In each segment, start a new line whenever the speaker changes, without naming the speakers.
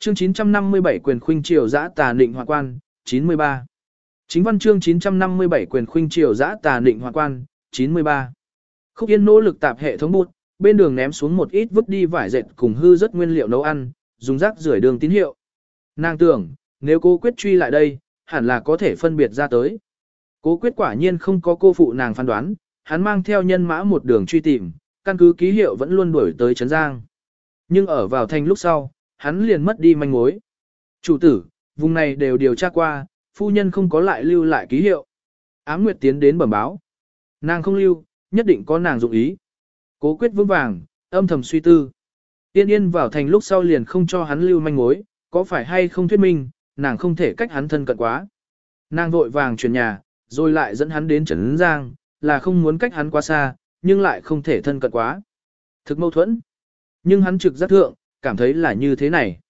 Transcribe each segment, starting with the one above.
Chương 957 quyền khuynh triều giã tà định hoàng quan, 93. Chính văn chương 957 quyền khuynh triều giã tà định hoàng quan, 93. Khúc Yên nỗ lực tạp hệ thống bụt, bên đường ném xuống một ít vứt đi vải dệt cùng hư rất nguyên liệu nấu ăn, dùng rác rưởi đường tín hiệu. Nàng tưởng, nếu cô quyết truy lại đây, hẳn là có thể phân biệt ra tới. Cố quyết quả nhiên không có cô phụ nàng phán đoán, hắn mang theo nhân mã một đường truy tìm, căn cứ ký hiệu vẫn luôn đuổi tới Trấn Giang. Nhưng ở vào thành lúc sau, hắn liền mất đi manh mối. Chủ tử, vùng này đều điều tra qua, phu nhân không có lại lưu lại ký hiệu. Ám Nguyệt tiến đến bẩm báo. Nàng không lưu, nhất định có nàng dụng ý. Cố quyết vững vàng, âm thầm suy tư. Tiên yên vào thành lúc sau liền không cho hắn lưu manh mối, có phải hay không thuyết minh, nàng không thể cách hắn thân cận quá. Nàng vội vàng chuyển nhà, rồi lại dẫn hắn đến Trấn Giang, là không muốn cách hắn quá xa, nhưng lại không thể thân cận quá. Thực mâu thuẫn. Nhưng hắn trực giác thượng, cảm thấy là như thế này.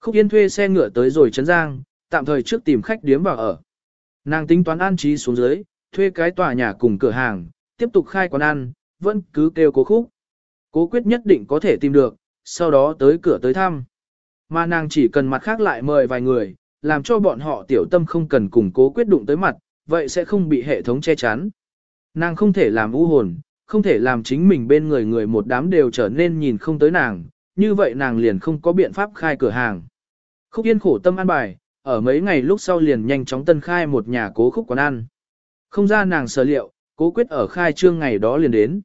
Khúc Yên thuê xe ngựa tới rồi Trấn Giang, tạm thời trước tìm khách điếm vào ở. Nàng tính toán an trí xuống dưới, thuê cái tòa nhà cùng cửa hàng, tiếp tục khai quán ăn, vẫn cứ kêu cố khúc. Cố quyết nhất định có thể tìm được, sau đó tới cửa tới thăm. Mà nàng chỉ cần mặt khác lại mời vài người, làm cho bọn họ tiểu tâm không cần cùng cố quyết đụng tới mặt, vậy sẽ không bị hệ thống che chắn. Nàng không thể làm u hồn, không thể làm chính mình bên người người một đám đều trở nên nhìn không tới nàng, như vậy nàng liền không có biện pháp khai cửa hàng. Khúc Yên khổ tâm ăn bài, ở mấy ngày lúc sau liền nhanh chóng tân khai một nhà cố khúc quán ăn. Không ra nàng sở liệu, cố quyết ở khai trương ngày đó liền đến.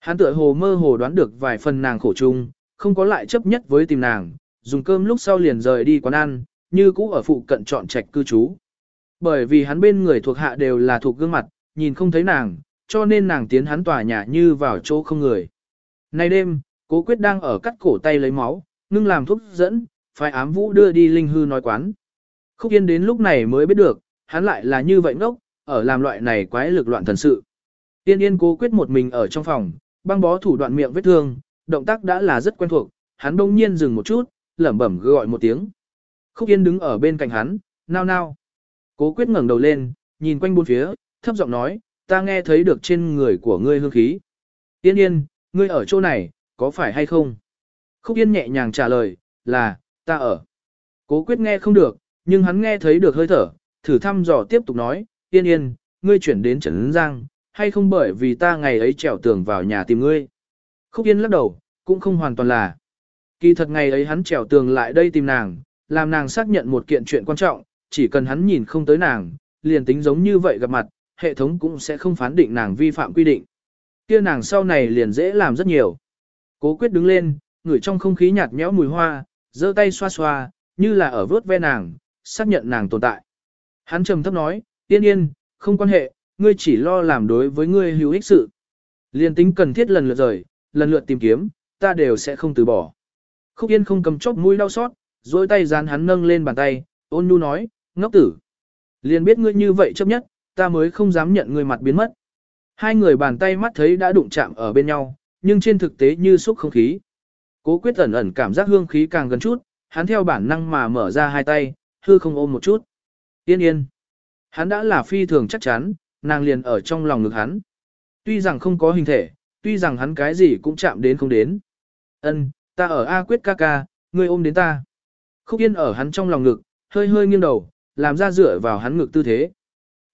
Hắn tựa hồ mơ hồ đoán được vài phần nàng khổ chung, không có lại chấp nhất với tìm nàng, dùng cơm lúc sau liền rời đi quán ăn, như cũ ở phụ cận trọn trạch cư trú. Bởi vì hắn bên người thuộc hạ đều là thuộc gương mặt, nhìn không thấy nàng, cho nên nàng tiến hắn tòa nhà như vào chỗ không người. Nay đêm, cố quyết đang ở cắt cổ tay lấy máu, ngưng làm thuốc dẫn, phải ám vũ đưa đi linh hư nói quán. Khúc Yên đến lúc này mới biết được, hắn lại là như vậy ngốc, ở làm loại này quái lực loạn thần sự. Tiên yên cố quyết một mình ở trong phòng, băng bó thủ đoạn miệng vết thương, động tác đã là rất quen thuộc, hắn đông nhiên dừng một chút, lẩm bẩm gọi một tiếng. Khúc Yên đứng ở bên cạnh hắn, nao nao. Cố quyết ngẩng đầu lên, nhìn quanh bốn phía, thấp giọng nói, ta nghe thấy được trên người của ngươi hương khí. Tiên yên, ngươi ở chỗ này, có phải hay không? Khúc Yên nhẹ nhàng trả lời, là, ta ở. Cố quyết nghe không được, nhưng hắn nghe thấy được hơi thở, thử thăm dò tiếp tục nói, yên yên, ngươi chuyển đến Trấn Giang, hay không bởi vì ta ngày ấy trèo tường vào nhà tìm ngươi. Khúc Yên lắc đầu, cũng không hoàn toàn là. Kỳ thật ngày ấy hắn trèo tường lại đây tìm nàng, làm nàng xác nhận một kiện chuyện quan trọng, chỉ cần hắn nhìn không tới nàng, liền tính giống như vậy gặp mặt, hệ thống cũng sẽ không phán định nàng vi phạm quy định. Kia nàng sau này liền dễ làm rất nhiều. Cố quyết đứng lên, ngửi trong không khí nhạt nhẽo mùi hoa, giơ tay xoa xoa, như là ở vớt ve nàng, xác nhận nàng tồn tại. Hắn trầm thấp nói, tiên yên, không quan hệ, ngươi chỉ lo làm đối với ngươi hữu ích sự. Liên tính cần thiết lần lượt rời, lần lượt tìm kiếm, ta đều sẽ không từ bỏ. Khúc yên không cầm chốc mũi đau xót, dối tay dán hắn nâng lên bàn tay, ôn nhu nói, ngốc tử. liên biết ngươi như vậy chấp nhất, ta mới không dám nhận ngươi mặt biến mất. Hai người bàn tay mắt thấy đã đụng chạm ở bên nhau, nhưng trên thực tế như xúc không khí. Cố quyết ẩn ẩn cảm giác hương khí càng gần chút, hắn theo bản năng mà mở ra hai tay, hư không ôm một chút. Yên yên. Hắn đã là phi thường chắc chắn, nàng liền ở trong lòng ngực hắn. Tuy rằng không có hình thể, tuy rằng hắn cái gì cũng chạm đến không đến. Ân, ta ở A quyết ca ca, ngươi ôm đến ta. Khúc yên ở hắn trong lòng ngực, hơi hơi nghiêng đầu, làm ra dựa vào hắn ngực tư thế.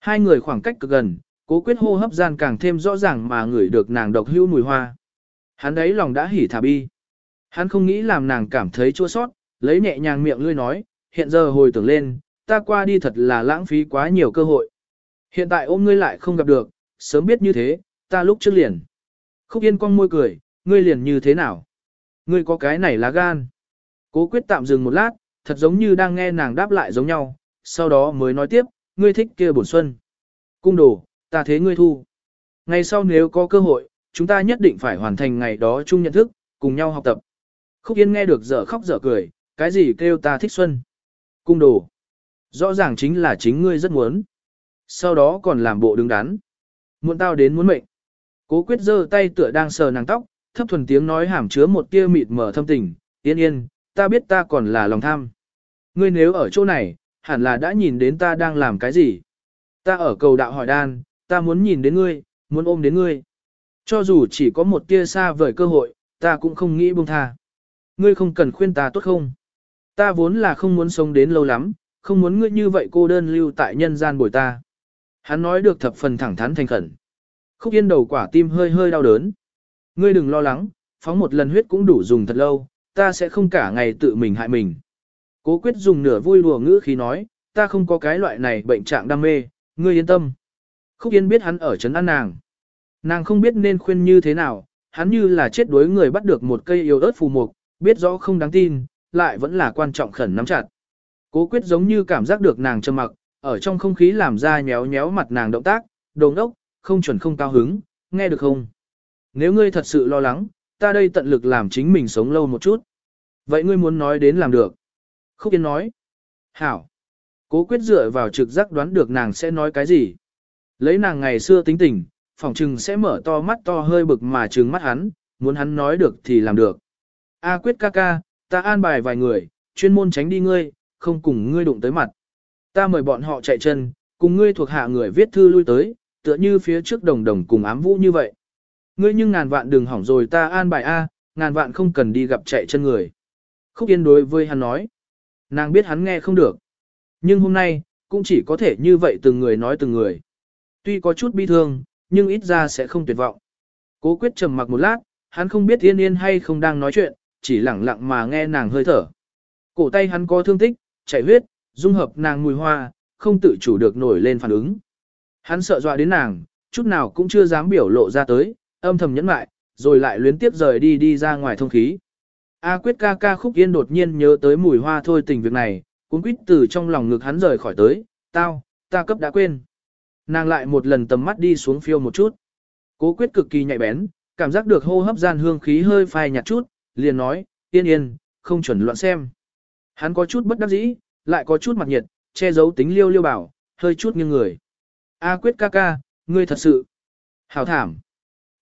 Hai người khoảng cách cực gần, cố quyết hô hấp gian càng thêm rõ ràng mà ngửi được nàng độc hưu mùi hoa. Hắn đấy lòng đã hỉ thả bi. Hắn không nghĩ làm nàng cảm thấy chua sót, lấy nhẹ nhàng miệng lươi nói, hiện giờ hồi tưởng lên, ta qua đi thật là lãng phí quá nhiều cơ hội. Hiện tại ôm ngươi lại không gặp được, sớm biết như thế, ta lúc trước liền. Khúc yên cong môi cười, ngươi liền như thế nào? Ngươi có cái này là gan. Cố quyết tạm dừng một lát, thật giống như đang nghe nàng đáp lại giống nhau, sau đó mới nói tiếp, ngươi thích kia bổn xuân. Cung đồ, ta thế ngươi thu. Ngày sau nếu có cơ hội, chúng ta nhất định phải hoàn thành ngày đó chung nhận thức, cùng nhau học tập. Khúc Yên nghe được dở khóc dở cười, cái gì kêu ta thích xuân. Cung đồ. Rõ ràng chính là chính ngươi rất muốn. Sau đó còn làm bộ đứng đắn. Muộn tao đến muốn mệnh. Cố quyết giơ tay tựa đang sờ nàng tóc, thấp thuần tiếng nói hàm chứa một tia mịt mở thâm tình. Yên yên, ta biết ta còn là lòng tham. Ngươi nếu ở chỗ này, hẳn là đã nhìn đến ta đang làm cái gì. Ta ở cầu đạo hỏi đan, ta muốn nhìn đến ngươi, muốn ôm đến ngươi. Cho dù chỉ có một tia xa vời cơ hội, ta cũng không nghĩ buông tha. Ngươi không cần khuyên ta tốt không? Ta vốn là không muốn sống đến lâu lắm, không muốn ngươi như vậy cô đơn lưu tại nhân gian bồi ta. Hắn nói được thập phần thẳng thắn thành khẩn. Khúc yên đầu quả tim hơi hơi đau đớn. Ngươi đừng lo lắng, phóng một lần huyết cũng đủ dùng thật lâu, ta sẽ không cả ngày tự mình hại mình. Cố quyết dùng nửa vui đùa ngữ khí nói, ta không có cái loại này bệnh trạng đam mê, ngươi yên tâm. Khúc yên biết hắn ở trấn an nàng. Nàng không biết nên khuyên như thế nào, hắn như là chết đuối người bắt được một cây yêu ớt phù mục, biết rõ không đáng tin, lại vẫn là quan trọng khẩn nắm chặt. Cố quyết giống như cảm giác được nàng trầm mặc, ở trong không khí làm ra nhéo nhéo mặt nàng động tác, đồng đốc, không chuẩn không cao hứng, nghe được không? Nếu ngươi thật sự lo lắng, ta đây tận lực làm chính mình sống lâu một chút. Vậy ngươi muốn nói đến làm được. Khúc Yên nói. Hảo. Cố quyết dựa vào trực giác đoán được nàng sẽ nói cái gì. Lấy nàng ngày xưa tính tình, phỏng chừng sẽ mở to mắt to hơi bực mà trừng mắt hắn, muốn hắn nói được thì làm được. A quyết ca ca, ta an bài vài người, chuyên môn tránh đi ngươi, không cùng ngươi đụng tới mặt. Ta mời bọn họ chạy chân, cùng ngươi thuộc hạ người viết thư lui tới, tựa như phía trước đồng đồng cùng ám vũ như vậy. Ngươi nhưng ngàn vạn đừng hỏng rồi ta an bài A, ngàn vạn không cần đi gặp chạy chân người. Khúc Yên đối với hắn nói. Nàng biết hắn nghe không được. Nhưng hôm nay, cũng chỉ có thể như vậy từng người nói từng người. Tuy có chút bi thương, nhưng ít ra sẽ không tuyệt vọng. Cố quyết trầm mặc một lát, hắn không biết yên yên hay không đang nói chuyện, chỉ lặng lặng mà nghe nàng hơi thở. Cổ tay hắn có thương tích, chảy huyết, dung hợp nàng mùi hoa, không tự chủ được nổi lên phản ứng. Hắn sợ dọa đến nàng, chút nào cũng chưa dám biểu lộ ra tới, âm thầm nhẫn mại, rồi lại luyến tiếp rời đi đi ra ngoài thông khí. A quyết ca ca khúc yên đột nhiên nhớ tới mùi hoa thôi tình việc này, cũng quyết từ trong lòng ngực hắn rời khỏi tới, tao, ta cấp đã quên. Nàng lại một lần tầm mắt đi xuống phiêu một chút. Cố quyết cực kỳ nhạy bén, cảm giác được hô hấp gian hương khí hơi phai nhạt chút, liền nói, yên yên, không chuẩn loạn xem. Hắn có chút bất đắc dĩ, lại có chút mặt nhiệt, che giấu tính liêu liêu bảo, hơi chút như người. A quyết ca ca, ngươi thật sự. Hảo thảm.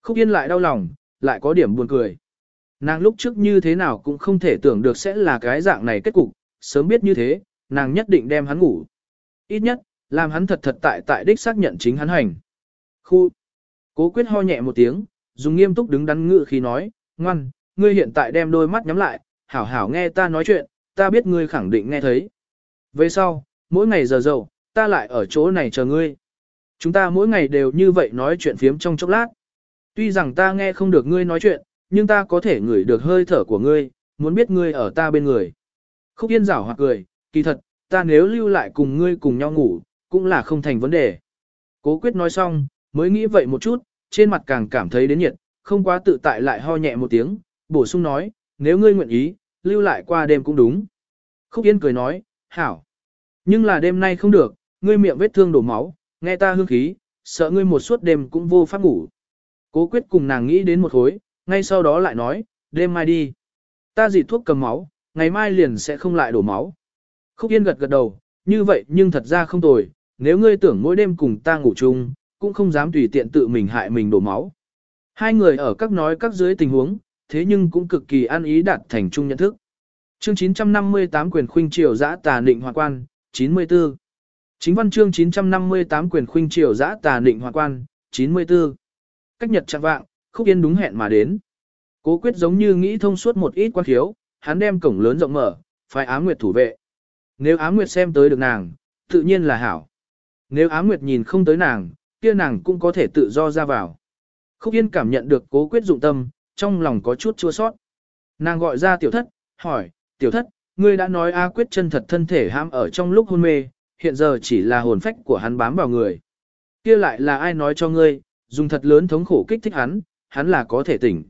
Khúc yên lại đau lòng, lại có điểm buồn cười. Nàng lúc trước như thế nào cũng không thể tưởng được sẽ là cái dạng này kết cục, sớm biết như thế, nàng nhất định đem hắn ngủ. Ít nhất, làm hắn thật thật tại tại đích xác nhận chính hắn hành. Khu. Cố quyết ho nhẹ một tiếng, dùng nghiêm túc đứng đắn ngự khi nói, ngoan, ngươi hiện tại đem đôi mắt nhắm lại, hảo hảo nghe ta nói chuyện, ta biết ngươi khẳng định nghe thấy. Về sau, mỗi ngày giờ dậu, ta lại ở chỗ này chờ ngươi. Chúng ta mỗi ngày đều như vậy nói chuyện phiếm trong chốc lát. Tuy rằng ta nghe không được ngươi nói chuyện, nhưng ta có thể ngửi được hơi thở của ngươi, muốn biết ngươi ở ta bên người. Khúc Yên rảo hoặc cười, kỳ thật, ta nếu lưu lại cùng ngươi cùng nhau ngủ, cũng là không thành vấn đề. Cố quyết nói xong, mới nghĩ vậy một chút, trên mặt càng cảm thấy đến nhiệt, không quá tự tại lại ho nhẹ một tiếng, bổ sung nói, nếu ngươi nguyện ý, lưu lại qua đêm cũng đúng. Khúc Yên cười nói, hảo. Nhưng là đêm nay không được, ngươi miệng vết thương đổ máu, nghe ta hương khí, sợ ngươi một suốt đêm cũng vô pháp ngủ. Cố quyết cùng nàng nghĩ đến một hối, ngay sau đó lại nói, đêm mai đi. Ta dị thuốc cầm máu, ngày mai liền sẽ không lại đổ máu. Khúc Yên gật gật đầu, như vậy nhưng thật ra không tồi, nếu ngươi tưởng mỗi đêm cùng ta ngủ chung, cũng không dám tùy tiện tự mình hại mình đổ máu. Hai người ở các nói các dưới tình huống, thế nhưng cũng cực kỳ ăn ý đạt thành chung nhận thức. Chương 958 quyền khuynh triều giã tà định hòa quan, 94. Chính văn chương 958 quyền khuynh triều giã tà định hòa quan, 94. Cách nhật chặt vạng, khúc yên đúng hẹn mà đến. Cố quyết giống như nghĩ thông suốt một ít quan khiếu, hắn đem cổng lớn rộng mở, phải Á nguyệt thủ vệ. Nếu Á nguyệt xem tới được nàng, tự nhiên là hảo. Nếu ám nguyệt nhìn không tới nàng, kia nàng cũng có thể tự do ra vào. Khúc yên cảm nhận được cố quyết dụng tâm, trong lòng có chút chua sót. Nàng gọi ra tiểu thất, hỏi, tiểu thất, ngươi đã nói A quyết chân thật thân thể ham ở trong lúc hôn mê, hiện giờ chỉ là hồn phách của hắn bám vào người. kia lại là ai nói cho ngươi, dùng thật lớn thống khổ kích thích hắn, hắn là có thể tỉnh.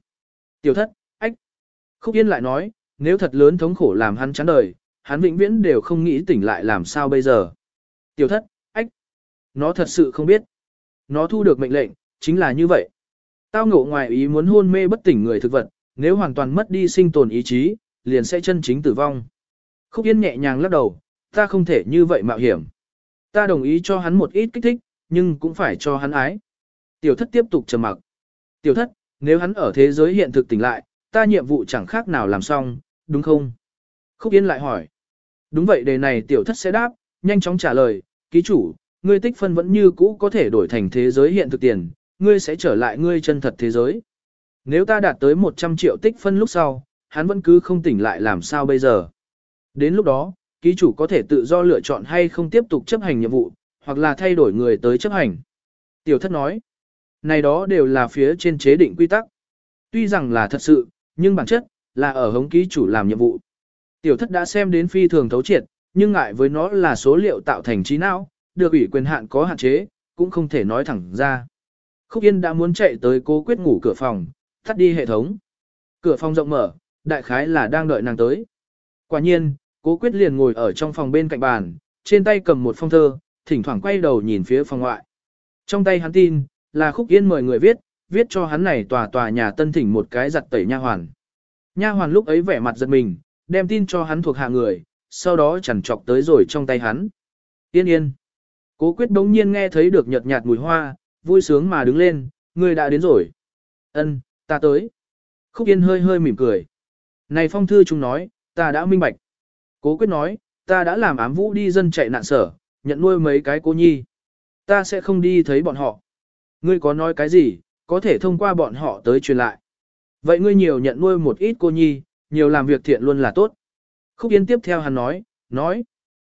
Tiểu thất, ách. Khúc Yên lại nói, nếu thật lớn thống khổ làm hắn chán đời, hắn vĩnh viễn đều không nghĩ tỉnh lại làm sao bây giờ. Tiểu thất. Nó thật sự không biết. Nó thu được mệnh lệnh, chính là như vậy. Tao ngộ ngoài ý muốn hôn mê bất tỉnh người thực vật, nếu hoàn toàn mất đi sinh tồn ý chí, liền sẽ chân chính tử vong. Khúc Yên nhẹ nhàng lắc đầu, ta không thể như vậy mạo hiểm. Ta đồng ý cho hắn một ít kích thích, nhưng cũng phải cho hắn ái. Tiểu thất tiếp tục trầm mặc. Tiểu thất, nếu hắn ở thế giới hiện thực tỉnh lại, ta nhiệm vụ chẳng khác nào làm xong, đúng không? Khúc Yên lại hỏi. Đúng vậy đề này tiểu thất sẽ đáp, nhanh chóng trả lời, ký chủ, ngươi tích phân vẫn như cũ có thể đổi thành thế giới hiện thực tiền, ngươi sẽ trở lại ngươi chân thật thế giới. Nếu ta đạt tới 100 triệu tích phân lúc sau, hắn vẫn cứ không tỉnh lại làm sao bây giờ? Đến lúc đó, ký chủ có thể tự do lựa chọn hay không tiếp tục chấp hành nhiệm vụ, hoặc là thay đổi người tới chấp hành. Tiểu thất nói, này đó đều là phía trên chế định quy tắc. Tuy rằng là thật sự, nhưng bản chất, là ở hống ký chủ làm nhiệm vụ. Tiểu thất đã xem đến phi thường thấu triệt, nhưng ngại với nó là số liệu tạo thành trí não, được ủy quyền hạn có hạn chế, cũng không thể nói thẳng ra. Khúc Yên đã muốn chạy tới cố quyết ngủ cửa phòng, tắt đi hệ thống. Cửa phòng rộng mở, đại khái là đang đợi nàng tới. Quả nhiên, cố quyết liền ngồi ở trong phòng bên cạnh bàn, trên tay cầm một phong thơ, thỉnh thoảng quay đầu nhìn phía phòng ngoại. Trong tay hắn tin, là Khúc Yên mời người viết, viết cho hắn này tòa tòa nhà tân thỉnh một cái giặt tẩy nha hoàn. Nha hoàn lúc ấy vẻ mặt giật mình, đem tin cho hắn thuộc hạ người, sau đó chẳng chọc tới rồi trong tay hắn. Yên yên. Cố quyết đống nhiên nghe thấy được nhợt nhạt mùi hoa, vui sướng mà đứng lên, người đã đến rồi. Ân, ta tới. Khúc yên hơi hơi mỉm cười. Này phong thư chúng nói, ta đã minh bạch. Cố quyết nói, ta đã làm ám vũ đi dân chạy nạn sở, nhận nuôi mấy cái cô nhi. Ta sẽ không đi thấy bọn họ. Ngươi có nói cái gì, có thể thông qua bọn họ tới truyền lại. Vậy ngươi nhiều nhận nuôi một ít cô nhi, nhiều làm việc thiện luôn là tốt. Khúc Yên tiếp theo hắn nói, nói.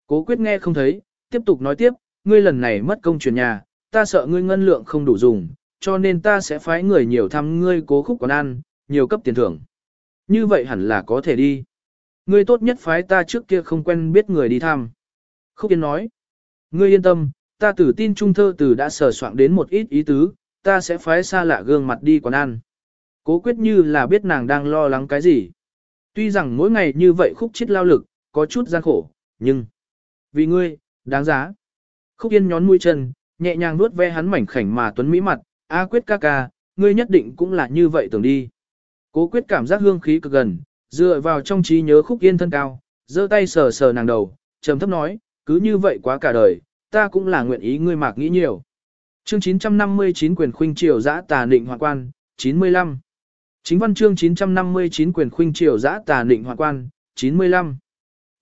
Cố quyết nghe không thấy, tiếp tục nói tiếp, ngươi lần này mất công chuyển nhà, ta sợ ngươi ngân lượng không đủ dùng, cho nên ta sẽ phái người nhiều thăm ngươi cố khúc quán ăn, nhiều cấp tiền thưởng. Như vậy hẳn là có thể đi. Ngươi tốt nhất phái ta trước kia không quen biết người đi thăm. Khúc Yên nói, ngươi yên tâm, ta tử tin trung thơ từ đã sờ soạn đến một ít ý tứ, ta sẽ phái xa lạ gương mặt đi quán ăn. Cố quyết như là biết nàng đang lo lắng cái gì. Tuy rằng mỗi ngày như vậy khúc chết lao lực, có chút gian khổ, nhưng vì ngươi, đáng giá. Khúc yên nhón mũi chân, nhẹ nhàng nuốt ve hắn mảnh khảnh mà tuấn mỹ mặt, A quyết ca ca, ngươi nhất định cũng là như vậy tưởng đi. Cố quyết cảm giác hương khí cực gần, dựa vào trong trí nhớ khúc yên thân cao, giơ tay sờ sờ nàng đầu, trầm thấp nói, cứ như vậy quá cả đời, ta cũng là nguyện ý ngươi mạc nghĩ nhiều. Chương 959 quyền khuynh triều dã tà định hoàn quan, 95. Chính văn chương 959 quyền khuynh triều dã tà định hoàn quan, 95.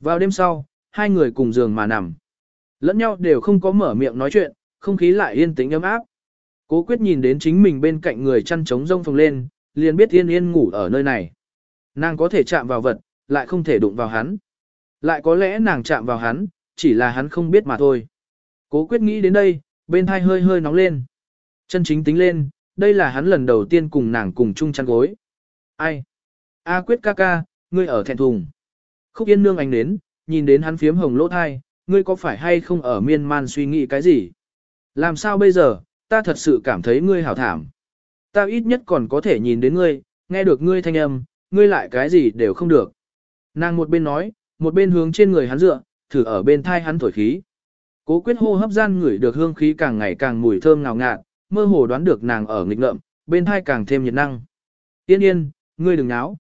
Vào đêm sau, hai người cùng giường mà nằm. Lẫn nhau đều không có mở miệng nói chuyện, không khí lại yên tĩnh ấm áp. Cố quyết nhìn đến chính mình bên cạnh người chăn trống rông phồng lên, liền biết yên yên ngủ ở nơi này. Nàng có thể chạm vào vật, lại không thể đụng vào hắn. Lại có lẽ nàng chạm vào hắn, chỉ là hắn không biết mà thôi. Cố quyết nghĩ đến đây, bên thai hơi hơi nóng lên. Chân chính tính lên, đây là hắn lần đầu tiên cùng nàng cùng chung chăn gối. Ai? A quyết ca ca, ngươi ở thẹn thùng. Khúc yên nương ánh đến, nhìn đến hắn phiếm hồng lỗ thai, ngươi có phải hay không ở miên man suy nghĩ cái gì? Làm sao bây giờ, ta thật sự cảm thấy ngươi hảo thảm. Ta ít nhất còn có thể nhìn đến ngươi, nghe được ngươi thanh âm, ngươi lại cái gì đều không được. Nàng một bên nói, một bên hướng trên người hắn dựa, thử ở bên thai hắn thổi khí. Cố quyết hô hấp gian ngửi được hương khí càng ngày càng mùi thơm ngào ngạt, mơ hồ đoán được nàng ở nghịch ngợm, bên thai càng thêm nhiệt năng. Yên yên, ngươi đừng náo.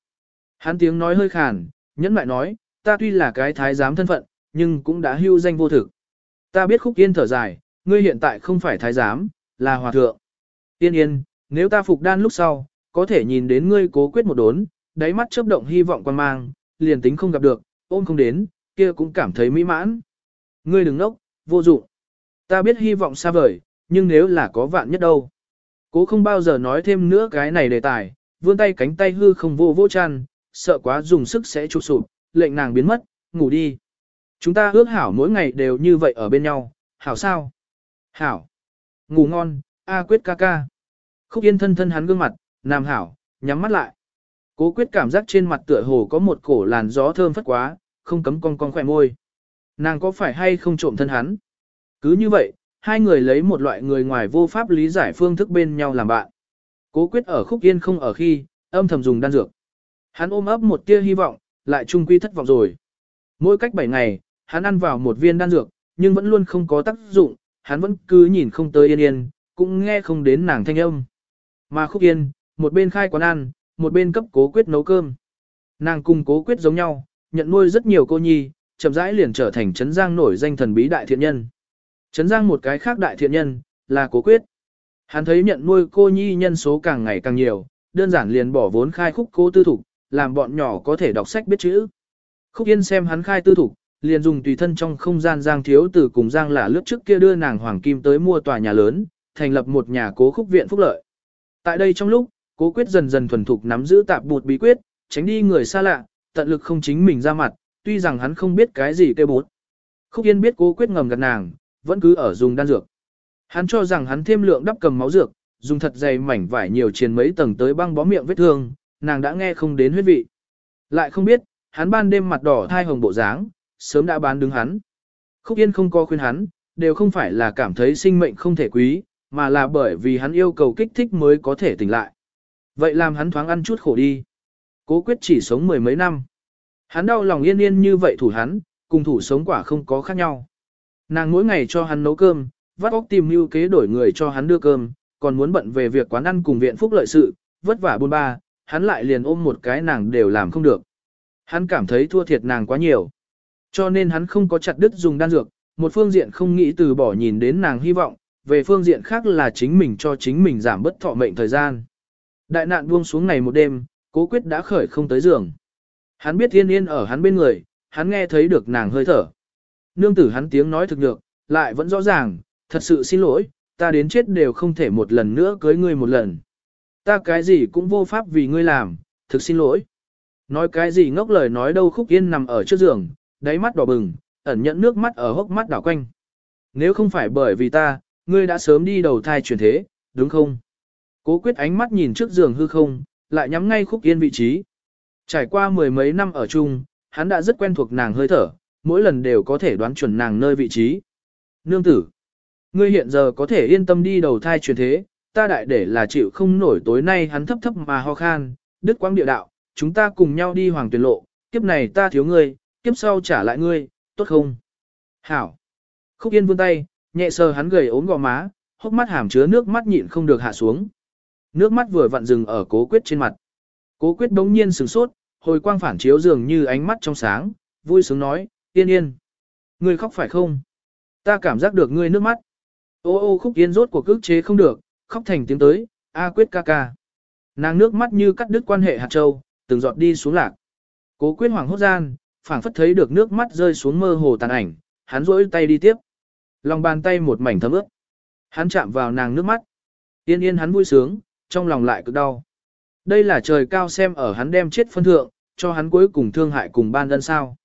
Hắn tiếng nói hơi khàn, nhẫn lại nói, ta tuy là cái thái giám thân phận, nhưng cũng đã hưu danh vô thực. Ta biết khúc yên thở dài, ngươi hiện tại không phải thái giám, là hòa thượng. Yên yên, nếu ta phục đan lúc sau, có thể nhìn đến ngươi cố quyết một đốn, đáy mắt chớp động hy vọng quan mang, liền tính không gặp được, ôm không đến, kia cũng cảm thấy mỹ mãn. Ngươi đừng nốc, vô dụng. Ta biết hy vọng xa vời, nhưng nếu là có vạn nhất đâu. Cố không bao giờ nói thêm nữa cái này đề tài, vươn tay cánh tay hư không vô vô chăn, sợ quá dùng sức sẽ trục sụp, lệnh nàng biến mất, ngủ đi. Chúng ta ước hảo mỗi ngày đều như vậy ở bên nhau, hảo sao? Hảo. Ngủ ngon, A quyết ca ca. Khúc yên thân thân hắn gương mặt, nam hảo, nhắm mắt lại. Cố quyết cảm giác trên mặt tựa hồ có một cổ làn gió thơm phất quá, không cấm cong cong khỏe môi. Nàng có phải hay không trộm thân hắn? Cứ như vậy, hai người lấy một loại người ngoài vô pháp lý giải phương thức bên nhau làm bạn. Cố quyết ở khúc yên không ở khi, âm thầm dùng đan dược. Hắn ôm ấp một tia hy vọng, lại trung quy thất vọng rồi. Mỗi cách 7 ngày, hắn ăn vào một viên đan dược, nhưng vẫn luôn không có tác dụng, hắn vẫn cứ nhìn không tới yên yên, cũng nghe không đến nàng thanh âm. Mà khúc yên, một bên khai quán ăn, một bên cấp cố quyết nấu cơm. Nàng cùng cố quyết giống nhau, nhận nuôi rất nhiều cô nhi, chậm rãi liền trở thành Trấn Giang nổi danh thần bí đại thiện nhân. Trấn Giang một cái khác đại thiện nhân, là cố quyết. Hắn thấy nhận nuôi cô nhi nhân số càng ngày càng nhiều, đơn giản liền bỏ vốn khai khúc cố tư thục, làm bọn nhỏ có thể đọc sách biết chữ. Khúc Yên xem hắn khai tư thục, liền dùng tùy thân trong không gian Giang thiếu tử cùng Giang là lướt trước kia đưa nàng Hoàng Kim tới mua tòa nhà lớn, thành lập một nhà cố khúc viện phúc lợi. Tại đây trong lúc, cố quyết dần dần thuần thục nắm giữ tạp bụt bí quyết, tránh đi người xa lạ, tận lực không chính mình ra mặt, tuy rằng hắn không biết cái gì kêu bột Khúc Yên biết cố quyết ngầm gạt nàng, vẫn cứ ở dùng đan dược. Hắn cho rằng hắn thêm lượng đắp cầm máu dược, dùng thật dày mảnh vải nhiều triền mấy tầng tới băng bó miệng vết thương, nàng đã nghe không đến huyết vị. Lại không biết, hắn ban đêm mặt đỏ thai hồng bộ dáng, sớm đã bán đứng hắn. Khúc Yên không có khuyên hắn, đều không phải là cảm thấy sinh mệnh không thể quý, mà là bởi vì hắn yêu cầu kích thích mới có thể tỉnh lại. Vậy làm hắn thoáng ăn chút khổ đi. Cố quyết chỉ sống mười mấy năm. Hắn đau lòng yên yên như vậy thủ hắn, cùng thủ sống quả không có khác nhau. Nàng mỗi ngày cho hắn nấu cơm, vắt óc tìm mưu kế đổi người cho hắn đưa cơm, còn muốn bận về việc quán ăn cùng viện phúc lợi sự, vất vả buôn ba, hắn lại liền ôm một cái nàng đều làm không được. Hắn cảm thấy thua thiệt nàng quá nhiều. Cho nên hắn không có chặt đứt dùng đan dược, một phương diện không nghĩ từ bỏ nhìn đến nàng hy vọng, về phương diện khác là chính mình cho chính mình giảm bất thọ mệnh thời gian. Đại nạn buông xuống ngày một đêm, cố quyết đã khởi không tới giường. Hắn biết thiên yên ở hắn bên người, hắn nghe thấy được nàng hơi thở. Nương tử hắn tiếng nói thực được, lại vẫn rõ ràng, thật sự xin lỗi, ta đến chết đều không thể một lần nữa cưới ngươi một lần. Ta cái gì cũng vô pháp vì ngươi làm, thực xin lỗi. Nói cái gì ngốc lời nói đâu khúc yên nằm ở trước giường, đáy mắt đỏ bừng, ẩn nhận nước mắt ở hốc mắt đảo quanh. Nếu không phải bởi vì ta, ngươi đã sớm đi đầu thai chuyển thế, đúng không? Cố quyết ánh mắt nhìn trước giường hư không, lại nhắm ngay khúc yên vị trí. Trải qua mười mấy năm ở chung, hắn đã rất quen thuộc nàng hơi thở, mỗi lần đều có thể đoán chuẩn nàng nơi vị trí. Nương tử, ngươi hiện giờ có thể yên tâm đi đầu thai chuyển thế, ta đại để là chịu không nổi tối nay hắn thấp thấp mà ho khan, đứt quãng địa đạo, chúng ta cùng nhau đi hoàng tuyển lộ, kiếp này ta thiếu ngươi, kiếp sau trả lại ngươi, tốt không? Hảo. Khúc Yên vươn tay, nhẹ sờ hắn gầy ốm gò má, hốc mắt hàm chứa nước mắt nhịn không được hạ xuống. Nước mắt vừa vặn dừng ở cố quyết trên mặt. Cố quyết đống nhiên sửng sốt, hồi quang phản chiếu dường như ánh mắt trong sáng, vui sướng nói, yên yên. Ngươi khóc phải không? Ta cảm giác được ngươi nước mắt. Ô ô khúc yên rốt của cước chế không được, khóc thành tiếng tới, a quyết ca ca. Nàng nước mắt như cắt đứt quan hệ hạt châu, từng giọt đi xuống lạc. Cố quyết hoàng hốt gian, phảng phất thấy được nước mắt rơi xuống mơ hồ tàn ảnh, hắn rỗi tay đi tiếp. Lòng bàn tay một mảnh thấm ướt. Hắn chạm vào nàng nước mắt. Yên yên hắn vui sướng, trong lòng lại cực đau. Đây là trời cao xem ở hắn đem chết phân thượng, cho hắn cuối cùng thương hại cùng ban dân sao.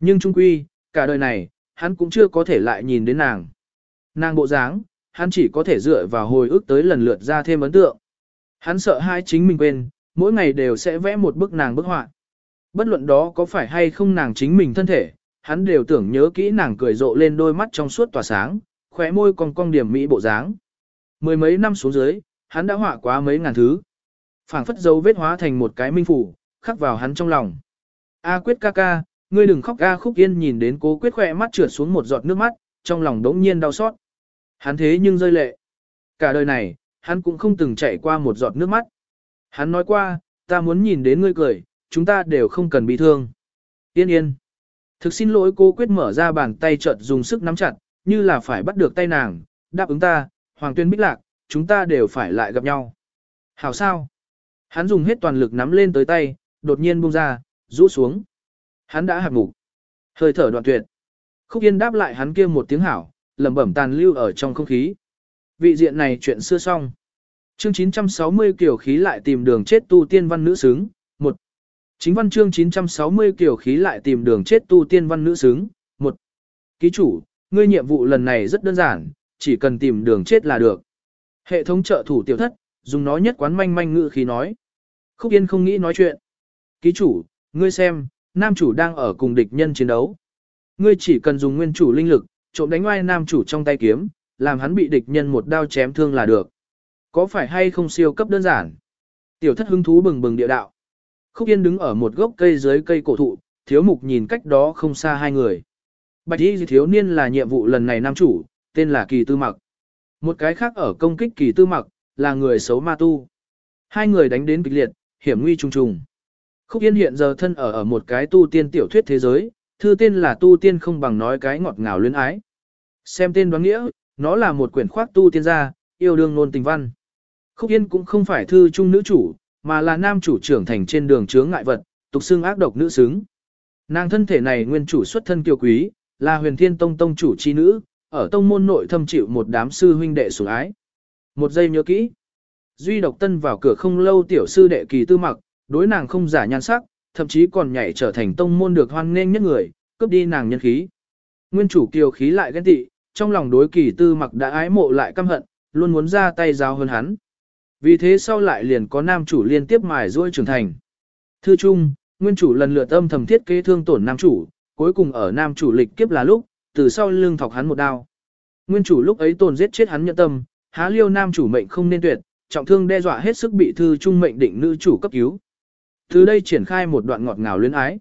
Nhưng trung quy, cả đời này, hắn cũng chưa có thể lại nhìn đến nàng. Nàng bộ dáng, hắn chỉ có thể dựa vào hồi ức tới lần lượt ra thêm ấn tượng. Hắn sợ hai chính mình quên, mỗi ngày đều sẽ vẽ một bức nàng bức họa. Bất luận đó có phải hay không nàng chính mình thân thể, hắn đều tưởng nhớ kỹ nàng cười rộ lên đôi mắt trong suốt tỏa sáng, khóe môi còn cong điểm mỹ bộ dáng. Mười mấy năm xuống dưới, hắn đã họa quá mấy ngàn thứ. phảng phất dấu vết hóa thành một cái minh phủ, khắc vào hắn trong lòng. A quyết ca ca, ngươi đừng khóc A khúc yên nhìn đến cố quyết khỏe mắt trượt xuống một giọt nước mắt, trong lòng đống nhiên đau xót. Hắn thế nhưng rơi lệ. Cả đời này, hắn cũng không từng chạy qua một giọt nước mắt. Hắn nói qua, ta muốn nhìn đến ngươi cười, chúng ta đều không cần bị thương. Yên yên. Thực xin lỗi cô quyết mở ra bàn tay chợt dùng sức nắm chặt, như là phải bắt được tay nàng, đáp ứng ta, Hoàng Tuyên Bích Lạc, chúng ta đều phải lại gặp nhau. Hảo sao? Hắn dùng hết toàn lực nắm lên tới tay, đột nhiên buông ra, rũ xuống. Hắn đã hạt ngủ. Hơi thở đoạn tuyệt. Khúc Yên đáp lại hắn kia một tiếng hảo, lẩm bẩm tàn lưu ở trong không khí. Vị diện này chuyện xưa xong. Chương 960 kiểu khí lại tìm đường chết tu tiên văn nữ xứng. Chính văn chương 960 kiểu khí lại tìm đường chết tu tiên văn nữ xứng. Một. Ký chủ, ngươi nhiệm vụ lần này rất đơn giản, chỉ cần tìm đường chết là được. Hệ thống trợ thủ tiểu thất, dùng nó nhất quán manh manh ngữ khí nói. Khúc Yên không nghĩ nói chuyện. Ký chủ, ngươi xem, nam chủ đang ở cùng địch nhân chiến đấu. Ngươi chỉ cần dùng nguyên chủ linh lực, trộm đánh oai nam chủ trong tay kiếm, làm hắn bị địch nhân một đao chém thương là được. Có phải hay không siêu cấp đơn giản? Tiểu thất hứng thú bừng bừng địa đạo. Khúc Yên đứng ở một gốc cây dưới cây cổ thụ, thiếu mục nhìn cách đó không xa hai người. Bạch y thiếu niên là nhiệm vụ lần này nam chủ, tên là Kỳ Tư Mặc. Một cái khác ở công kích Kỳ Tư Mặc, là người xấu ma tu. Hai người đánh đến kịch liệt, hiểm nguy trùng trùng. Khúc Yên hiện giờ thân ở ở một cái tu tiên tiểu thuyết thế giới, thư tên là tu tiên không bằng nói cái ngọt ngào luyến ái. Xem tên đoán nghĩa, nó là một quyển khoác tu tiên gia, yêu đương nôn tình văn. Khúc Yên cũng không phải thư trung nữ chủ, mà là nam chủ trưởng thành trên đường chướng ngại vật, tục xưng ác độc nữ xứng. Nàng thân thể này nguyên chủ xuất thân kiều quý, là huyền thiên tông tông chủ chi nữ, ở tông môn nội thâm chịu một đám sư huynh đệ sủng ái. Một giây nhớ kỹ. Duy độc tân vào cửa không lâu tiểu sư đệ kỳ tư mặc, đối nàng không giả nhan sắc, thậm chí còn nhảy trở thành tông môn được hoan nghênh nhất người, cướp đi nàng nhân khí. Nguyên chủ kiều khí lại ghen tị, trong lòng đối kỳ tư mặc đã ái mộ lại căm hận, luôn muốn ra tay giáo hơn hắn. Vì thế sau lại liền có nam chủ liên tiếp mài ruôi trưởng thành. Thư chung, nguyên chủ lần lượt âm thầm thiết kế thương tổn nam chủ, cuối cùng ở nam chủ lịch kiếp là lúc, từ sau lưng thọc hắn một đao. Nguyên chủ lúc ấy tồn giết chết hắn nhận tâm, há liêu nam chủ mệnh không nên tuyệt, trọng thương đe dọa hết sức bị thư trung mệnh định nữ chủ cấp cứu. Từ đây triển khai một đoạn ngọt ngào luyến ái.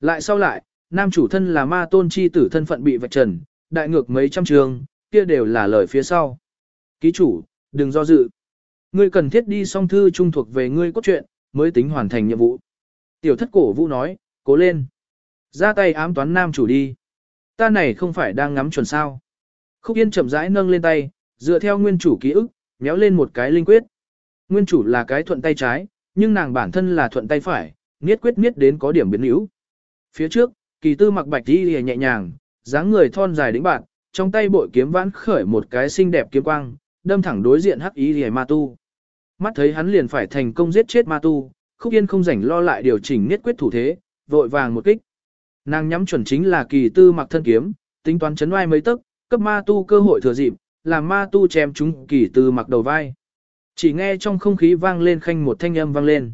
Lại sau lại, nam chủ thân là ma tôn chi tử thân phận bị vạch trần, đại ngược mấy trăm trường, kia đều là lời phía sau. Ký chủ, đừng do dự. Ngươi cần thiết đi song thư trung thuộc về ngươi cốt truyện, mới tính hoàn thành nhiệm vụ. Tiểu thất cổ vũ nói, cố lên. Ra tay ám toán nam chủ đi. Ta này không phải đang ngắm chuẩn sao. Khúc Yên chậm rãi nâng lên tay, dựa theo nguyên chủ ký ức, méo lên một cái linh quyết. Nguyên chủ là cái thuận tay trái, nhưng nàng bản thân là thuận tay phải, niết quyết niết đến có điểm biến yếu. Phía trước, kỳ tư mặc bạch đi nhẹ nhàng, dáng người thon dài đĩnh bạn, trong tay bội kiếm vãn khởi một cái xinh đẹp kiếm quang, đâm thẳng đối diện hắc ý hề ma tu. Mắt thấy hắn liền phải thành công giết chết ma tu, khúc yên không rảnh lo lại điều chỉnh niết quyết thủ thế, vội vàng một kích. Nàng nhắm chuẩn chính là kỳ tư mặc thân kiếm, tính toán chấn oai mấy tức, cấp ma tu cơ hội thừa dịp, làm ma tu chém chúng kỳ tư mặc đầu vai. Chỉ nghe trong không khí vang lên khanh một thanh âm vang lên.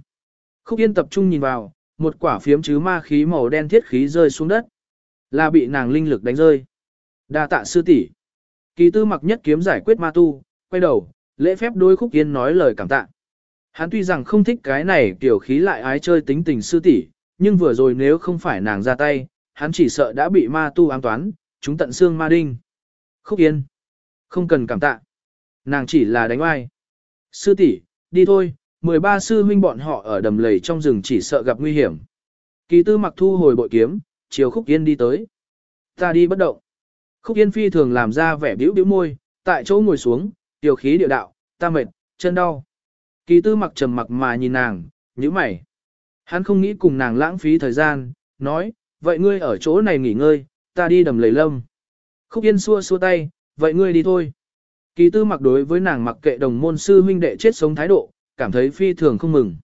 Khúc Yên tập trung nhìn vào, một quả phiếm chứ ma khí màu đen thiết khí rơi xuống đất. Là bị nàng linh lực đánh rơi. Đa tạ sư tỷ. Kỳ tư mặc nhất kiếm giải quyết ma tu, quay đầu, lễ phép đối Khúc Yên nói lời cảm tạ. Hắn tuy rằng không thích cái này tiểu khí lại ái chơi tính tình sư tỷ, nhưng vừa rồi nếu không phải nàng ra tay, hắn chỉ sợ đã bị ma tu ám toán, chúng tận xương ma đinh. Khúc Yên. Không cần cảm tạ. Nàng chỉ là đánh oai. Sư tỷ, đi thôi, 13 sư huynh bọn họ ở đầm lầy trong rừng chỉ sợ gặp nguy hiểm. Kỳ tư mặc thu hồi bội kiếm, chiều Khúc Yên đi tới. Ta đi bất động. Khúc Yên phi thường làm ra vẻ biểu biểu môi, tại chỗ ngồi xuống, tiểu khí địa đạo, ta mệt, chân đau. Kỳ tư mặc trầm mặc mà nhìn nàng, như mày. Hắn không nghĩ cùng nàng lãng phí thời gian, nói, vậy ngươi ở chỗ này nghỉ ngơi, ta đi đầm lầy lâm. Khúc Yên xua xua tay, vậy ngươi đi thôi. Kỳ tư mặc đối với nàng mặc kệ đồng môn sư huynh đệ chết sống thái độ, cảm thấy phi thường không mừng.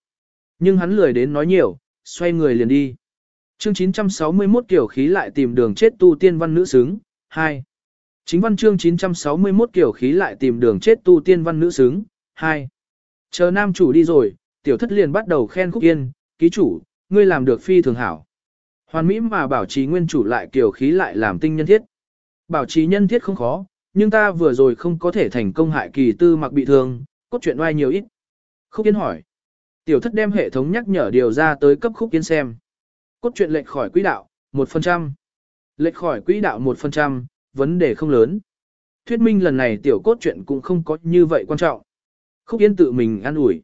Nhưng hắn lười đến nói nhiều, xoay người liền đi. Chương 961 kiểu khí lại tìm đường chết tu tiên văn nữ xứng, 2. Chính văn chương 961 kiểu khí lại tìm đường chết tu tiên văn nữ xứng, 2. Chờ nam chủ đi rồi, tiểu thất liền bắt đầu khen khúc yên, ký chủ, ngươi làm được phi thường hảo. Hoàn mỹ mà bảo trì nguyên chủ lại kiểu khí lại làm tinh nhân thiết. Bảo trì nhân thiết không khó, nhưng ta vừa rồi không có thể thành công hại kỳ tư mặc bị thương, cốt truyện oai nhiều ít. Khúc Yên hỏi. Tiểu thất đem hệ thống nhắc nhở điều ra tới cấp Khúc Yên xem. Cốt truyện lệch khỏi quỹ đạo, 1%. Lệch khỏi quỹ đạo 1%, vấn đề không lớn. Thuyết minh lần này tiểu cốt truyện cũng không có như vậy quan trọng. Khúc Yên tự mình ăn ủi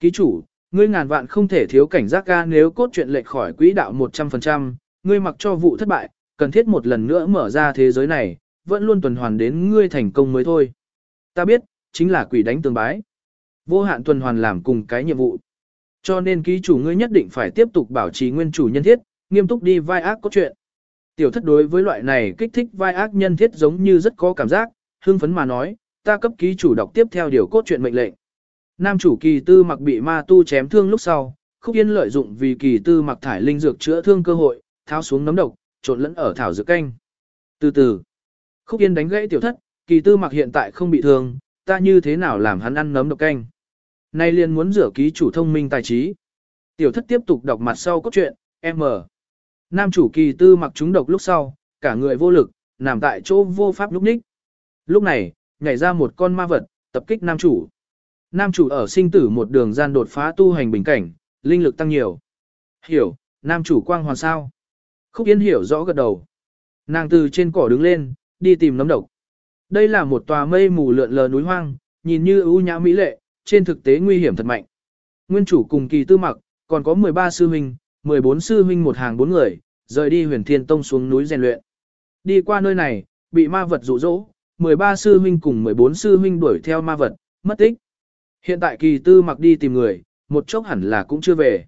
Ký chủ, ngươi ngàn vạn không thể thiếu cảnh giác ga nếu cốt truyện lệch khỏi quỹ đạo 100%, ngươi mặc cho vụ thất bại, cần thiết một lần nữa mở ra thế giới này, vẫn luôn tuần hoàn đến ngươi thành công mới thôi. Ta biết, chính là quỷ đánh tường bái. Vô hạn tuần hoàn làm cùng cái nhiệm vụ. Cho nên ký chủ ngươi nhất định phải tiếp tục bảo trì nguyên chủ nhân thiết, nghiêm túc đi vai ác cốt truyện. Tiểu thất đối với loại này kích thích vai ác nhân thiết giống như rất có cảm giác, hưng phấn mà nói, ta cấp ký chủ đọc tiếp theo điều cốt truyện mệnh lệnh. Nam chủ kỳ tư mặc bị ma tu chém thương lúc sau, khúc yên lợi dụng vì kỳ tư mặc thải linh dược chữa thương cơ hội, tháo xuống nấm độc, trộn lẫn ở thảo dược canh. Từ từ, khúc yên đánh gãy tiểu thất, kỳ tư mặc hiện tại không bị thương, ta như thế nào làm hắn ăn nấm độc canh. Nay liền muốn rửa ký chủ thông minh tài trí. Tiểu thất tiếp tục đọc mặt sau cốt truyện, M. Nam chủ kỳ tư mặc chúng độc lúc sau, cả người vô lực, nằm tại chỗ vô pháp lúc ních. Lúc này, nhảy ra một con ma vật, tập kích nam chủ. Nam chủ ở sinh tử một đường gian đột phá tu hành bình cảnh, linh lực tăng nhiều. Hiểu, nam chủ quang hoàn sao. Khúc Yên hiểu rõ gật đầu. Nàng từ trên cỏ đứng lên, đi tìm nấm độc. Đây là một tòa mây mù lượn lờ núi hoang, nhìn như ưu nhã mỹ lệ, trên thực tế nguy hiểm thật mạnh. Nguyên chủ cùng kỳ tư mặc, còn có 13 sư huynh, 14 sư huynh một hàng bốn người, rời đi huyền thiên tông xuống núi rèn luyện. Đi qua nơi này, bị ma vật rụ rỗ, 13 sư huynh cùng 14 sư huynh đuổi theo ma vật, mất tích. Hiện tại kỳ tư mặc đi tìm người, một chốc hẳn là cũng chưa về.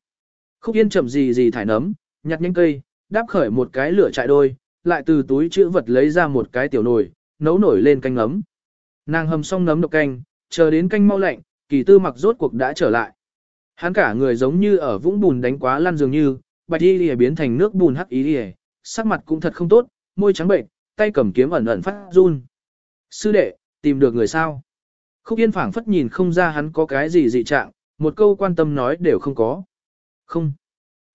Khúc yên chậm gì gì thải nấm, nhặt những cây, đáp khởi một cái lửa chạy đôi, lại từ túi chữ vật lấy ra một cái tiểu nồi, nấu nổi lên canh nấm. Nàng hầm xong nấm độc canh, chờ đến canh mau lạnh, kỳ tư mặc rốt cuộc đã trở lại. Hắn cả người giống như ở vũng bùn đánh quá lăn dường như, bạch y lìa biến thành nước bùn hắc y lìa, sắc mặt cũng thật không tốt, môi trắng bệnh, tay cầm kiếm ẩn ẩn phát run. Sư đệ, tìm được người sao? Khúc Yên phảng phất nhìn không ra hắn có cái gì dị trạng, một câu quan tâm nói đều không có. Không.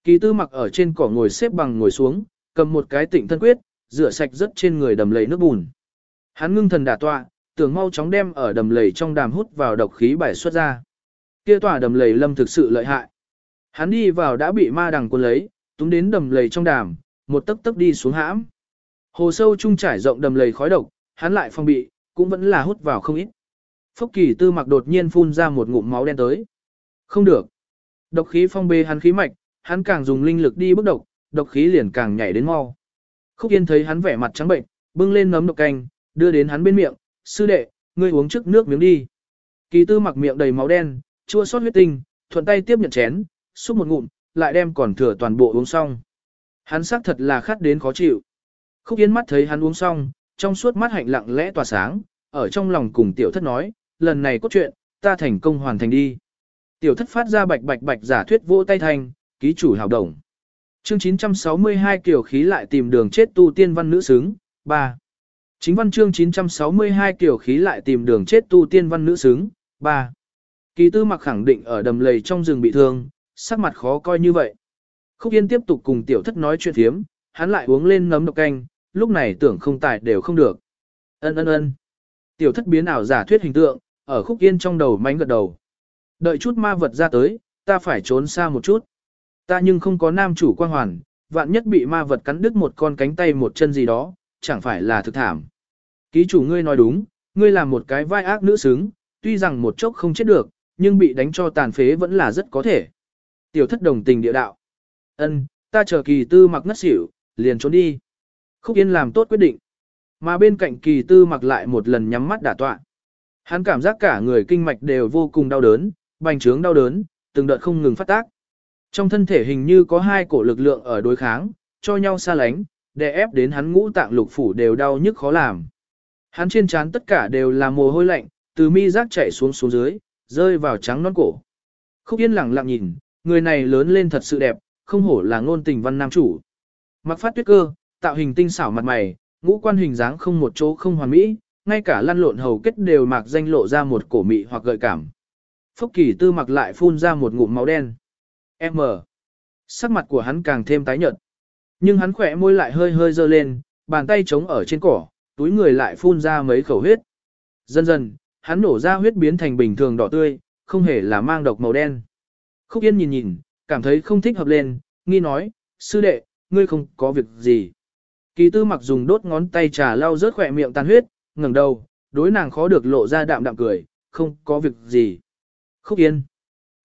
Kỳ tư mặc ở trên cỏ ngồi xếp bằng ngồi xuống, cầm một cái tịnh thân quyết, rửa sạch rất trên người đầm lầy nước bùn. Hắn ngưng thần đả tọa, tưởng mau chóng đem ở đầm lầy trong đàm hút vào độc khí bài xuất ra. Kia tòa đầm lầy lâm thực sự lợi hại. Hắn đi vào đã bị ma đằng quân lấy, túm đến đầm lầy trong đàm, một tấc tấc đi xuống hãm. Hồ sâu trung trải rộng đầm lầy khói độc, hắn lại phong bị, cũng vẫn là hút vào không ít. Phúc kỳ tư mặc đột nhiên phun ra một ngụm máu đen tới. Không được. Độc khí phong bê hắn khí mạch, hắn càng dùng linh lực đi bức độc, độc khí liền càng nhảy đến mau. Khúc Yên thấy hắn vẻ mặt trắng bệnh, bưng lên nấm độc canh, đưa đến hắn bên miệng, sư đệ, ngươi uống trước nước miếng đi. Kỳ tư mặc miệng đầy máu đen, chua xót huyết tinh, thuận tay tiếp nhận chén, xúc một ngụm, lại đem còn thừa toàn bộ uống xong. Hắn xác thật là khát đến khó chịu. Khúc Yên mắt thấy hắn uống xong, trong suốt mắt hạnh lặng lẽ tỏa sáng, ở trong lòng cùng tiểu thất nói, lần này cốt truyện, ta thành công hoàn thành đi. Tiểu thất phát ra bạch bạch bạch giả thuyết vỗ tay thành, ký chủ hào đồng. Chương 962 kiểu khí lại tìm đường chết tu tiên văn nữ xứng, 3. Chính văn chương 962 kiểu khí lại tìm đường chết tu tiên văn nữ xứng, 3. Kỳ tư mặc khẳng định ở đầm lầy trong rừng bị thương, sắc mặt khó coi như vậy. Khúc Yên tiếp tục cùng tiểu thất nói chuyện thiếm, hắn lại uống lên nấm độc canh, lúc này tưởng không tài đều không được. Ân ân ân. Tiểu thất biến ảo giả thuyết hình tượng, ở Khúc Yên trong đầu mánh gật đầu. Đợi chút ma vật ra tới, ta phải trốn xa một chút. Ta nhưng không có nam chủ quan hoàn, vạn nhất bị ma vật cắn đứt một con cánh tay một chân gì đó, chẳng phải là thực thảm. Ký chủ ngươi nói đúng, ngươi là một cái vai ác nữ xứng, tuy rằng một chốc không chết được, nhưng bị đánh cho tàn phế vẫn là rất có thể. Tiểu thất đồng tình địa đạo. ân ta chờ kỳ tư mặc ngất xỉu, liền trốn đi. Khúc Yên làm tốt quyết định. Mà bên cạnh kỳ tư mặc lại một lần nhắm mắt đả tọa. Hắn cảm giác cả người kinh mạch đều vô cùng đau đớn, bành trướng đau đớn, từng đợt không ngừng phát tác. Trong thân thể hình như có hai cổ lực lượng ở đối kháng, cho nhau xa lánh, đè ép đến hắn ngũ tạng lục phủ đều đau nhức khó làm. Hắn trên trán tất cả đều là mồ hôi lạnh, từ mi giác chảy xuống xuống dưới, rơi vào trắng non cổ. Khúc Yên lặng lặng nhìn, người này lớn lên thật sự đẹp, không hổ là ngôn tình văn nam chủ. Mặc phát tuyết cơ, tạo hình tinh xảo mặt mày, ngũ quan hình dáng không một chỗ không hoàn mỹ, ngay cả lăn lộn hầu kết đều mạc danh lộ ra một cổ mị hoặc gợi cảm. Phúc kỳ tư mặc lại phun ra một ngụm máu đen. M. Sắc mặt của hắn càng thêm tái nhợt. Nhưng hắn khỏe môi lại hơi hơi dơ lên, bàn tay trống ở trên cỏ, túi người lại phun ra mấy khẩu huyết. Dần dần, hắn nổ ra huyết biến thành bình thường đỏ tươi, không hề là mang độc màu đen. Khúc Yên nhìn nhìn, cảm thấy không thích hợp lên, nghi nói, sư đệ, ngươi không có việc gì. Kỳ tư mặc dùng đốt ngón tay trà lau rớt khỏe miệng tan huyết, ngẩng đầu, đối nàng khó được lộ ra đạm đạm cười, không có việc gì. Khúc Yên.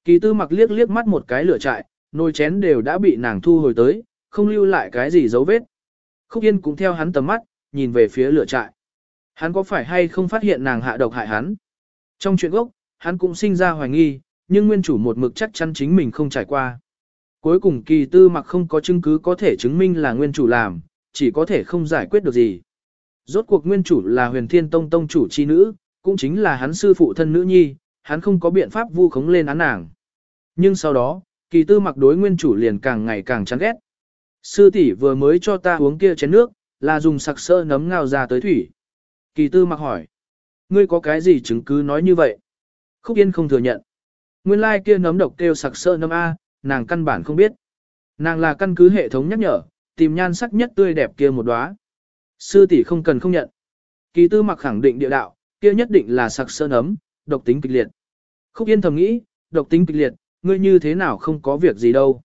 Kỳ tư mặc liếc liếc mắt một cái lửa trại, nồi chén đều đã bị nàng thu hồi tới, không lưu lại cái gì dấu vết. Khúc Yên cũng theo hắn tầm mắt, nhìn về phía lửa trại. Hắn có phải hay không phát hiện nàng hạ độc hại hắn? Trong chuyện gốc, hắn cũng sinh ra hoài nghi, nhưng nguyên chủ một mực chắc chắn chính mình không trải qua. Cuối cùng kỳ tư mặc không có chứng cứ có thể chứng minh là nguyên chủ làm, chỉ có thể không giải quyết được gì. Rốt cuộc nguyên chủ là huyền thiên tông tông chủ chi nữ, cũng chính là hắn sư phụ thân nữ nhi, hắn không có biện pháp vu khống lên án nàng. Nhưng sau đó, kỳ tư mặc đối nguyên chủ liền càng ngày càng chán ghét. Sư tỷ vừa mới cho ta uống kia chén nước, là dùng sặc sơ nấm ngao ra tới thủy. Kỳ tư mặc hỏi, ngươi có cái gì chứng cứ nói như vậy? Khúc Yên không thừa nhận. Nguyên lai like kia nấm độc kêu sặc sơ nấm A, nàng căn bản không biết. Nàng là căn cứ hệ thống nhắc nhở, tìm nhan sắc nhất tươi đẹp kia một đóa. Sư tỷ không cần không nhận. Kỳ tư mặc khẳng định địa đạo, kia nhất định là sặc sơ nấm, độc tính kịch liệt. Khúc Yên thầm nghĩ, độc tính kịch liệt, ngươi như thế nào không có việc gì đâu.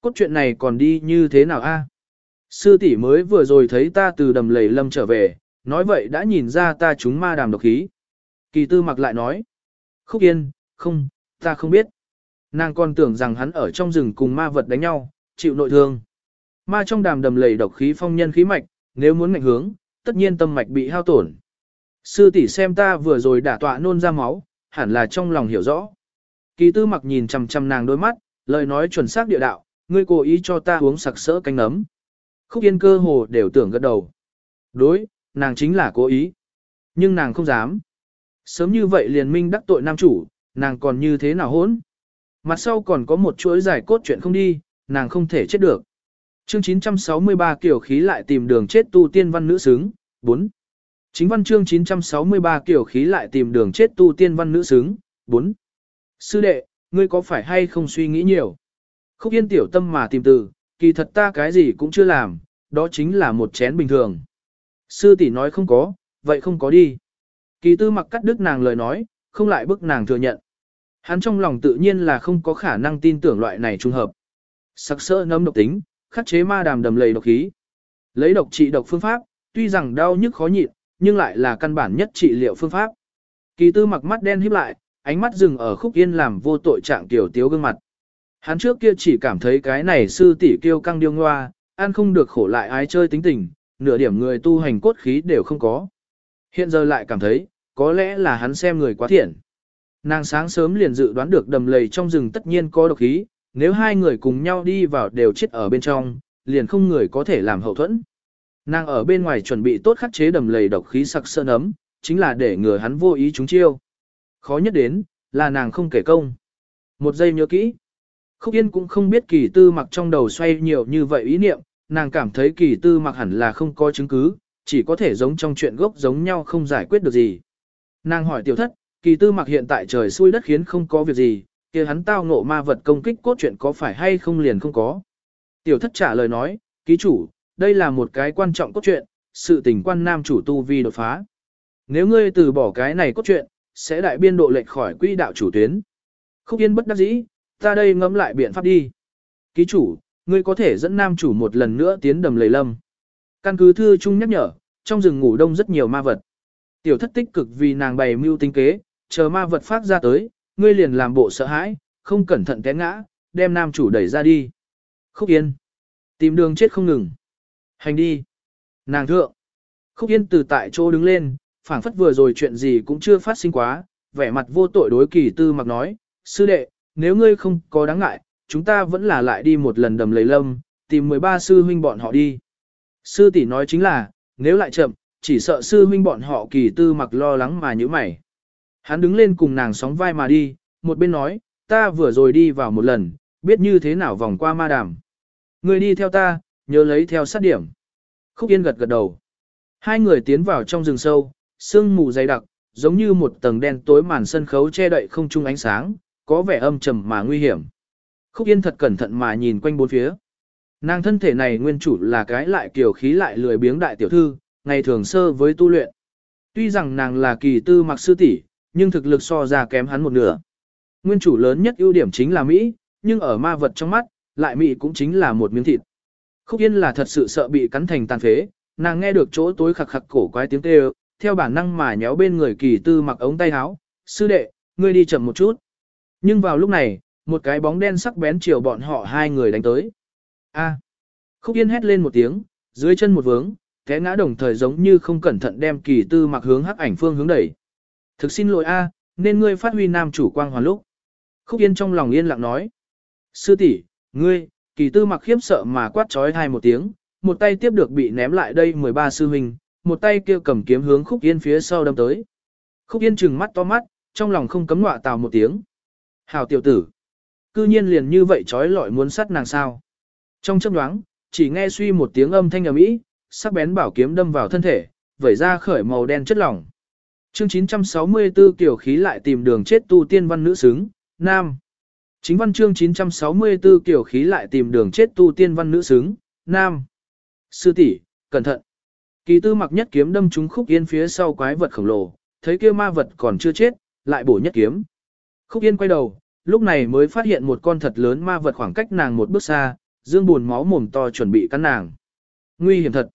Cốt truyện này còn đi như thế nào a? Sư tỷ mới vừa rồi thấy ta từ đầm lầy lâm trở về, nói vậy đã nhìn ra ta chúng ma đàm độc khí. Kỳ tư mặc lại nói. Khúc Yên, không, ta không biết. Nàng còn tưởng rằng hắn ở trong rừng cùng ma vật đánh nhau, chịu nội thương. Ma trong đàm đầm lầy độc khí phong nhân khí mạch, nếu muốn ngạnh hướng, tất nhiên tâm mạch bị hao tổn. Sư tỷ xem ta vừa rồi đả tọa nôn ra máu, hẳn là trong lòng hiểu rõ. Kỳ tư mặc nhìn chằm chằm nàng đôi mắt, lời nói chuẩn xác địa đạo, ngươi cố ý cho ta uống sặc sỡ canh nấm. Khúc yên cơ hồ đều tưởng gật đầu. Đối, nàng chính là cố ý. Nhưng nàng không dám. Sớm như vậy liền minh đắc tội nam chủ, nàng còn như thế nào hỗn, Mặt sau còn có một chuỗi giải cốt chuyện không đi, nàng không thể chết được. Chương 963 kiểu khí lại tìm đường chết tu tiên văn nữ xứng, 4. Chính văn chương 963 kiểu khí lại tìm đường chết tu tiên văn nữ xứng, 4. Sư đệ, ngươi có phải hay không suy nghĩ nhiều? Khúc yên tiểu tâm mà tìm từ, kỳ thật ta cái gì cũng chưa làm, đó chính là một chén bình thường. Sư tỷ nói không có, vậy không có đi. Kỳ tư mặc cắt đứt nàng lời nói, không lại bức nàng thừa nhận. Hắn trong lòng tự nhiên là không có khả năng tin tưởng loại này trùng hợp. Sắc sỡ nấm độc tính, khắc chế ma đàm đầm lầy độc khí. Lấy độc trị độc phương pháp, tuy rằng đau nhức khó nhịn, nhưng lại là căn bản nhất trị liệu phương pháp. Kỳ tư mặc mắt đen híp lại, ánh mắt dừng ở khúc yên làm vô tội trạng tiểu tiếu gương mặt. Hắn trước kia chỉ cảm thấy cái này sư tỷ kiêu căng điêu ngoa, ăn không được khổ lại ái chơi tính tình, nửa điểm người tu hành cốt khí đều không có. Hiện giờ lại cảm thấy, có lẽ là hắn xem người quá thiện. Nàng sáng sớm liền dự đoán được đầm lầy trong rừng tất nhiên có độc khí, nếu hai người cùng nhau đi vào đều chết ở bên trong, liền không người có thể làm hậu thuẫn. Nàng ở bên ngoài chuẩn bị tốt khắc chế đầm lầy độc khí sặc sơn ấm, chính là để ngừa hắn vô ý chúng chiêu. Khó nhất đến, là nàng không kể công. Một giây nhớ kỹ. Khúc Yên cũng không biết kỳ tư mặc trong đầu xoay nhiều như vậy ý niệm, nàng cảm thấy kỳ tư mặc hẳn là không có chứng cứ, chỉ có thể giống trong chuyện gốc giống nhau không giải quyết được gì. Nàng hỏi tiểu thất, kỳ tư mặc hiện tại trời xui đất khiến không có việc gì, kia hắn tao ngộ ma vật công kích cốt truyện có phải hay không liền không có. Tiểu thất trả lời nói, ký chủ, đây là một cái quan trọng cốt truyện, sự tình quan nam chủ tu vi đột phá. Nếu ngươi từ bỏ cái này cốt truyện, sẽ đại biên độ lệch khỏi quỹ đạo chủ tuyến. Khúc Yên bất đắc dĩ, ta đây ngẫm lại biện pháp đi. Ký chủ, ngươi có thể dẫn nam chủ một lần nữa tiến đầm lầy lâm. Căn cứ thư chung nhắc nhở, trong rừng ngủ đông rất nhiều ma vật. Tiểu thất tích cực vì nàng bày mưu tinh kế, chờ ma vật phát ra tới, ngươi liền làm bộ sợ hãi, không cẩn thận té ngã, đem nam chủ đẩy ra đi. Khúc Yên. Tìm đường chết không ngừng. Hành đi. Nàng thượng. Khúc Yên từ tại chỗ đứng lên, phảng phất vừa rồi chuyện gì cũng chưa phát sinh quá, vẻ mặt vô tội đối kỳ tư mặc nói, sư đệ, nếu ngươi không có đáng ngại, chúng ta vẫn là lại đi một lần đầm lấy lâm, tìm 13 sư huynh bọn họ đi. Sư tỷ nói chính là, nếu lại chậm, chỉ sợ sư huynh bọn họ kỳ tư mặc lo lắng mà như mày. Hắn đứng lên cùng nàng sóng vai mà đi, một bên nói, ta vừa rồi đi vào một lần, biết như thế nào vòng qua ma đàm. Ngươi đi theo ta, nhớ lấy theo sát điểm. Khúc Yên gật gật đầu. Hai người tiến vào trong rừng sâu, sương mù dày đặc, giống như một tầng đen tối màn sân khấu che đậy không trung ánh sáng, có vẻ âm trầm mà nguy hiểm. Khúc Yên thật cẩn thận mà nhìn quanh bốn phía. Nàng thân thể này nguyên chủ là cái lại kiều khí lại lười biếng đại tiểu thư, ngày thường sơ với tu luyện. Tuy rằng nàng là kỳ tư mặc sư tỷ, nhưng thực lực so ra kém hắn một nửa. Nguyên chủ lớn nhất ưu điểm chính là Mỹ, nhưng ở ma vật trong mắt, lại Mỹ cũng chính là một miếng thịt. Khúc Yên là thật sự sợ bị cắn thành tàn phế, nàng nghe được chỗ tối khặc khặc cổ quái tiếng kêu, theo bản năng mà nhéo bên người kỳ tư mặc ống tay áo, sư đệ, ngươi đi chậm một chút. Nhưng vào lúc này, một cái bóng đen sắc bén chiều bọn họ hai người đánh tới. A. Khúc Yên hét lên một tiếng, dưới chân một vướng, té ngã đồng thời giống như không cẩn thận đem kỳ tư mặc hướng hắc ảnh phương hướng đẩy. Thực xin lỗi A, nên ngươi phát huy nam chủ quang hoàn lúc. Khúc Yên trong lòng yên lặng nói. Sư tỷ ngươi, kỳ tư mặc khiếp sợ mà quát trói hai một tiếng, một tay tiếp được bị ném lại đây 13 sư huynh, một tay kia cầm kiếm hướng Khúc Yên phía sau đâm tới. Khúc Yên trừng mắt to mắt, trong lòng không cấm ngọa tào một tiếng. Hảo tiểu tử. Cư nhiên liền như vậy trói lọi muốn sát nàng sao. Trong chấp đoáng, chỉ nghe suy một tiếng âm thanh ầm ĩ, sắc bén bảo kiếm đâm vào thân thể, vẩy ra khởi màu đen chất lỏng. Chương 964 kiểu khí lại tìm đường chết tu tiên văn nữ xứng, nam. Chính văn chương 964 kiểu khí lại tìm đường chết tu tiên văn nữ xứng, nam. Sư tỷ, cẩn thận. Kỳ tư mặc nhất kiếm đâm trúng khúc yên phía sau quái vật khổng lồ, thấy kia ma vật còn chưa chết, lại bổ nhất kiếm. Khúc yên quay đầu, lúc này mới phát hiện một con thật lớn ma vật khoảng cách nàng một bước xa, dương buồn máu mồm to chuẩn bị cắn nàng. Nguy hiểm thật.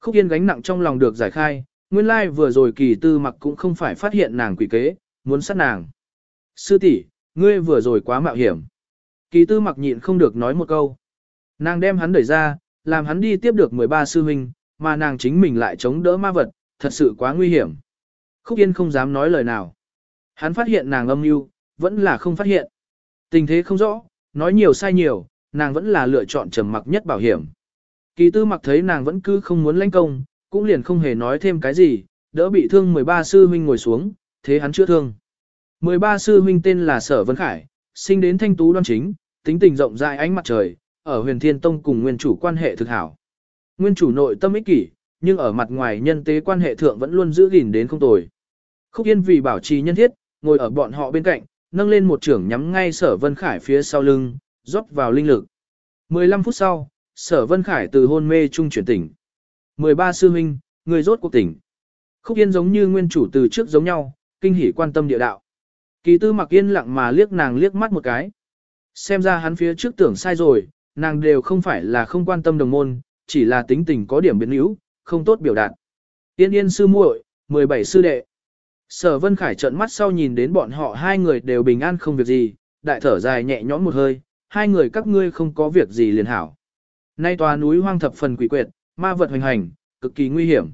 Khúc yên gánh nặng trong lòng được giải khai, nguyên lai vừa rồi kỳ tư mặc cũng không phải phát hiện nàng quỷ kế, muốn sát nàng. Sư tỷ ngươi vừa rồi quá mạo hiểm. Kỳ tư mặc nhịn không được nói một câu. Nàng đem hắn đẩy ra, làm hắn đi tiếp được 13 sư huynh, mà nàng chính mình lại chống đỡ ma vật, thật sự quá nguy hiểm. Khúc Yên không dám nói lời nào. Hắn phát hiện nàng âm mưu vẫn là không phát hiện. Tình thế không rõ, nói nhiều sai nhiều, nàng vẫn là lựa chọn trầm mặc nhất bảo hiểm. Kỳ tư mặc thấy nàng vẫn cứ không muốn lãnh công, cũng liền không hề nói thêm cái gì, đỡ bị thương 13 sư huynh ngồi xuống, thế hắn chữa thương. 13 sư huynh tên là Sở Vân Khải, sinh đến thanh tú đoan chính, tính tình rộng rãi ánh mặt trời, ở huyền thiên tông cùng nguyên chủ quan hệ thực hảo. Nguyên chủ nội tâm ích kỷ, nhưng ở mặt ngoài nhân tế quan hệ thượng vẫn luôn giữ gìn đến không tồi. Khúc Yên vì bảo trì nhân thiết, ngồi ở bọn họ bên cạnh, nâng lên một trưởng nhắm ngay sở Vân Khải phía sau lưng, rót vào linh lực. 15 phút sau, sở Vân Khải từ hôn mê trung chuyển tỉnh. 13 sư huynh, người rốt cuộc tỉnh. Khúc Yên giống như nguyên chủ từ trước giống nhau, kinh hỉ quan tâm địa đạo. Kỳ tư mặc yên lặng mà liếc nàng liếc mắt một cái. Xem ra hắn phía trước tưởng sai rồi, nàng đều không phải là không quan tâm đồng môn, chỉ là tính tình có điểm biến yếu, không tốt biểu đạt. Yên yên sư muội, 17 sư đệ. Sở Vân Khải trợn mắt sau nhìn đến bọn họ hai người đều bình an không việc gì, đại thở dài nhẹ nhõm một hơi, hai người các ngươi không có việc gì liền hảo. Nay tòa núi hoang thập phần quỷ quyệt, ma vật hoành hành, cực kỳ nguy hiểm.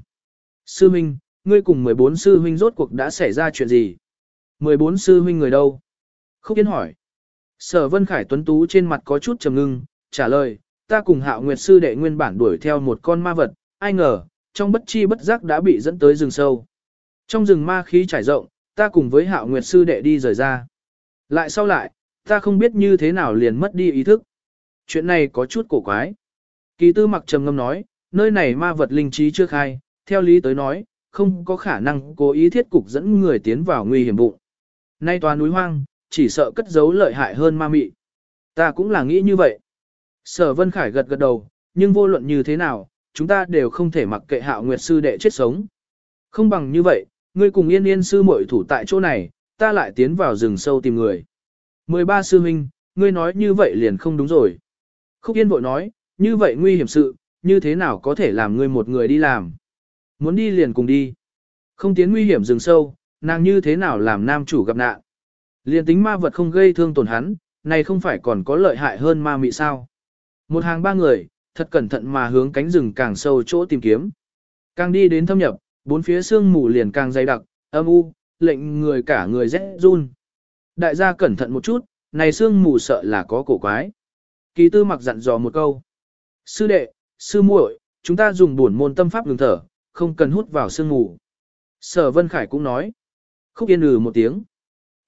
Sư huynh ngươi cùng 14 sư huynh rốt cuộc đã xảy ra chuyện gì? 14 sư huynh người đâu? Khúc Yên hỏi. Sở Vân Khải tuấn tú trên mặt có chút trầm ngưng, trả lời, ta cùng hạo nguyệt sư đệ nguyên bản đuổi theo một con ma vật, ai ngờ, trong bất chi bất giác đã bị dẫn tới rừng sâu. Trong rừng ma khí trải rộng, ta cùng với hạo nguyệt sư đệ đi rời ra. Lại sau lại, ta không biết như thế nào liền mất đi ý thức. Chuyện này có chút cổ quái. Kỳ tư mặc trầm ngâm nói, nơi này ma vật linh trí chưa khai, theo lý tới nói, không có khả năng cố ý thiết cục dẫn người tiến vào nguy hiểm bụng. Nay tòa núi hoang, chỉ sợ cất giấu lợi hại hơn ma mị. Ta cũng là nghĩ như vậy. Sở Vân Khải gật gật đầu, nhưng vô luận như thế nào, chúng ta đều không thể mặc kệ hạo nguyệt sư đệ chết sống. Không bằng như vậy, ngươi cùng yên yên sư muội thủ tại chỗ này, ta lại tiến vào rừng sâu tìm người. 13 sư huynh, ngươi nói như vậy liền không đúng rồi. Khúc Yên vội nói, như vậy nguy hiểm sự, như thế nào có thể làm ngươi một người đi làm. Muốn đi liền cùng đi. Không tiến nguy hiểm rừng sâu, nàng như thế nào làm nam chủ gặp nạn. Liền tính ma vật không gây thương tổn hắn, này không phải còn có lợi hại hơn ma mị sao. Một hàng ba người, thật cẩn thận mà hướng cánh rừng càng sâu chỗ tìm kiếm. Càng đi đến thâm nhập, bốn phía sương mù liền càng dày đặc, âm u, lệnh người cả người rẽ run. Đại gia cẩn thận một chút, này sương mù sợ là có cổ quái. Kỳ tư mặc dặn dò một câu. Sư đệ, sư muội, chúng ta dùng buồn môn tâm pháp ngừng thở, không cần hút vào sương ngủ. Sở Vân Khải cũng nói. Khúc yên ừ một tiếng.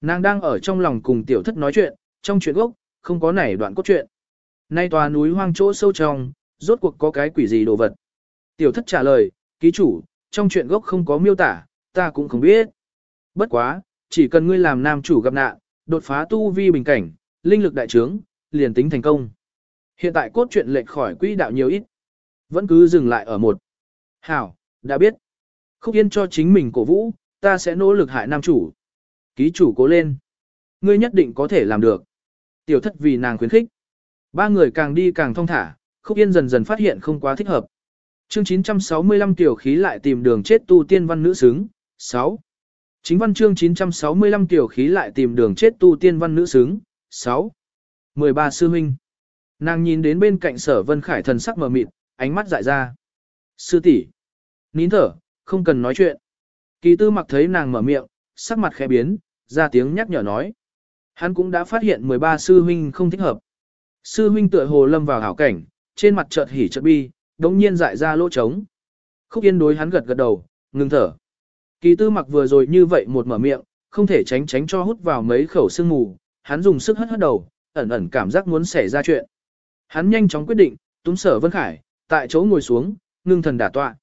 Nàng đang ở trong lòng cùng tiểu thất nói chuyện, trong chuyện gốc, không có nảy đoạn cốt truyện. Nay tòa núi hoang chỗ sâu trong, rốt cuộc có cái quỷ gì đồ vật. Tiểu thất trả lời, ký chủ, trong chuyện gốc không có miêu tả, ta cũng không biết. Bất quá, chỉ cần ngươi làm nam chủ gặp nạn, đột phá tu vi bình cảnh, linh lực đại trướng, liền tính thành công. Hiện tại cốt truyện lệch khỏi quỹ đạo nhiều ít. Vẫn cứ dừng lại ở một. Hảo, đã biết. Khúc Yên cho chính mình cổ vũ, ta sẽ nỗ lực hại nam chủ. Ký chủ cố lên. Ngươi nhất định có thể làm được. Tiểu thất vì nàng khuyến khích. Ba người càng đi càng thong thả, Khúc Yên dần dần phát hiện không quá thích hợp. Chương 965 tiểu khí lại tìm đường chết tu tiên văn nữ xứng. 6. Chính văn chương 965 tiểu khí lại tìm đường chết tu tiên văn nữ xứng. 6. 13 sư huynh. Nàng nhìn đến bên cạnh sở vân khải thần sắc mờ mịt, ánh mắt dại ra. Sư tỷ, Nín thở, không cần nói chuyện. Kỳ tư mặc thấy nàng mở miệng, sắc mặt khẽ biến, ra tiếng nhắc nhở nói. Hắn cũng đã phát hiện 13 sư huynh không thích hợp. Sư huynh tựa hồ lâm vào hảo cảnh, trên mặt chợt hỉ chợt bi, đống nhiên dại ra lỗ trống. Khúc yên đối hắn gật gật đầu, ngừng thở. Kỳ tư mặc vừa rồi như vậy một mở miệng, không thể tránh tránh cho hút vào mấy khẩu sương mù, hắn dùng sức hất hất đầu, ẩn ẩn cảm giác muốn xảy ra chuyện. Hắn nhanh chóng quyết định, túm sở Vân Khải, tại chỗ ngồi xuống, ngưng thần đả tọa.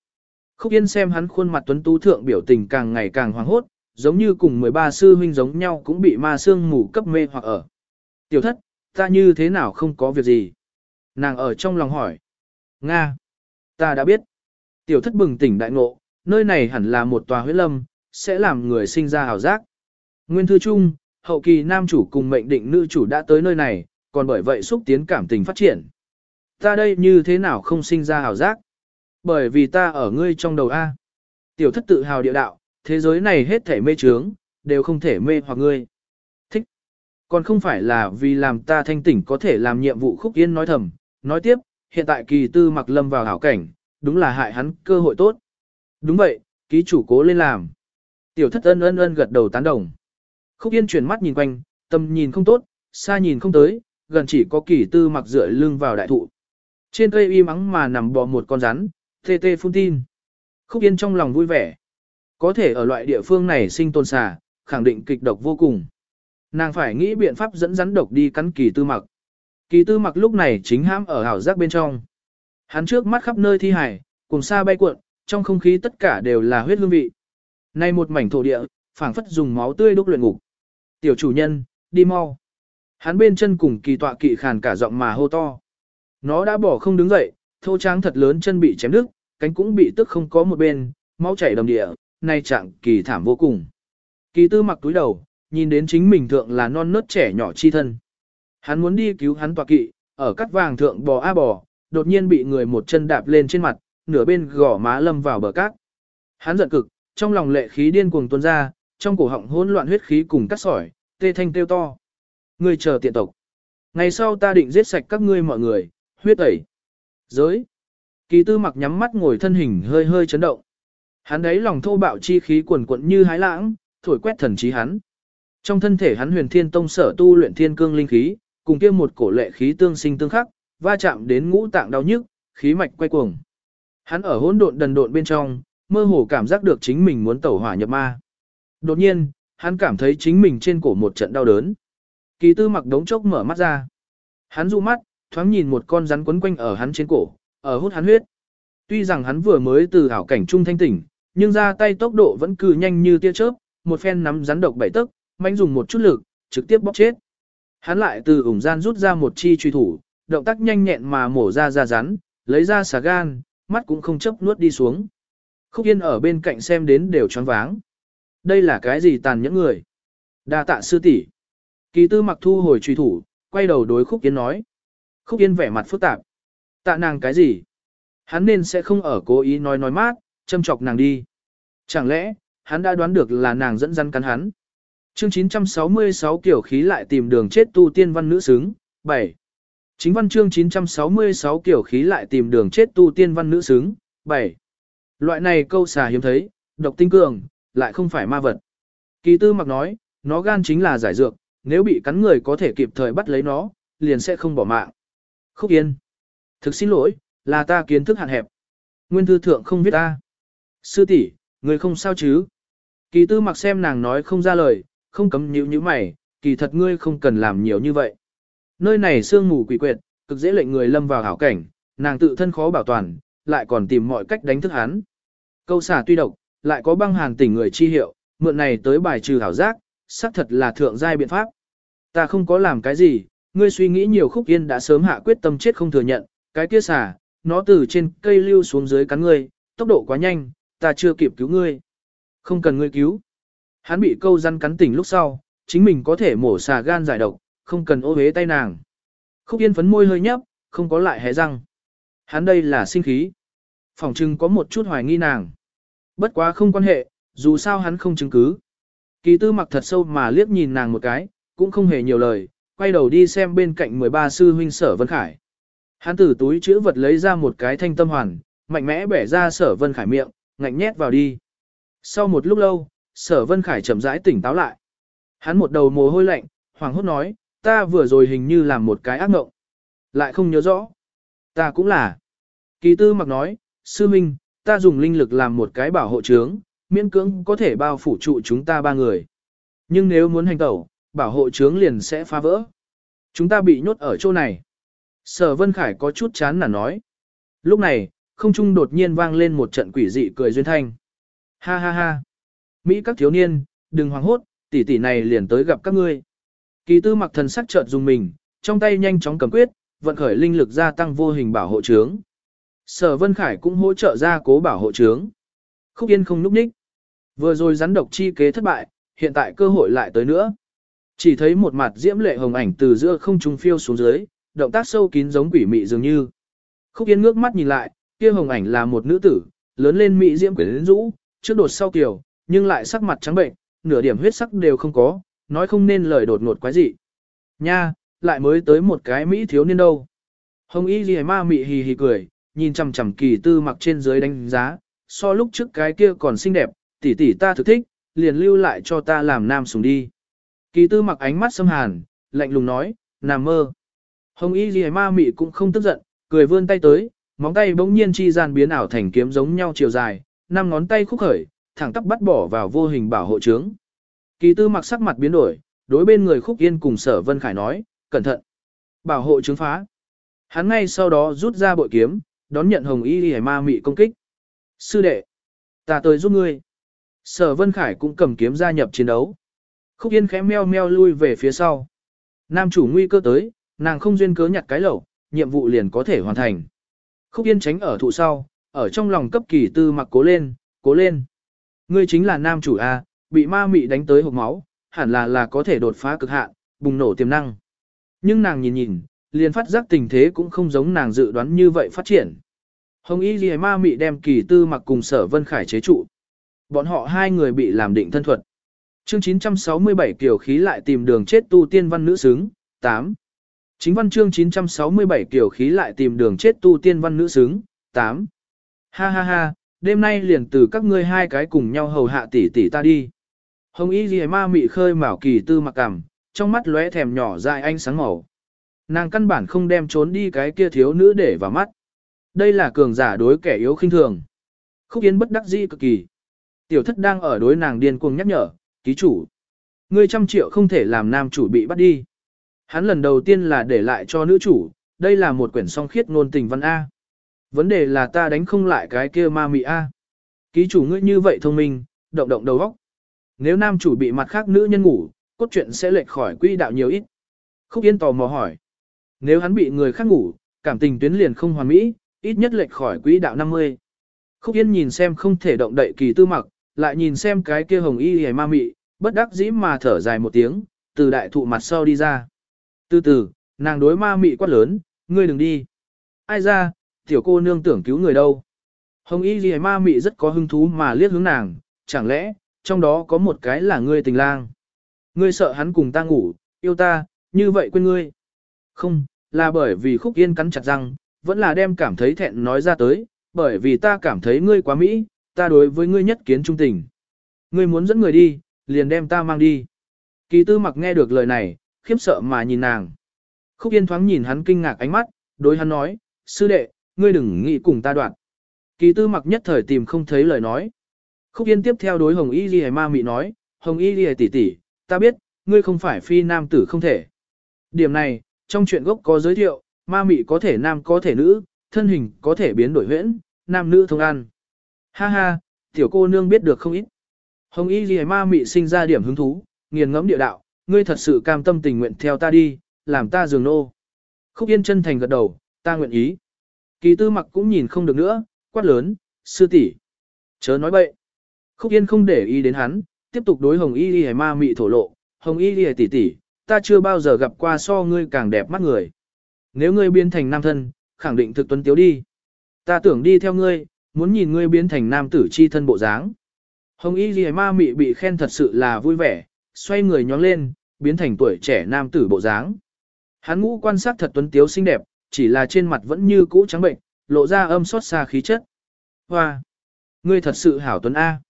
Khúc Yên xem hắn khuôn mặt tuấn tú thượng biểu tình càng ngày càng hoàng hốt, giống như cùng 13 sư huynh giống nhau cũng bị ma sương mù cấp mê hoặc ở. Tiểu thất, ta như thế nào không có việc gì? Nàng ở trong lòng hỏi. Nga, ta đã biết. Tiểu thất bừng tỉnh đại ngộ, nơi này hẳn là một tòa huyết lâm, sẽ làm người sinh ra hào giác. Nguyên thư chung, hậu kỳ nam chủ cùng mệnh định nữ chủ đã tới nơi này, còn bởi vậy xúc tiến cảm tình phát triển. Ta đây như thế nào không sinh ra hào giác? Bởi vì ta ở ngươi trong đầu A. Tiểu thất tự hào địa đạo, thế giới này hết thể mê trướng, đều không thể mê hoặc ngươi. Thích. Còn không phải là vì làm ta thanh tỉnh có thể làm nhiệm vụ khúc yên nói thầm. Nói tiếp, hiện tại kỳ tư mặc lâm vào hảo cảnh, đúng là hại hắn cơ hội tốt. Đúng vậy, ký chủ cố lên làm. Tiểu thất ân ân ân gật đầu tán đồng. Khúc yên chuyển mắt nhìn quanh, tâm nhìn không tốt, xa nhìn không tới, gần chỉ có kỳ tư mặc dựa lưng vào đại thụ. Trên cây y mắng mà nằm bò một con rắn, tê tê phun tin. Khúc Yên trong lòng vui vẻ. Có thể ở loại địa phương này sinh tồn xà, khẳng định kịch độc vô cùng. Nàng phải nghĩ biện pháp dẫn rắn độc đi cắn kỳ tư mặc. Kỳ tư mặc lúc này chính hãm ở hảo giác bên trong. Hắn trước mắt khắp nơi thi hải, cùng xa bay cuộn, trong không khí tất cả đều là huyết hương vị. Nay một mảnh thổ địa, phảng phất dùng máu tươi đúc luyện ngục. Tiểu chủ nhân, đi mau. Hắn bên chân cùng kỳ tọa kỵ khàn cả giọng mà hô to. Nó đã bỏ không đứng dậy, thô tráng thật lớn chân bị chém đứt, cánh cũng bị tức không có một bên, máu chảy đầm địa, nay trạng kỳ thảm vô cùng. Kỳ tư mặc túi đầu, nhìn đến chính mình thượng là non nớt trẻ nhỏ chi thân. Hắn muốn đi cứu hắn tọa kỵ, ở cắt vàng thượng bò a bò, đột nhiên bị người một chân đạp lên trên mặt, nửa bên gò má lâm vào bờ cát. Hắn giận cực, trong lòng lệ khí điên cuồng tuôn ra, trong cổ họng hỗn loạn huyết khí cùng cắt sỏi, tê thanh kêu to. Ngươi chờ tiện tộc. Ngày sau ta định giết sạch các ngươi mọi người, huyết tẩy. Giới. Kỳ tư mặc nhắm mắt ngồi thân hình hơi hơi chấn động. Hắn đấy lòng thô bạo chi khí quần quận như hái lãng, thổi quét thần trí hắn. Trong thân thể hắn huyền thiên tông sở tu luyện thiên cương linh khí, cùng kia một cổ lệ khí tương sinh tương khắc, va chạm đến ngũ tạng đau nhức, khí mạch quay cuồng. Hắn ở hỗn độn đần độn bên trong, mơ hồ cảm giác được chính mình muốn tẩu hỏa nhập ma. Đột nhiên, hắn cảm thấy chính mình trên cổ một trận đau đớn. Kỳ tư mặc đống chốc mở mắt ra. Hắn dụ mắt, thoáng nhìn một con rắn quấn quanh ở hắn trên cổ, ở hút hắn huyết. Tuy rằng hắn vừa mới từ ảo cảnh trung thanh tỉnh, nhưng ra tay tốc độ vẫn cứ nhanh như tia chớp, một phen nắm rắn độc bảy tức, mạnh dùng một chút lực, trực tiếp bóp chết. Hắn lại từ ủng gian rút ra một chi truy thủ, động tác nhanh nhẹn mà mổ ra ra rắn, lấy ra xà gan, mắt cũng không chấp nuốt đi xuống. Khúc Yên ở bên cạnh xem đến đều choáng váng. Đây là cái gì tàn nhẫn người? Đa tạ sư tỷ. Kỳ tư mặc thu hồi truy thủ, quay đầu đối Khúc Yên nói. Khúc Yên vẻ mặt phức tạp. Tạ nàng cái gì? Hắn nên sẽ không ở cố ý nói nói mát, châm chọc nàng đi. Chẳng lẽ, hắn đã đoán được là nàng dẫn dăn cắn hắn? Chương 966 kiểu khí lại tìm đường chết tu tiên văn nữ xứng, 7. Chính văn chương 966 kiểu khí lại tìm đường chết tu tiên văn nữ xứng, 7. Loại này câu xà hiếm thấy, độc tinh cường, lại không phải ma vật. Kỳ tư mặc nói, nó gan chính là giải dược, nếu bị cắn người có thể kịp thời bắt lấy nó, liền sẽ không bỏ mạng. Khúc Yên. Thực xin lỗi, là ta kiến thức hạn hẹp. Nguyên thư thượng không viết ta. Sư tỷ, người không sao chứ? Kỳ tư mặc xem nàng nói không ra lời, không cấm nhíu như mày, kỳ thật ngươi không cần làm nhiều như vậy. Nơi này sương mù quỷ quyệt, cực dễ lệnh người lâm vào hảo cảnh, nàng tự thân khó bảo toàn, lại còn tìm mọi cách đánh thức hắn. Câu xả tuy độc, lại có băng hàn tỉnh người chi hiệu, mượn này tới bài trừ hảo giác, xác thật là thượng giai biện pháp. Ta không có làm cái gì, ngươi suy nghĩ nhiều khúc yên đã sớm hạ quyết tâm chết không thừa nhận, cái kia xả, nó từ trên cây lưu xuống dưới cắn ngươi, tốc độ quá nhanh, ta chưa kịp cứu ngươi. Không cần ngươi cứu. Hắn bị câu răn cắn tỉnh lúc sau, chính mình có thể mổ xà gan giải độc, không cần ô hế tay nàng. Khúc yên phấn môi hơi nhấp, không có lại hé răng. Hắn đây là sinh khí. Phòng trưng có một chút hoài nghi nàng. Bất quá không quan hệ, dù sao hắn không chứng cứ. Kỳ tư mặc thật sâu mà liếc nhìn nàng một cái, cũng không hề nhiều lời, quay đầu đi xem bên cạnh 13 sư huynh sở Vân Khải. Hắn từ túi chữ vật lấy ra một cái thanh tâm hoàn, mạnh mẽ bẻ ra sở Vân Khải miệng, ngạnh nhét vào đi. Sau một lúc lâu, sở Vân Khải chậm rãi tỉnh táo lại. Hắn một đầu mồ hôi lạnh, hoàng hốt nói, ta vừa rồi hình như làm một cái ác mộng. Lại không nhớ rõ. Ta cũng là. Kỳ tư mặc nói, sư minh, ta dùng linh lực làm một cái bảo hộ trướng, miễn cưỡng có thể bao phủ trụ chúng ta ba người. Nhưng nếu muốn hành tẩu, bảo hộ trướng liền sẽ phá vỡ. Chúng ta bị nhốt ở chỗ này. Sở Vân Khải có chút chán nản nói. Lúc này, không trung đột nhiên vang lên một trận quỷ dị cười duyên thanh. Ha ha ha. Mỹ các thiếu niên, đừng hoảng hốt, tỷ tỷ này liền tới gặp các ngươi. Kỳ tư mặc thần sắc chợt dùng mình, trong tay nhanh chóng cầm quyết, vận khởi linh lực gia tăng vô hình bảo hộ trướng. Sở Vân Khải cũng hỗ trợ ra cố bảo hộ trướng. Khúc Yên không núp ních. Vừa rồi rắn độc chi kế thất bại, hiện tại cơ hội lại tới nữa. Chỉ thấy một mặt diễm lệ hồng ảnh từ giữa không trung phiêu xuống dưới, động tác sâu kín giống quỷ mị dường như. Khúc Yên ngước mắt nhìn lại, kia hồng ảnh là một nữ tử, lớn lên mị diễm quyến rũ, trước đột sau kiểu, nhưng lại sắc mặt trắng bệnh, nửa điểm huyết sắc đều không có, nói không nên lời đột ngột quái gì. Nha, lại mới tới một cái mỹ thiếu niên đâu. Hồng y gì ma mị hì hì cười, nhìn chằm chằm kỳ tư mặc trên dưới đánh giá, so lúc trước cái kia còn xinh đẹp, tỷ tỷ ta thực thích, liền lưu lại cho ta làm nam sủng đi. Kỳ tư mặc ánh mắt xâm hàn, lạnh lùng nói, nằm mơ. Hồng y gì ma mị cũng không tức giận, cười vươn tay tới, móng tay bỗng nhiên chi gian biến ảo thành kiếm giống nhau chiều dài, năm ngón tay khúc khởi, thẳng tắp bắt bỏ vào vô hình bảo hộ trướng. Kỳ tư mặc sắc mặt biến đổi, đối bên người khúc yên cùng sở Vân Khải nói, cẩn thận. Bảo hộ trướng phá. Hắn ngay sau đó rút ra bội kiếm, đón nhận hồng y gì ma mị công kích. Sư đệ, ta tới giúp ngươi. Sở Vân Khải cũng cầm kiếm gia nhập chiến đấu. Khúc Yên khẽ meo meo lui về phía sau. Nam chủ nguy cơ tới, nàng không duyên cớ nhặt cái lẩu, nhiệm vụ liền có thể hoàn thành. Khúc Yên tránh ở thụ sau, ở trong lòng cấp kỳ tư mặc cố lên, cố lên. Ngươi chính là nam chủ A, bị ma mị đánh tới hộp máu, hẳn là là có thể đột phá cực hạn, bùng nổ tiềm năng. Nhưng nàng nhìn nhìn, liền phát giác tình thế cũng không giống nàng dự đoán như vậy phát triển. Hồng Y Ghi Ma Mị đem kỳ tư mặc cùng sở vân khải chế trụ. Bọn họ hai người bị làm định thân thuật. Chương 967 kiểu khí lại tìm đường chết tu tiên văn nữ xứng, 8. Chính văn chương 967 kiểu khí lại tìm đường chết tu tiên văn nữ xứng, 8. Ha ha ha, đêm nay liền từ các ngươi hai cái cùng nhau hầu hạ tỷ tỷ ta đi. Hồng Y Ghi Ma Mị khơi mào kỳ tư mặc cảm, trong mắt lóe thèm nhỏ dại ánh sáng màu. Nàng căn bản không đem trốn đi cái kia thiếu nữ để vào mắt. Đây là cường giả đối kẻ yếu khinh thường. Khúc Yến bất đắc dĩ cực kỳ. Tiểu thất đang ở đối nàng điên cuồng nhắc nhở, ký chủ. Ngươi trăm triệu không thể làm nam chủ bị bắt đi. Hắn lần đầu tiên là để lại cho nữ chủ, đây là một quyển song khiết ngôn tình văn A. Vấn đề là ta đánh không lại cái kia ma mị A. Ký chủ ngươi như vậy thông minh, động động đầu óc. Nếu nam chủ bị mặt khác nữ nhân ngủ, cốt truyện sẽ lệch khỏi quỹ đạo nhiều ít. Khúc Yên tò mò hỏi. Nếu hắn bị người khác ngủ, cảm tình tuyến liền không hoàn mỹ, ít nhất lệch khỏi quỹ đạo 50. Khúc Yên nhìn xem không thể động đậy kỳ tư mặc, lại nhìn xem cái kia hồng y hề ma mị, bất đắc dĩ mà thở dài một tiếng, từ đại thụ mặt sau đi ra. Từ từ, nàng đối ma mị quát lớn, ngươi đừng đi. Ai ra, tiểu cô nương tưởng cứu người đâu. Hồng y hề ma mị rất có hứng thú mà liếc hướng nàng, chẳng lẽ, trong đó có một cái là ngươi tình lang. Ngươi sợ hắn cùng ta ngủ, yêu ta, như vậy quên ngươi. Không, là bởi vì khúc yên cắn chặt răng, vẫn là đem cảm thấy thẹn nói ra tới, bởi vì ta cảm thấy ngươi quá mỹ, ta đối với ngươi nhất kiến trung tình. Ngươi muốn dẫn người đi, liền đem ta mang đi. Kỳ tư mặc nghe được lời này, khiếp sợ mà nhìn nàng. Khúc yên thoáng nhìn hắn kinh ngạc ánh mắt, đối hắn nói, sư đệ, ngươi đừng nghĩ cùng ta đoạn. Kỳ tư mặc nhất thời tìm không thấy lời nói. Khúc yên tiếp theo đối hồng y ghi ma mị nói, hồng y ghi tỷ tỷ, ta biết, ngươi không phải phi nam tử không thể. Điểm này, trong chuyện gốc có giới thiệu, ma mị có thể nam có thể nữ, thân hình có thể biến đổi huyễn, nam nữ thông ăn. Ha ha, tiểu cô nương biết được không ít. Hồng y gì ma mị sinh ra điểm hứng thú, nghiền ngẫm địa đạo, ngươi thật sự cam tâm tình nguyện theo ta đi, làm ta dường nô. Khúc yên chân thành gật đầu, ta nguyện ý. Kỳ tư mặc cũng nhìn không được nữa, quát lớn, sư tỷ Chớ nói bậy. Khúc yên không để ý đến hắn, tiếp tục đối hồng y gì ma mị thổ lộ, hồng y gì tỷ tỷ ta chưa bao giờ gặp qua so ngươi càng đẹp mắt người. Nếu ngươi biến thành nam thân, khẳng định thực tuấn tiếu đi. Ta tưởng đi theo ngươi, muốn nhìn ngươi biến thành nam tử chi thân bộ dáng. Hồng y ghi ma mị bị khen thật sự là vui vẻ, xoay người nhóng lên, biến thành tuổi trẻ nam tử bộ dáng. Hắn ngũ quan sát thật tuấn tiếu xinh đẹp, chỉ là trên mặt vẫn như cũ trắng bệnh, lộ ra âm xót xa khí chất. Hoa! Ngươi thật sự hảo tuấn A.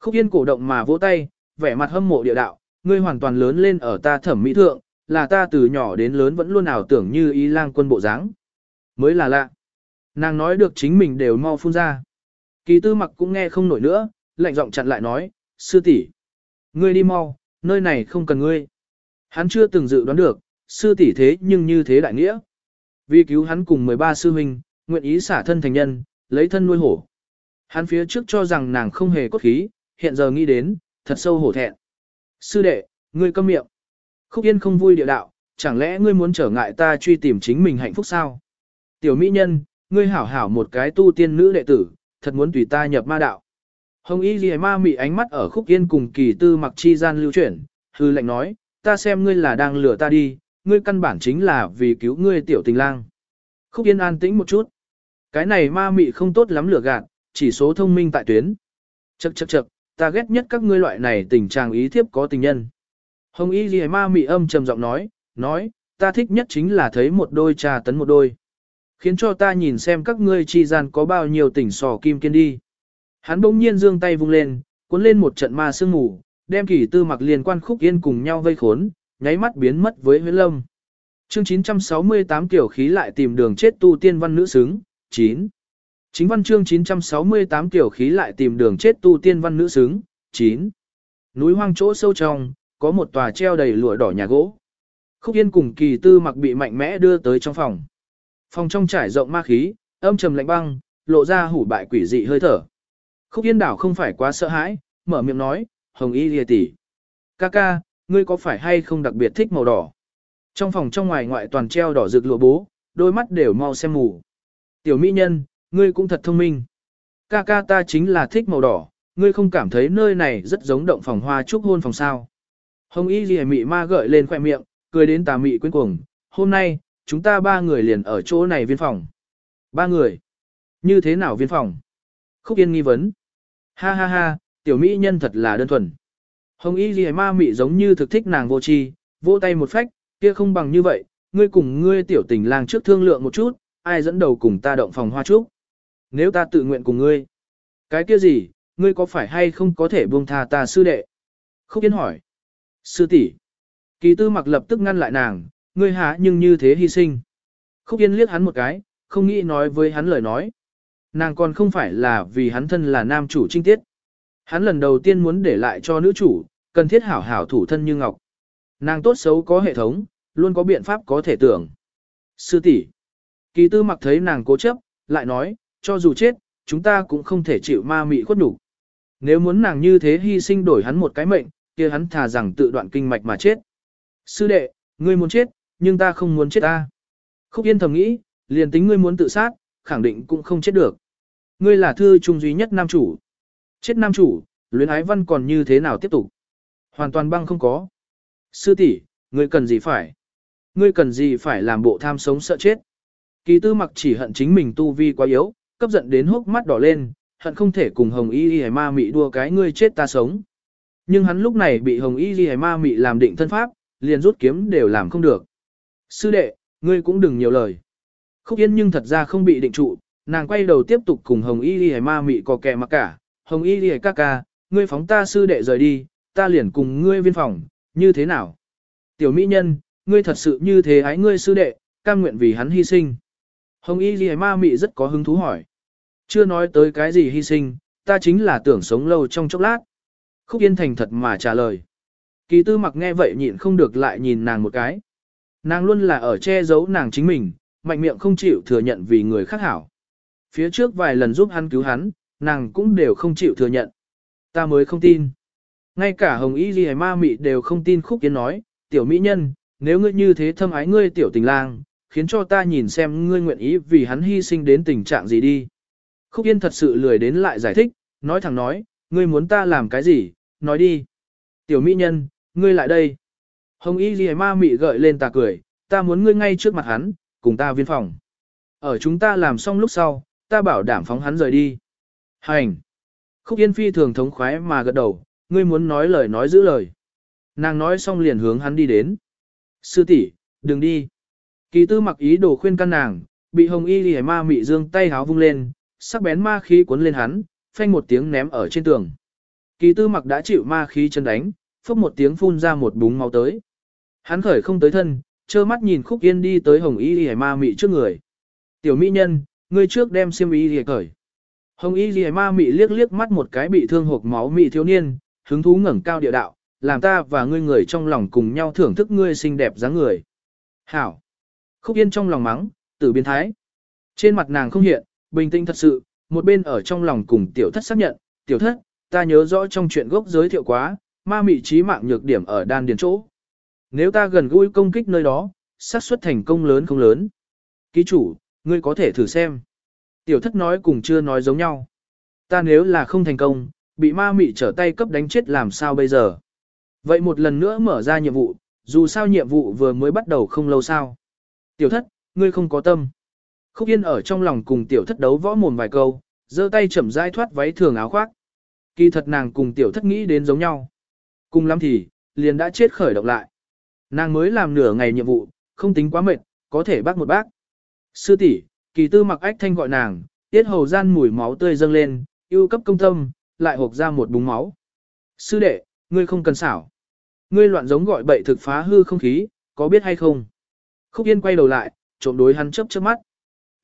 Khúc yên cổ động mà vỗ tay, vẻ mặt hâm mộ địa đạo, ngươi hoàn toàn lớn lên ở ta thẩm mỹ thượng, là ta từ nhỏ đến lớn vẫn luôn ảo tưởng như ý lang quân bộ dáng. Mới là lạ. Nàng nói được chính mình đều mau phun ra. Kỳ tư mặc cũng nghe không nổi nữa, lạnh giọng chặn lại nói, sư tỷ, Ngươi đi mau, nơi này không cần ngươi. Hắn chưa từng dự đoán được, sư tỷ thế nhưng như thế đại nghĩa. Vì cứu hắn cùng 13 sư huynh, nguyện ý xả thân thành nhân, lấy thân nuôi hổ. Hắn phía trước cho rằng nàng không hề cốt khí, hiện giờ nghĩ đến, thật sâu hổ thẹn. Sư đệ, ngươi câm miệng. Khúc Yên không vui địa đạo, chẳng lẽ ngươi muốn trở ngại ta truy tìm chính mình hạnh phúc sao? Tiểu mỹ nhân, ngươi hảo hảo một cái tu tiên nữ đệ tử, thật muốn tùy ta nhập ma đạo. Hồng Y Ghi Ma mị ánh mắt ở Khúc Yên cùng kỳ tư mặc chi gian lưu chuyển, hư lệnh nói, ta xem ngươi là đang lừa ta đi, ngươi căn bản chính là vì cứu ngươi tiểu tình lang. Khúc Yên an tĩnh một chút. Cái này ma mị không tốt lắm lừa gạt, chỉ số thông minh tại tuyến. Chậc chậc chậc, ta ghét nhất các ngươi loại này tình trạng ý thiếp có tình nhân. Hồng Y Ghi Ma mị âm trầm giọng nói, nói, ta thích nhất chính là thấy một đôi trà tấn một đôi. Khiến cho ta nhìn xem các ngươi chi gian có bao nhiêu tỉnh sò kim kiên đi. Hắn bỗng nhiên giương tay vung lên, cuốn lên một trận ma sương ngủ, đem kỳ tư mặc liên quan khúc yên cùng nhau vây khốn, nháy mắt biến mất với huyết lâm. Chương 968 tiểu khí lại tìm đường chết tu tiên văn nữ xứng, 9. Chính văn chương 968 tiểu khí lại tìm đường chết tu tiên văn nữ xứng, 9. Núi hoang chỗ sâu trong, có một tòa treo đầy lụa đỏ nhà gỗ. Khúc Yên cùng kỳ tư mặc bị mạnh mẽ đưa tới trong phòng. Phòng trong trải rộng ma khí, âm trầm lạnh băng, lộ ra hủ bại quỷ dị hơi thở. Khúc Yên đảo không phải quá sợ hãi, mở miệng nói, Hồng Y Lìa tỷ ca ca, ngươi có phải hay không đặc biệt thích màu đỏ? Trong phòng trong ngoài ngoại toàn treo đỏ rực lụa bố, đôi mắt đều mau xem mù. Tiểu mỹ nhân, ngươi cũng thật thông minh. Ca ca ta chính là thích màu đỏ, ngươi không cảm thấy nơi này rất giống động phòng hoa chúc hôn phòng sao. Hồng y ghi mị ma gợi lên khoẻ miệng, cười đến tà mị quên cuồng. Hôm nay, chúng ta ba người liền ở chỗ này viên phòng. Ba người? Như thế nào viên phòng? Khúc yên nghi vấn. Ha ha ha, tiểu mỹ nhân thật là đơn thuần. Hồng y ghi ma mị giống như thực thích nàng vô tri vỗ tay một phách, kia không bằng như vậy, ngươi cùng ngươi tiểu tình lang trước thương lượng một chút, ai dẫn đầu cùng ta động phòng hoa trúc. Nếu ta tự nguyện cùng ngươi, cái kia gì, ngươi có phải hay không có thể buông tha ta sư đệ? Khúc Yên hỏi. Sư tỷ Kỳ tư mặc lập tức ngăn lại nàng, ngươi há nhưng như thế hy sinh. Khúc Yên liếc hắn một cái, không nghĩ nói với hắn lời nói. Nàng còn không phải là vì hắn thân là nam chủ trinh tiết. Hắn lần đầu tiên muốn để lại cho nữ chủ, cần thiết hảo hảo thủ thân như ngọc. Nàng tốt xấu có hệ thống, luôn có biện pháp có thể tưởng. Sư tỷ, Kỳ tư mặc thấy nàng cố chấp, lại nói, cho dù chết, chúng ta cũng không thể chịu ma mị khuất đủ. Nếu muốn nàng như thế hy sinh đổi hắn một cái mệnh, kia hắn thà rằng tự đoạn kinh mạch mà chết. Sư đệ, ngươi muốn chết, nhưng ta không muốn chết ta. Khúc Yên thầm nghĩ, liền tính ngươi muốn tự sát, khẳng định cũng không chết được. Ngươi là thư trung duy nhất nam chủ. Chết nam chủ, luyến ái văn còn như thế nào tiếp tục? Hoàn toàn băng không có. Sư tỷ, ngươi cần gì phải? Ngươi cần gì phải làm bộ tham sống sợ chết? Kỳ tư mặc chỉ hận chính mình tu vi quá yếu, cấp giận đến hốc mắt đỏ lên, hận không thể cùng hồng y y ma mị đua cái ngươi chết ta sống. Nhưng hắn lúc này bị hồng y ghi ma mị làm định thân pháp, liền rút kiếm đều làm không được. Sư đệ, ngươi cũng đừng nhiều lời. Khúc Yên nhưng thật ra không bị định trụ, nàng quay đầu tiếp tục cùng hồng y ghi ma mị có kẻ mặc cả. Hồng y ghi ca ca, ngươi phóng ta sư đệ rời đi, ta liền cùng ngươi viên phòng, như thế nào? Tiểu mỹ nhân, ngươi thật sự như thế ái ngươi sư đệ, cam nguyện vì hắn hy sinh. Hồng y ghi ma mị rất có hứng thú hỏi. Chưa nói tới cái gì hy sinh, ta chính là tưởng sống lâu trong chốc lát. Khúc Yên thành thật mà trả lời. Kỳ tư mặc nghe vậy nhịn không được lại nhìn nàng một cái. Nàng luôn là ở che giấu nàng chính mình, mạnh miệng không chịu thừa nhận vì người khác hảo. Phía trước vài lần giúp hắn cứu hắn, nàng cũng đều không chịu thừa nhận. Ta mới không tin. Ngay cả Hồng Y Ghi Ma Mị đều không tin Khúc Yên nói, tiểu mỹ nhân, nếu ngươi như thế thâm ái ngươi tiểu tình lang, khiến cho ta nhìn xem ngươi nguyện ý vì hắn hy sinh đến tình trạng gì đi. Khúc Yên thật sự lười đến lại giải thích, nói thẳng nói, ngươi muốn ta làm cái gì, nói đi. Tiểu mỹ nhân, ngươi lại đây. Hồng Y Ghi Ma Mị gợi lên ta cười, ta muốn ngươi ngay trước mặt hắn, cùng ta viên phòng. Ở chúng ta làm xong lúc sau, ta bảo đảm phóng hắn rời đi. Hành. Khúc Yên phi thường thống khoái mà gật đầu, ngươi muốn nói lời nói giữ lời. Nàng nói xong liền hướng hắn đi đến. Sư tỷ, đừng đi. Kỳ tư mặc ý đồ khuyên căn nàng, bị hồng y lìa ma mị dương tay háo vung lên, sắc bén ma khí cuốn lên hắn, phanh một tiếng ném ở trên tường. Kỳ tư mặc đã chịu ma khí chân đánh, phốc một tiếng phun ra một búng máu tới. Hắn khởi không tới thân, trơ mắt nhìn khúc yên đi tới hồng y lì ma mị trước người. Tiểu mỹ nhân, ngươi trước đem xiêm y lì cởi. Hồng y lì ma mị liếc liếc mắt một cái bị thương hộp máu mị thiếu niên, hứng thú ngẩng cao địa đạo, làm ta và ngươi người trong lòng cùng nhau thưởng thức ngươi xinh đẹp dáng người. Hảo! Khúc Yên trong lòng mắng, tử biến thái. Trên mặt nàng không hiện, bình tĩnh thật sự, một bên ở trong lòng cùng tiểu thất xác nhận, tiểu thất, ta nhớ rõ trong chuyện gốc giới thiệu quá, ma mị trí mạng nhược điểm ở đan điền chỗ. Nếu ta gần gũi công kích nơi đó, xác suất thành công lớn không lớn. Ký chủ, ngươi có thể thử xem. Tiểu thất nói cùng chưa nói giống nhau. Ta nếu là không thành công, bị ma mị trở tay cấp đánh chết làm sao bây giờ. Vậy một lần nữa mở ra nhiệm vụ, dù sao nhiệm vụ vừa mới bắt đầu không lâu sao. Tiểu thất, ngươi không có tâm. Khúc Yên ở trong lòng cùng tiểu thất đấu võ mồm vài câu, giơ tay chậm rãi thoát váy thường áo khoác. Kỳ thật nàng cùng tiểu thất nghĩ đến giống nhau. Cùng lắm thì, liền đã chết khởi động lại. Nàng mới làm nửa ngày nhiệm vụ, không tính quá mệt, có thể bác một bác. Sư tỷ, kỳ tư mặc ách thanh gọi nàng, tiết hầu gian mùi máu tươi dâng lên, ưu cấp công tâm, lại hộp ra một búng máu. Sư đệ, ngươi không cần xảo. Ngươi loạn giống gọi bậy thực phá hư không khí, có biết hay không? Khúc Yên quay đầu lại, trộm đối hắn chớp chớp mắt.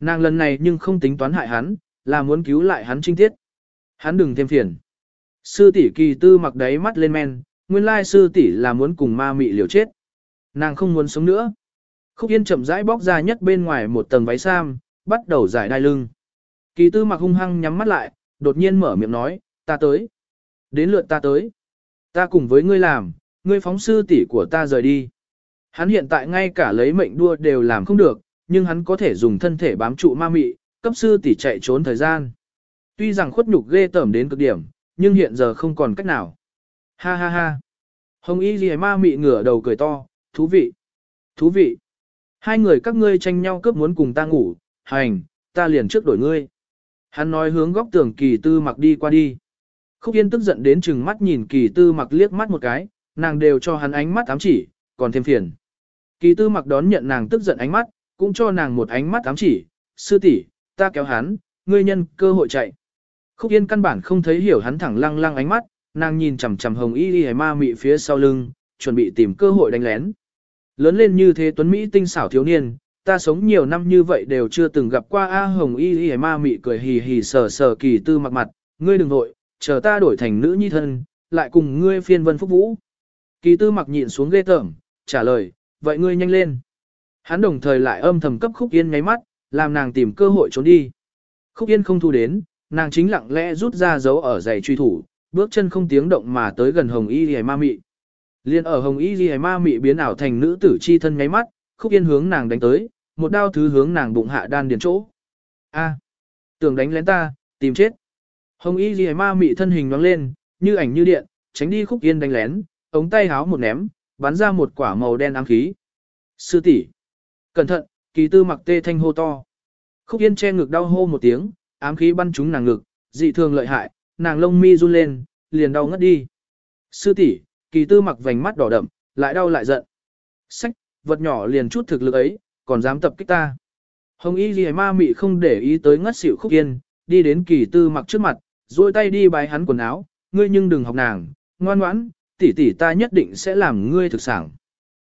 Nàng lần này nhưng không tính toán hại hắn, là muốn cứu lại hắn trinh tiết. Hắn đừng thêm phiền. Sư tỷ kỳ tư mặc đáy mắt lên men, nguyên lai sư tỷ là muốn cùng ma mị liều chết. Nàng không muốn sống nữa. Khúc Yên chậm rãi bóc ra nhất bên ngoài một tầng váy sam, bắt đầu giải đai lưng. Kỳ tư mặc hung hăng nhắm mắt lại, đột nhiên mở miệng nói, ta tới. Đến lượt ta tới. Ta cùng với ngươi làm, ngươi phóng sư tỷ của ta rời đi. Hắn hiện tại ngay cả lấy mệnh đua đều làm không được, nhưng hắn có thể dùng thân thể bám trụ ma mị, cấp sư tỷ chạy trốn thời gian. Tuy rằng khuất nhục ghê tởm đến cực điểm, nhưng hiện giờ không còn cách nào. Ha ha ha. Hồng Y Ghi Ma mị ngửa đầu cười to, thú vị. Thú vị. Hai người các ngươi tranh nhau cướp muốn cùng ta ngủ, hành, ta liền trước đổi ngươi. Hắn nói hướng góc tường kỳ tư mặc đi qua đi. Khúc Yên tức giận đến chừng mắt nhìn kỳ tư mặc liếc mắt một cái, nàng đều cho hắn ánh mắt ám chỉ, còn thêm phiền. Kỳ tư mặc đón nhận nàng tức giận ánh mắt, cũng cho nàng một ánh mắt ám chỉ, sư tỷ ta kéo hắn, ngươi nhân cơ hội chạy. Khúc Yên căn bản không thấy hiểu hắn thẳng lăng lăng ánh mắt, nàng nhìn chằm chằm hồng y y ma mị phía sau lưng, chuẩn bị tìm cơ hội đánh lén. Lớn lên như thế tuấn Mỹ tinh xảo thiếu niên, ta sống nhiều năm như vậy đều chưa từng gặp qua A hồng y y ma mị cười hì hì sờ sờ kỳ tư mặt mặt, ngươi đừng nội, chờ ta đổi thành nữ nhi thân, lại cùng ngươi phiên vân phúc vũ. Kỳ tư mặc nhịn xuống ghê tởm, trả lời, vậy ngươi nhanh lên. Hắn đồng thời lại âm thầm cấp khúc yên ngáy mắt, làm nàng tìm cơ hội trốn đi. Khúc yên không thu đến, nàng chính lặng lẽ rút ra dấu ở giày truy thủ, bước chân không tiếng động mà tới gần hồng y lìa ma mị. Liên ở hồng y lìa ma mị biến ảo thành nữ tử chi thân nháy mắt, khúc yên hướng nàng đánh tới, một đao thứ hướng nàng bụng hạ đan điền chỗ. A, tưởng đánh lén ta, tìm chết. Hồng y lìa ma mị thân hình nhoáng lên, như ảnh như điện, tránh đi khúc yên đánh lén, ống tay háo một ném, bắn ra một quả màu đen ám khí. Sư tỷ, cẩn thận, kỳ tư mặc tê thanh hô to. Khúc yên che ngực đau hô một tiếng, ám khí bắn trúng nàng ngực, dị thường lợi hại, nàng lông mi run lên, liền đau ngất đi. Sư tỷ, kỳ tư mặc vành mắt đỏ đậm, lại đau lại giận. Sách, vật nhỏ liền chút thực lực ấy, còn dám tập kích ta. Hồng y ghi ma mị không để ý tới ngất xỉu khúc yên, đi đến kỳ tư mặc trước mặt, duỗi tay đi bái hắn quần áo, ngươi nhưng đừng học nàng, ngoan ngoãn, tỷ tỷ ta nhất định sẽ làm ngươi thực sản.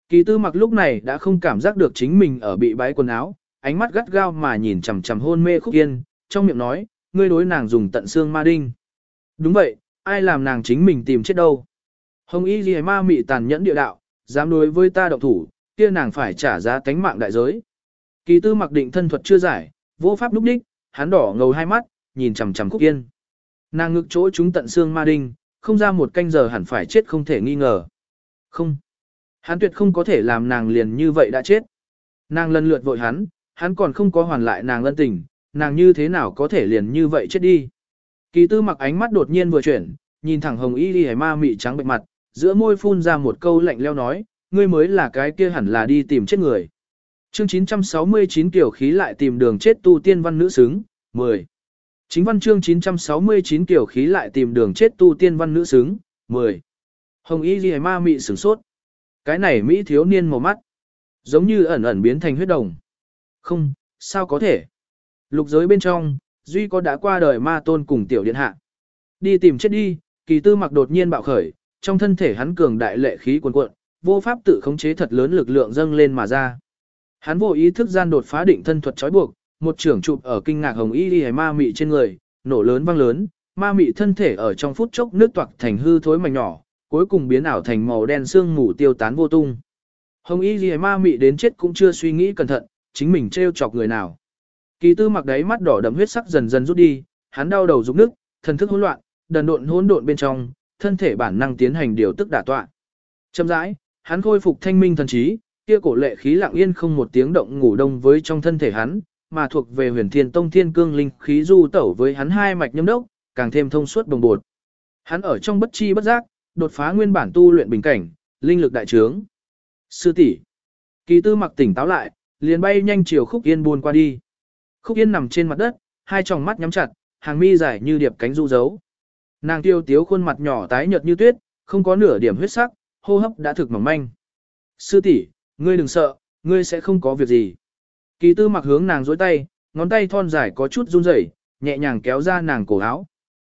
Kỳ tư mặc lúc này đã không cảm giác được chính mình ở bị bái quần áo, ánh mắt gắt gao mà nhìn chằm chằm hôn mê khúc yên, trong miệng nói, ngươi đối nàng dùng tận xương ma đinh. Đúng vậy, ai làm nàng chính mình tìm chết đâu. Hồng y ghi ma mị tàn nhẫn địa đạo, dám đối với ta động thủ, kia nàng phải trả giá tánh mạng đại giới. Kỳ tư mặc định thân thuật chưa giải, vô pháp lúc đích, hắn đỏ ngầu hai mắt, nhìn chằm chằm khúc yên. Nàng ngực chỗ chúng tận xương ma đinh, không ra một canh giờ hẳn phải chết không thể nghi ngờ. Không. Hắn tuyệt không có thể làm nàng liền như vậy đã chết. Nàng lần lượt vội hắn, hắn còn không có hoàn lại nàng lân tình, nàng như thế nào có thể liền như vậy chết đi. Kỳ tư mặc ánh mắt đột nhiên vừa chuyển, nhìn thẳng hồng y đi ma mị trắng bệnh mặt, giữa môi phun ra một câu lạnh leo nói, ngươi mới là cái kia hẳn là đi tìm chết người. Chương 969 tiểu khí lại tìm đường chết tu tiên văn nữ xứng, 10. Chính văn chương 969 tiểu khí lại tìm đường chết tu tiên văn nữ xứng, 10. Hồng y ghi ma mị sửng sốt. Cái này Mỹ thiếu niên màu mắt. Giống như ẩn ẩn biến thành huyết đồng. Không, sao có thể. Lục giới bên trong, Duy có đã qua đời ma tôn cùng tiểu điện hạ. Đi tìm chết đi, kỳ tư mặc đột nhiên bạo khởi, trong thân thể hắn cường đại lệ khí cuồn cuộn, vô pháp tự khống chế thật lớn lực lượng dâng lên mà ra. Hắn vô ý thức gian đột phá định thân thuật trói buộc, một trưởng chụp ở kinh ngạc hồng y đi ma mị trên người, nổ lớn vang lớn, ma mị thân thể ở trong phút chốc nước toạc thành hư thối mảnh nhỏ, cuối cùng biến ảo thành màu đen xương mù tiêu tán vô tung. Hồng y gì ma mị đến chết cũng chưa suy nghĩ cẩn thận, chính mình trêu chọc người nào. Kỳ tư mặc đáy mắt đỏ đậm huyết sắc dần dần rút đi, hắn đau đầu rụng nước, thần thức hỗn loạn, đần độn hỗn độn bên trong, thân thể bản năng tiến hành điều tức đả tọa. Chậm rãi, hắn khôi phục thanh minh thần trí, kia cổ lệ khí lặng yên không một tiếng động ngủ đông với trong thân thể hắn, mà thuộc về huyền thiên tông thiên cương linh khí du tẩu với hắn hai mạch nhâm đốc, càng thêm thông suốt bồng bột. Hắn ở trong bất chi bất giác, đột phá nguyên bản tu luyện bình cảnh, linh lực đại trướng. Sư tỷ, Kỳ tư mặc tỉnh táo lại, liền bay nhanh chiều khúc yên buôn qua đi. Khúc yên nằm trên mặt đất, hai tròng mắt nhắm chặt, hàng mi dài như điệp cánh du dấu. Nàng tiêu tiếu khuôn mặt nhỏ tái nhợt như tuyết, không có nửa điểm huyết sắc, hô hấp đã thực mỏng manh. Sư tỷ, ngươi đừng sợ, ngươi sẽ không có việc gì. Kỳ tư mặc hướng nàng dối tay, ngón tay thon dài có chút run rẩy, nhẹ nhàng kéo ra nàng cổ áo.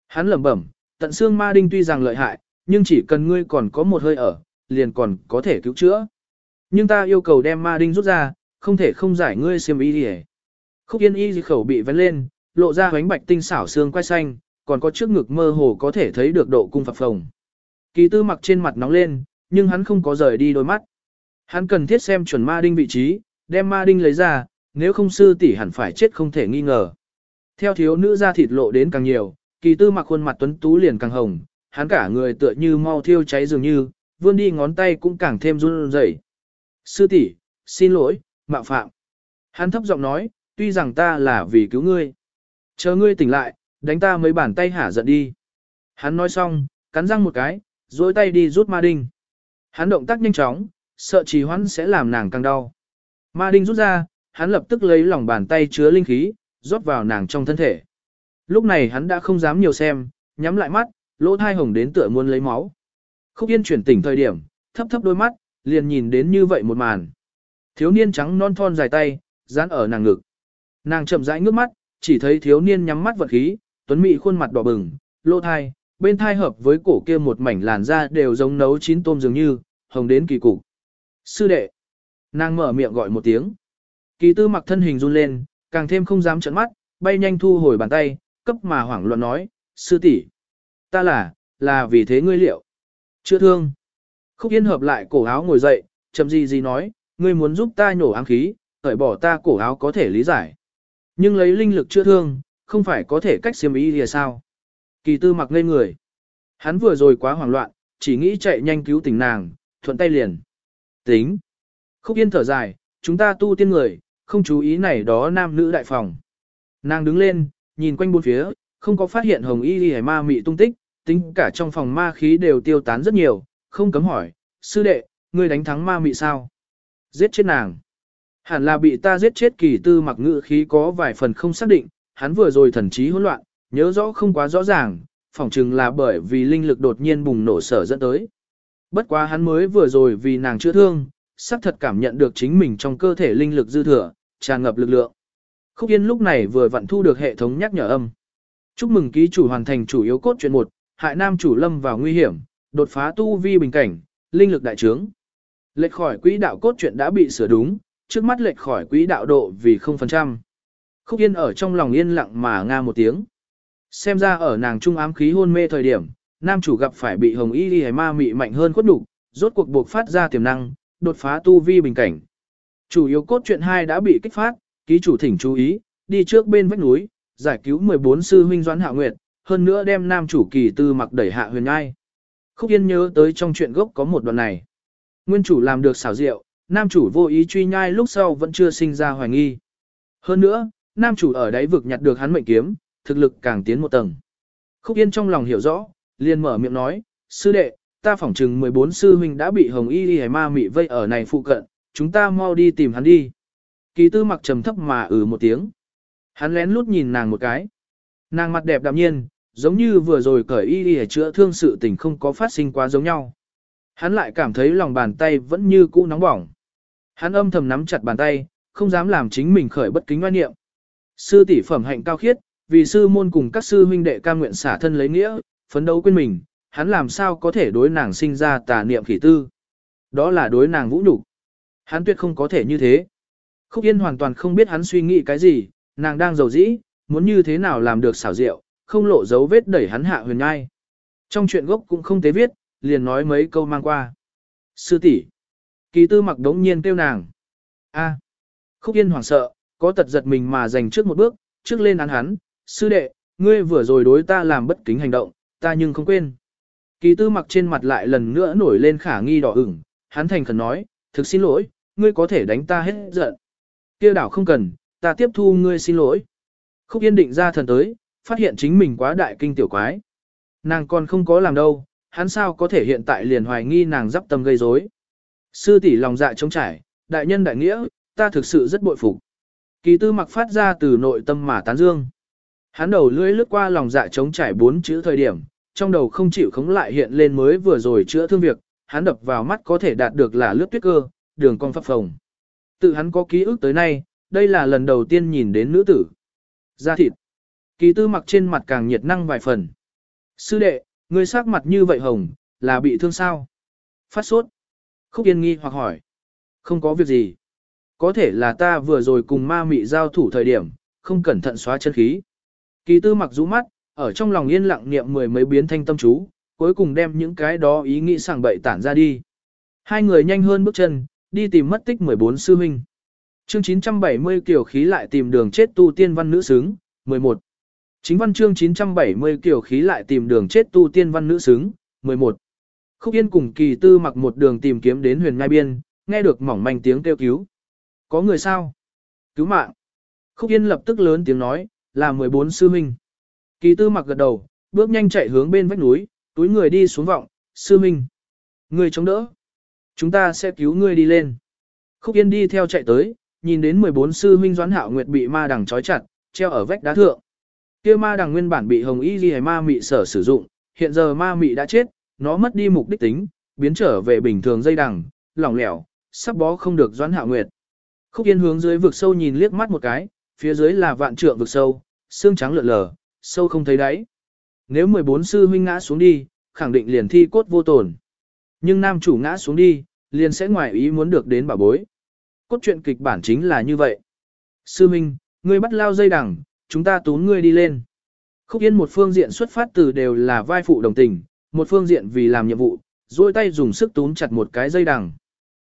Hắn lẩm bẩm, tận xương ma đinh tuy rằng lợi hại, nhưng chỉ cần ngươi còn có một hơi ở, liền còn có thể cứu chữa. Nhưng ta yêu cầu đem ma đinh rút ra, không thể không giải ngươi xiêm y đi Khúc yên y khẩu bị vén lên, lộ ra hoánh bạch tinh xảo xương quay xanh, còn có trước ngực mơ hồ có thể thấy được độ cung phập phồng. Kỳ tư mặc trên mặt nóng lên, nhưng hắn không có rời đi đôi mắt. Hắn cần thiết xem chuẩn ma đinh vị trí, đem ma đinh lấy ra, nếu không sư tỷ hẳn phải chết không thể nghi ngờ. Theo thiếu nữ ra thịt lộ đến càng nhiều, kỳ tư mặc khuôn mặt tuấn tú liền càng hồng, hắn cả người tựa như mau thiêu cháy dường như, vươn đi ngón tay cũng càng thêm run rẩy. Sư tỷ, xin lỗi, mạo phạm. Hắn thấp giọng nói, tuy rằng ta là vì cứu ngươi. Chờ ngươi tỉnh lại, đánh ta mấy bàn tay hả giận đi. Hắn nói xong, cắn răng một cái, duỗi tay đi rút ma đinh. Hắn động tác nhanh chóng, sợ trì hoãn sẽ làm nàng càng đau. Ma đinh rút ra, hắn lập tức lấy lòng bàn tay chứa linh khí, rót vào nàng trong thân thể. Lúc này hắn đã không dám nhiều xem, nhắm lại mắt, lỗ thai hồng đến tựa muốn lấy máu. Khúc Yên chuyển tỉnh thời điểm, thấp thấp đôi mắt, liền nhìn đến như vậy một màn. Thiếu niên trắng non thon dài tay, dán ở nàng ngực. Nàng chậm rãi ngước mắt, chỉ thấy thiếu niên nhắm mắt vật khí, tuấn mỹ khuôn mặt đỏ bừng, lỗ thai, bên thai hợp với cổ kia một mảnh làn da đều giống nấu chín tôm dường như, hồng đến kỳ cục. Sư đệ. Nàng mở miệng gọi một tiếng. Kỳ tư mặc thân hình run lên, càng thêm không dám trợn mắt, bay nhanh thu hồi bàn tay, cấp mà hoảng loạn nói, sư tỷ, Ta là, là vì thế ngươi liệu. Chưa thương. Khúc Yên hợp lại cổ áo ngồi dậy, chậm gì gì nói, ngươi muốn giúp ta nhổ ám khí, cởi bỏ ta cổ áo có thể lý giải. Nhưng lấy linh lực chưa thương, không phải có thể cách xiêm ý thì sao? Kỳ tư mặc ngây người. Hắn vừa rồi quá hoảng loạn, chỉ nghĩ chạy nhanh cứu tỉnh nàng, thuận tay liền. Tính. Khúc Yên thở dài, chúng ta tu tiên người, không chú ý này đó nam nữ đại phòng. Nàng đứng lên, nhìn quanh bốn phía, không có phát hiện hồng y hay ma mị tung tích, tính cả trong phòng ma khí đều tiêu tán rất nhiều, không cấm hỏi, sư đệ, ngươi đánh thắng ma mị sao? Giết chết nàng. Hẳn là bị ta giết chết kỳ tư mặc ngự khí có vài phần không xác định, hắn vừa rồi thần trí hỗn loạn, nhớ rõ không quá rõ ràng, phỏng chừng là bởi vì linh lực đột nhiên bùng nổ sở dẫn tới. Bất quá hắn mới vừa rồi vì nàng chữa thương, xác thật cảm nhận được chính mình trong cơ thể linh lực dư thừa, tràn ngập lực lượng. Khúc Yên lúc này vừa vặn thu được hệ thống nhắc nhở âm. Chúc mừng ký chủ hoàn thành chủ yếu cốt truyện 1, hại nam chủ lâm vào nguy hiểm, đột phá tu vi bình cảnh, linh lực đại trướng. Lệch khỏi quỹ đạo cốt truyện đã bị sửa đúng, trước mắt lệch khỏi quỹ đạo độ vì 0%. Khúc Yên ở trong lòng yên lặng mà nga một tiếng. Xem ra ở nàng trung ám khí hôn mê thời điểm, nam chủ gặp phải bị hồng y đi ma mị mạnh hơn khuất đủ, rốt cuộc buộc phát ra tiềm năng, đột phá tu vi bình cảnh. Chủ yếu cốt truyện 2 đã bị kích phát, ký chủ thỉnh chú ý, đi trước bên vách núi, giải cứu 14 sư huynh doãn hạ nguyệt, hơn nữa đem nam chủ kỳ tư mặc đẩy hạ huyền ai. Khúc Yên nhớ tới trong chuyện gốc có một đoạn này. Nguyên chủ làm được xảo diệu, nam chủ vô ý truy nhai lúc sau vẫn chưa sinh ra hoài nghi. Hơn nữa, nam chủ ở đáy vực nhặt được hắn mệnh kiếm, thực lực càng tiến một tầng. Khúc Yên trong lòng hiểu rõ, liền mở miệng nói, sư đệ, ta phỏng chừng 14 sư huynh đã bị hồng y y ma mị vây ở này phụ cận, chúng ta mau đi tìm hắn đi. Kỳ tư mặc trầm thấp mà ừ một tiếng. Hắn lén lút nhìn nàng một cái. Nàng mặt đẹp đạm nhiên, giống như vừa rồi cởi y y chữa thương sự tình không có phát sinh quá giống nhau. Hắn lại cảm thấy lòng bàn tay vẫn như cũ nóng bỏng. Hắn âm thầm nắm chặt bàn tay, không dám làm chính mình khởi bất kính oan niệm. Sư tỷ phẩm hạnh cao khiết, vì sư môn cùng các sư huynh đệ cam nguyện xả thân lấy nghĩa, phấn đấu quên mình, hắn làm sao có thể đối nàng sinh ra tà niệm khỉ tư. Đó là đối nàng vũ nhục. Hắn tuyệt không có thể như thế. Khúc Yên hoàn toàn không biết hắn suy nghĩ cái gì, nàng đang giàu dĩ, muốn như thế nào làm được xảo diệu, không lộ dấu vết đẩy hắn hạ huyền ngai. Trong chuyện gốc cũng không tế viết, liền nói mấy câu mang qua. Sư tỷ Kỳ tư mặc đống nhiên kêu nàng. a Khúc Yên hoảng sợ, có tật giật mình mà dành trước một bước, trước lên án hắn. Sư đệ, ngươi vừa rồi đối ta làm bất kính hành động, ta nhưng không quên. Kỳ tư mặc trên mặt lại lần nữa nổi lên khả nghi đỏ ửng, hắn thành khẩn nói, thực xin lỗi, ngươi có thể đánh ta hết giận. kia đảo không cần, ta tiếp thu ngươi xin lỗi. Khúc Yên định ra thần tới, phát hiện chính mình quá đại kinh tiểu quái. Nàng còn không có làm đâu, hắn sao có thể hiện tại liền hoài nghi nàng dắp tâm gây rối. Sư tỷ lòng dạ trống trải, đại nhân đại nghĩa, ta thực sự rất bội phục. Kỳ tư mặc phát ra từ nội tâm mà tán dương. Hắn đầu lưỡi lướt qua lòng dạ trống trải bốn chữ thời điểm, trong đầu không chịu khống lại hiện lên mới vừa rồi chữa thương việc, hắn đập vào mắt có thể đạt được là lướt tuyết cơ, đường cong phập phồng. Tự hắn có ký ức tới nay, đây là lần đầu tiên nhìn đến nữ tử. Da thịt. Kỳ tư mặc trên mặt càng nhiệt năng vài phần. Sư đệ, người sắc mặt như vậy hồng, là bị thương sao? Phát sốt. Khúc Yên nghi hoặc hỏi. Không có việc gì. Có thể là ta vừa rồi cùng ma mị giao thủ thời điểm, không cẩn thận xóa chân khí. Kỳ tư mặc rũ mắt, ở trong lòng yên lặng niệm mười mấy biến thanh tâm chú, cuối cùng đem những cái đó ý nghĩ sảng bậy tản ra đi. Hai người nhanh hơn bước chân, đi tìm mất tích 14 sư huynh. Chương 970 kiểu khí lại tìm đường chết tu tiên văn nữ xứng, 11. Chính văn chương 970 kiểu khí lại tìm đường chết tu tiên văn nữ xứng, 11. Khúc Yên cùng kỳ tư mặc một đường tìm kiếm đến huyền ngai biên, nghe được mỏng manh tiếng kêu cứu. Có người sao? Cứu mạng. Khúc Yên lập tức lớn tiếng nói, là 14 sư Minh. Kỳ tư mặc gật đầu, bước nhanh chạy hướng bên vách núi, túi người đi xuống vọng, sư Minh, Người chống đỡ. Chúng ta sẽ cứu ngươi đi lên. Khúc Yên đi theo chạy tới, nhìn đến 14 sư Minh Doãn Hạo Nguyệt bị ma đằng trói chặt, treo ở vách đá thượng. Kia ma đằng nguyên bản bị Hồng Y ghi ma mị sở sử dụng, hiện giờ ma mị đã chết, nó mất đi mục đích tính, biến trở về bình thường dây đằng, lỏng lẻo, sắp bó không được Doãn hạ Nguyệt. Khúc Yên hướng dưới vực sâu nhìn liếc mắt một cái, phía dưới là vạn trượng vực sâu, xương trắng lượn lờ, sâu không thấy đáy. Nếu 14 sư huynh ngã xuống đi, khẳng định liền thi cốt vô tổn. Nhưng nam chủ ngã xuống đi, liền sẽ ngoài ý muốn được đến bảo bối. Cốt truyện kịch bản chính là như vậy. Sư Minh, ngươi bắt lao dây đằng, chúng ta tún ngươi đi lên. Khúc Yên một phương diện xuất phát từ đều là vai phụ đồng tình, một phương diện vì làm nhiệm vụ, duỗi tay dùng sức tún chặt một cái dây đằng.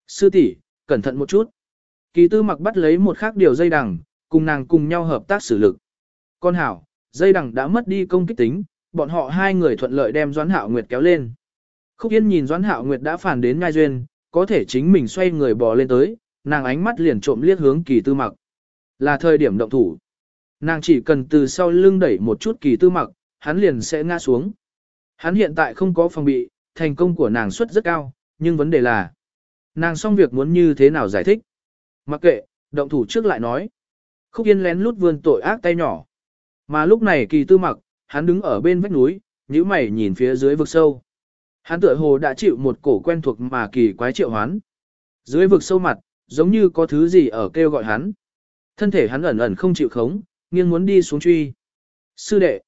Sư tỷ, cẩn thận một chút. Kỳ tư mặc bắt lấy một khác điều dây đằng, cùng nàng cùng nhau hợp tác xử lực. Con hảo, dây đằng đã mất đi công kích tính, bọn họ hai người thuận lợi đem Doãn Hạo Nguyệt kéo lên. Khúc Yên nhìn Doãn Hạo Nguyệt đã phản đến ngai duyên, có thể chính mình xoay người bò lên tới, nàng ánh mắt liền trộm liếc hướng kỳ tư mặc. Là thời điểm động thủ. Nàng chỉ cần từ sau lưng đẩy một chút kỳ tư mặc, hắn liền sẽ ngã xuống. Hắn hiện tại không có phòng bị, thành công của nàng suất rất cao, nhưng vấn đề là nàng xong việc muốn như thế nào giải thích. Mặc kệ, động thủ trước lại nói. Khúc Yên lén lút vươn tội ác tay nhỏ. Mà lúc này kỳ tư mặc, hắn đứng ở bên vách núi, nhíu mày nhìn phía dưới vực sâu. Hắn tựa hồ đã chịu một cổ quen thuộc mà kỳ quái triệu hoán. Dưới vực sâu mặt, giống như có thứ gì ở kêu gọi hắn. Thân thể hắn ẩn ẩn không chịu khống, nghiêng muốn đi xuống truy. Sư đệ.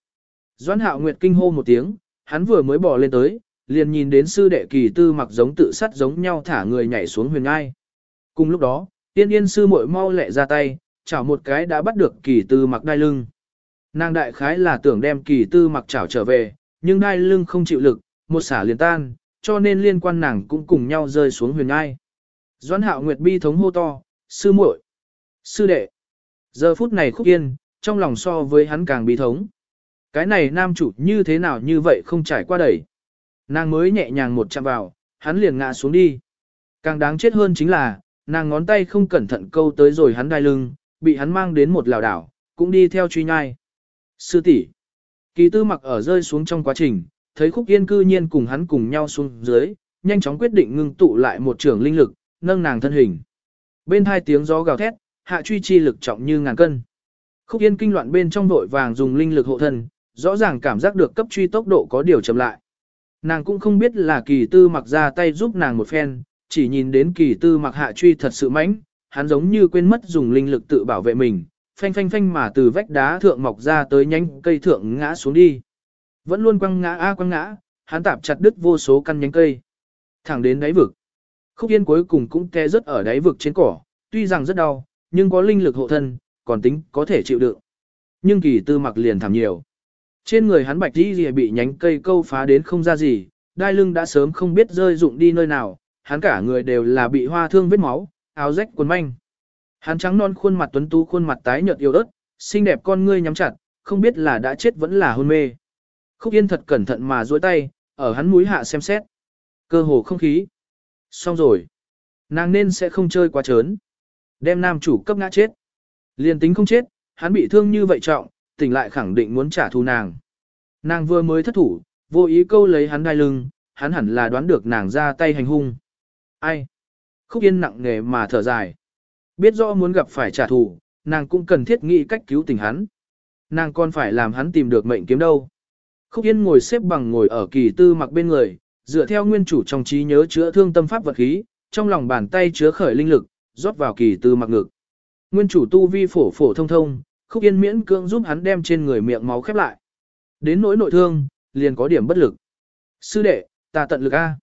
Doãn hạo nguyệt kinh hô một tiếng, hắn vừa mới bỏ lên tới, liền nhìn đến sư đệ kỳ tư mặc giống tự sắt giống nhau thả người nhảy xuống huyền ngai. Cùng lúc đó, tiên yên sư muội mau lẹ ra tay, chảo một cái đã bắt được kỳ tư mặc đai lưng. Nàng đại khái là tưởng đem kỳ tư mặc chảo trở về, nhưng đai lưng không chịu lực, một xả liền tan, cho nên liên quan nàng cũng cùng nhau rơi xuống huyền ngai. Doãn hạo nguyệt bi thống hô to, sư muội, sư đệ. Giờ phút này khúc yên, trong lòng so với hắn càng bi thống. Cái này nam chủ như thế nào như vậy không trải qua đẩy. Nàng mới nhẹ nhàng một chạm vào, hắn liền ngã xuống đi. Càng đáng chết hơn chính là, nàng ngón tay không cẩn thận câu tới rồi hắn đai lưng, bị hắn mang đến một lào đảo, cũng đi theo truy nhai. Sư tỷ, Kỳ tư mặc ở rơi xuống trong quá trình, thấy khúc yên cư nhiên cùng hắn cùng nhau xuống dưới, nhanh chóng quyết định ngưng tụ lại một trường linh lực, nâng nàng thân hình. Bên hai tiếng gió gào thét, hạ truy chi lực trọng như ngàn cân. Khúc yên kinh loạn bên trong vội vàng dùng linh lực hộ thân, rõ ràng cảm giác được cấp truy tốc độ có điều chậm lại. Nàng cũng không biết là kỳ tư mặc ra tay giúp nàng một phen, chỉ nhìn đến kỳ tư mặc hạ truy thật sự mãnh, hắn giống như quên mất dùng linh lực tự bảo vệ mình, phanh phanh phanh mà từ vách đá thượng mọc ra tới nhánh cây thượng ngã xuống đi. Vẫn luôn quăng ngã a quăng ngã, hắn tạp chặt đứt vô số căn nhánh cây. Thẳng đến đáy vực. Khúc Yên cuối cùng cũng té rất ở đáy vực trên cỏ, tuy rằng rất đau, nhưng có linh lực hộ thân, còn tính có thể chịu đựng. Nhưng kỳ tư mặc liền thảm nhiều. Trên người hắn bạch đi rìa bị nhánh cây câu phá đến không ra gì, đai lưng đã sớm không biết rơi dụng đi nơi nào, hắn cả người đều là bị hoa thương vết máu, áo rách quần manh. Hắn trắng non khuôn mặt tuấn tú khuôn mặt tái nhợt yếu ớt, xinh đẹp con ngươi nhắm chặt, không biết là đã chết vẫn là hôn mê. Khúc Yên thật cẩn thận mà duỗi tay, ở hắn mũi hạ xem xét. Cơ hồ không khí. Xong rồi. Nàng nên sẽ không chơi quá trớn. Đem nam chủ cấp ngã chết. liền tính không chết, hắn bị thương như vậy trọng, tỉnh lại khẳng định muốn trả thù nàng. Nàng vừa mới thất thủ, vô ý câu lấy hắn đai lưng, hắn hẳn là đoán được nàng ra tay hành hung. Ai? Khúc Yên nặng nghề mà thở dài. Biết rõ muốn gặp phải trả thù, nàng cũng cần thiết nghĩ cách cứu tình hắn. Nàng còn phải làm hắn tìm được mệnh kiếm đâu. Khúc Yên ngồi xếp bằng ngồi ở kỳ tư mặc bên người, dựa theo nguyên chủ trong trí nhớ chữa thương tâm pháp vật khí, trong lòng bàn tay chứa khởi linh lực, rót vào kỳ tư mặc ngực. Nguyên chủ tu vi phổ phổ thông thông, Khúc Yên miễn cưỡng giúp hắn đem trên người miệng máu khép lại. Đến nỗi nội thương, liền có điểm bất lực. Sư đệ, ta tận lực A.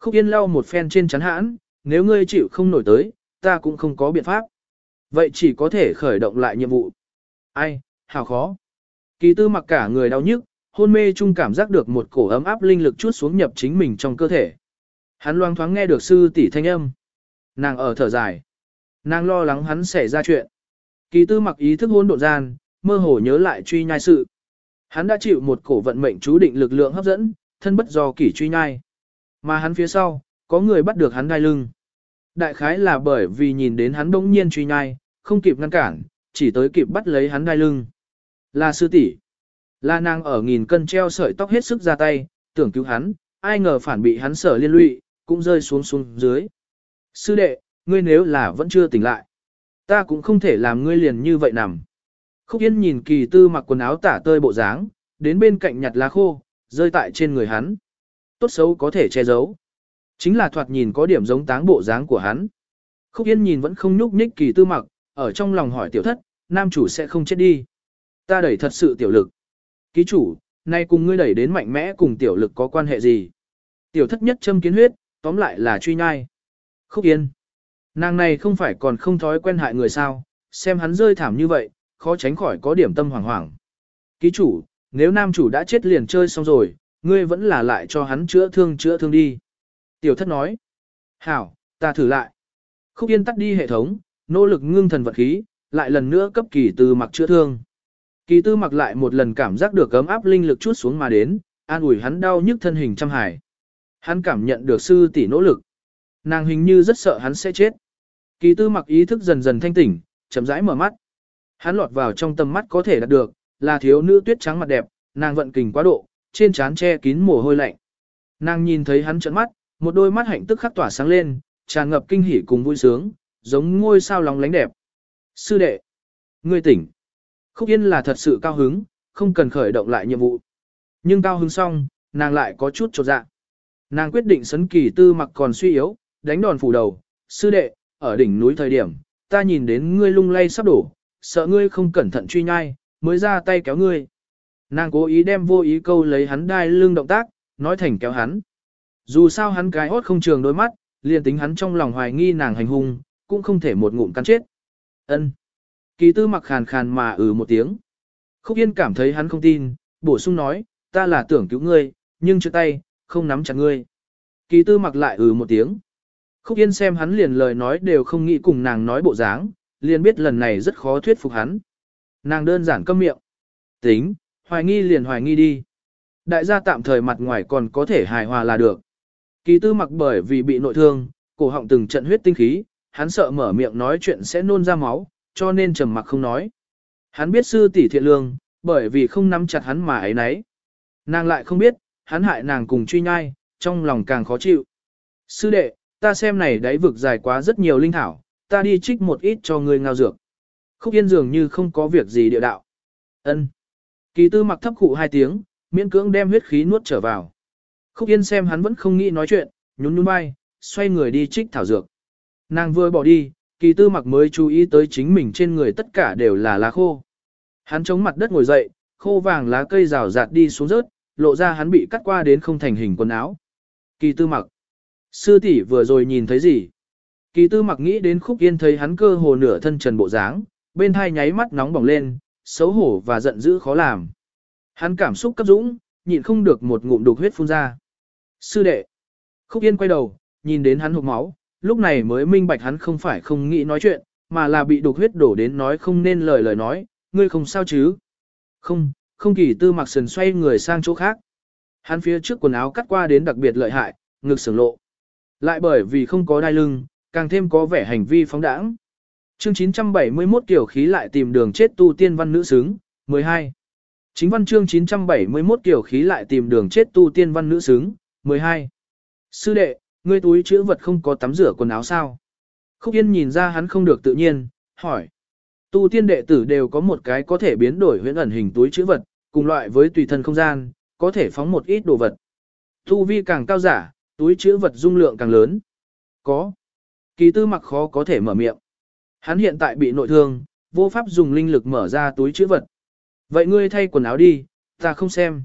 Khúc Yên lau một phen trên chắn hãn, nếu ngươi chịu không nổi tới, ta cũng không có biện pháp. Vậy chỉ có thể khởi động lại nhiệm vụ. Ai, hào khó. Kỳ tư mặc cả người đau nhức, hôn mê chung cảm giác được một cổ ấm áp linh lực chút xuống nhập chính mình trong cơ thể. Hắn loang thoáng nghe được sư tỷ thanh âm. Nàng ở thở dài. Nàng lo lắng hắn sẽ ra chuyện. Kỳ tư mặc ý thức hôn độn gian, mơ hồ nhớ lại truy nhai sự. Hắn đã chịu một cổ vận mệnh chú định lực lượng hấp dẫn, thân bất do kỷ truy nhai. Mà hắn phía sau, có người bắt được hắn đai lưng. Đại khái là bởi vì nhìn đến hắn đông nhiên truy nhai, không kịp ngăn cản, chỉ tới kịp bắt lấy hắn đai lưng. Là sư tỷ, Là nàng ở nghìn cân treo sợi tóc hết sức ra tay, tưởng cứu hắn, ai ngờ phản bị hắn sở liên lụy, cũng rơi xuống xuống dưới. Sư đệ, ngươi nếu là vẫn chưa tỉnh lại, ta cũng không thể làm ngươi liền như vậy nằm. Khúc Yên nhìn kỳ tư mặc quần áo tả tơi bộ dáng, đến bên cạnh nhặt lá khô, rơi tại trên người hắn. Tốt xấu có thể che giấu. Chính là thoạt nhìn có điểm giống táng bộ dáng của hắn. Khúc Yên nhìn vẫn không nhúc nhích kỳ tư mặc, ở trong lòng hỏi tiểu thất, nam chủ sẽ không chết đi. Ta đẩy thật sự tiểu lực. Ký chủ, nay cùng ngươi đẩy đến mạnh mẽ cùng tiểu lực có quan hệ gì? Tiểu thất nhất châm kiến huyết, tóm lại là truy nhai. Khúc Yên. Nàng này không phải còn không thói quen hại người sao, xem hắn rơi thảm như vậy, khó tránh khỏi có điểm tâm hoảng hoảng. Ký chủ, nếu nam chủ đã chết liền chơi xong rồi, ngươi vẫn là lại cho hắn chữa thương chữa thương đi. Tiểu thất nói. Hảo, ta thử lại. Khúc Yên tắt đi hệ thống, nỗ lực ngưng thần vật khí, lại lần nữa cấp kỳ tư mặc chữa thương. Kỳ tư mặc lại một lần cảm giác được ấm áp linh lực chút xuống mà đến, an ủi hắn đau nhức thân hình trăm hải. Hắn cảm nhận được sư tỷ nỗ lực. Nàng hình như rất sợ hắn sẽ chết. Kỳ tư mặc ý thức dần dần thanh tỉnh, chậm rãi mở mắt. Hắn lọt vào trong tầm mắt có thể đạt được, là thiếu nữ tuyết trắng mặt đẹp, nàng vận kình quá độ, trên trán che kín mồ hôi lạnh. Nàng nhìn thấy hắn trợn mắt, một đôi mắt hạnh tức khắc tỏa sáng lên, tràn ngập kinh hỉ cùng vui sướng, giống ngôi sao lóng lánh đẹp. Sư đệ, ngươi tỉnh. Khúc Yên là thật sự cao hứng, không cần khởi động lại nhiệm vụ. Nhưng cao hứng xong, nàng lại có chút trột dạ. Nàng quyết định sấn kỳ tư mặc còn suy yếu, đánh đòn phủ đầu. Sư đệ, ở đỉnh núi thời điểm, ta nhìn đến ngươi lung lay sắp đổ, sợ ngươi không cẩn thận truy nhai, mới ra tay kéo ngươi. Nàng cố ý đem vô ý câu lấy hắn đai lưng động tác, nói thành kéo hắn. Dù sao hắn cái hốt không trường đôi mắt, liền tính hắn trong lòng hoài nghi nàng hành hung, cũng không thể một ngụm cắn chết. Ân. Kỳ tư mặc khàn khàn mà ừ một tiếng. Khúc Yên cảm thấy hắn không tin, bổ sung nói, ta là tưởng cứu ngươi, nhưng chưa tay, không nắm chặt ngươi. Kỳ tư mặc lại ừ một tiếng. Khúc Yên xem hắn liền lời nói đều không nghĩ cùng nàng nói bộ dáng, liền biết lần này rất khó thuyết phục hắn. Nàng đơn giản câm miệng. Tính, hoài nghi liền hoài nghi đi. Đại gia tạm thời mặt ngoài còn có thể hài hòa là được. Kỳ tư mặc bởi vì bị nội thương, cổ họng từng trận huyết tinh khí, hắn sợ mở miệng nói chuyện sẽ nôn ra máu, cho nên trầm mặc không nói. Hắn biết sư tỷ thiện lương, bởi vì không nắm chặt hắn mà ấy nấy. Nàng lại không biết, hắn hại nàng cùng truy nhai, trong lòng càng khó chịu. Sư đệ, ta xem này đáy vực dài quá rất nhiều linh thảo, ta đi trích một ít cho ngươi ngao dược. Khúc yên dường như không có việc gì địa đạo. ân Kỳ tư mặc thấp khụ hai tiếng, miễn cưỡng đem huyết khí nuốt trở vào. Khúc yên xem hắn vẫn không nghĩ nói chuyện, nhún nhún vai, xoay người đi trích thảo dược. Nàng vừa bỏ đi, kỳ tư mặc mới chú ý tới chính mình trên người tất cả đều là lá khô. Hắn chống mặt đất ngồi dậy, khô vàng lá cây rào rạt đi xuống rớt, lộ ra hắn bị cắt qua đến không thành hình quần áo. Kỳ tư mặc. Sư tỷ vừa rồi nhìn thấy gì? Kỳ tư mặc nghĩ đến khúc yên thấy hắn cơ hồ nửa thân trần bộ dáng, bên hai nháy mắt nóng bỏng lên, xấu hổ và giận dữ khó làm. Hắn cảm xúc cấp dũng, nhịn không được một ngụm đục huyết phun ra. Sư đệ. Khúc yên quay đầu, nhìn đến hắn hụt máu, lúc này mới minh bạch hắn không phải không nghĩ nói chuyện, mà là bị đục huyết đổ đến nói không nên lời lời nói, ngươi không sao chứ. Không, không kỳ tư mặc sần xoay người sang chỗ khác. Hắn phía trước quần áo cắt qua đến đặc biệt lợi hại, ngực sừng lộ. Lại bởi vì không có đai lưng, càng thêm có vẻ hành vi phóng đãng. Chương 971 tiểu khí lại tìm đường chết tu tiên văn nữ xứng, 12. Chính văn chương 971 tiểu khí lại tìm đường chết tu tiên văn nữ xứng, 12. Sư đệ, ngươi túi chữ vật không có tắm rửa quần áo sao? Khúc Yên nhìn ra hắn không được tự nhiên, hỏi. Tu tiên đệ tử đều có một cái có thể biến đổi huyễn ẩn hình túi chữ vật, cùng loại với tùy thân không gian, có thể phóng một ít đồ vật. Tu vi càng cao giả, túi chữ vật dung lượng càng lớn. Có. Kỳ tư mặc khó có thể mở miệng. Hắn hiện tại bị nội thương, vô pháp dùng linh lực mở ra túi chữ vật. Vậy ngươi thay quần áo đi, ta không xem.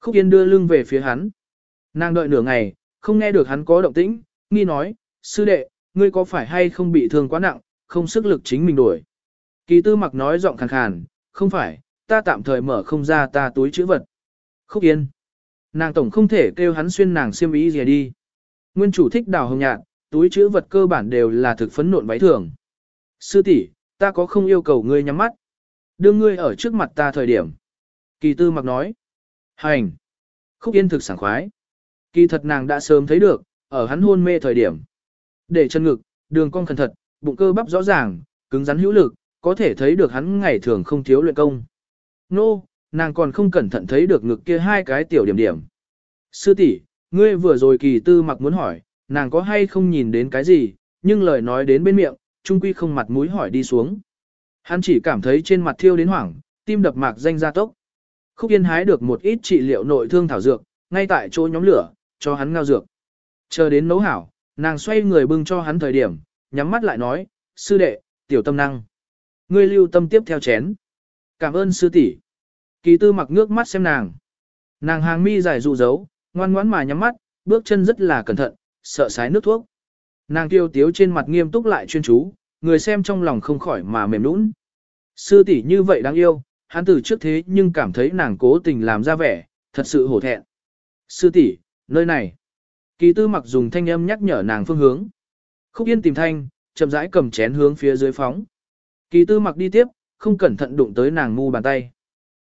Khúc Yên đưa lưng về phía hắn. Nàng đợi nửa ngày, không nghe được hắn có động tĩnh, nghi nói, sư đệ, ngươi có phải hay không bị thương quá nặng, không sức lực chính mình đổi. Kỳ tư mặc nói giọng khàn khàn, không phải, ta tạm thời mở không ra ta túi chữ vật. Khúc Yên. Nàng tổng không thể kêu hắn xuyên nàng xiêm ý gì đi. Nguyên chủ thích đào hồng nhạt, túi chữ vật cơ bản đều là thực phấn nộn váy thường. Sư tỷ, ta có không yêu cầu ngươi nhắm mắt. Đưa ngươi ở trước mặt ta thời điểm. Kỳ tư mặc nói. Hành. Khúc yên thực sảng khoái. Kỳ thật nàng đã sớm thấy được, ở hắn hôn mê thời điểm. Để chân ngực, đường cong khẩn thật, bụng cơ bắp rõ ràng, cứng rắn hữu lực, có thể thấy được hắn ngày thường không thiếu luyện công. Nô, nàng còn không cẩn thận thấy được ngực kia hai cái tiểu điểm điểm. Sư tỷ, ngươi vừa rồi kỳ tư mặc muốn hỏi, nàng có hay không nhìn đến cái gì, nhưng lời nói đến bên miệng, trung quy không mặt mũi hỏi đi xuống. Hắn chỉ cảm thấy trên mặt thiêu đến hoảng, tim đập mạc danh ra tốc. Khúc Yên hái được một ít trị liệu nội thương thảo dược, ngay tại chỗ nhóm lửa, cho hắn ngao dược. Chờ đến nấu hảo, nàng xoay người bưng cho hắn thời điểm, nhắm mắt lại nói, sư đệ, tiểu tâm năng. Ngươi lưu tâm tiếp theo chén. Cảm ơn sư tỷ. Kỳ tư mặc nước mắt xem nàng. Nàng hàng mi dài dụ dấu, ngoan ngoãn mà nhắm mắt, bước chân rất là cẩn thận, sợ sái nước thuốc. Nàng tiêu tiếu trên mặt nghiêm túc lại chuyên chú, người xem trong lòng không khỏi mà mềm nũng. Sư tỷ như vậy đáng yêu, hắn từ trước thế nhưng cảm thấy nàng cố tình làm ra vẻ, thật sự hổ thẹn. Sư tỷ, nơi này. Kỳ tư mặc dùng thanh âm nhắc nhở nàng phương hướng. Khúc yên tìm thanh, chậm rãi cầm chén hướng phía dưới phóng. Kỳ tư mặc đi tiếp, không cẩn thận đụng tới nàng ngu bàn tay.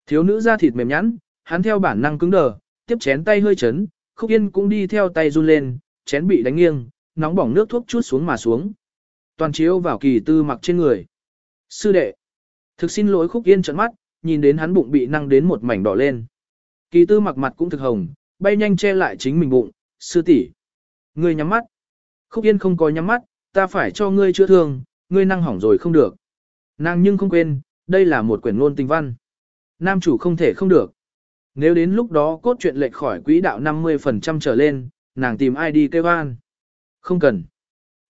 Thiếu nữ da thịt mềm nhẵn, hắn theo bản năng cứng đờ, tiếp chén tay hơi chấn, khúc yên cũng đi theo tay run lên, chén bị đánh nghiêng, nóng bỏng nước thuốc chút xuống mà xuống. Toàn chiếu vào kỳ tư mặc trên người. Sư đệ. Thực xin lỗi khúc yên trận mắt, nhìn đến hắn bụng bị năng đến một mảnh đỏ lên. Kỳ tư mặc mặt cũng thực hồng, bay nhanh che lại chính mình bụng, sư tỷ Ngươi nhắm mắt. Khúc yên không có nhắm mắt, ta phải cho ngươi chữa thương, ngươi năng hỏng rồi không được. Nàng nhưng không quên, đây là một quyển ngôn tình văn. Nam chủ không thể không được. Nếu đến lúc đó cốt truyện lệch khỏi quỹ đạo 50% trở lên, nàng tìm ai đi kêu an. Không cần.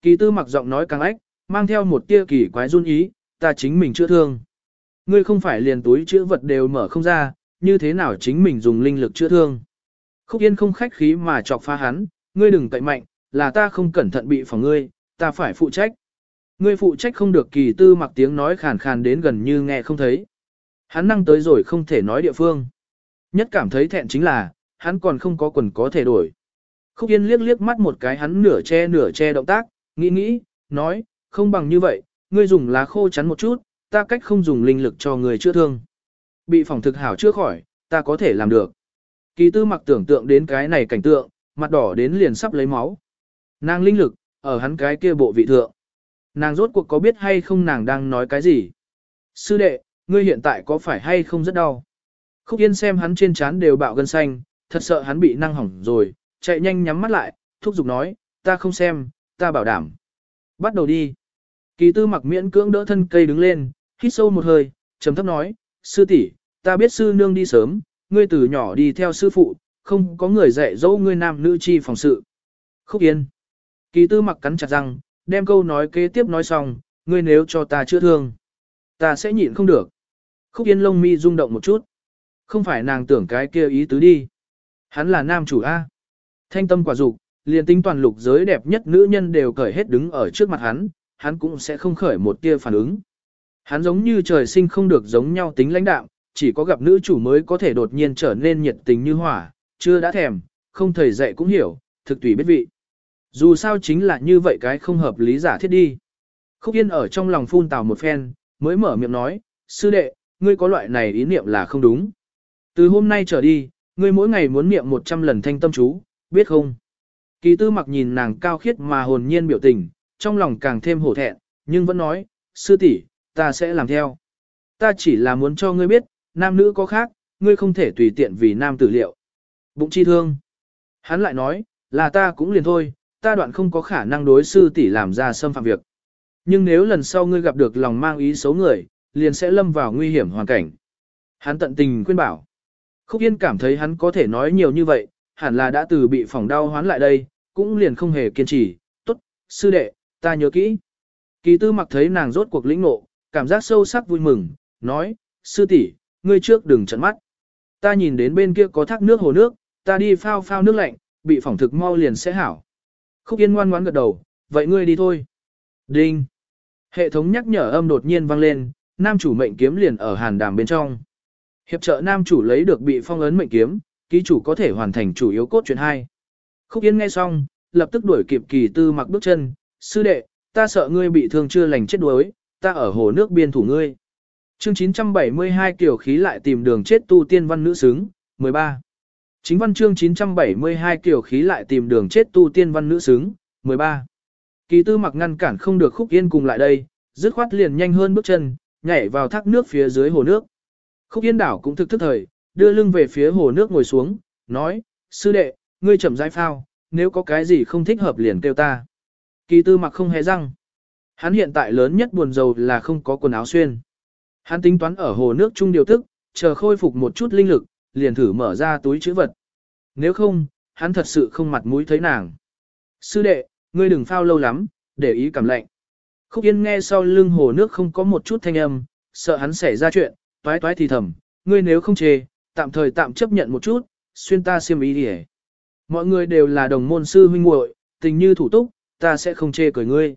Kỳ tư mặc giọng nói càng ách, mang theo một tia kỳ quái run ý, ta chính mình chữa thương. Ngươi không phải liền túi chữa vật đều mở không ra, như thế nào chính mình dùng linh lực chữa thương. Khúc Yên không khách khí mà chọc phá hắn, ngươi đừng cậy mạnh, là ta không cẩn thận bị phòng ngươi, ta phải phụ trách. Ngươi phụ trách không được kỳ tư mặc tiếng nói khàn khàn đến gần như nghe không thấy. Hắn năng tới rồi không thể nói địa phương. Nhất cảm thấy thẹn chính là, hắn còn không có quần có thể đổi. Khúc Yên liếc liếc mắt một cái hắn nửa che nửa che động tác, nghĩ nghĩ, nói, không bằng như vậy, ngươi dùng lá khô chắn một chút, ta cách không dùng linh lực cho người chữa thương. Bị phòng thực hảo chữa khỏi, ta có thể làm được. Kỳ tư mặc tưởng tượng đến cái này cảnh tượng, mặt đỏ đến liền sắp lấy máu. Nàng linh lực, ở hắn cái kia bộ vị thượng. Nàng rốt cuộc có biết hay không nàng đang nói cái gì? Sư đệ, ngươi hiện tại có phải hay không rất đau? Khúc Yên xem hắn trên trán đều bạo gân xanh, thật sợ hắn bị năng hỏng rồi, chạy nhanh nhắm mắt lại, thúc giục nói, ta không xem, ta bảo đảm. Bắt đầu đi. Kỳ tư mặc miễn cưỡng đỡ thân cây đứng lên, hít sâu một hơi, trầm thấp nói, sư tỷ, ta biết sư nương đi sớm, ngươi từ nhỏ đi theo sư phụ, không có người dạy dỗ ngươi nam nữ chi phòng sự. Khúc Yên. Kỳ tư mặc cắn chặt răng, đem câu nói kế tiếp nói xong, ngươi nếu cho ta chữa thương, ta sẽ nhịn không được. Khúc Yên lông mi rung động một chút. Không phải nàng tưởng cái kia ý tứ đi. Hắn là nam chủ A. Thanh tâm quả dục liền tính toàn lục giới đẹp nhất nữ nhân đều cởi hết đứng ở trước mặt hắn, hắn cũng sẽ không khởi một tia phản ứng. Hắn giống như trời sinh không được giống nhau tính lãnh đạo, chỉ có gặp nữ chủ mới có thể đột nhiên trở nên nhiệt tình như hỏa, chưa đã thèm, không thầy dạy cũng hiểu, thực tùy biết vị. Dù sao chính là như vậy cái không hợp lý giả thiết đi. Khúc Yên ở trong lòng phun tào một phen, mới mở miệng nói, sư đệ, ngươi có loại này ý niệm là không đúng. Từ hôm nay trở đi, ngươi mỗi ngày muốn niệm 100 lần thanh tâm chú, biết không? Kỳ tư mặc nhìn nàng cao khiết mà hồn nhiên biểu tình, trong lòng càng thêm hổ thẹn, nhưng vẫn nói, sư tỷ, ta sẽ làm theo. Ta chỉ là muốn cho ngươi biết, nam nữ có khác, ngươi không thể tùy tiện vì nam tử liệu. Bụng chi thương. Hắn lại nói, là ta cũng liền thôi, ta đoạn không có khả năng đối sư tỷ làm ra xâm phạm việc. Nhưng nếu lần sau ngươi gặp được lòng mang ý xấu người, liền sẽ lâm vào nguy hiểm hoàn cảnh. Hắn tận tình khuyên bảo. Khúc Yên cảm thấy hắn có thể nói nhiều như vậy, hẳn là đã từ bị phòng đau hoán lại đây, cũng liền không hề kiên trì. Tốt, sư đệ, ta nhớ kỹ. Kỳ tư mặc thấy nàng rốt cuộc lĩnh nộ, cảm giác sâu sắc vui mừng, nói, sư tỷ, ngươi trước đừng trận mắt. Ta nhìn đến bên kia có thác nước hồ nước, ta đi phao phao nước lạnh, bị phỏng thực mau liền sẽ hảo. Khúc Yên ngoan ngoãn gật đầu, vậy ngươi đi thôi. Đinh. Hệ thống nhắc nhở âm đột nhiên vang lên, nam chủ mệnh kiếm liền ở hàn đàm bên trong. Hiệp trợ nam chủ lấy được bị phong ấn mệnh kiếm, ký chủ có thể hoàn thành chủ yếu cốt chuyện 2. Khúc Yên nghe xong, lập tức đuổi kịp kỳ tư mặc bước chân, sư đệ, ta sợ ngươi bị thương chưa lành chết đuối, ta ở hồ nước biên thủ ngươi. Chương 972 kiểu khí lại tìm đường chết tu tiên văn nữ xứng, 13. Chính văn chương 972 kiểu khí lại tìm đường chết tu tiên văn nữ xứng, 13. Kỳ tư mặc ngăn cản không được khúc yên cùng lại đây, dứt khoát liền nhanh hơn bước chân, nhảy vào thác nước phía dưới hồ nước. Khúc yên đảo cũng thực thức thời, đưa lưng về phía hồ nước ngồi xuống, nói, sư đệ, ngươi chậm rãi phao, nếu có cái gì không thích hợp liền kêu ta. Kỳ tư mặc không hề răng. Hắn hiện tại lớn nhất buồn rầu là không có quần áo xuyên. Hắn tính toán ở hồ nước chung điều tức, chờ khôi phục một chút linh lực, liền thử mở ra túi chữ vật. Nếu không, hắn thật sự không mặt mũi thấy nàng. Sư đệ, ngươi đừng phao lâu lắm, để ý cảm lạnh. Khúc Yên nghe sau lưng hồ nước không có một chút thanh âm, sợ hắn xảy ra chuyện, toái toái thì thầm, ngươi nếu không chê, tạm thời tạm chấp nhận một chút, xuyên ta xiêm ý đi Mọi người đều là đồng môn sư huynh muội, tình như thủ túc, ta sẽ không chê cười ngươi.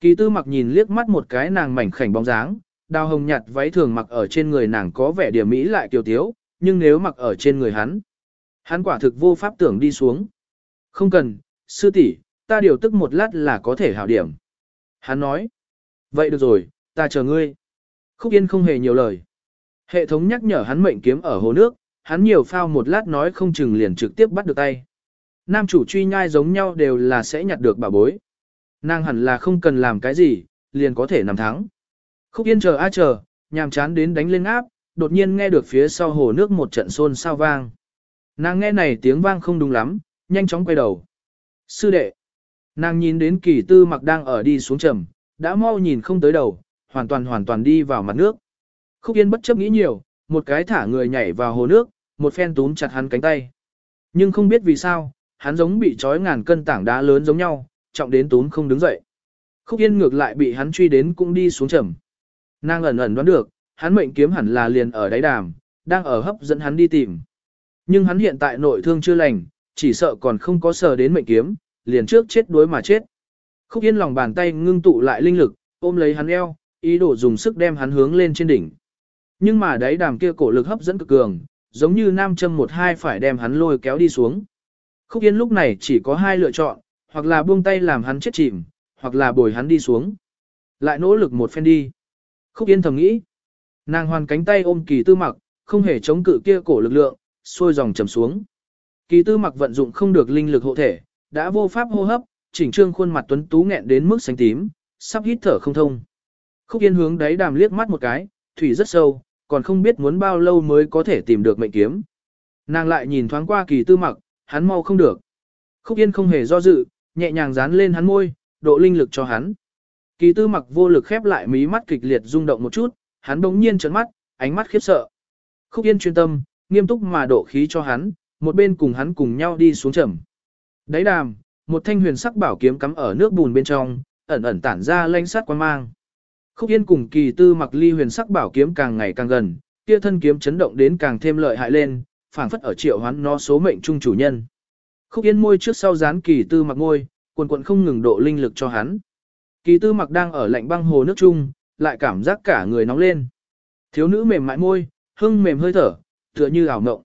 Kỳ tư mặc nhìn liếc mắt một cái nàng mảnh khảnh bóng dáng, đào hồng nhạt váy thường mặc ở trên người nàng có vẻ điểm mỹ lại kiều tiếu, nhưng nếu mặc ở trên người hắn, hắn quả thực vô pháp tưởng đi xuống. Không cần, sư tỷ, ta điều tức một lát là có thể hảo điểm. Hắn nói, vậy được rồi, ta chờ ngươi. Khúc Yên không hề nhiều lời. Hệ thống nhắc nhở hắn mệnh kiếm ở hồ nước, hắn nhiều phao một lát nói không chừng liền trực tiếp bắt được tay. Nam chủ truy nhai giống nhau đều là sẽ nhặt được bà bối. Nàng hẳn là không cần làm cái gì, liền có thể nằm thắng. Khúc Yên chờ a chờ, nhàm chán đến đánh lên áp, đột nhiên nghe được phía sau hồ nước một trận xôn sao vang. Nàng nghe này tiếng vang không đúng lắm, nhanh chóng quay đầu. Sư đệ. Nàng nhìn đến kỳ tư mặc đang ở đi xuống trầm, đã mau nhìn không tới đầu, hoàn toàn hoàn toàn đi vào mặt nước. Khúc Yên bất chấp nghĩ nhiều, một cái thả người nhảy vào hồ nước, một phen túm chặt hắn cánh tay. Nhưng không biết vì sao, hắn giống bị trói ngàn cân tảng đá lớn giống nhau, trọng đến túm không đứng dậy. Khúc Yên ngược lại bị hắn truy đến cũng đi xuống trầm. Nàng ẩn ẩn đoán được, hắn mệnh kiếm hẳn là liền ở đáy đàm, đang ở hấp dẫn hắn đi tìm. Nhưng hắn hiện tại nội thương chưa lành, chỉ sợ còn không có sờ đến mệnh kiếm, liền trước chết đuối mà chết. Khúc Yên lòng bàn tay ngưng tụ lại linh lực, ôm lấy hắn eo, ý đồ dùng sức đem hắn hướng lên trên đỉnh. Nhưng mà đáy đàm kia cổ lực hấp dẫn cực cường, giống như nam châm một hai phải đem hắn lôi kéo đi xuống. Khúc Yên lúc này chỉ có hai lựa chọn, hoặc là buông tay làm hắn chết chìm, hoặc là bồi hắn đi xuống. Lại nỗ lực một phen đi. Khúc Yên thầm nghĩ. Nàng hoàn cánh tay ôm kỳ tư mặc, không hề chống cự kia cổ lực lượng, xuôi dòng trầm xuống. Kỳ tư mặc vận dụng không được linh lực hộ thể, đã vô pháp hô hấp, chỉnh trương khuôn mặt tuấn tú nghẹn đến mức xanh tím, sắp hít thở không thông. Khúc Yên hướng đáy đàm liếc mắt một cái, thủy rất sâu, còn không biết muốn bao lâu mới có thể tìm được mệnh kiếm. Nàng lại nhìn thoáng qua kỳ tư mặc, hắn mau không được. Khúc Yên không hề do dự, nhẹ nhàng dán lên hắn môi, độ linh lực cho hắn. Kỳ tư mặc vô lực khép lại mí mắt kịch liệt rung động một chút, hắn bỗng nhiên trấn mắt, ánh mắt khiếp sợ. Khúc Yên chuyên tâm, nghiêm túc mà độ khí cho hắn, một bên cùng hắn cùng nhau đi xuống trầm. Đáy đàm, một thanh huyền sắc bảo kiếm cắm ở nước bùn bên trong, ẩn ẩn tản ra lanh sát quan mang. Khúc Yên cùng kỳ tư mặc ly huyền sắc bảo kiếm càng ngày càng gần, kia thân kiếm chấn động đến càng thêm lợi hại lên, phảng phất ở triệu hoán nó số mệnh trung chủ nhân. Khúc Yên môi trước sau dán kỳ tư mặc môi, quần quần không ngừng độ linh lực cho hắn. Kỳ tư mặc đang ở lạnh băng hồ nước chung, lại cảm giác cả người nóng lên. Thiếu nữ mềm mại môi, hưng mềm hơi thở, tựa như ảo ngộng.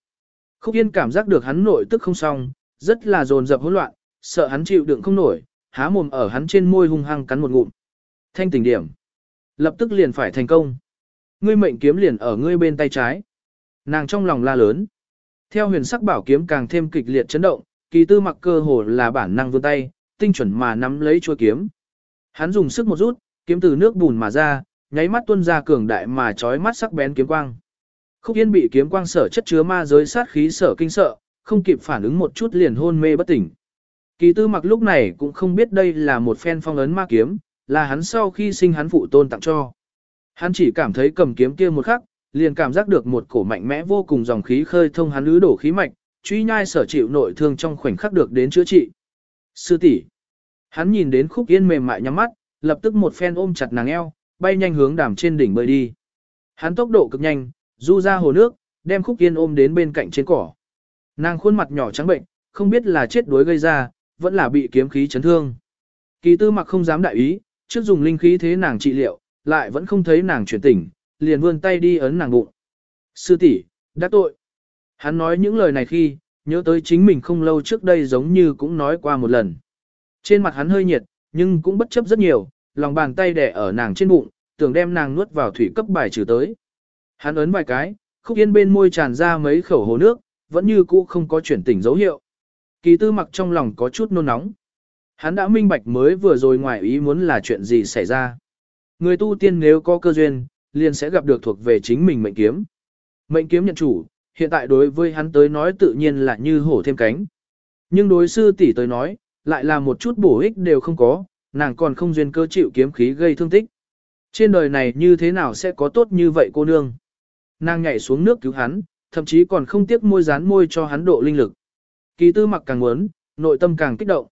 Khúc Yên cảm giác được hắn nội tức không xong, rất là dồn dập hỗn loạn, sợ hắn chịu đựng không nổi, há mồm ở hắn trên môi hung hăng cắn một ngụm. Thanh tỉnh điểm. Lập tức liền phải thành công. Ngươi mệnh kiếm liền ở ngươi bên tay trái. Nàng trong lòng la lớn. Theo huyền sắc bảo kiếm càng thêm kịch liệt chấn động, kỳ tư mặc cơ hồ là bản năng vươn tay, tinh chuẩn mà nắm lấy chuôi kiếm. Hắn dùng sức một rút, kiếm từ nước bùn mà ra, nháy mắt tuôn ra cường đại mà chói mắt sắc bén kiếm quang. Khúc Yên bị kiếm quang sở chất chứa ma giới sát khí sở kinh sợ, không kịp phản ứng một chút liền hôn mê bất tỉnh. Kỳ tư mặc lúc này cũng không biết đây là một phen phong ấn ma kiếm, là hắn sau khi sinh hắn phụ tôn tặng cho. Hắn chỉ cảm thấy cầm kiếm kia một khắc, liền cảm giác được một cổ mạnh mẽ vô cùng dòng khí khơi thông hắn lứ đổ khí mạch, truy nhai sở chịu nội thương trong khoảnh khắc được đến chữa trị. Sư tỷ, Hắn nhìn đến khúc yên mềm mại nhắm mắt, lập tức một phen ôm chặt nàng eo, bay nhanh hướng đàm trên đỉnh bơi đi. Hắn tốc độ cực nhanh, du ra hồ nước, đem khúc yên ôm đến bên cạnh trên cỏ. Nàng khuôn mặt nhỏ trắng bệnh, không biết là chết đuối gây ra, vẫn là bị kiếm khí chấn thương. Kỳ tư mặc không dám đại ý, trước dùng linh khí thế nàng trị liệu, lại vẫn không thấy nàng chuyển tỉnh, liền vươn tay đi ấn nàng bụng. Sư tỷ, đã tội. Hắn nói những lời này khi, nhớ tới chính mình không lâu trước đây giống như cũng nói qua một lần. Trên mặt hắn hơi nhiệt, nhưng cũng bất chấp rất nhiều, lòng bàn tay đè ở nàng trên bụng, tưởng đem nàng nuốt vào thủy cấp bài trừ tới. Hắn ấn vài cái, khúc yên bên môi tràn ra mấy khẩu hồ nước, vẫn như cũ không có chuyển tỉnh dấu hiệu. Kỳ tư mặc trong lòng có chút nôn nóng. Hắn đã minh bạch mới vừa rồi ngoài ý muốn là chuyện gì xảy ra. Người tu tiên nếu có cơ duyên, liền sẽ gặp được thuộc về chính mình mệnh kiếm. Mệnh kiếm nhận chủ, hiện tại đối với hắn tới nói tự nhiên là như hổ thêm cánh. Nhưng đối sư tỷ tới nói, lại là một chút bổ ích đều không có, nàng còn không duyên cơ chịu kiếm khí gây thương tích. Trên đời này như thế nào sẽ có tốt như vậy cô nương? Nàng nhảy xuống nước cứu hắn, thậm chí còn không tiếc môi dán môi cho hắn độ linh lực. Kỳ tư mặc càng muốn, nội tâm càng kích động.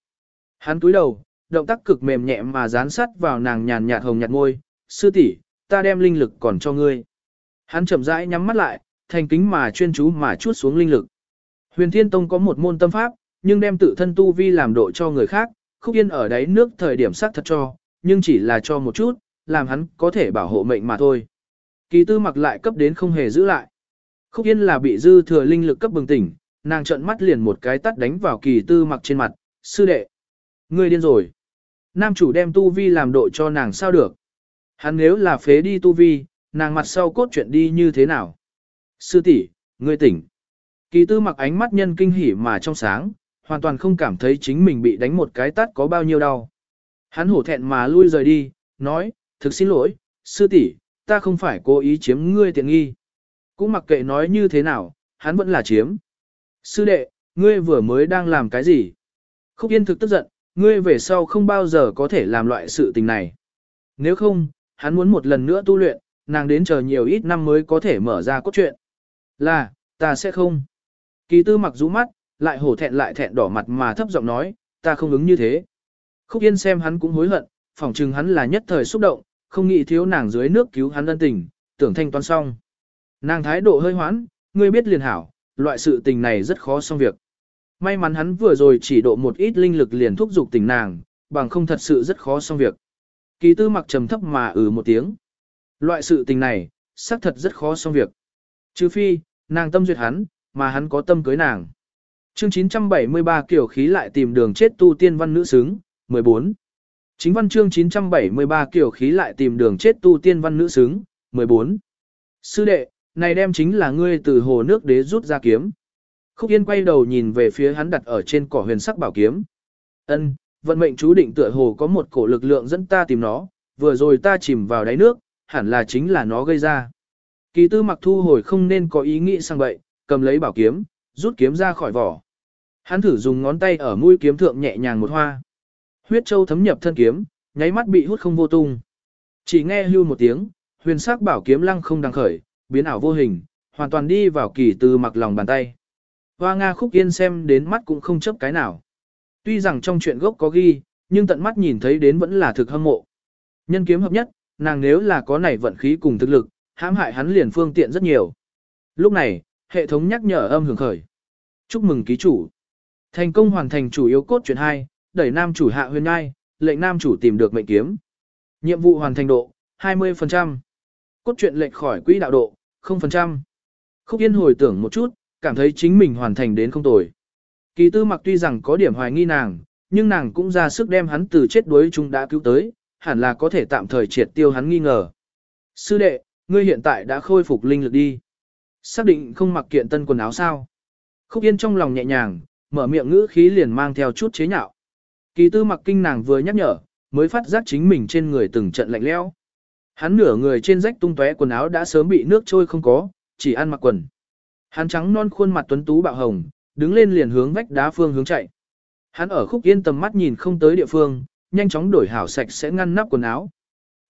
Hắn túi đầu, động tác cực mềm nhẹ mà dán sát vào nàng nhàn nhạt hồng nhạt môi, sư tỷ, ta đem linh lực còn cho ngươi. Hắn chậm rãi nhắm mắt lại, thành kính mà chuyên chú mà chuốt xuống linh lực. Huyền Thiên Tông có một môn tâm pháp, nhưng đem tự thân tu vi làm độ cho người khác, khúc yên ở đáy nước thời điểm sát thật cho, nhưng chỉ là cho một chút, làm hắn có thể bảo hộ mệnh mà thôi. Kỳ tư mặc lại cấp đến không hề giữ lại. Khúc yên là bị dư thừa linh lực cấp bừng tỉnh, nàng trợn mắt liền một cái tắt đánh vào kỳ tư mặc trên mặt, sư đệ. Ngươi điên rồi. Nam chủ đem tu vi làm độ cho nàng sao được. Hắn nếu là phế đi tu vi, nàng mặt sau cốt chuyện đi như thế nào? Sư tỷ, ngươi tỉnh. Kỳ tư mặc ánh mắt nhân kinh hỉ mà trong sáng, hoàn toàn không cảm thấy chính mình bị đánh một cái tát có bao nhiêu đau. Hắn hổ thẹn mà lui rời đi, nói, thực xin lỗi, sư tỷ, ta không phải cố ý chiếm ngươi tiện nghi. Cũng mặc kệ nói như thế nào, hắn vẫn là chiếm. Sư đệ, ngươi vừa mới đang làm cái gì? Khúc Yên thực tức giận, ngươi về sau không bao giờ có thể làm loại sự tình này. Nếu không, hắn muốn một lần nữa tu luyện, nàng đến chờ nhiều ít năm mới có thể mở ra cốt truyện. Là, ta sẽ không. Kỳ tư mặc rũ mắt, lại hổ thẹn lại thẹn đỏ mặt mà thấp giọng nói, ta không ứng như thế. Khúc Yên xem hắn cũng hối hận, phỏng chừng hắn là nhất thời xúc động, không nghĩ thiếu nàng dưới nước cứu hắn ân tình, tưởng thanh toán xong. Nàng thái độ hơi hoãn, ngươi biết liền hảo, loại sự tình này rất khó xong việc. May mắn hắn vừa rồi chỉ độ một ít linh lực liền thúc giục tình nàng, bằng không thật sự rất khó xong việc. Kỳ tư mặc trầm thấp mà ừ một tiếng. Loại sự tình này, xác thật rất khó xong việc. Trừ phi, nàng tâm duyệt hắn, mà hắn có tâm cưới nàng. Chương 973 kiểu khí lại tìm đường chết tu tiên văn nữ xứng, 14. Chính văn chương 973 kiểu khí lại tìm đường chết tu tiên văn nữ xứng, 14. Sư đệ, này đem chính là ngươi từ hồ nước đế rút ra kiếm. Khúc Yên quay đầu nhìn về phía hắn đặt ở trên cỏ huyền sắc bảo kiếm. Ân, vận mệnh chú định tựa hồ có một cổ lực lượng dẫn ta tìm nó, vừa rồi ta chìm vào đáy nước, hẳn là chính là nó gây ra. Kỳ tư mặc thu hồi không nên có ý nghĩ sang vậy, cầm lấy bảo kiếm, rút kiếm ra khỏi vỏ. Hắn thử dùng ngón tay ở mũi kiếm thượng nhẹ nhàng một hoa. Huyết châu thấm nhập thân kiếm, nháy mắt bị hút không vô tung. Chỉ nghe hưu một tiếng, huyền sắc bảo kiếm lăng không đăng khởi, biến ảo vô hình, hoàn toàn đi vào kỳ từ mặc lòng bàn tay. Hoa Nga khúc yên xem đến mắt cũng không chấp cái nào. Tuy rằng trong chuyện gốc có ghi, nhưng tận mắt nhìn thấy đến vẫn là thực hâm mộ. Nhân kiếm hợp nhất, nàng nếu là có nảy vận khí cùng thực lực, hãm hại hắn liền phương tiện rất nhiều. Lúc này, hệ thống nhắc nhở âm hưởng khởi. Chúc mừng ký chủ. Thành công hoàn thành chủ yếu cốt chuyện 2, đẩy nam chủ hạ huyền ngai, lệnh nam chủ tìm được mệnh kiếm. Nhiệm vụ hoàn thành độ, 20%. Cốt truyện lệnh khỏi quỹ đạo độ, 0%. Khúc Yên hồi tưởng một chút, cảm thấy chính mình hoàn thành đến không tồi. Kỳ tư mặc tuy rằng có điểm hoài nghi nàng, nhưng nàng cũng ra sức đem hắn từ chết đuối chúng đã cứu tới, hẳn là có thể tạm thời triệt tiêu hắn nghi ngờ. Sư đệ, ngươi hiện tại đã khôi phục linh lực đi. Xác định không mặc kiện tân quần áo sao. Khúc Yên trong lòng nhẹ nhàng, mở miệng ngữ khí liền mang theo chút chế nhạo. Kỳ tư mặc kinh nàng vừa nhắc nhở, mới phát giác chính mình trên người từng trận lạnh leo. Hắn nửa người trên rách tung tóe quần áo đã sớm bị nước trôi không có, chỉ ăn mặc quần. Hắn trắng non khuôn mặt tuấn tú bạo hồng, đứng lên liền hướng vách đá phương hướng chạy. Hắn ở khúc yên tầm mắt nhìn không tới địa phương, nhanh chóng đổi hảo sạch sẽ ngăn nắp quần áo.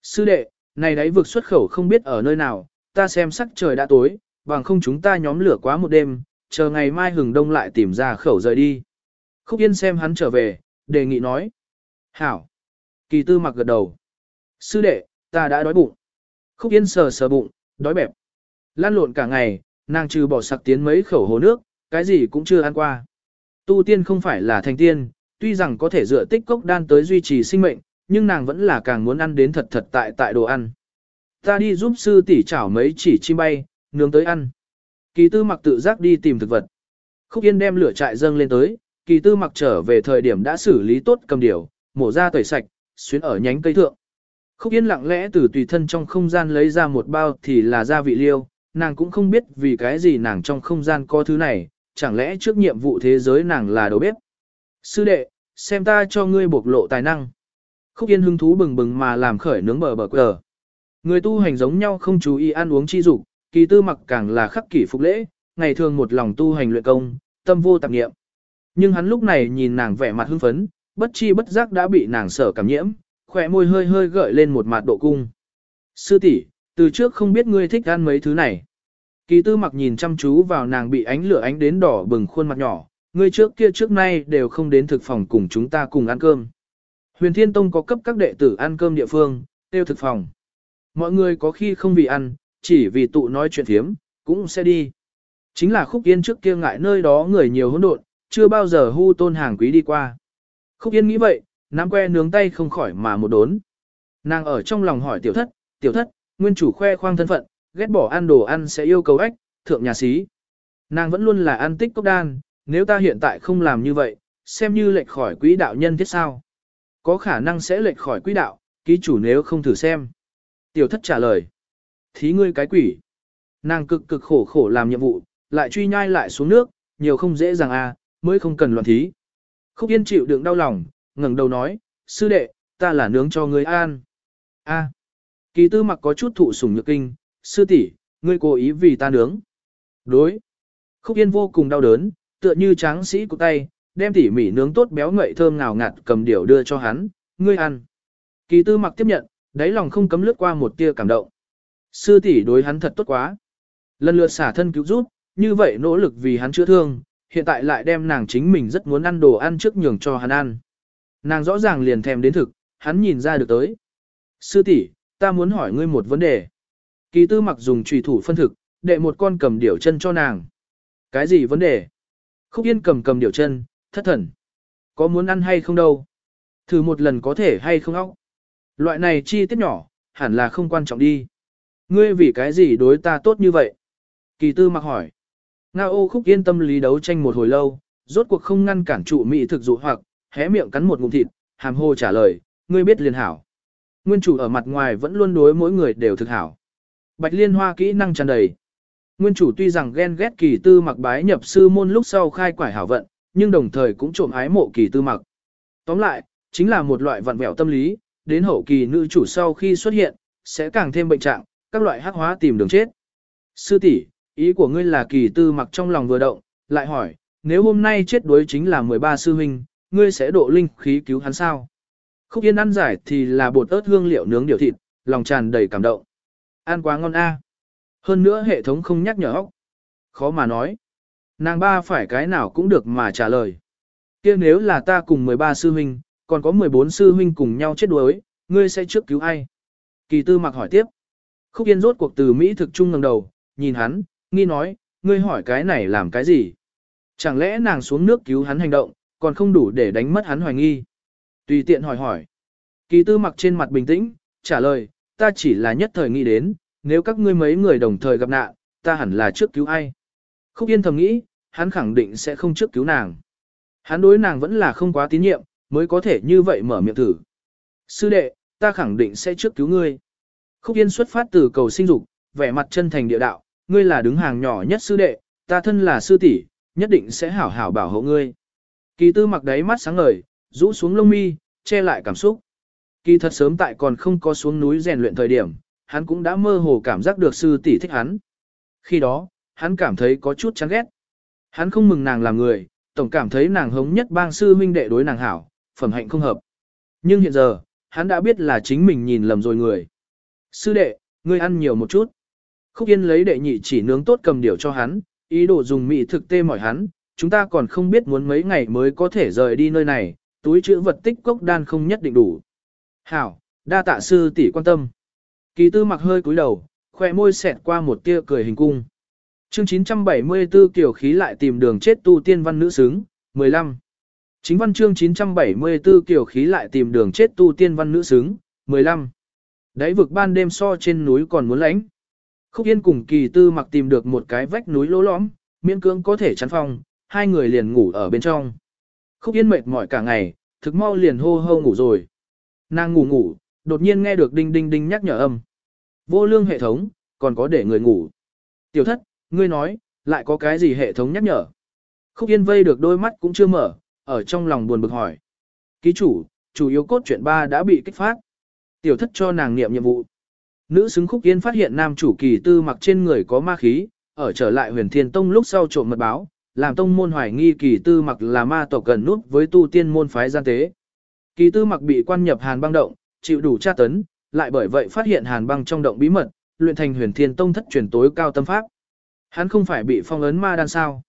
Sư đệ, này đấy vực xuất khẩu không biết ở nơi nào, ta xem sắc trời đã tối, bằng không chúng ta nhóm lửa quá một đêm, chờ ngày mai hừng đông lại tìm ra khẩu rời đi. Khúc yên xem hắn trở về, đề nghị nói. Hảo. Kỳ tư mặc gật đầu. Sư đệ, ta đã đói bụng. Khúc yên sờ sờ bụng, đói bẹp. Lan lộn cả ngày, nàng trừ bỏ sặc tiến mấy khẩu hồ nước, cái gì cũng chưa ăn qua. Tu tiên không phải là thành tiên, tuy rằng có thể dựa tích cốc đan tới duy trì sinh mệnh, nhưng nàng vẫn là càng muốn ăn đến thật thật tại tại đồ ăn. Ta đi giúp sư tỷ chảo mấy chỉ chim bay, nướng tới ăn. Kỳ tư mặc tự giác đi tìm thực vật. Khúc Yên đem lửa trại dâng lên tới, kỳ tư mặc trở về thời điểm đã xử lý tốt cầm điểu, mổ ra tẩy sạch, xuyến ở nhánh cây thượng. Khúc Yên lặng lẽ từ tùy thân trong không gian lấy ra một bao thì là gia vị liêu, nàng cũng không biết vì cái gì nàng trong không gian có thứ này, chẳng lẽ trước nhiệm vụ thế giới nàng là đầu bếp. Sư đệ, xem ta cho ngươi bộc lộ tài năng. Khúc Yên hứng thú bừng bừng mà làm khởi nướng bờ bờ quờ. Người tu hành giống nhau không chú ý ăn uống chi dục, kỳ tư mặc càng là khắc kỷ phục lễ, ngày thường một lòng tu hành luyện công, tâm vô tạp nghiệm. Nhưng hắn lúc này nhìn nàng vẻ mặt hưng phấn, bất chi bất giác đã bị nàng sở cảm nhiễm, khỏe môi hơi hơi gợi lên một mặt độ cung. Sư tỷ, từ trước không biết ngươi thích ăn mấy thứ này. Kỳ tư mặc nhìn chăm chú vào nàng bị ánh lửa ánh đến đỏ bừng khuôn mặt nhỏ, ngươi trước kia trước nay đều không đến thực phòng cùng chúng ta cùng ăn cơm. Huyền Thiên Tông có cấp các đệ tử ăn cơm địa phương, tiêu thực phòng. Mọi người có khi không vì ăn, chỉ vì tụ nói chuyện thiếm, cũng sẽ đi. Chính là khúc yên trước kia ngại nơi đó người nhiều hỗn độn, chưa bao giờ hu tôn hàng quý đi qua. Khúc yên nghĩ vậy, nắm que nướng tay không khỏi mà một đốn. Nàng ở trong lòng hỏi tiểu thất, tiểu thất, nguyên chủ khoe khoang thân phận, ghét bỏ ăn đồ ăn sẽ yêu cầu ách, thượng nhà sĩ. Nàng vẫn luôn là ăn tích cốc đan, nếu ta hiện tại không làm như vậy, xem như lệch khỏi quỹ đạo nhân thiết sao. Có khả năng sẽ lệch khỏi quỹ đạo, ký chủ nếu không thử xem. Tiểu thất trả lời. Thí ngươi cái quỷ. Nàng cực cực khổ khổ làm nhiệm vụ, lại truy nhai lại xuống nước, nhiều không dễ dàng à, mới không cần loạn thí. Khúc Yên chịu đựng đau lòng, ngẩng đầu nói, sư đệ, ta là nướng cho ngươi an. A. Kỳ tư mặc có chút thụ sủng nhược kinh, sư tỷ, ngươi cố ý vì ta nướng. Đối. Khúc Yên vô cùng đau đớn, tựa như tráng sĩ của tay, đem tỉ mỉ nướng tốt béo ngậy thơm ngào ngạt cầm điểu đưa cho hắn, ngươi ăn. Kỳ tư mặc tiếp nhận, đáy lòng không cấm lướt qua một tia cảm động. Sư tỷ đối hắn thật tốt quá. Lần lượt xả thân cứu giúp, như vậy nỗ lực vì hắn chữa thương, hiện tại lại đem nàng chính mình rất muốn ăn đồ ăn trước nhường cho hắn ăn. Nàng rõ ràng liền thèm đến thực, hắn nhìn ra được tới. Sư tỷ, ta muốn hỏi ngươi một vấn đề. Kỳ tư mặc dùng trùy thủ phân thực, đệ một con cầm điểu chân cho nàng. Cái gì vấn đề? Khúc yên cầm cầm điểu chân, thất thần. Có muốn ăn hay không đâu? Thử một lần có thể hay không óc? Loại này chi tiết nhỏ, hẳn là không quan trọng đi. Ngươi vì cái gì đối ta tốt như vậy? Kỳ tư mặc hỏi. Nga ô khúc yên tâm lý đấu tranh một hồi lâu, rốt cuộc không ngăn cản trụ mỹ thực dụ hoặc, hé miệng cắn một ngụm thịt, hàm hồ trả lời, ngươi biết liền hảo. Nguyên chủ ở mặt ngoài vẫn luôn đối mỗi người đều thực hảo. Bạch liên hoa kỹ năng tràn đầy. Nguyên chủ tuy rằng ghen ghét kỳ tư mặc bái nhập sư môn lúc sau khai quải hảo vận, nhưng đồng thời cũng trộm ái mộ kỳ tư mặc. Tóm lại, chính là một loại vặn vẹo tâm lý, đến hậu kỳ nữ chủ sau khi xuất hiện, sẽ càng thêm bệnh trạng, các loại hắc hóa tìm đường chết. Sư tỷ, ý của ngươi là kỳ tư mặc trong lòng vừa động, lại hỏi, nếu hôm nay chết đuối chính là 13 sư huynh, ngươi sẽ độ linh khí cứu hắn sao? Khúc Yên ăn giải thì là bột ớt hương liệu nướng điều thịt, lòng tràn đầy cảm động. Ăn quá ngon a. Hơn nữa hệ thống không nhắc nhở óc. Khó mà nói. Nàng ba phải cái nào cũng được mà trả lời. kia nếu là ta cùng 13 sư huynh, còn có 14 sư huynh cùng nhau chết đuối, ngươi sẽ trước cứu ai? Kỳ tư mặc hỏi tiếp. Khúc Yên rốt cuộc từ Mỹ thực trung ngẩng đầu, nhìn hắn, nghi nói, ngươi hỏi cái này làm cái gì? Chẳng lẽ nàng xuống nước cứu hắn hành động, còn không đủ để đánh mất hắn hoài nghi? Tùy tiện hỏi hỏi. Kỳ tư mặc trên mặt bình tĩnh, trả lời, ta chỉ là nhất thời nghĩ đến, nếu các ngươi mấy người đồng thời gặp nạn, ta hẳn là trước cứu ai? Khúc Yên thầm nghĩ, hắn khẳng định sẽ không trước cứu nàng. Hắn đối nàng vẫn là không quá tín nhiệm, mới có thể như vậy mở miệng thử. Sư đệ, ta khẳng định sẽ trước cứu ngươi. Khúc Yên xuất phát từ cầu sinh dục, vẻ mặt chân thành địa đạo, ngươi là đứng hàng nhỏ nhất sư đệ, ta thân là sư tỷ, nhất định sẽ hảo hảo bảo hộ ngươi. Kỳ tư mặc đáy mắt sáng ngời, rũ xuống lông mi, che lại cảm xúc. Kỳ thật sớm tại còn không có xuống núi rèn luyện thời điểm, hắn cũng đã mơ hồ cảm giác được sư tỷ thích hắn. Khi đó, hắn cảm thấy có chút chán ghét. Hắn không mừng nàng làm người, tổng cảm thấy nàng hống nhất bang sư huynh đệ đối nàng hảo, phẩm hạnh không hợp. Nhưng hiện giờ, hắn đã biết là chính mình nhìn lầm rồi người. Sư đệ, ngươi ăn nhiều một chút. Khúc Yên lấy đệ nhị chỉ nướng tốt cầm điểu cho hắn, ý đồ dùng mị thực tê mỏi hắn, chúng ta còn không biết muốn mấy ngày mới có thể rời đi nơi này, túi chữ vật tích cốc đan không nhất định đủ. Hảo, đa tạ sư tỷ quan tâm. Kỳ tư mặc hơi cúi đầu, khoe môi xẹt qua một tia cười hình cung. Chương 974 kiểu khí lại tìm đường chết tu tiên văn nữ xứng, 15. Chính văn chương 974 kiểu khí lại tìm đường chết tu tiên văn nữ xứng, 15. Đáy vực ban đêm so trên núi còn muốn lánh. Khúc Yên cùng kỳ tư mặc tìm được một cái vách núi lỗ lõm, miễn cưỡng có thể chắn phòng, hai người liền ngủ ở bên trong. Khúc Yên mệt mỏi cả ngày, thực mau liền hô hô ngủ rồi. Nàng ngủ ngủ, đột nhiên nghe được đinh đinh đinh nhắc nhở âm. Vô lương hệ thống, còn có để người ngủ. Tiểu thất, ngươi nói, lại có cái gì hệ thống nhắc nhở. Khúc Yên vây được đôi mắt cũng chưa mở, ở trong lòng buồn bực hỏi. Ký chủ, chủ yếu cốt truyện 3 đã bị kích phát. Tiểu thất cho nàng nghiệm nhiệm vụ. Nữ xứng Khúc Yên phát hiện nam chủ kỳ tư mặc trên người có ma khí, ở trở lại huyền thiên tông lúc sau trộm mật báo, làm tông môn hoài nghi kỳ tư mặc là ma tộc gần nút với tu tiên môn phái gian tế. Kỳ tư mặc bị quan nhập hàn băng động, chịu đủ tra tấn, lại bởi vậy phát hiện hàn băng trong động bí mật, luyện thành huyền thiên tông thất truyền tối cao tâm pháp. Hắn không phải bị phong ấn ma đan sao.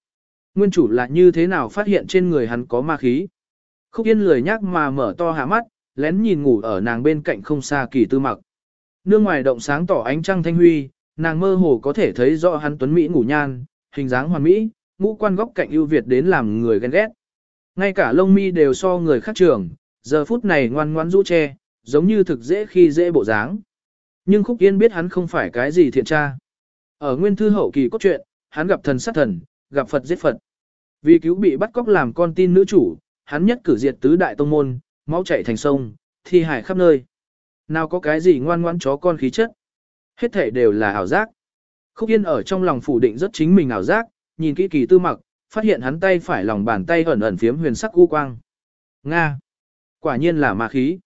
Nguyên chủ là như thế nào phát hiện trên người hắn có ma khí. Khúc yên lười nhắc mà mở to hạ mắt, lén nhìn ngủ ở nàng bên cạnh không xa kỳ tư mặc. Nương ngoài động sáng tỏ ánh trăng thanh huy, nàng mơ hồ có thể thấy rõ hắn tuấn Mỹ ngủ nhan, hình dáng hoàn mỹ, ngũ quan góc cạnh ưu việt đến làm người ghen ghét. Ngay cả lông mi đều so người khác trưởng. giờ phút này ngoan ngoãn rũ che, giống như thực dễ khi dễ bộ dáng. Nhưng Khúc Yên biết hắn không phải cái gì thiện tra. Ở nguyên thư hậu kỳ cốt truyện, hắn gặp thần sát thần, gặp Phật giết Phật. Vì cứu bị bắt cóc làm con tin nữ chủ, hắn nhất cử diệt tứ đại tông môn, máu chảy thành sông, thi hải khắp nơi. Nào có cái gì ngoan ngoãn chó con khí chất. Hết thể đều là ảo giác. Khúc Yên ở trong lòng phủ định rất chính mình ảo giác, nhìn kỹ kỳ tư mặc, phát hiện hắn tay phải lòng bàn tay ẩn ẩn phiếm huyền sắc u quang. Nga! Quả nhiên là ma khí.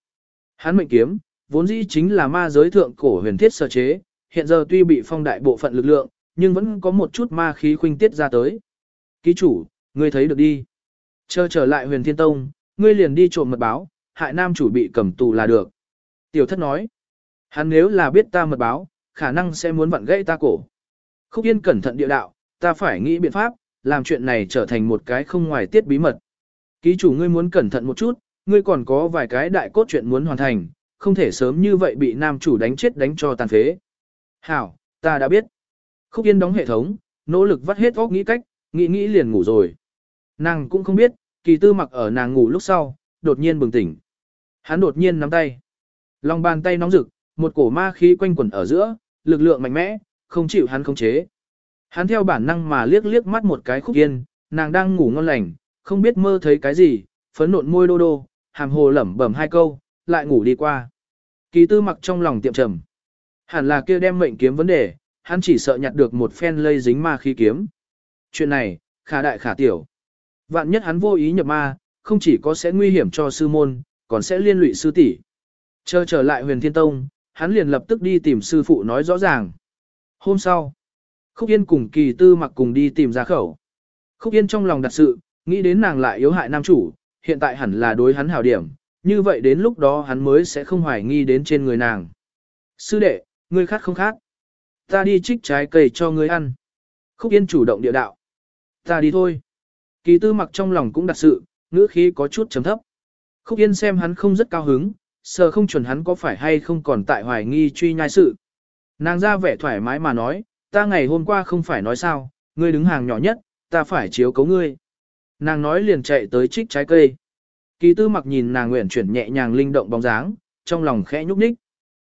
Hắn mệnh kiếm, vốn dĩ chính là ma giới thượng cổ huyền thiết sở chế, hiện giờ tuy bị phong đại bộ phận lực lượng, nhưng vẫn có một chút ma khí khuynh tiết ra tới. Ký chủ, ngươi thấy được đi. Chờ trở lại huyền thiên tông, ngươi liền đi trộm mật báo, hại nam chủ bị cầm tù là được. Tiểu thất nói, hắn nếu là biết ta mật báo, khả năng sẽ muốn vặn gãy ta cổ. Khúc yên cẩn thận địa đạo, ta phải nghĩ biện pháp, làm chuyện này trở thành một cái không ngoài tiết bí mật. Ký chủ ngươi muốn cẩn thận một chút, ngươi còn có vài cái đại cốt chuyện muốn hoàn thành, không thể sớm như vậy bị nam chủ đánh chết đánh cho tàn phế. Hảo, ta đã biết. Khúc Yên đóng hệ thống, nỗ lực vắt hết óc nghĩ cách, nghĩ nghĩ liền ngủ rồi. Nàng cũng không biết, kỳ tư mặc ở nàng ngủ lúc sau, đột nhiên bừng tỉnh. Hắn đột nhiên nắm tay. Lòng bàn tay nóng rực, một cổ ma khí quanh quẩn ở giữa, lực lượng mạnh mẽ, không chịu hắn khống chế. Hắn theo bản năng mà liếc liếc mắt một cái khúc yên, nàng đang ngủ ngon lành, không biết mơ thấy cái gì, phấn nộn môi đô đô, hàm hồ lẩm bẩm hai câu, lại ngủ đi qua. Kỳ tư mặc trong lòng tiệm trầm. Hẳn là kia đem mệnh kiếm vấn đề, hắn chỉ sợ nhặt được một phen lây dính ma khí kiếm. Chuyện này, khả đại khả tiểu. Vạn nhất hắn vô ý nhập ma, không chỉ có sẽ nguy hiểm cho sư môn, còn sẽ liên lụy sư tỷ. Chờ trở lại huyền thiên tông, hắn liền lập tức đi tìm sư phụ nói rõ ràng. Hôm sau, Khúc Yên cùng kỳ tư mặc cùng đi tìm ra khẩu. Khúc Yên trong lòng đặt sự, nghĩ đến nàng lại yếu hại nam chủ, hiện tại hẳn là đối hắn hảo điểm, như vậy đến lúc đó hắn mới sẽ không hoài nghi đến trên người nàng. Sư đệ, ngươi khát không khát? Ta đi trích trái cây cho ngươi ăn. Khúc Yên chủ động địa đạo. Ta đi thôi. Kỳ tư mặc trong lòng cũng đặt sự, ngữ khí có chút chấm thấp. Khúc Yên xem hắn không rất cao hứng, sợ không chuẩn hắn có phải hay không còn tại hoài nghi truy nhai sự. Nàng ra vẻ thoải mái mà nói, ta ngày hôm qua không phải nói sao, ngươi đứng hàng nhỏ nhất, ta phải chiếu cấu ngươi. Nàng nói liền chạy tới trích trái cây. Kỳ tư mặc nhìn nàng nguyện chuyển nhẹ nhàng linh động bóng dáng, trong lòng khẽ nhúc nhích.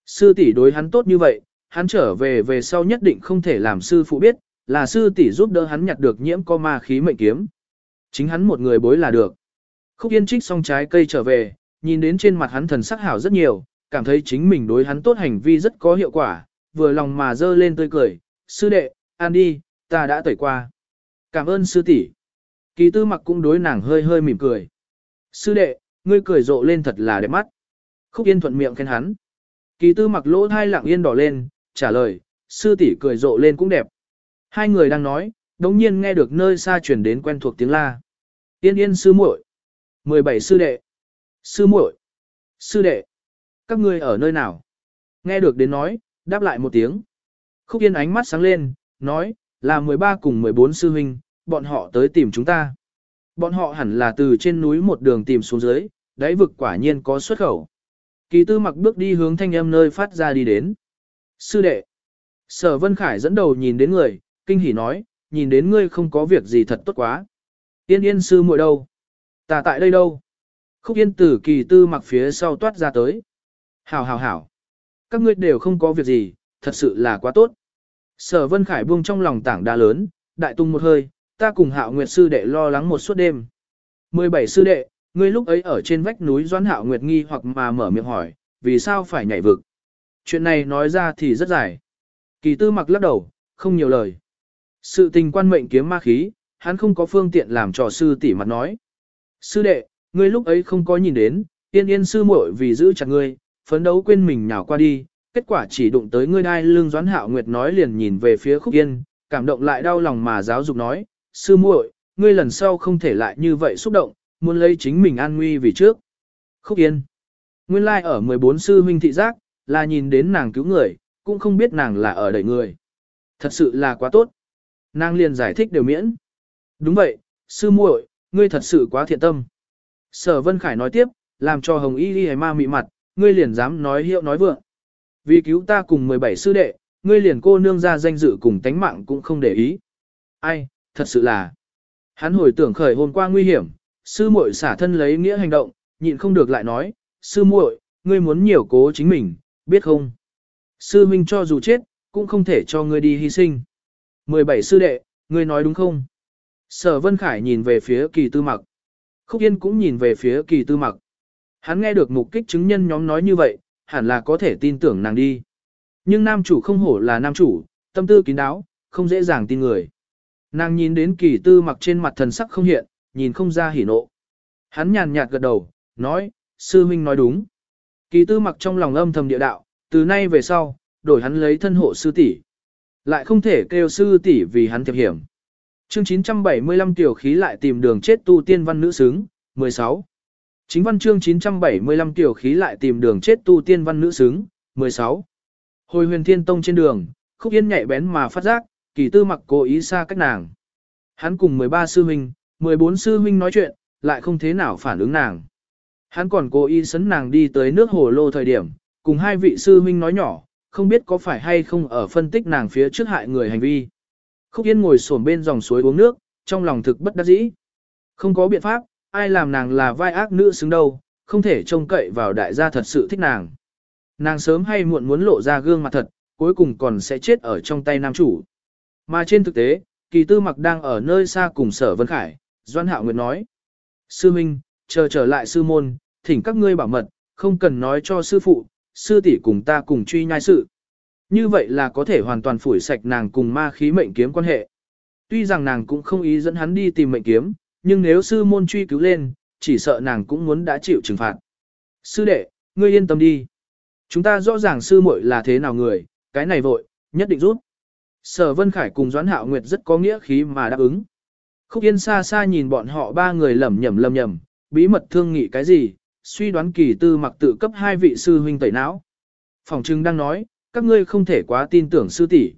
Sư tỷ đối hắn tốt như vậy, hắn trở về về sau nhất định không thể làm sư phụ biết, là sư tỷ giúp đỡ hắn nhặt được nhiễm co ma khí mệnh kiếm. Chính hắn một người bối là được. Khúc Yên trích xong trái cây trở về, nhìn đến trên mặt hắn thần sắc hảo rất nhiều, cảm thấy chính mình đối hắn tốt hành vi rất có hiệu quả, vừa lòng mà dơ lên tươi cười, sư đệ, ăn đi, ta đã tẩy qua. Cảm ơn sư tỷ. Kỳ tư mặc cũng đối nàng hơi hơi mỉm cười. Sư đệ, ngươi cười rộ lên thật là đẹp mắt. Khúc Yên thuận miệng khen hắn. Kỳ tư mặc lỗ thai lặng yên đỏ lên, trả lời, sư tỷ cười rộ lên cũng đẹp. Hai người đang nói, đồng nhiên nghe được nơi xa chuyển đến quen thuộc tiếng la. Yên yên sư muội 17 sư đệ. Sư muội Sư đệ. Các ngươi ở nơi nào? Nghe được đến nói, đáp lại một tiếng. Khúc yên ánh mắt sáng lên, nói, là 13 cùng 14 sư huynh, bọn họ tới tìm chúng ta. Bọn họ hẳn là từ trên núi một đường tìm xuống dưới, đáy vực quả nhiên có xuất khẩu. Kỳ tư mặc bước đi hướng thanh âm nơi phát ra đi đến. Sư đệ. Sở Vân Khải dẫn đầu nhìn đến người, kinh hỉ nói, nhìn đến ngươi không có việc gì thật tốt quá. Yên yên sư muội đâu? Ta tại đây đâu? Khúc yên tử kỳ tư mặc phía sau toát ra tới. Hảo hảo hảo. Các ngươi đều không có việc gì, thật sự là quá tốt. Sở Vân Khải buông trong lòng tảng đá lớn, đại tung một hơi, ta cùng hạo nguyệt sư đệ lo lắng một suốt đêm. 17 sư đệ, ngươi lúc ấy ở trên vách núi Doãn Hạo Nguyệt nghi hoặc mà mở miệng hỏi, vì sao phải nhảy vực? Chuyện này nói ra thì rất dài. Kỳ tư mặc lắc đầu, không nhiều lời. Sự tình quan mệnh kiếm ma khí, hắn không có phương tiện làm trò sư tỷ mặt nói. Sư đệ, ngươi lúc ấy không có nhìn đến, yên yên sư muội vì giữ chặt ngươi, phấn đấu quên mình nhào qua đi, kết quả chỉ đụng tới ngươi đai lưng doãn hạo nguyệt nói liền nhìn về phía khúc yên, cảm động lại đau lòng mà giáo dục nói, sư muội, ngươi lần sau không thể lại như vậy xúc động, muốn lấy chính mình an nguy vì trước. Khúc yên, nguyên lai like ở 14 sư huynh thị giác, là nhìn đến nàng cứu người, cũng không biết nàng là ở đẩy người. Thật sự là quá tốt. Nàng liền giải thích đều miễn. Đúng vậy, sư muội, ngươi thật sự quá thiện tâm. Sở Vân Khải nói tiếp, làm cho Hồng Y Ghi ma mị mặt, ngươi liền dám nói hiệu nói vượng. Vì cứu ta cùng 17 sư đệ, ngươi liền cô nương ra danh dự cùng tánh mạng cũng không để ý. Ai, thật sự là. Hắn hồi tưởng khởi hôm qua nguy hiểm, sư muội xả thân lấy nghĩa hành động, nhịn không được lại nói, sư muội, ngươi muốn nhiều cố chính mình, biết không? Sư minh cho dù chết, cũng không thể cho ngươi đi hy sinh. 17 sư đệ, ngươi nói đúng không? Sở Vân Khải nhìn về phía kỳ tư mặc. Khúc Yên cũng nhìn về phía kỳ tư mặc. Hắn nghe được mục kích chứng nhân nhóm nói như vậy, hẳn là có thể tin tưởng nàng đi. Nhưng nam chủ không hổ là nam chủ, tâm tư kín đáo, không dễ dàng tin người. Nàng nhìn đến kỳ tư mặc trên mặt thần sắc không hiện, nhìn không ra hỉ nộ. Hắn nhàn nhạt gật đầu, nói, sư huynh nói đúng. Kỳ tư mặc trong lòng âm thầm địa đạo, từ nay về sau, đổi hắn lấy thân hộ sư tỷ, Lại không thể kêu sư tỷ vì hắn thiệp hiểm. Chương 975 tiểu khí lại tìm đường chết tu tiên văn nữ xứng, 16. Chính văn chương 975 tiểu khí lại tìm đường chết tu tiên văn nữ xứng, 16. Hồi huyền thiên tông trên đường, khúc yên nhạy bén mà phát giác, kỳ tư mặc cố ý xa cách nàng. Hắn cùng 13 sư huynh, 14 sư huynh nói chuyện, lại không thế nào phản ứng nàng. Hắn còn cố ý sấn nàng đi tới nước hồ lô thời điểm, cùng hai vị sư huynh nói nhỏ, không biết có phải hay không ở phân tích nàng phía trước hại người hành vi. Khúc Yên ngồi xổm bên dòng suối uống nước, trong lòng thực bất đắc dĩ. Không có biện pháp, ai làm nàng là vai ác nữ xứng đâu, không thể trông cậy vào đại gia thật sự thích nàng. Nàng sớm hay muộn muốn lộ ra gương mặt thật, cuối cùng còn sẽ chết ở trong tay nam chủ. Mà trên thực tế, kỳ tư mặc đang ở nơi xa cùng sở Vân Khải, Doan Hạo Nguyệt nói. Sư Minh, chờ trở lại sư môn, thỉnh các ngươi bảo mật, không cần nói cho sư phụ, sư tỷ cùng ta cùng truy nhai sự. Như vậy là có thể hoàn toàn phủi sạch nàng cùng ma khí mệnh kiếm quan hệ. Tuy rằng nàng cũng không ý dẫn hắn đi tìm mệnh kiếm, nhưng nếu sư môn truy cứu lên, chỉ sợ nàng cũng muốn đã chịu trừng phạt. Sư đệ, ngươi yên tâm đi. Chúng ta rõ ràng sư muội là thế nào người, cái này vội, nhất định rút. Sở Vân Khải cùng Doãn Hạo Nguyệt rất có nghĩa khí mà đáp ứng. Khúc Yên xa xa nhìn bọn họ ba người lầm nhầm lầm nhầm, bí mật thương nghị cái gì, suy đoán kỳ tư mặc tự cấp hai vị sư huynh tẩy não. Phòng trưng đang nói, các ngươi không thể quá tin tưởng sư tỷ.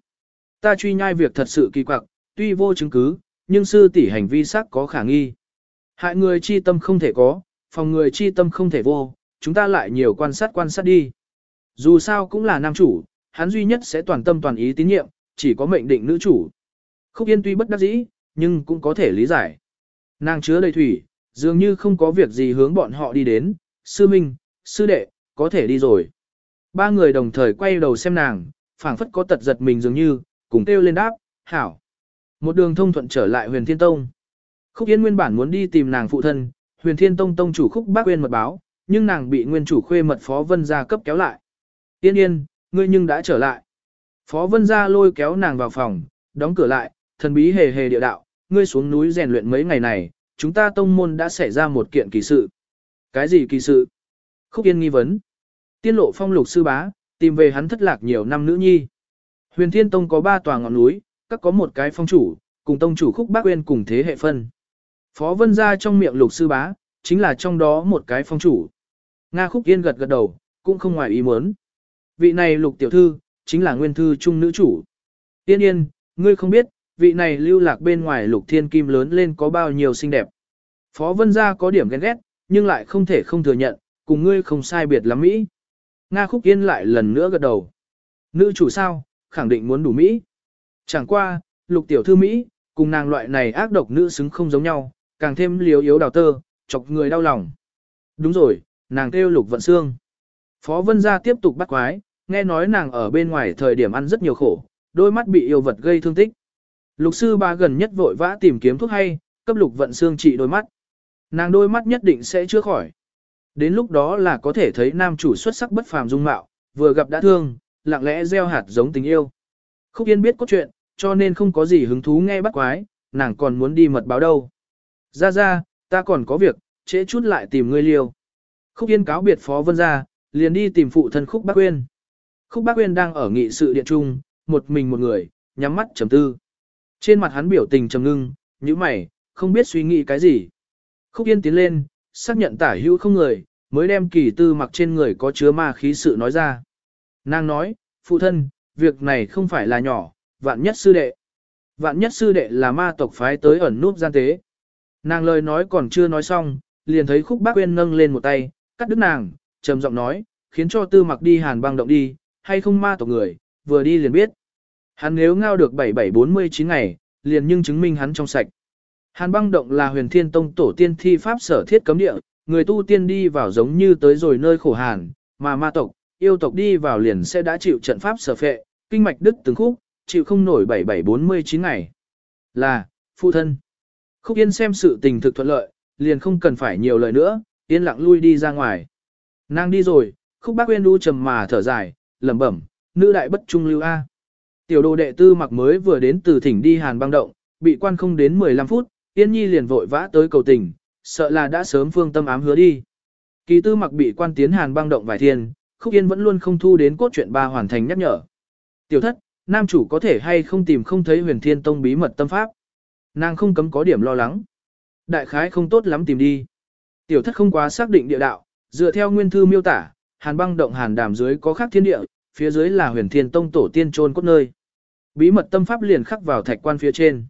Ta truy nhai việc thật sự kỳ quặc, tuy vô chứng cứ, nhưng sư tỷ hành vi sắc có khả nghi. Hại người chi tâm không thể có, phòng người chi tâm không thể vô, chúng ta lại nhiều quan sát quan sát đi. Dù sao cũng là nam chủ, hắn duy nhất sẽ toàn tâm toàn ý tín nhiệm, chỉ có mệnh định nữ chủ. Khúc Yên tuy bất đắc dĩ, nhưng cũng có thể lý giải. Nàng chứa đầy thủy, dường như không có việc gì hướng bọn họ đi đến, sư minh, sư đệ, có thể đi rồi. Ba người đồng thời quay đầu xem nàng, phảng phất có tật giật mình dường như, cùng kêu lên đáp, hảo. Một đường thông thuận trở lại huyền thiên tông. Khúc Yên nguyên bản muốn đi tìm nàng phụ thân, huyền thiên tông tông chủ khúc bác quên mật báo, nhưng nàng bị nguyên chủ khuê mật phó vân gia cấp kéo lại. Yên yên, ngươi nhưng đã trở lại. Phó vân gia lôi kéo nàng vào phòng, đóng cửa lại, thần bí hề hề địa đạo, ngươi xuống núi rèn luyện mấy ngày này, chúng ta tông môn đã xảy ra một kiện kỳ sự. Cái gì kỳ sự? Khúc Yên nghi vấn. Tiên lộ phong lục sư bá, tìm về hắn thất lạc nhiều năm nữ nhi. Huyền Thiên Tông có ba tòa ngọn núi, các có một cái phong chủ, cùng tông chủ khúc bác quên cùng thế hệ phân. Phó Vân ra trong miệng lục sư bá, chính là trong đó một cái phong chủ. Nga khúc yên gật gật đầu, cũng không ngoài ý muốn. Vị này lục tiểu thư, chính là nguyên thư trung nữ chủ. Tiên yên, ngươi không biết, vị này lưu lạc bên ngoài lục thiên kim lớn lên có bao nhiêu xinh đẹp. Phó Vân gia có điểm ghen ghét, nhưng lại không thể không thừa nhận, cùng ngươi không sai biệt lắm Mỹ. Nga Khúc Yên lại lần nữa gật đầu. Nữ chủ sao, khẳng định muốn đủ Mỹ. Chẳng qua, lục tiểu thư Mỹ, cùng nàng loại này ác độc nữ xứng không giống nhau, càng thêm liếu yếu đào tơ, chọc người đau lòng. Đúng rồi, nàng kêu lục vận xương. Phó Vân Gia tiếp tục bắt quái, nghe nói nàng ở bên ngoài thời điểm ăn rất nhiều khổ, đôi mắt bị yêu vật gây thương tích. Lục sư ba gần nhất vội vã tìm kiếm thuốc hay, cấp lục vận xương trị đôi mắt. Nàng đôi mắt nhất định sẽ chữa khỏi. Đến lúc đó là có thể thấy nam chủ xuất sắc bất phàm dung mạo, vừa gặp đã thương, lặng lẽ gieo hạt giống tình yêu. Khúc Yên biết cốt truyện, cho nên không có gì hứng thú nghe bắt quái, nàng còn muốn đi mật báo đâu. Ra ra, ta còn có việc, trễ chút lại tìm ngươi liêu. Khúc Yên cáo biệt Phó Vân ra, liền đi tìm phụ thân Khúc Bác Uyên. Khúc Bác Uyên đang ở nghị sự điện trung, một mình một người, nhắm mắt trầm tư. Trên mặt hắn biểu tình trầm ngưng, như mày, không biết suy nghĩ cái gì. Khúc Yên tiến lên, xác nhận tả hữu không người, mới đem kỳ tư mặc trên người có chứa ma khí sự nói ra. Nàng nói, phụ thân, việc này không phải là nhỏ, vạn nhất sư đệ. Vạn nhất sư đệ là ma tộc phái tới ẩn núp gian tế. Nàng lời nói còn chưa nói xong, liền thấy khúc bác quên nâng lên một tay, cắt đứt nàng, trầm giọng nói, khiến cho tư mặc đi hàn băng động đi, hay không ma tộc người, vừa đi liền biết. Hắn nếu ngao được 7749 ngày, liền nhưng chứng minh hắn trong sạch. Hàn băng động là huyền thiên tông tổ tiên thi pháp sở thiết cấm địa, người tu tiên đi vào giống như tới rồi nơi khổ hàn, mà ma tộc, yêu tộc đi vào liền sẽ đã chịu trận pháp sở phệ, kinh mạch đứt từng khúc, chịu không nổi 7749 ngày. Là, phụ thân. Khúc Yên xem sự tình thực thuận lợi, liền không cần phải nhiều lời nữa, yên lặng lui đi ra ngoài. Nàng đi rồi, khúc bác Uyên đu trầm mà thở dài, lẩm bẩm, nữ đại bất trung lưu A. Tiểu đồ đệ tư mặc mới vừa đến từ thỉnh đi hàn băng động, bị quan không đến 15 phút, Yên Nhi liền vội vã tới cầu tình, sợ là đã sớm phương tâm ám hứa đi. Kỳ tư mặc bị quan tiến hàn băng động vài thiên, khúc yên vẫn luôn không thu đến cốt truyện ba hoàn thành nhắc nhở. Tiểu thất, nam chủ có thể hay không tìm không thấy huyền thiên tông bí mật tâm pháp. Nàng không cấm có điểm lo lắng. Đại khái không tốt lắm tìm đi. Tiểu thất không quá xác định địa đạo, dựa theo nguyên thư miêu tả, hàn băng động hàn đàm dưới có khắc thiên địa, phía dưới là huyền thiên tông tổ tiên trôn cốt nơi. Bí mật tâm pháp liền khắc vào thạch quan phía trên.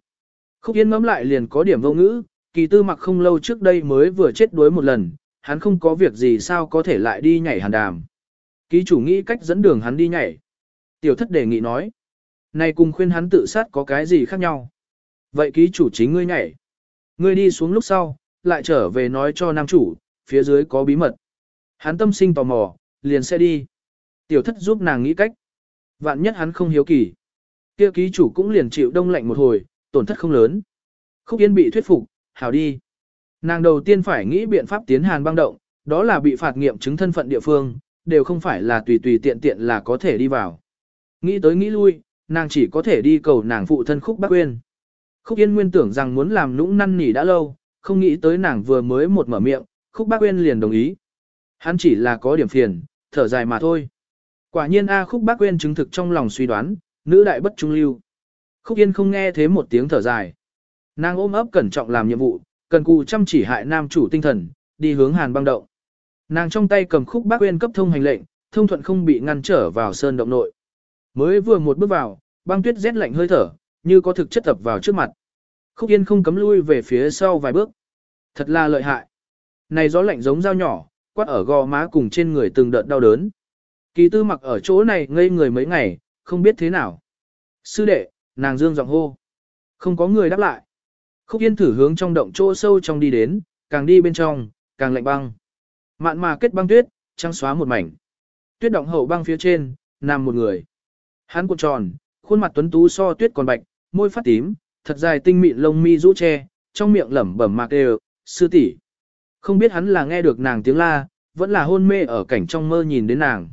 Khúc Yên ngẫm lại liền có điểm vô ngữ, kỳ tư mặc không lâu trước đây mới vừa chết đuối một lần, hắn không có việc gì sao có thể lại đi nhảy hàn đàm. Ký chủ nghĩ cách dẫn đường hắn đi nhảy. Tiểu thất đề nghị nói. Này cùng khuyên hắn tự sát có cái gì khác nhau. Vậy ký chủ chính ngươi nhảy. Ngươi đi xuống lúc sau, lại trở về nói cho nam chủ, phía dưới có bí mật. Hắn tâm sinh tò mò, liền sẽ đi. Tiểu thất giúp nàng nghĩ cách. Vạn nhất hắn không hiếu kỳ. kia ký chủ cũng liền chịu đông lạnh một hồi, tổn thất không lớn. Khúc Yên bị thuyết phục, hảo đi. Nàng đầu tiên phải nghĩ biện pháp tiến hàn băng động, đó là bị phạt nghiệm chứng thân phận địa phương, đều không phải là tùy tùy tiện tiện là có thể đi vào. Nghĩ tới nghĩ lui, nàng chỉ có thể đi cầu nàng phụ thân Khúc Bác Uyên. Khúc Yên nguyên tưởng rằng muốn làm nũng năn nỉ đã lâu, không nghĩ tới nàng vừa mới một mở miệng, Khúc Bác Uyên liền đồng ý. Hắn chỉ là có điểm phiền, thở dài mà thôi. Quả nhiên A Khúc Bác Uyên chứng thực trong lòng suy đoán, nữ đại bất trung lưu. Khúc Yên không nghe thế một tiếng thở dài. Nàng ôm ấp cẩn trọng làm nhiệm vụ, cần cù chăm chỉ hại nam chủ tinh thần, đi hướng hàn băng động. Nàng trong tay cầm khúc bác uyên cấp thông hành lệnh, thông thuận không bị ngăn trở vào sơn động nội. Mới vừa một bước vào, băng tuyết rét lạnh hơi thở, như có thực chất tập vào trước mặt. Khúc Yên không cấm lui về phía sau vài bước. Thật là lợi hại. Này gió lạnh giống dao nhỏ, quát ở gò má cùng trên người từng đợt đau đớn. Kỳ tư mặc ở chỗ này ngây người mấy ngày, không biết thế nào. Sư đệ, nàng dương giọng hô. Không có người đáp lại. Khúc Yên thử hướng trong động chỗ sâu trong đi đến, càng đi bên trong, càng lạnh băng. Mạn mà kết băng tuyết, trắng xóa một mảnh. Tuyết động hậu băng phía trên, nằm một người. Hắn cuộn tròn, khuôn mặt tuấn tú so tuyết còn bạch, môi phát tím, thật dài tinh mịn lông mi rũ che, trong miệng lẩm bẩm mạc đều, sư tỷ. Không biết hắn là nghe được nàng tiếng la, vẫn là hôn mê ở cảnh trong mơ nhìn đến nàng.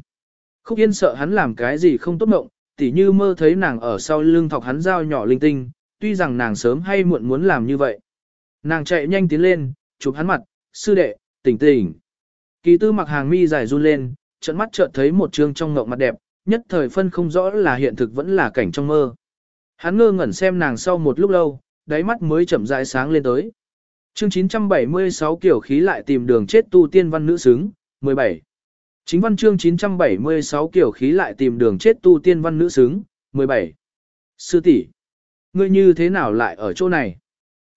Khúc Yên sợ hắn làm cái gì không tốt mộng, tỉ như mơ thấy nàng ở sau lưng thọc hắn dao nhỏ linh tinh, tuy rằng nàng sớm hay muộn muốn làm như vậy. Nàng chạy nhanh tiến lên, chụp hắn mặt, sư đệ, tỉnh tỉnh. Kỳ tư mặc hàng mi dài run lên, trận mắt chợt thấy một trương trong ngộng mặt đẹp, nhất thời phân không rõ là hiện thực vẫn là cảnh trong mơ. Hắn ngơ ngẩn xem nàng sau một lúc lâu, đáy mắt mới chậm rãi sáng lên tới. Chương 976 kiểu khí lại tìm đường chết tu tiên văn nữ xứng, 17. Chính văn chương 976 kiểu khí lại tìm đường chết tu tiên văn nữ xứng, 17. Sư tỷ, Ngươi như thế nào lại ở chỗ này?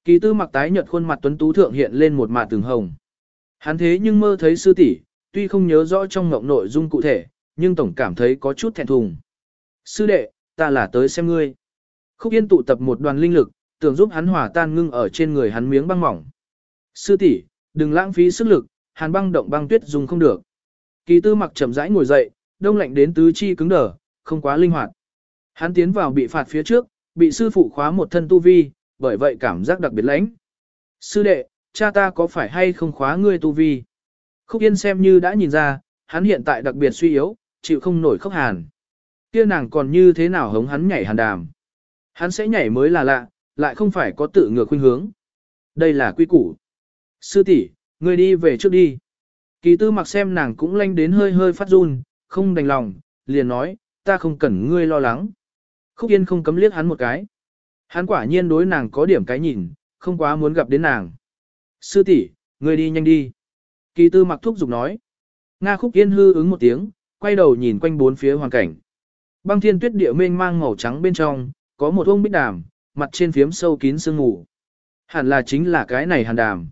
Kỳ tư mặc tái nhợt khuôn mặt tuấn tú thượng hiện lên một mạt từng hồng. Hắn thế nhưng mơ thấy sư tỷ, tuy không nhớ rõ trong ngộng nội dung cụ thể, nhưng tổng cảm thấy có chút thẹn thùng. Sư đệ, ta là tới xem ngươi. Khúc Yên tụ tập một đoàn linh lực, tưởng giúp hắn hòa tan ngưng ở trên người hắn miếng băng mỏng. Sư tỷ, đừng lãng phí sức lực, hàn băng động băng tuyết dùng không được. Kỳ tư mặc chậm rãi ngồi dậy, đông lạnh đến tứ chi cứng đờ, không quá linh hoạt. Hắn tiến vào bị phạt phía trước, bị sư phụ khóa một thân tu vi, bởi vậy cảm giác đặc biệt lãnh. Sư đệ, cha ta có phải hay không khóa ngươi tu vi? Khúc Yên xem như đã nhìn ra, hắn hiện tại đặc biệt suy yếu, chịu không nổi khóc hàn. Kia nàng còn như thế nào hống hắn nhảy hàn đàm. Hắn sẽ nhảy mới là lạ, lại không phải có tự ngược khuynh hướng. Đây là quy củ. Sư tỷ, ngươi đi về trước đi. Kỳ tư mặc xem nàng cũng lanh đến hơi hơi phát run, không đành lòng, liền nói, ta không cần ngươi lo lắng. Khúc Yên không cấm liếc hắn một cái. Hắn quả nhiên đối nàng có điểm cái nhìn, không quá muốn gặp đến nàng. Sư tỷ, ngươi đi nhanh đi. Kỳ tư mặc thúc giục nói. Nga Khúc Yên hư ứng một tiếng, quay đầu nhìn quanh bốn phía hoàn cảnh. Băng thiên tuyết địa mênh mang màu trắng bên trong, có một ông bích đàm, mặt trên phiếm sâu kín sương ngủ. Hẳn là chính là cái này hàn đàm.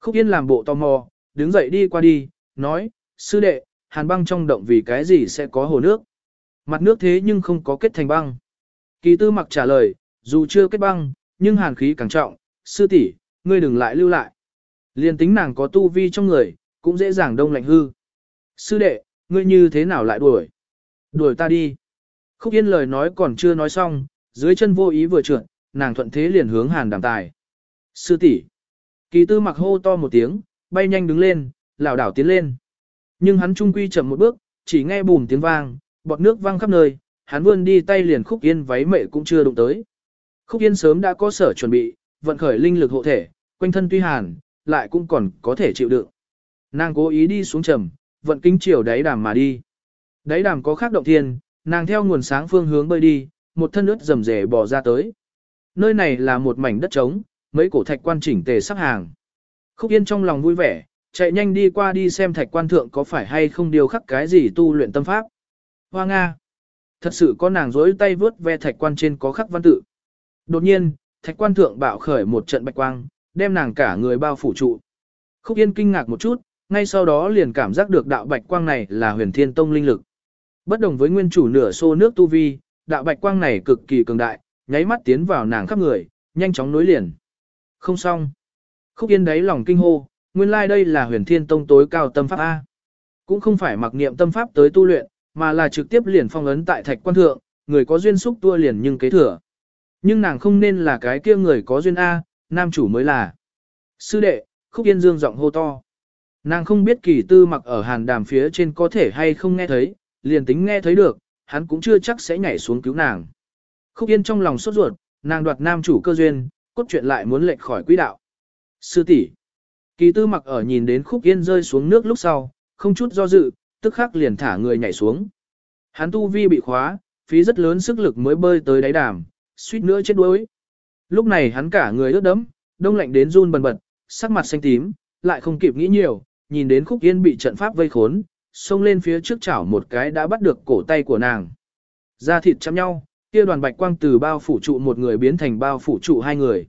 Khúc Yên làm bộ tò mò, đứng dậy đi qua đi, nói, sư đệ, hàn băng trong động vì cái gì sẽ có hồ nước. Mặt nước thế nhưng không có kết thành băng. Kỳ tư mặc trả lời, dù chưa kết băng, nhưng hàn khí càng trọng, sư tỷ, ngươi đừng lại lưu lại. Liên tính nàng có tu vi trong người, cũng dễ dàng đông lạnh hư. Sư đệ, ngươi như thế nào lại đuổi? Đuổi ta đi. Khúc Yên lời nói còn chưa nói xong, dưới chân vô ý vừa trượt, nàng thuận thế liền hướng hàn đàm tài. Sư tỷ Kỳ tư mặc hô to một tiếng, bay nhanh đứng lên, lảo đảo tiến lên. Nhưng hắn trung quy chậm một bước, chỉ nghe bùm tiếng vang, bọt nước vang khắp nơi, hắn vươn đi tay liền khúc yên váy mệ cũng chưa đụng tới. Khúc yên sớm đã có sở chuẩn bị, vận khởi linh lực hộ thể, quanh thân tuy hàn, lại cũng còn có thể chịu đựng. Nàng cố ý đi xuống trầm, vận kinh chiều đáy đàm mà đi. Đáy đàm có khác động thiên, nàng theo nguồn sáng phương hướng bơi đi, một thân ướt rầm rề bò ra tới. Nơi này là một mảnh đất trống, mấy cổ thạch quan chỉnh tề sắp hàng. Khúc Yên trong lòng vui vẻ, chạy nhanh đi qua đi xem thạch quan thượng có phải hay không điều khắc cái gì tu luyện tâm pháp. Hoa Nga! Thật sự có nàng dối tay vớt ve thạch quan trên có khắc văn tự. Đột nhiên, thạch quan thượng bạo khởi một trận bạch quang, đem nàng cả người bao phủ trụ. Khúc Yên kinh ngạc một chút, ngay sau đó liền cảm giác được đạo bạch quang này là huyền thiên tông linh lực. Bất đồng với nguyên chủ nửa xô nước tu vi, đạo bạch quang này cực kỳ cường đại, nháy mắt tiến vào nàng khắp người, nhanh chóng nối liền. Không xong. Khúc Yên đáy lòng kinh hô, nguyên lai like đây là huyền thiên tông tối cao tâm pháp A. Cũng không phải mặc niệm tâm pháp tới tu luyện, mà là trực tiếp liền phong ấn tại thạch quan thượng, người có duyên xúc tua liền nhưng kế thừa. Nhưng nàng không nên là cái kia người có duyên A, nam chủ mới là. Sư đệ, khúc yên dương giọng hô to. Nàng không biết kỳ tư mặc ở hàn đàm phía trên có thể hay không nghe thấy, liền tính nghe thấy được, hắn cũng chưa chắc sẽ nhảy xuống cứu nàng. Khúc yên trong lòng sốt ruột, nàng đoạt nam chủ cơ duyên, cốt truyện lại muốn lệch khỏi quỹ đạo. Sư tỷ Kỳ tư mặc ở nhìn đến khúc yên rơi xuống nước lúc sau, không chút do dự, tức khắc liền thả người nhảy xuống. Hắn tu vi bị khóa, phí rất lớn sức lực mới bơi tới đáy đàm, suýt nữa chết đuối. Lúc này hắn cả người ướt đẫm, đông lạnh đến run bần bật, sắc mặt xanh tím, lại không kịp nghĩ nhiều, nhìn đến khúc yên bị trận pháp vây khốn, xông lên phía trước chảo một cái đã bắt được cổ tay của nàng. Da thịt chạm nhau, kia đoàn bạch quang từ bao phủ trụ một người biến thành bao phủ trụ hai người.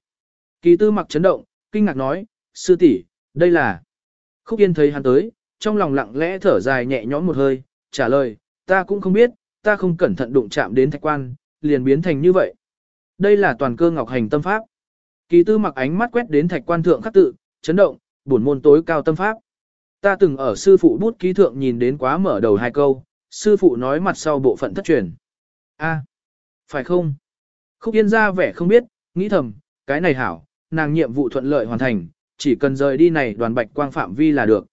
Kỳ tư mặc chấn động, kinh ngạc nói, sư tỷ, đây là. Khúc yên thấy hắn tới, trong lòng lặng lẽ thở dài nhẹ nhõm một hơi, trả lời, ta cũng không biết, ta không cẩn thận đụng chạm đến thạch quan, liền biến thành như vậy. Đây là toàn cơ ngọc hành tâm pháp. Kỳ tư mặc ánh mắt quét đến thạch quan thượng khắc tự, chấn động, buồn môn tối cao tâm pháp. Ta từng ở sư phụ bút ký thượng nhìn đến quá mở đầu hai câu, sư phụ nói mặt sau bộ phận thất truyền. A, phải không? Khúc Yên ra vẻ không biết, nghĩ thầm, cái này hảo, nàng nhiệm vụ thuận lợi hoàn thành, chỉ cần rời đi này đoàn bạch quang phạm vi là được.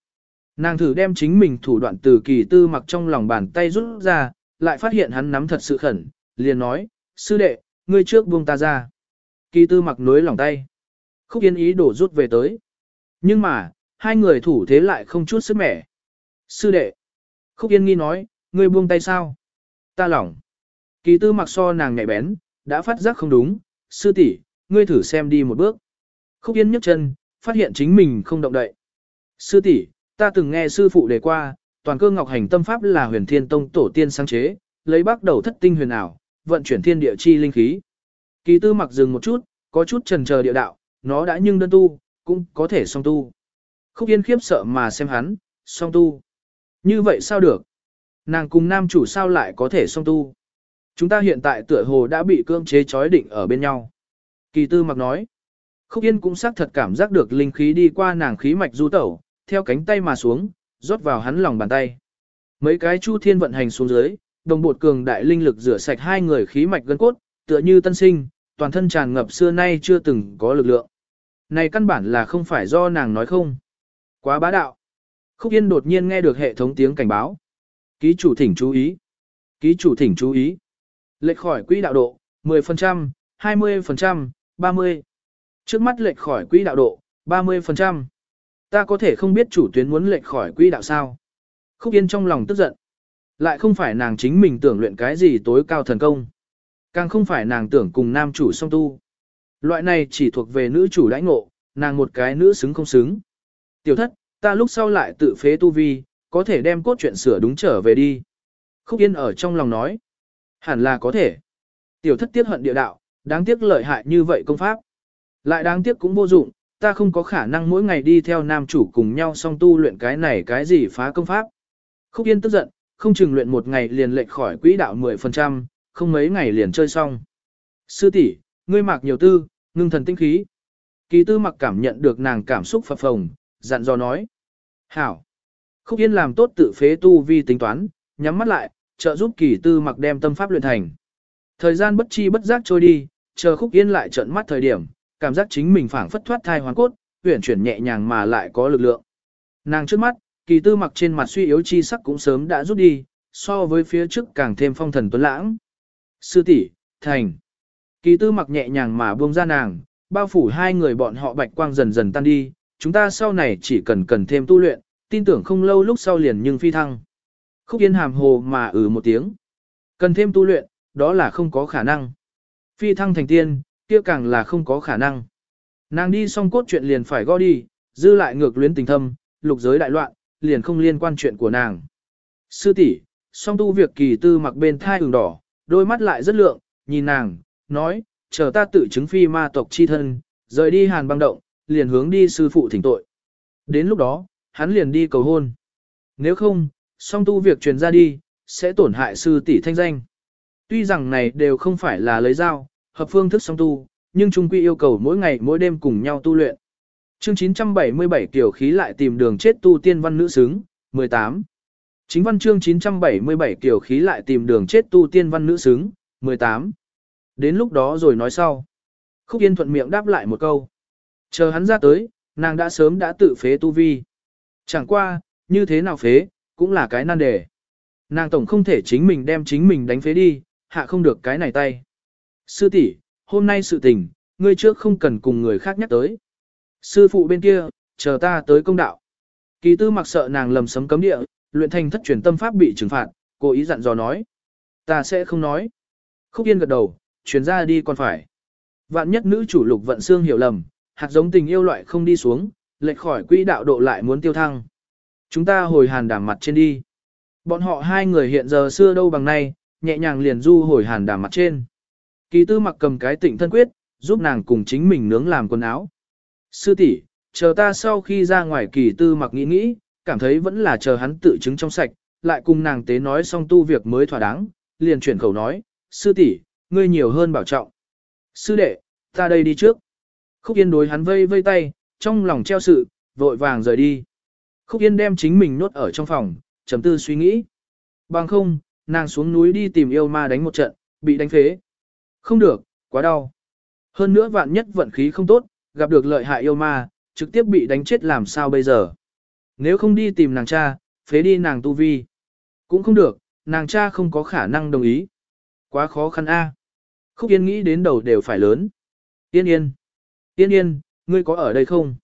Nàng thử đem chính mình thủ đoạn từ kỳ tư mặc trong lòng bàn tay rút ra, lại phát hiện hắn nắm thật sự khẩn, liền nói, sư đệ, ngươi trước buông ta ra. Kỳ tư mặc nối lòng tay. Khúc Yên ý đổ rút về tới. Nhưng mà, hai người thủ thế lại không chút sức mẻ. Sư đệ. Khúc Yên nghi nói, ngươi buông tay sao? Ta lỏng. Kỳ tư mặc so nàng nhạy bén, đã phát giác không đúng. Sư tỷ ngươi thử xem đi một bước. Khúc Yên nhấc chân, phát hiện chính mình không động đậy. Sư tỷ ta từng nghe sư phụ đề qua, toàn cơ ngọc hành tâm pháp là huyền thiên tông tổ tiên sáng chế, lấy bắt đầu thất tinh huyền ảo, vận chuyển thiên địa chi linh khí. Kỳ tư mặc dừng một chút, có chút trần chờ địa đạo, nó đã nhưng đơn tu, cũng có thể song tu. Khúc Yên khiếp sợ mà xem hắn, song tu. Như vậy sao được? Nàng cùng nam chủ sao lại có thể song tu? Chúng ta hiện tại tựa hồ đã bị cưỡng chế chói định ở bên nhau. Kỳ tư mặc nói. Khúc Yên cũng xác thật cảm giác được linh khí đi qua nàng khí mạch du tẩu, theo cánh tay mà xuống, rót vào hắn lòng bàn tay. Mấy cái chu thiên vận hành xuống dưới, đồng bột cường đại linh lực rửa sạch hai người khí mạch gân cốt, tựa như tân sinh, toàn thân tràn ngập xưa nay chưa từng có lực lượng. Này căn bản là không phải do nàng nói không. Quá bá đạo. Khúc Yên đột nhiên nghe được hệ thống tiếng cảnh báo. Ký chủ thỉnh chú ý. Ký chủ thỉnh chú ý. Lệch khỏi quỹ đạo độ, 10%, 20%, 30. Trước mắt lệch khỏi quỹ đạo độ, 30%. Ta có thể không biết chủ tuyến muốn lệch khỏi quỹ đạo sao. Khúc Yên trong lòng tức giận. Lại không phải nàng chính mình tưởng luyện cái gì tối cao thần công. Càng không phải nàng tưởng cùng nam chủ song tu. Loại này chỉ thuộc về nữ chủ đãi ngộ, nàng một cái nữ xứng không xứng. Tiểu thất, ta lúc sau lại tự phế tu vi, có thể đem cốt truyện sửa đúng trở về đi. Khúc Yên ở trong lòng nói. Hẳn là có thể. Tiểu thất tiết hận địa đạo, đáng tiếc lợi hại như vậy công pháp. Lại đáng tiếc cũng vô dụng, ta không có khả năng mỗi ngày đi theo nam chủ cùng nhau song tu luyện cái này cái gì phá công pháp. Khúc Yên tức giận, không chừng luyện một ngày liền lệch khỏi quỹ đạo 10%, không mấy ngày liền chơi xong. Sư tỷ, ngươi mặc nhiều tư, ngưng thần tinh khí. Kỳ tư mặc cảm nhận được nàng cảm xúc phập phồng, dặn dò nói. Hảo. Khúc Yên làm tốt tự phế tu vi tính toán, nhắm mắt lại, trợ giúp kỳ tư mặc đem tâm pháp luyện thành. Thời gian bất chi bất giác trôi đi, chờ Khúc Yên lại trận mắt thời điểm, cảm giác chính mình phảng phất thoát thai hoàn cốt, huyển chuyển nhẹ nhàng mà lại có lực lượng. Nàng trước mắt, kỳ tư mặc trên mặt suy yếu chi sắc cũng sớm đã rút đi, so với phía trước càng thêm phong thần tuấn lãng. Sư tỷ, thành. Kỳ tư mặc nhẹ nhàng mà buông ra nàng, bao phủ hai người bọn họ bạch quang dần dần tan đi, chúng ta sau này chỉ cần cần thêm tu luyện, tin tưởng không lâu lúc sau liền nhưng phi thăng. Khúc Yên hàm hồ mà ừ một tiếng. Cần thêm tu luyện, đó là không có khả năng. Phi thăng thành tiên, kia càng là không có khả năng. Nàng đi xong cốt chuyện liền phải go đi, dư lại ngược luyến tình thâm, lục giới đại loạn, liền không liên quan chuyện của nàng. Sư tỷ, song tu việc kỳ tư mặc bên thai ửng đỏ, đôi mắt lại rất lượng, nhìn nàng, nói, chờ ta tự chứng phi ma tộc chi thân, rời đi hàn băng động, liền hướng đi sư phụ thỉnh tội. Đến lúc đó, hắn liền đi cầu hôn. Nếu không, song tu việc truyền ra đi, sẽ tổn hại sư tỷ thanh danh. Tuy rằng này đều không phải là lấy dao, hợp phương thức song tu, nhưng trung quy yêu cầu mỗi ngày mỗi đêm cùng nhau tu luyện. Chương 977 kiểu khí lại tìm đường chết tu tiên văn nữ xứng, 18. Chính văn chương 977 kiểu khí lại tìm đường chết tu tiên văn nữ xứng, 18. Đến lúc đó rồi nói sau. Khúc Yên thuận miệng đáp lại một câu. Chờ hắn ra tới, nàng đã sớm đã tự phế tu vi. Chẳng qua, như thế nào phế, cũng là cái nan đề. Nàng tổng không thể chính mình đem chính mình đánh phế đi, hạ không được cái này tay. Sư tỷ, hôm nay sự tình, ngươi trước không cần cùng người khác nhắc tới. Sư phụ bên kia, chờ ta tới công đạo. Kỳ tư mặc sợ nàng lầm sấm cấm địa, luyện thành thất truyền tâm pháp bị trừng phạt, cố ý dặn dò nói. Ta sẽ không nói. Khúc yên gật đầu, chuyển ra đi còn phải. Vạn nhất nữ chủ lục vận xương hiểu lầm, hạt giống tình yêu loại không đi xuống, lệch khỏi quỹ đạo độ lại muốn tiêu thăng. Chúng ta hồi hàn đảm mặt trên đi. Bọn họ hai người hiện giờ xưa đâu bằng nay, nhẹ nhàng liền du hồi hàn đảm mặt trên. Kỳ tư mặc cầm cái tịnh thân quyết, giúp nàng cùng chính mình nướng làm quần áo. Sư tỷ, chờ ta sau khi ra ngoài kỳ tư mặc nghĩ nghĩ, cảm thấy vẫn là chờ hắn tự chứng trong sạch, lại cùng nàng tế nói xong tu việc mới thỏa đáng, liền chuyển khẩu nói, sư tỷ, ngươi nhiều hơn bảo trọng. Sư đệ, ta đây đi trước. Khúc Yên đối hắn vây vây tay, trong lòng treo sự, vội vàng rời đi. Khúc Yên đem chính mình nốt ở trong phòng, chấm tư suy nghĩ. Bằng không, nàng xuống núi đi tìm yêu ma đánh một trận, bị đánh phế. Không được, quá đau. Hơn nữa vạn nhất vận khí không tốt, gặp được lợi hại yêu ma, trực tiếp bị đánh chết làm sao bây giờ. Nếu không đi tìm nàng cha, phế đi nàng tu vi. Cũng không được, nàng cha không có khả năng đồng ý. Quá khó khăn a. Khúc Yên nghĩ đến đầu đều phải lớn. Yên yên. Yên yên, ngươi có ở đây không?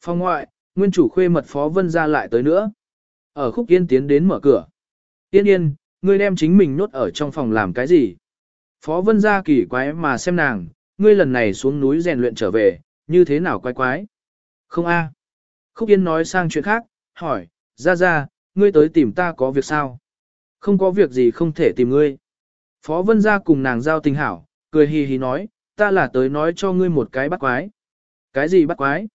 Phòng ngoại, nguyên chủ khuê mật phó vân ra lại tới nữa. Ở khúc yên tiến đến mở cửa. Yên yên, ngươi đem chính mình nốt ở trong phòng làm cái gì? Phó vân ra kỳ quái mà xem nàng, ngươi lần này xuống núi rèn luyện trở về, như thế nào quái quái? Không a. Khúc yên nói sang chuyện khác, hỏi, ra ra, ngươi tới tìm ta có việc sao? Không có việc gì không thể tìm ngươi. Phó vân ra cùng nàng giao tình hảo, cười hì hì nói, ta là tới nói cho ngươi một cái bắt quái. Cái gì bắt quái?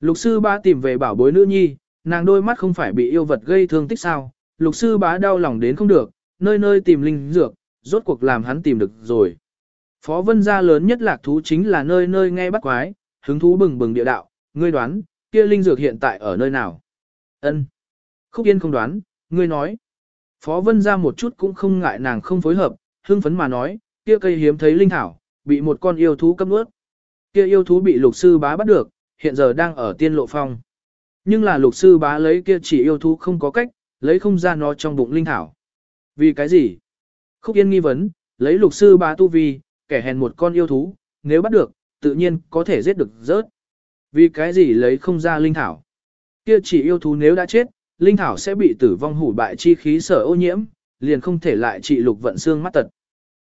Lục sư ba tìm về bảo bối nữ nhi, nàng đôi mắt không phải bị yêu vật gây thương tích sao, lục sư bá đau lòng đến không được, nơi nơi tìm linh dược, rốt cuộc làm hắn tìm được rồi. Phó vân gia lớn nhất lạc thú chính là nơi nơi nghe bắt quái, hứng thú bừng bừng địa đạo, ngươi đoán, kia linh dược hiện tại ở nơi nào? Ân. Khúc Yên không đoán, ngươi nói. Phó vân ra một chút cũng không ngại nàng không phối hợp, hưng phấn mà nói, kia cây hiếm thấy linh thảo, bị một con yêu thú cấp nuốt. Kia yêu thú bị lục sư bá bắt được, hiện giờ đang ở tiên lộ phong. Nhưng là lục sư bá lấy kia chỉ yêu thú không có cách, lấy không ra nó trong bụng linh thảo. Vì cái gì? Khúc Yên nghi vấn, lấy lục sư bá tu vi, kẻ hèn một con yêu thú, nếu bắt được, tự nhiên có thể giết được rớt. Vì cái gì lấy không ra linh thảo? Kia chỉ yêu thú nếu đã chết, linh thảo sẽ bị tử vong hủ bại chi khí sở ô nhiễm, liền không thể lại trị lục vận xương mắt tật.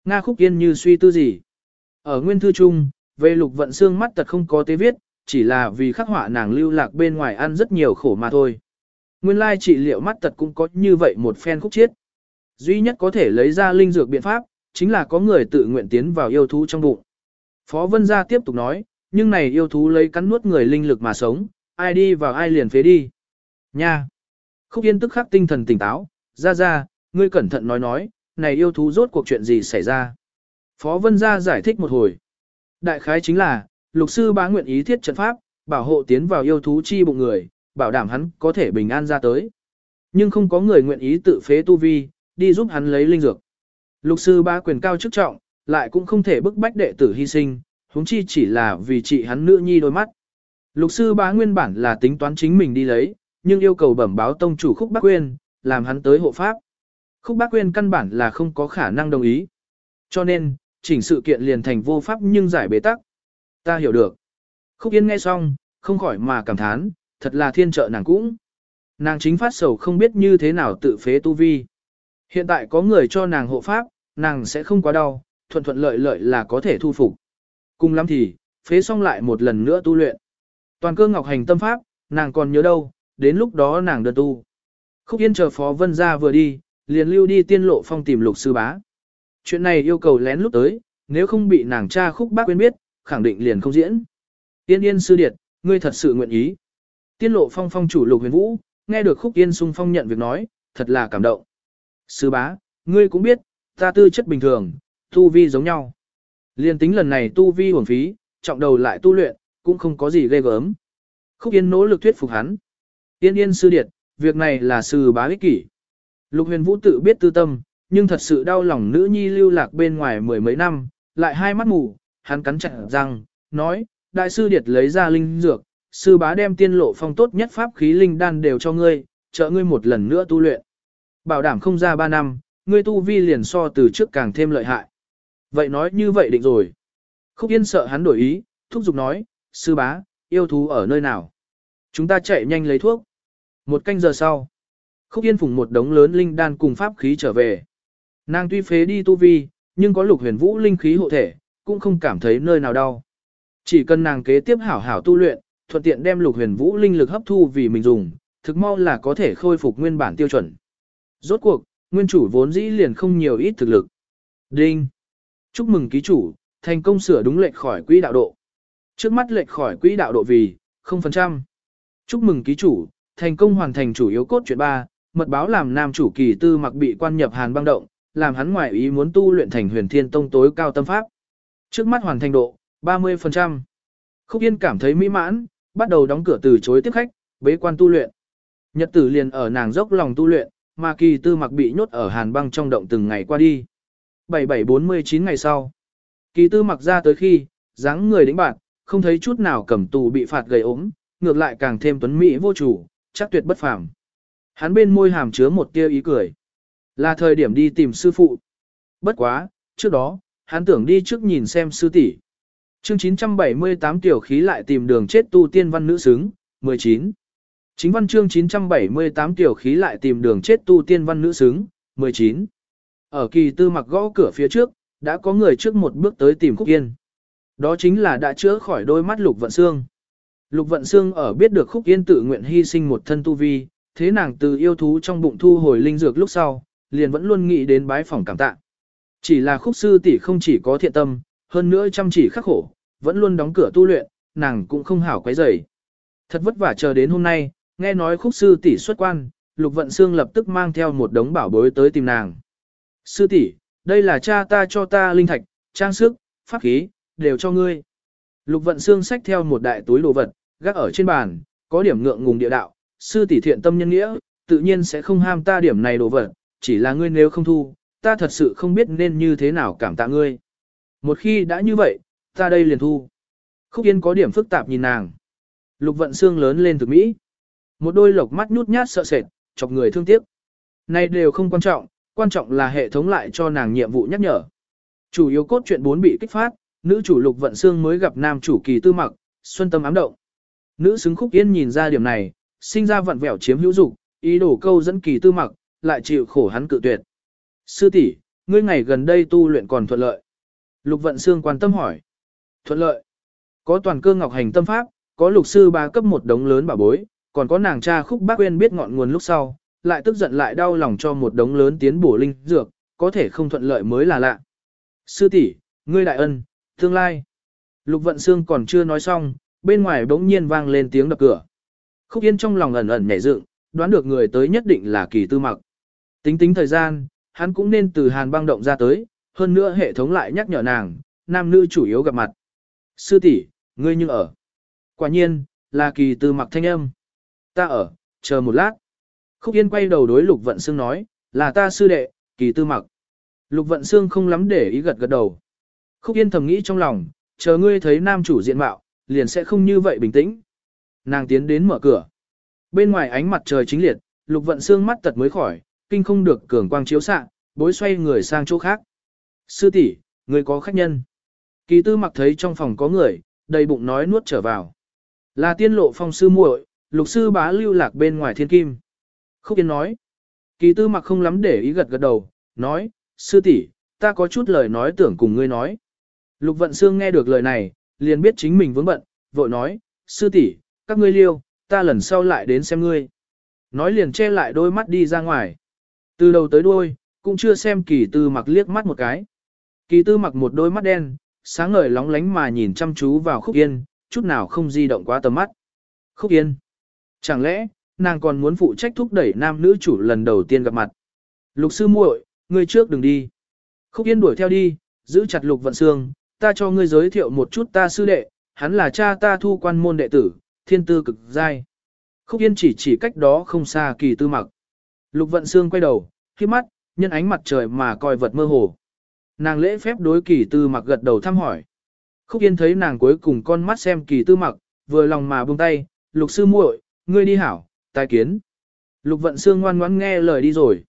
Nga Khúc Yên như suy tư gì? Ở nguyên thư chung, về lục vận xương mắt tật không có tế viết, chỉ là vì khắc họa nàng lưu lạc bên ngoài ăn rất nhiều khổ mà thôi. Nguyên lai trị liệu mắt tật cũng có như vậy một phen khúc chiết. Duy nhất có thể lấy ra linh dược biện pháp, chính là có người tự nguyện tiến vào yêu thú trong bụng. Phó Vân Gia tiếp tục nói, nhưng này yêu thú lấy cắn nuốt người linh lực mà sống, ai đi vào ai liền phế đi. Nha! Khúc Yên tức khắc tinh thần tỉnh táo, ra ra, ngươi cẩn thận nói nói, này yêu thú rốt cuộc chuyện gì xảy ra. Phó Vân Gia giải thích một hồi. Đại khái chính là, lục sư bá nguyện ý thiết trận pháp, bảo hộ tiến vào yêu thú chi bụng người, bảo đảm hắn có thể bình an ra tới. Nhưng không có người nguyện ý tự phế tu vi, đi giúp hắn lấy linh dược. Lục sư ba quyền cao chức trọng, lại cũng không thể bức bách đệ tử hy sinh, huống chi chỉ là vì trị hắn nữ nhi đôi mắt. Lục sư bá nguyên bản là tính toán chính mình đi lấy, nhưng yêu cầu bẩm báo tông chủ khúc bác quyên, làm hắn tới hộ pháp. Khúc bác quyên căn bản là không có khả năng đồng ý. Cho nên, chỉnh sự kiện liền thành vô pháp nhưng giải bế tắc. Ta hiểu được. Khúc Yên nghe xong, không khỏi mà cảm thán, thật là thiên trợ nàng cũng. Nàng chính phát sầu không biết như thế nào tự phế tu vi. Hiện tại có người cho nàng hộ pháp, nàng sẽ không quá đau, thuận thuận lợi lợi là có thể thu phục. Cùng lắm thì, phế xong lại một lần nữa tu luyện. Toàn cơ ngọc hành tâm pháp, nàng còn nhớ đâu, đến lúc đó nàng đơn tu. Khúc Yên chờ Phó Vân ra vừa đi, liền lưu đi tiên lộ phong tìm lục sư bá. Chuyện này yêu cầu lén lúc tới, nếu không bị nàng cha khúc bác quên biết, khẳng định liền không diễn. Tiên yên sư điệt, ngươi thật sự nguyện ý. Tiên lộ phong phong chủ lục huyền vũ, nghe được khúc yên sung phong nhận việc nói, thật là cảm động. Sư bá, ngươi cũng biết, ta tư chất bình thường, tu vi giống nhau. Liên tính lần này tu vi hưởng phí, trọng đầu lại tu luyện, cũng không có gì ghê gớm. Khúc yên nỗ lực thuyết phục hắn. Yên yên sư điệt, việc này là sư bá ích kỷ. Lục huyền vũ tự biết tư tâm, nhưng thật sự đau lòng nữ nhi lưu lạc bên ngoài mười mấy năm, lại hai mắt mù, hắn cắn chặt răng, nói, đại sư điệt lấy ra linh dược, sư bá đem tiên lộ phong tốt nhất pháp khí linh đan đều cho ngươi, trợ ngươi một lần nữa tu luyện. Bảo đảm không ra ba năm, ngươi tu vi liền so từ trước càng thêm lợi hại. Vậy nói như vậy định rồi. Khúc Yên sợ hắn đổi ý, thúc giục nói, sư bá, yêu thú ở nơi nào? Chúng ta chạy nhanh lấy thuốc. Một canh giờ sau, Khúc Yên phùng một đống lớn linh đan cùng pháp khí trở về. Nàng tuy phế đi tu vi, nhưng có lục huyền vũ linh khí hộ thể, cũng không cảm thấy nơi nào đau. Chỉ cần nàng kế tiếp hảo hảo tu luyện, thuận tiện đem lục huyền vũ linh lực hấp thu vì mình dùng, thực mau là có thể khôi phục nguyên bản tiêu chuẩn. Rốt cuộc, nguyên chủ vốn dĩ liền không nhiều ít thực lực. Đinh! Chúc mừng ký chủ, thành công sửa đúng lệch khỏi quỹ đạo độ. Trước mắt lệch khỏi quỹ đạo độ vì 0%. Chúc mừng ký chủ, thành công hoàn thành chủ yếu cốt chuyện 3, mật báo làm nam chủ kỳ tư mặc bị quan nhập hàn băng động, làm hắn ngoại ý muốn tu luyện thành huyền thiên tông tối cao tâm pháp. Trước mắt hoàn thành độ, 30%. Khúc Yên cảm thấy mỹ mãn, bắt đầu đóng cửa từ chối tiếp khách, bế quan tu luyện. Nhật tử liền ở nàng dốc lòng tu luyện, mà kỳ tư mặc bị nhốt ở hàn băng trong động từng ngày qua đi. 7749 ngày sau. Kỳ tư mặc ra tới khi, dáng người đánh bạn, không thấy chút nào cầm tù bị phạt gầy ốm, ngược lại càng thêm tuấn mỹ vô chủ, chắc tuyệt bất phàm. Hắn bên môi hàm chứa một tia ý cười. Là thời điểm đi tìm sư phụ. Bất quá, trước đó, hắn tưởng đi trước nhìn xem sư tỷ. Chương 978 tiểu khí lại tìm đường chết tu tiên văn nữ xứng, 19. Chính văn chương 978 tiểu khí lại tìm đường chết tu tiên văn nữ xứng, 19. Ở kỳ tư mặc gõ cửa phía trước, đã có người trước một bước tới tìm Khúc Yên. Đó chính là đã chữa khỏi đôi mắt Lục Vận Xương. Lục Vận Xương ở biết được Khúc Yên tự nguyện hy sinh một thân tu vi, thế nàng từ yêu thú trong bụng thu hồi linh dược lúc sau, liền vẫn luôn nghĩ đến bái phòng cảm tạ. Chỉ là khúc sư tỷ không chỉ có thiện tâm, hơn nữa chăm chỉ khắc khổ, vẫn luôn đóng cửa tu luyện, nàng cũng không hảo quấy rầy. Thật vất vả chờ đến hôm nay, nghe nói khúc sư tỷ xuất quan, Lục Vận Xương lập tức mang theo một đống bảo bối tới tìm nàng. Sư tỷ, đây là cha ta cho ta linh thạch, trang sức, pháp khí, đều cho ngươi. Lục Vận Xương xách theo một đại túi đồ vật, gác ở trên bàn, có điểm ngượng ngùng địa đạo, sư tỷ thiện tâm nhân nghĩa, tự nhiên sẽ không ham ta điểm này đồ vật, chỉ là ngươi nếu không thu, ta thật sự không biết nên như thế nào cảm tạ ngươi. Một khi đã như vậy, ta đây liền thu. Khúc Yên có điểm phức tạp nhìn nàng. Lục vận xương lớn lên thực mỹ. Một đôi lộc mắt nhút nhát sợ sệt, chọc người thương tiếc. Này đều không quan trọng, quan trọng là hệ thống lại cho nàng nhiệm vụ nhắc nhở. Chủ yếu cốt truyện 4 bị kích phát, nữ chủ Lục Vận Xương mới gặp nam chủ Kỳ Tư Mặc, xuân tâm ám động. Nữ xứng khúc yên nhìn ra điểm này, sinh ra vận vẹo chiếm hữu dục, ý đồ câu dẫn Kỳ Tư Mặc, lại chịu khổ hắn cự tuyệt. Sư tỷ, ngươi ngày gần đây tu luyện còn thuận lợi. Lục Vận Xương quan tâm hỏi. Thuận lợi. Có toàn cơ ngọc hành tâm pháp, có lục sư ba cấp một đống lớn bảo bối, còn có nàng cha khúc bác quên biết ngọn nguồn lúc sau, lại tức giận lại đau lòng cho một đống lớn tiến bổ linh dược, có thể không thuận lợi mới là lạ. Sư tỷ, ngươi đại ân, tương lai. Lục Vận Xương còn chưa nói xong, bên ngoài bỗng nhiên vang lên tiếng đập cửa. Khúc Yên trong lòng ẩn ẩn nhảy dựng, đoán được người tới nhất định là kỳ tư mặc. Tính tính thời gian, hắn cũng nên từ hàn băng động ra tới, hơn nữa hệ thống lại nhắc nhở nàng, nam nữ chủ yếu gặp mặt. Sư tỷ, ngươi như ở. Quả nhiên, là kỳ tư mặc thanh âm. Ta ở, chờ một lát. Khúc Yên quay đầu đối Lục Vận Sương nói, là ta sư đệ, kỳ tư mặc. Lục Vận Sương không lắm để ý gật gật đầu. Khúc Yên thầm nghĩ trong lòng, chờ ngươi thấy nam chủ diện mạo, liền sẽ không như vậy bình tĩnh. Nàng tiến đến mở cửa. Bên ngoài ánh mặt trời chính liệt, Lục Vận Sương mắt tật mới khỏi, kinh không được cường quang chiếu xạ, bối xoay người sang chỗ khác. Sư tỷ, người có khách nhân. Kỳ tư mặc thấy trong phòng có người, đầy bụng nói nuốt trở vào. Là tiên lộ phong sư muội, lục sư bá lưu lạc bên ngoài thiên kim. Khúc Yên nói. Kỳ tư mặc không lắm để ý gật gật đầu, nói, sư tỷ ta có chút lời nói tưởng cùng ngươi nói. Lục vận xương nghe được lời này, liền biết chính mình vướng bận, vội nói, sư tỷ các ngươi liêu, ta lần sau lại đến xem ngươi. Nói liền che lại đôi mắt đi ra ngoài. Từ đầu tới đuôi, cũng chưa xem kỳ tư mặc liếc mắt một cái. Kỳ tư mặc một đôi mắt đen, sáng ngời lóng lánh mà nhìn chăm chú vào khúc yên, chút nào không di động quá tầm mắt. Khúc yên. Chẳng lẽ, nàng còn muốn phụ trách thúc đẩy nam nữ chủ lần đầu tiên gặp mặt. Lục sư muội, ngươi trước đừng đi. Khúc Yên đuổi theo đi, giữ chặt Lục Vận Sương, ta cho ngươi giới thiệu một chút ta sư đệ, hắn là cha ta thu quan môn đệ tử, thiên tư cực giai. Khúc Yên chỉ chỉ cách đó không xa kỳ tư mặc. Lục Vận Sương quay đầu, khi mắt, nhân ánh mặt trời mà coi vật mơ hồ. Nàng lễ phép đối kỳ tư mặc gật đầu thăm hỏi. Khúc Yên thấy nàng cuối cùng con mắt xem kỳ tư mặc, vừa lòng mà buông tay, lục sư muội ngươi đi hảo, tai kiến. Lục vận xương ngoan ngoãn nghe lời đi rồi.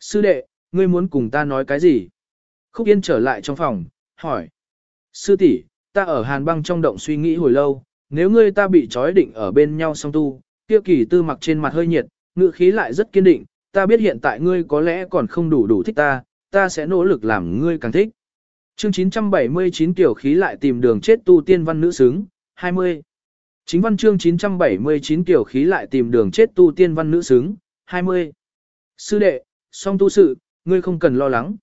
Sư đệ, ngươi muốn cùng ta nói cái gì? Khúc Yên trở lại trong phòng, hỏi. Sư tỷ ta ở hàn băng trong động suy nghĩ hồi lâu, nếu ngươi ta bị trói định ở bên nhau song tu, tiêu kỳ tư mặc trên mặt hơi nhiệt, ngự khí lại rất kiên định, ta biết hiện tại ngươi có lẽ còn không đủ đủ thích ta, ta sẽ nỗ lực làm ngươi càng thích. Chương 979 tiểu khí lại tìm đường chết tu tiên văn nữ xứng, 20. Chính văn chương 979 tiểu khí lại tìm đường chết tu tiên văn nữ xứng, 20. Sư đệ, song tu sự, ngươi không cần lo lắng.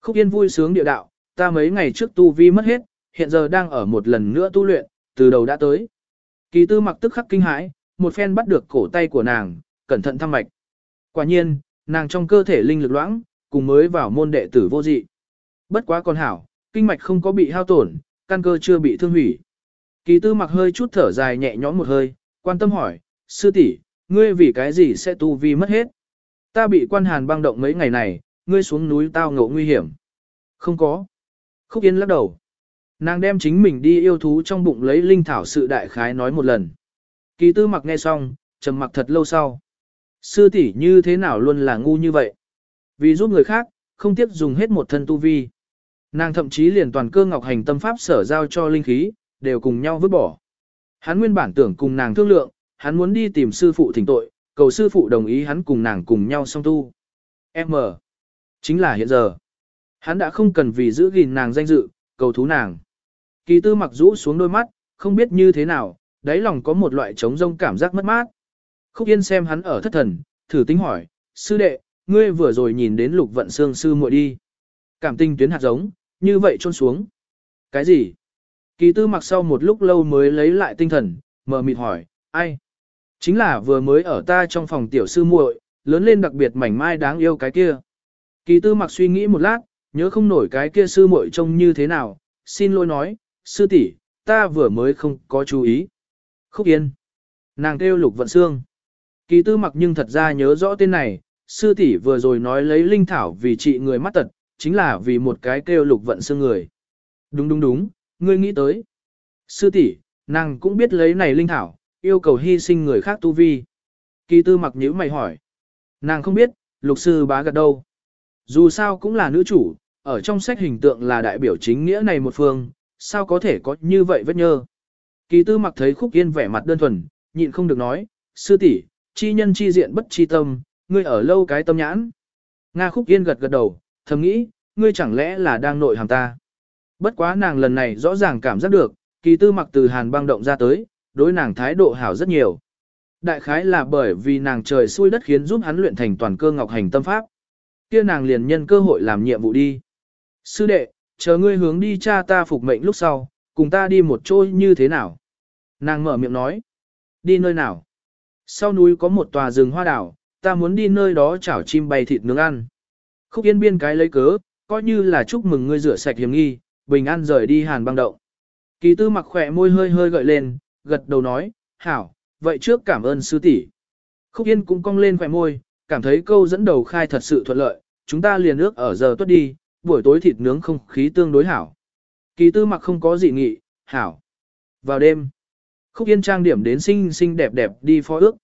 Khúc Yên vui sướng địa đạo, ta mấy ngày trước tu vi mất hết, hiện giờ đang ở một lần nữa tu luyện, từ đầu đã tới. Kỳ tư mặc tức khắc kinh hãi, một phen bắt được cổ tay của nàng, cẩn thận thăm mạch. Quả nhiên, nàng trong cơ thể linh lực loãng, cùng mới vào môn đệ tử vô dị. Bất quá còn hảo, kinh mạch không có bị hao tổn, căn cơ chưa bị thương hủy. Kỳ tư mặc hơi chút thở dài nhẹ nhõm một hơi, quan tâm hỏi, sư tỷ, ngươi vì cái gì sẽ tu vi mất hết? Ta bị quan hàn băng động mấy ngày này, ngươi xuống núi tao ngộ nguy hiểm. Không có. Khúc Yên lắc đầu. Nàng đem chính mình đi yêu thú trong bụng lấy linh thảo sự đại khái nói một lần. Kỳ tư mặc nghe xong, trầm mặc thật lâu sau. Sư tỷ như thế nào luôn là ngu như vậy? Vì giúp người khác, không tiếc dùng hết một thân tu vi. Nàng thậm chí liền toàn cơ ngọc hành tâm pháp sở giao cho linh khí, đều cùng nhau vứt bỏ. Hắn nguyên bản tưởng cùng nàng thương lượng, hắn muốn đi tìm sư phụ thỉnh tội, cầu sư phụ đồng ý hắn cùng nàng cùng nhau song tu. M. Chính là hiện giờ. Hắn đã không cần vì giữ gìn nàng danh dự, cầu thú nàng. Kỳ tư mặc rũ xuống đôi mắt, không biết như thế nào, đáy lòng có một loại trống rông cảm giác mất mát. Khúc Yên xem hắn ở thất thần, thử tính hỏi, sư đệ, ngươi vừa rồi nhìn đến lục vận xương sư muội đi. Cảm tình tuyến hạt giống, như vậy trôn xuống. Cái gì? Kỳ tư mặc sau một lúc lâu mới lấy lại tinh thần, mở mịt hỏi, ai? Chính là vừa mới ở ta trong phòng tiểu sư muội, lớn lên đặc biệt mảnh mai đáng yêu cái kia. Kỳ tư mặc suy nghĩ một lát, nhớ không nổi cái kia sư muội trông như thế nào, xin lỗi nói, sư tỷ, ta vừa mới không có chú ý. Khúc Yên. Nàng kêu lục vận xương. Kỳ tư mặc nhưng thật ra nhớ rõ tên này, sư tỷ vừa rồi nói lấy linh thảo vì trị người mắt tật, chính là vì một cái kêu lục vận xương người. Đúng đúng đúng, ngươi nghĩ tới. Sư tỷ, nàng cũng biết lấy này linh thảo, yêu cầu hy sinh người khác tu vi. Kỳ tư mặc nhữ mày hỏi. Nàng không biết, lục sư bá gật đâu. Dù sao cũng là nữ chủ, ở trong sách hình tượng là đại biểu chính nghĩa này một phương, sao có thể có như vậy vết nhơ. Kỳ tư mặc thấy khúc yên vẻ mặt đơn thuần, nhịn không được nói, sư tỷ chi nhân chi diện bất chi tâm, ngươi ở lâu cái tâm nhãn. Nga khúc yên gật gật đầu, thầm nghĩ, ngươi chẳng lẽ là đang nội hàm ta. Bất quá nàng lần này rõ ràng cảm giác được, kỳ tư mặc từ hàn băng động ra tới, đối nàng thái độ hảo rất nhiều. Đại khái là bởi vì nàng trời xui đất khiến giúp hắn luyện thành toàn cơ ngọc hành tâm pháp. kia nàng liền nhân cơ hội làm nhiệm vụ đi. Sư đệ, chờ ngươi hướng đi cha ta phục mệnh lúc sau, cùng ta đi một chỗ như thế nào? Nàng mở miệng nói. Đi nơi nào? Sau núi có một tòa rừng hoa đảo, ta muốn đi nơi đó chảo chim bay thịt nướng ăn. Khúc yên biên cái lấy cớ, coi như là chúc mừng ngươi rửa sạch hiểm nghi, bình an rời đi hàn băng động. Kỳ tư mặc khỏe môi hơi hơi gợi lên, gật đầu nói, hảo, vậy trước cảm ơn sư tỷ. Khúc yên cũng cong lên khỏe môi, cảm thấy câu dẫn đầu khai thật sự thuận lợi, chúng ta liền ước ở giờ tuất đi, buổi tối thịt nướng không khí tương đối hảo. Kỳ tư mặc không có gì nghị, hảo. Vào đêm, khúc yên trang điểm đến xinh xinh đẹp đẹp đi phó ước.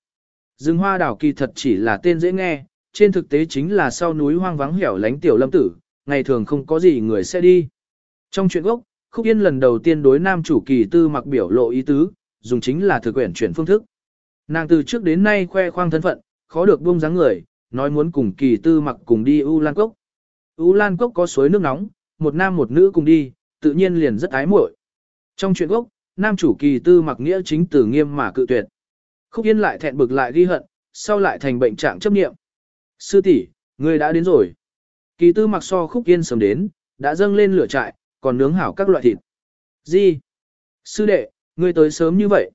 Dừng hoa đảo kỳ thật chỉ là tên dễ nghe, trên thực tế chính là sau núi hoang vắng hẻo lánh tiểu lâm tử, ngày thường không có gì người sẽ đi. Trong chuyện gốc, Khúc Yên lần đầu tiên đối nam chủ kỳ tư mặc biểu lộ ý tứ, dùng chính là thực quyển chuyển phương thức. Nàng từ trước đến nay khoe khoang thân phận, khó được buông dáng người, nói muốn cùng kỳ tư mặc cùng đi U Lan Cốc. U Lan Cốc có suối nước nóng, một nam một nữ cùng đi, tự nhiên liền rất ái muội. Trong chuyện gốc, nam chủ kỳ tư mặc nghĩa chính tử nghiêm mà cự tuyệt. Khúc Yên lại thẹn bực lại ghi hận, sau lại thành bệnh trạng chấp niệm. Sư tỷ, người đã đến rồi. Kỳ tư mặc so Khúc Yên sớm đến, đã dâng lên lửa trại, còn nướng hảo các loại thịt. Gì? Sư đệ, ngươi tới sớm như vậy.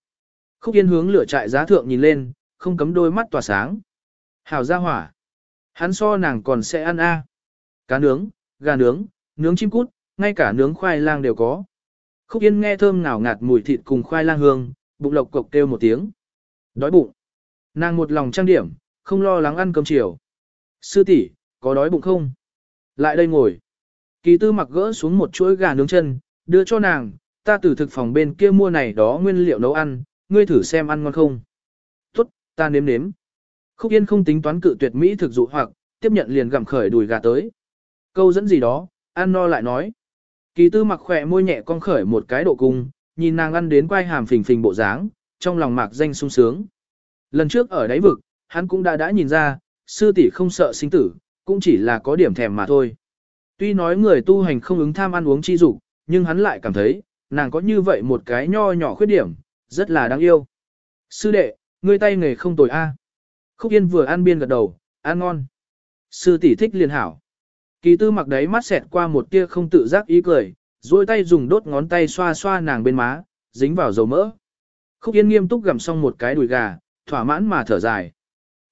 Khúc Yên hướng lửa trại giá thượng nhìn lên, không cấm đôi mắt tỏa sáng. Hảo ra hỏa. Hắn so nàng còn sẽ ăn a Cá nướng, gà nướng, nướng chim cút, ngay cả nướng khoai lang đều có. Khúc Yên nghe thơm ngào ngạt mùi thịt cùng khoai lang hương, bụng lộc cộc kêu một tiếng. Đói bụng. Nàng một lòng trang điểm, không lo lắng ăn cơm chiều. Sư tỷ có đói bụng không? Lại đây ngồi. Kỳ tư mặc gỡ xuống một chuỗi gà nướng chân, đưa cho nàng, ta từ thực phòng bên kia mua này đó nguyên liệu nấu ăn, ngươi thử xem ăn ngon không. Tốt, ta nếm nếm. Khúc Yên không tính toán cự tuyệt Mỹ thực dụ hoặc, tiếp nhận liền gặm khởi đùi gà tới. Câu dẫn gì đó, ăn no lại nói. Kỳ tư mặc khỏe môi nhẹ con khởi một cái độ cung, nhìn nàng ăn đến quay hàm phình phình bộ dáng, trong lòng mạc danh sung sướng. Lần trước ở đáy vực, hắn cũng đã đã nhìn ra, sư tỷ không sợ sinh tử, cũng chỉ là có điểm thèm mà thôi. Tuy nói người tu hành không ứng tham ăn uống chi dục, nhưng hắn lại cảm thấy, nàng có như vậy một cái nho nhỏ khuyết điểm, rất là đáng yêu. Sư đệ, ngươi tay nghề không tồi a. À. Khúc Yên vừa ăn biên gật đầu, ăn ngon. Sư tỷ thích liền hảo. Kỳ tư mặc đấy mắt xẹt qua một tia không tự giác ý cười, duỗi tay dùng đốt ngón tay xoa xoa nàng bên má, dính vào dầu mỡ. Khúc Yên nghiêm túc gặm xong một cái đùi gà, thỏa mãn mà thở dài.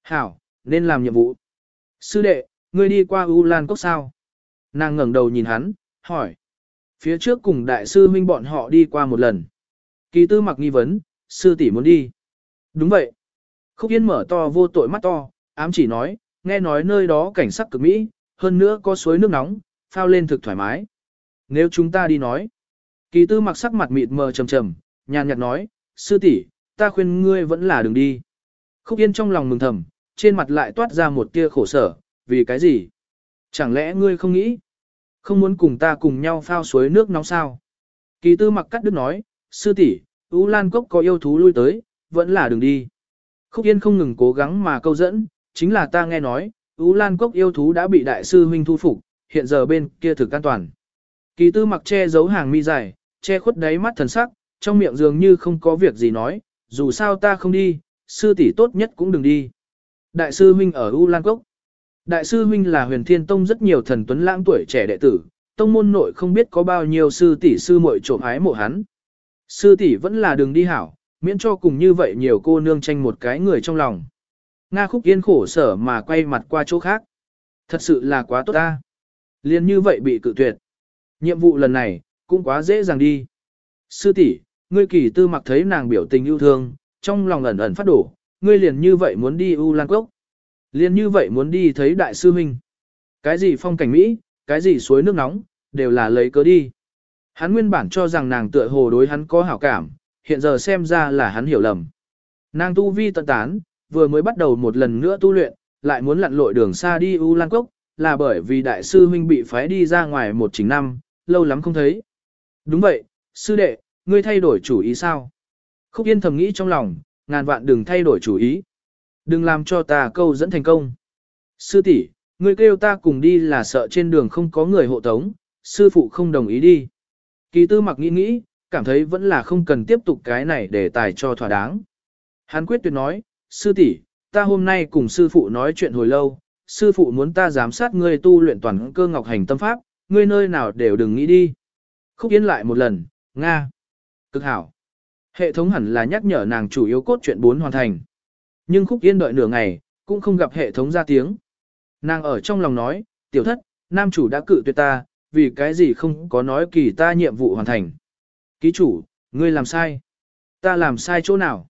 Hảo, nên làm nhiệm vụ. Sư đệ, ngươi đi qua U Lan Cốc sao? Nàng ngẩng đầu nhìn hắn, hỏi. Phía trước cùng đại sư huynh bọn họ đi qua một lần. Kỳ tư mặc nghi vấn, sư tỷ muốn đi. Đúng vậy. Khúc Yên mở to vô tội mắt to, ám chỉ nói, nghe nói nơi đó cảnh sắc cực mỹ, hơn nữa có suối nước nóng, phao lên thực thoải mái. Nếu chúng ta đi nói. Kỳ tư mặc sắc mặt mịt mờ trầm trầm, nhàn nhạt nói, sư tỷ, ta khuyên ngươi vẫn là đừng đi. Khúc Yên trong lòng mừng thầm, trên mặt lại toát ra một tia khổ sở, vì cái gì? Chẳng lẽ ngươi không nghĩ? Không muốn cùng ta cùng nhau phao suối nước nóng sao? Kỳ tư mặc cắt đứt nói, sư tỷ, U Lan Cốc có yêu thú lui tới, vẫn là đừng đi. Khúc Yên không ngừng cố gắng mà câu dẫn, chính là ta nghe nói, U Lan Cốc yêu thú đã bị đại sư huynh thu phục, hiện giờ bên kia thực an toàn. Kỳ tư mặc che giấu hàng mi dài, che khuất đáy mắt thần sắc, trong miệng dường như không có việc gì nói, dù sao ta không đi, sư tỷ tốt nhất cũng đừng đi. Đại sư huynh ở U Lan Cốc. Đại sư huynh là huyền thiên tông rất nhiều thần tuấn lãng tuổi trẻ đệ tử, tông môn nội không biết có bao nhiêu sư tỷ sư muội trộm ái mộ hắn. Sư tỷ vẫn là đường đi hảo, miễn cho cùng như vậy nhiều cô nương tranh một cái người trong lòng. Nga khúc yên khổ sở mà quay mặt qua chỗ khác. Thật sự là quá tốt ta. Liên như vậy bị cự tuyệt. Nhiệm vụ lần này, cũng quá dễ dàng đi. Sư tỷ, ngươi kỳ tư mặc thấy nàng biểu tình yêu thương, trong lòng ẩn ẩn phát đổ, ngươi liền như vậy muốn đi U Lan Cốc. Liên như vậy muốn đi thấy đại sư huynh. Cái gì phong cảnh Mỹ, cái gì suối nước nóng, đều là lấy cớ đi. Hắn nguyên bản cho rằng nàng tựa hồ đối hắn có hảo cảm, hiện giờ xem ra là hắn hiểu lầm. Nàng tu vi tận tán, vừa mới bắt đầu một lần nữa tu luyện, lại muốn lặn lội đường xa đi U Lan Cốc, là bởi vì đại sư huynh bị phái đi ra ngoài một chính năm, lâu lắm không thấy. Đúng vậy, sư đệ, ngươi thay đổi chủ ý sao? Khúc Yên thầm nghĩ trong lòng, ngàn vạn đừng thay đổi chủ ý. Đừng làm cho ta câu dẫn thành công. Sư tỷ, ngươi kêu ta cùng đi là sợ trên đường không có người hộ tống, sư phụ không đồng ý đi. Kỳ tư mặc nghĩ nghĩ, cảm thấy vẫn là không cần tiếp tục cái này để tài cho thỏa đáng. Hắn quyết tuyệt nói, sư tỷ, ta hôm nay cùng sư phụ nói chuyện hồi lâu, sư phụ muốn ta giám sát ngươi tu luyện toàn cơ ngọc hành tâm pháp, ngươi nơi nào đều đừng nghĩ đi. Khúc Yên lại một lần, Nga. Cực hảo. Hệ thống hẳn là nhắc nhở nàng chủ yếu cốt chuyện 4 hoàn thành. Nhưng Khúc Yên đợi nửa ngày, cũng không gặp hệ thống ra tiếng. Nàng ở trong lòng nói, tiểu thất, nam chủ đã cự tuyệt ta, vì cái gì không có nói kỳ ta nhiệm vụ hoàn thành. Ký chủ, ngươi làm sai. Ta làm sai chỗ nào?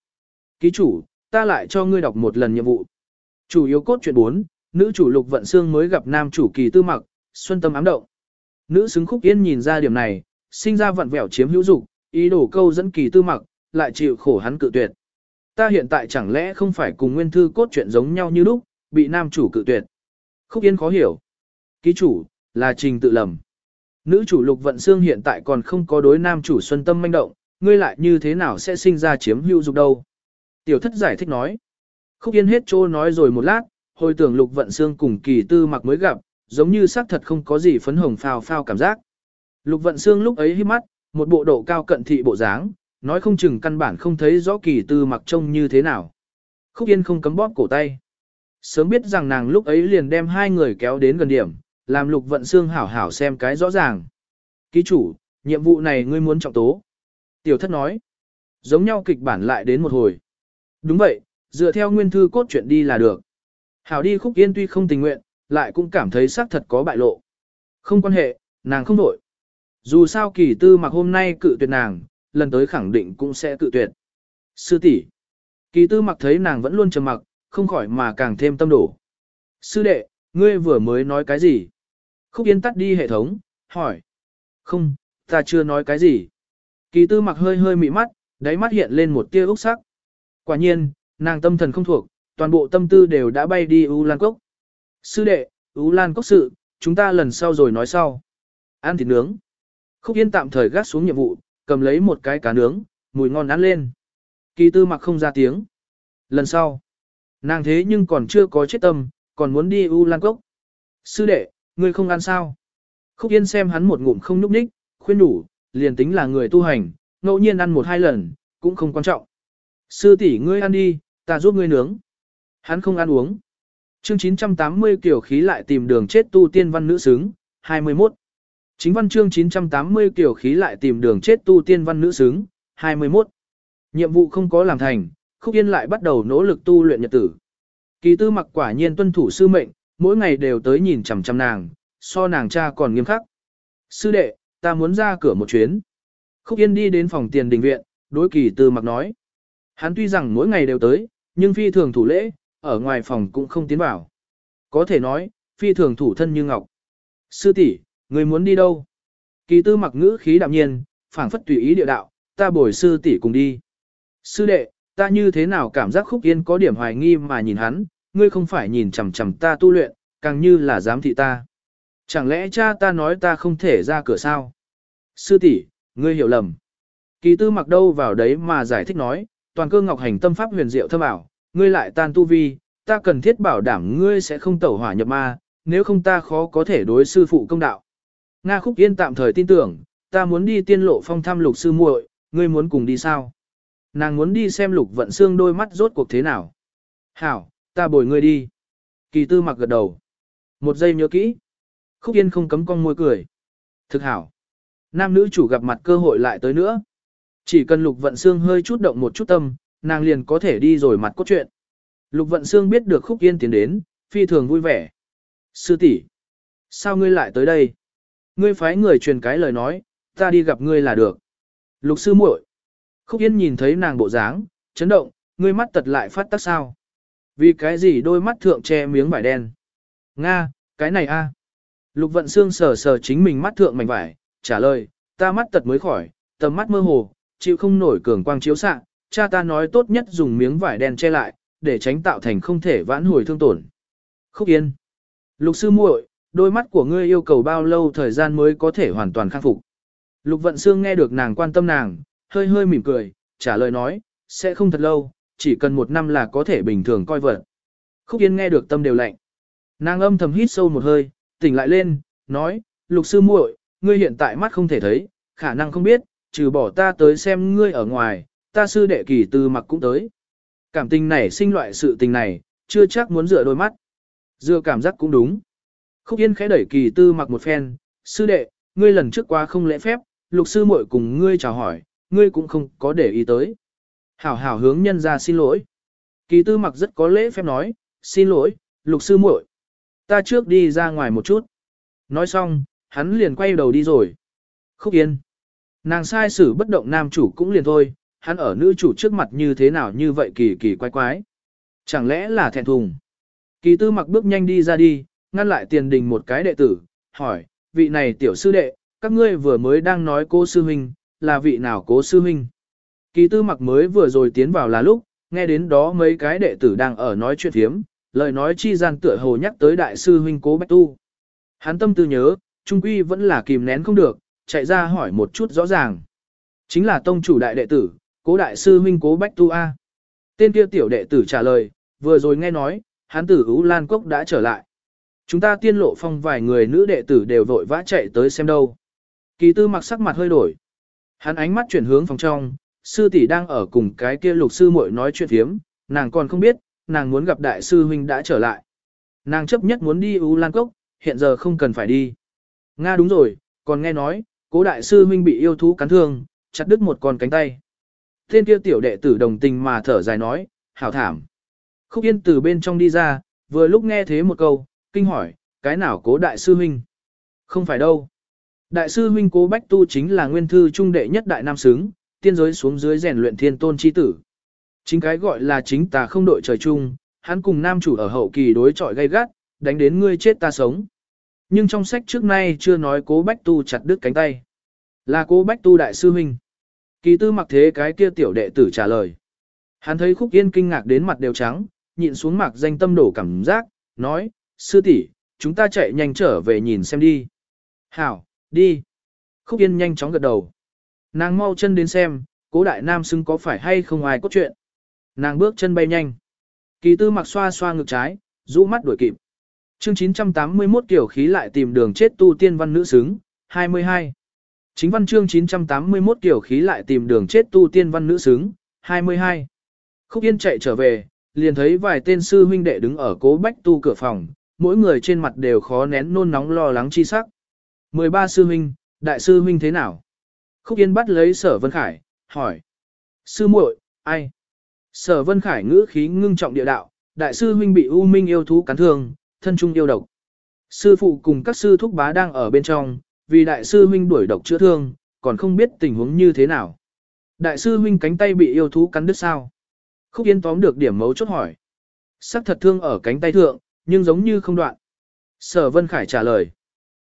Ký chủ, ta lại cho ngươi đọc một lần nhiệm vụ. Chủ yếu cốt chuyện 4, nữ chủ lục vận xương mới gặp nam chủ kỳ tư mặc, xuân tâm ám động. Nữ xứng khúc yên nhìn ra điểm này, sinh ra vận vẹo chiếm hữu dục, ý đồ câu dẫn kỳ tư mặc, lại chịu khổ hắn cự tuyệt. Ta hiện tại chẳng lẽ không phải cùng nguyên thư cốt truyện giống nhau như lúc, bị nam chủ cự tuyệt. Khúc yên khó hiểu. Ký chủ, là trình tự lầm. Nữ chủ lục vận xương hiện tại còn không có đối nam chủ xuân tâm manh động, ngươi lại như thế nào sẽ sinh ra chiếm hữu dục đâu. Tiểu thất giải thích nói. Khúc yên hết trô nói rồi một lát, hồi tưởng lục vận xương cùng kỳ tư mặc mới gặp, giống như xác thật không có gì phấn hồng phao phao cảm giác. Lục vận xương lúc ấy hít mắt, một bộ độ cao cận thị bộ dáng, nói không chừng căn bản không thấy rõ kỳ tư mặc trông như thế nào. Khúc yên không cấm bóp cổ tay. Sớm biết rằng nàng lúc ấy liền đem hai người kéo đến gần điểm, làm lục vận xương hảo hảo xem cái rõ ràng. Ký chủ, nhiệm vụ này ngươi muốn trọng tố. Tiểu thất nói. Giống nhau kịch bản lại đến một hồi. Đúng vậy, dựa theo nguyên thư cốt truyện đi là được. Hảo đi khúc yên tuy không tình nguyện, lại cũng cảm thấy xác thật có bại lộ. Không quan hệ, nàng không đổi. Dù sao kỳ tư mặc hôm nay cự tuyệt nàng, lần tới khẳng định cũng sẽ cự tuyệt. Sư tỷ Kỳ tư mặc thấy nàng vẫn luôn trầm mặc, không khỏi mà càng thêm tâm đổ. Sư đệ, ngươi vừa mới nói cái gì? Khúc Yên tắt đi hệ thống, hỏi. Không, ta chưa nói cái gì. Kỳ tư mặc hơi hơi mị mắt, đáy mắt hiện lên một tia úc sắc. Quả nhiên, nàng tâm thần không thuộc, toàn bộ tâm tư đều đã bay đi U Lan Cốc. Sư đệ, U Lan Cốc sự, chúng ta lần sau rồi nói sau. Ăn thịt nướng. Khúc Yên tạm thời gác xuống nhiệm vụ, cầm lấy một cái cá nướng, mùi ngon ăn lên. Kỳ tư mặc không ra tiếng. Lần sau, nàng thế nhưng còn chưa có chết tâm, còn muốn đi U Lan Cốc. Sư đệ, ngươi không ăn sao? Khúc Yên xem hắn một ngụm không nhúc ních, khuyên đủ, liền tính là người tu hành, ngẫu nhiên ăn một hai lần, cũng không quan trọng. Sư tỷ ngươi ăn đi, ta giúp ngươi nướng. Hắn không ăn uống. Chương 980 kiểu khí lại tìm đường chết tu tiên văn nữ xứng, 21. Chính văn chương 980 kiểu khí lại tìm đường chết tu tiên văn nữ xứng, 21. Nhiệm vụ không có làm thành, Khúc Yên lại bắt đầu nỗ lực tu luyện nhật tử. Kỳ tư mặc quả nhiên tuân thủ sư mệnh, mỗi ngày đều tới nhìn chằm chằm nàng, so nàng cha còn nghiêm khắc. Sư đệ, ta muốn ra cửa một chuyến. Khúc Yên đi đến phòng tiền đình viện, đối kỳ tư mặc nói. Hắn tuy rằng mỗi ngày đều tới, nhưng phi thường thủ lễ, ở ngoài phòng cũng không tiến vào. Có thể nói, phi thường thủ thân như ngọc. Sư tỷ, người muốn đi đâu? Kỳ tư mặc ngữ khí đạm nhiên, phảng phất tùy ý địa đạo, ta bồi sư tỷ cùng đi. Sư đệ, ta như thế nào cảm giác khúc yên có điểm hoài nghi mà nhìn hắn, ngươi không phải nhìn chằm chằm ta tu luyện, càng như là giám thị ta. Chẳng lẽ cha ta nói ta không thể ra cửa sao? Sư tỷ, ngươi hiểu lầm. Kỳ tư mặc đâu vào đấy mà giải thích nói, toàn cơ ngọc hành tâm pháp huyền diệu thâm ảo, ngươi lại tan tu vi, ta cần thiết bảo đảm ngươi sẽ không tẩu hỏa nhập ma, nếu không ta khó có thể đối sư phụ công đạo. Nga Khúc Yên tạm thời tin tưởng, ta muốn đi tiên lộ phong thăm lục sư muội, ngươi muốn cùng đi sao? Nàng muốn đi xem lục vận xương đôi mắt rốt cuộc thế nào. Hảo, ta bồi ngươi đi. Kỳ tư mặc gật đầu. Một giây nhớ kỹ. Khúc Yên không cấm cong môi cười. Thực hảo. Nam nữ chủ gặp mặt cơ hội lại tới nữa. Chỉ cần lục vận xương hơi chút động một chút tâm, nàng liền có thể đi rồi mặt cốt chuyện. Lục vận xương biết được khúc yên tiến đến, phi thường vui vẻ. Sư tỷ sao ngươi lại tới đây? Ngươi phái người truyền cái lời nói, ta đi gặp ngươi là được. Lục sư muội Khúc yên nhìn thấy nàng bộ dáng, chấn động, ngươi mắt tật lại phát tác sao? Vì cái gì đôi mắt thượng che miếng vải đen? Nga, cái này a Lục vận xương sờ sờ chính mình mắt thượng mảnh vải, trả lời, ta mắt tật mới khỏi, tầm mắt mơ hồ, chịu không nổi cường quang chiếu xạ, cha ta nói tốt nhất dùng miếng vải đen che lại, để tránh tạo thành không thể vãn hồi thương tổn. Khúc Yên Lục sư muội, đôi mắt của ngươi yêu cầu bao lâu thời gian mới có thể hoàn toàn khắc phục. Lục Vận Sương nghe được nàng quan tâm nàng, hơi hơi mỉm cười, trả lời nói, sẽ không thật lâu, chỉ cần một năm là có thể bình thường coi vật. Khúc Yên nghe được tâm đều lạnh. Nàng âm thầm hít sâu một hơi, tỉnh lại lên, nói, lục sư muội, ngươi hiện tại mắt không thể thấy, khả năng không biết, trừ bỏ ta tới xem ngươi ở ngoài, ta sư đệ kỳ từ mặc cũng tới. Cảm tình này sinh loại sự tình này, chưa chắc muốn dựa đôi mắt. Dựa cảm giác cũng đúng. Khúc Yên khẽ đẩy kỳ tư mặc một phen, sư đệ, ngươi lần trước qua không lễ phép, lục sư muội cùng ngươi chào hỏi, ngươi cũng không có để ý tới. Hảo hảo hướng nhân ra xin lỗi. Kỳ tư mặc rất có lễ phép nói, xin lỗi, lục sư muội, ta trước đi ra ngoài một chút. Nói xong, hắn liền quay đầu đi rồi. Khúc Yên. Nàng sai xử bất động nam chủ cũng liền thôi, hắn ở nữ chủ trước mặt như thế nào như vậy kỳ kỳ quái quái. Chẳng lẽ là thẹn thùng. Kỳ tư mặc bước nhanh đi ra đi, ngăn lại tiền đình một cái đệ tử, hỏi, vị này tiểu sư đệ, các ngươi vừa mới đang nói cô sư huynh, là vị nào cố sư huynh. Kỳ tư mặc mới vừa rồi tiến vào là lúc, nghe đến đó mấy cái đệ tử đang ở nói chuyện thiếm, lời nói chi gian tựa hồ nhắc tới đại sư huynh cố Bách Tu. Hắn tâm tư nhớ, trung quy vẫn là kìm nén không được, chạy ra hỏi một chút rõ ràng. Chính là tông chủ đại đệ tử, cố đại sư huynh cố Bách Tu A. Tên kia tiểu đệ tử trả lời, vừa rồi nghe nói, hắn tử Ú Lan Cốc đã trở lại. Chúng ta tiên lộ phong vài người nữ đệ tử đều vội vã chạy tới xem đâu. Kỳ tư mặc sắc mặt hơi đổi. Hắn ánh mắt chuyển hướng phòng trong, sư tỷ đang ở cùng cái kia lục sư muội nói chuyện thiếm, nàng còn không biết, nàng muốn gặp đại sư huynh đã trở lại. Nàng chấp nhất muốn đi U Lan Cốc, hiện giờ không cần phải đi. Nga đúng rồi, còn nghe nói, cố đại sư huynh bị yêu thú cắn thương, chặt đứt một con cánh tay. Tên kia tiểu đệ tử đồng tình mà thở dài nói, hảo thảm. Khúc Yên từ bên trong đi ra, vừa lúc nghe thế một câu, kinh hỏi, cái nào cố đại sư huynh? Không phải đâu. Đại sư huynh cố Bách Tu chính là nguyên thư trung đệ nhất đại nam xứng, tiên giới xuống dưới rèn luyện thiên tôn chi tử. Chính cái gọi là chính tà không đội trời chung, hắn cùng nam chủ ở hậu kỳ đối chọi gay gắt, đánh đến ngươi chết ta sống. Nhưng trong sách trước nay chưa nói cố Bách Tu chặt đứt cánh tay. Là cố Bách Tu đại sư huynh. Kỳ tư mặc thế cái kia tiểu đệ tử trả lời. Hắn thấy khúc yên kinh ngạc đến mặt đều trắng, nhịn xuống mặt danh tâm đổ cảm giác, nói, sư tỷ chúng ta chạy nhanh trở về nhìn xem đi. Hảo, đi. Khúc yên nhanh chóng gật đầu. Nàng mau chân đến xem, cố đại nam xưng có phải hay không ai cốt chuyện. Nàng bước chân bay nhanh. Kỳ tư mặc xoa xoa ngực trái, rũ mắt đuổi kịp. Chương 981 kiểu khí lại tìm đường chết tu tiên văn nữ xứng, 22. Chính văn chương 981 kiểu khí lại tìm đường chết tu tiên văn nữ xứng, 22. Khúc Yên chạy trở về, liền thấy vài tên sư huynh đệ đứng ở cố bách tu cửa phòng, mỗi người trên mặt đều khó nén nôn nóng lo lắng chi sắc. 13 sư huynh, đại sư huynh thế nào? Khúc Yên bắt lấy sở Vân Khải, hỏi. Sư muội ai? Sở Vân Khải ngữ khí ngưng trọng địa đạo, đại sư huynh bị U Minh yêu thú cắn thương, thân trung yêu độc. Sư phụ cùng các sư thúc bá đang ở bên trong, vì đại sư huynh đuổi độc chữa thương, còn không biết tình huống như thế nào. Đại sư huynh cánh tay bị yêu thú cắn đứt sao? Khúc Yên tóm được điểm mấu chốt hỏi. Sắc thật thương ở cánh tay thượng, nhưng giống như không đoạn. Sở Vân Khải trả lời.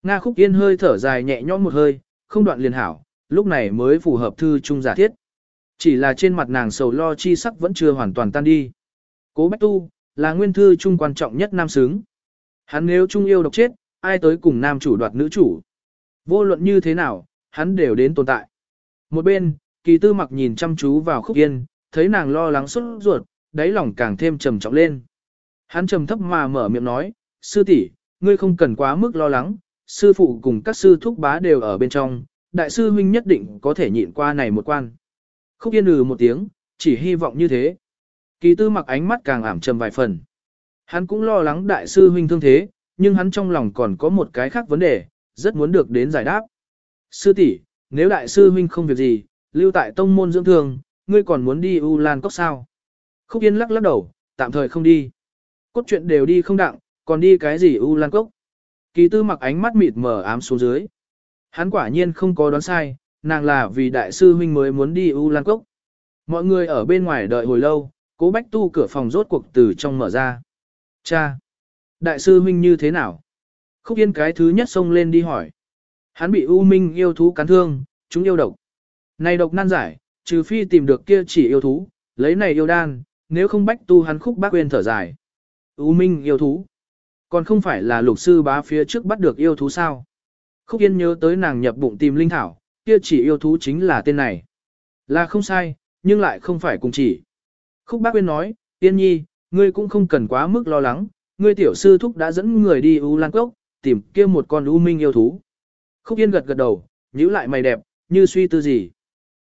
Nga Khúc Yên hơi thở dài nhẹ nhõm một hơi, không đoạn liền hảo, lúc này mới phù hợp thư trung giả thiết. Chỉ là trên mặt nàng sầu lo chi sắc vẫn chưa hoàn toàn tan đi. Cố Bách Tu, là nguyên thư trung quan trọng nhất nam xứng. Hắn nếu trung yêu độc chết, ai tới cùng nam chủ đoạt nữ chủ. Vô luận như thế nào, hắn đều đến tồn tại. Một bên, kỳ tư mặc nhìn chăm chú vào khúc yên, thấy nàng lo lắng xuất ruột, đáy lòng càng thêm trầm trọng lên. Hắn trầm thấp mà mở miệng nói, sư tỷ ngươi không cần quá mức lo lắng, sư phụ cùng các sư thúc bá đều ở bên trong, đại sư huynh nhất định có thể nhịn qua này một quan. Khúc yên ừ một tiếng, chỉ hy vọng như thế. Kỳ tư mặc ánh mắt càng ảm trầm vài phần. Hắn cũng lo lắng đại sư huynh thương thế, nhưng hắn trong lòng còn có một cái khác vấn đề, rất muốn được đến giải đáp. Sư tỷ, nếu đại sư huynh không việc gì, lưu tại tông môn dưỡng thương, ngươi còn muốn đi U Lan Cốc sao? Khúc Yên lắc lắc đầu, tạm thời không đi. Cốt truyện đều đi không đặng, còn đi cái gì U Lan Cốc? Kỳ tư mặc ánh mắt mịt mờ ám xuống dưới. Hắn quả nhiên không có đoán sai, nàng là vì đại sư huynh mới muốn đi U Lan Cốc. Mọi người ở bên ngoài đợi hồi lâu, cố bách tu cửa phòng rốt cuộc từ trong mở ra. Cha! Đại sư huynh như thế nào? Khúc yên cái thứ nhất xông lên đi hỏi. Hắn bị U Minh yêu thú cắn thương, chúng yêu độc. Này độc nan giải, trừ phi tìm được kia chỉ yêu thú, lấy này yêu đan, nếu không bách tu hắn khúc bác quên thở dài. U minh yêu thú. Còn không phải là lục sư bá phía trước bắt được yêu thú sao? Khúc Yên nhớ tới nàng nhập bụng tìm linh thảo, kia chỉ yêu thú chính là tên này. Là không sai, nhưng lại không phải cùng chỉ. Khúc bác Quyên nói, Yên nhi, ngươi cũng không cần quá mức lo lắng, ngươi tiểu sư thúc đã dẫn người đi U Lan Cốc, tìm kia một con U Minh yêu thú. Khúc Yên gật gật đầu, nhíu lại mày đẹp, như suy tư gì.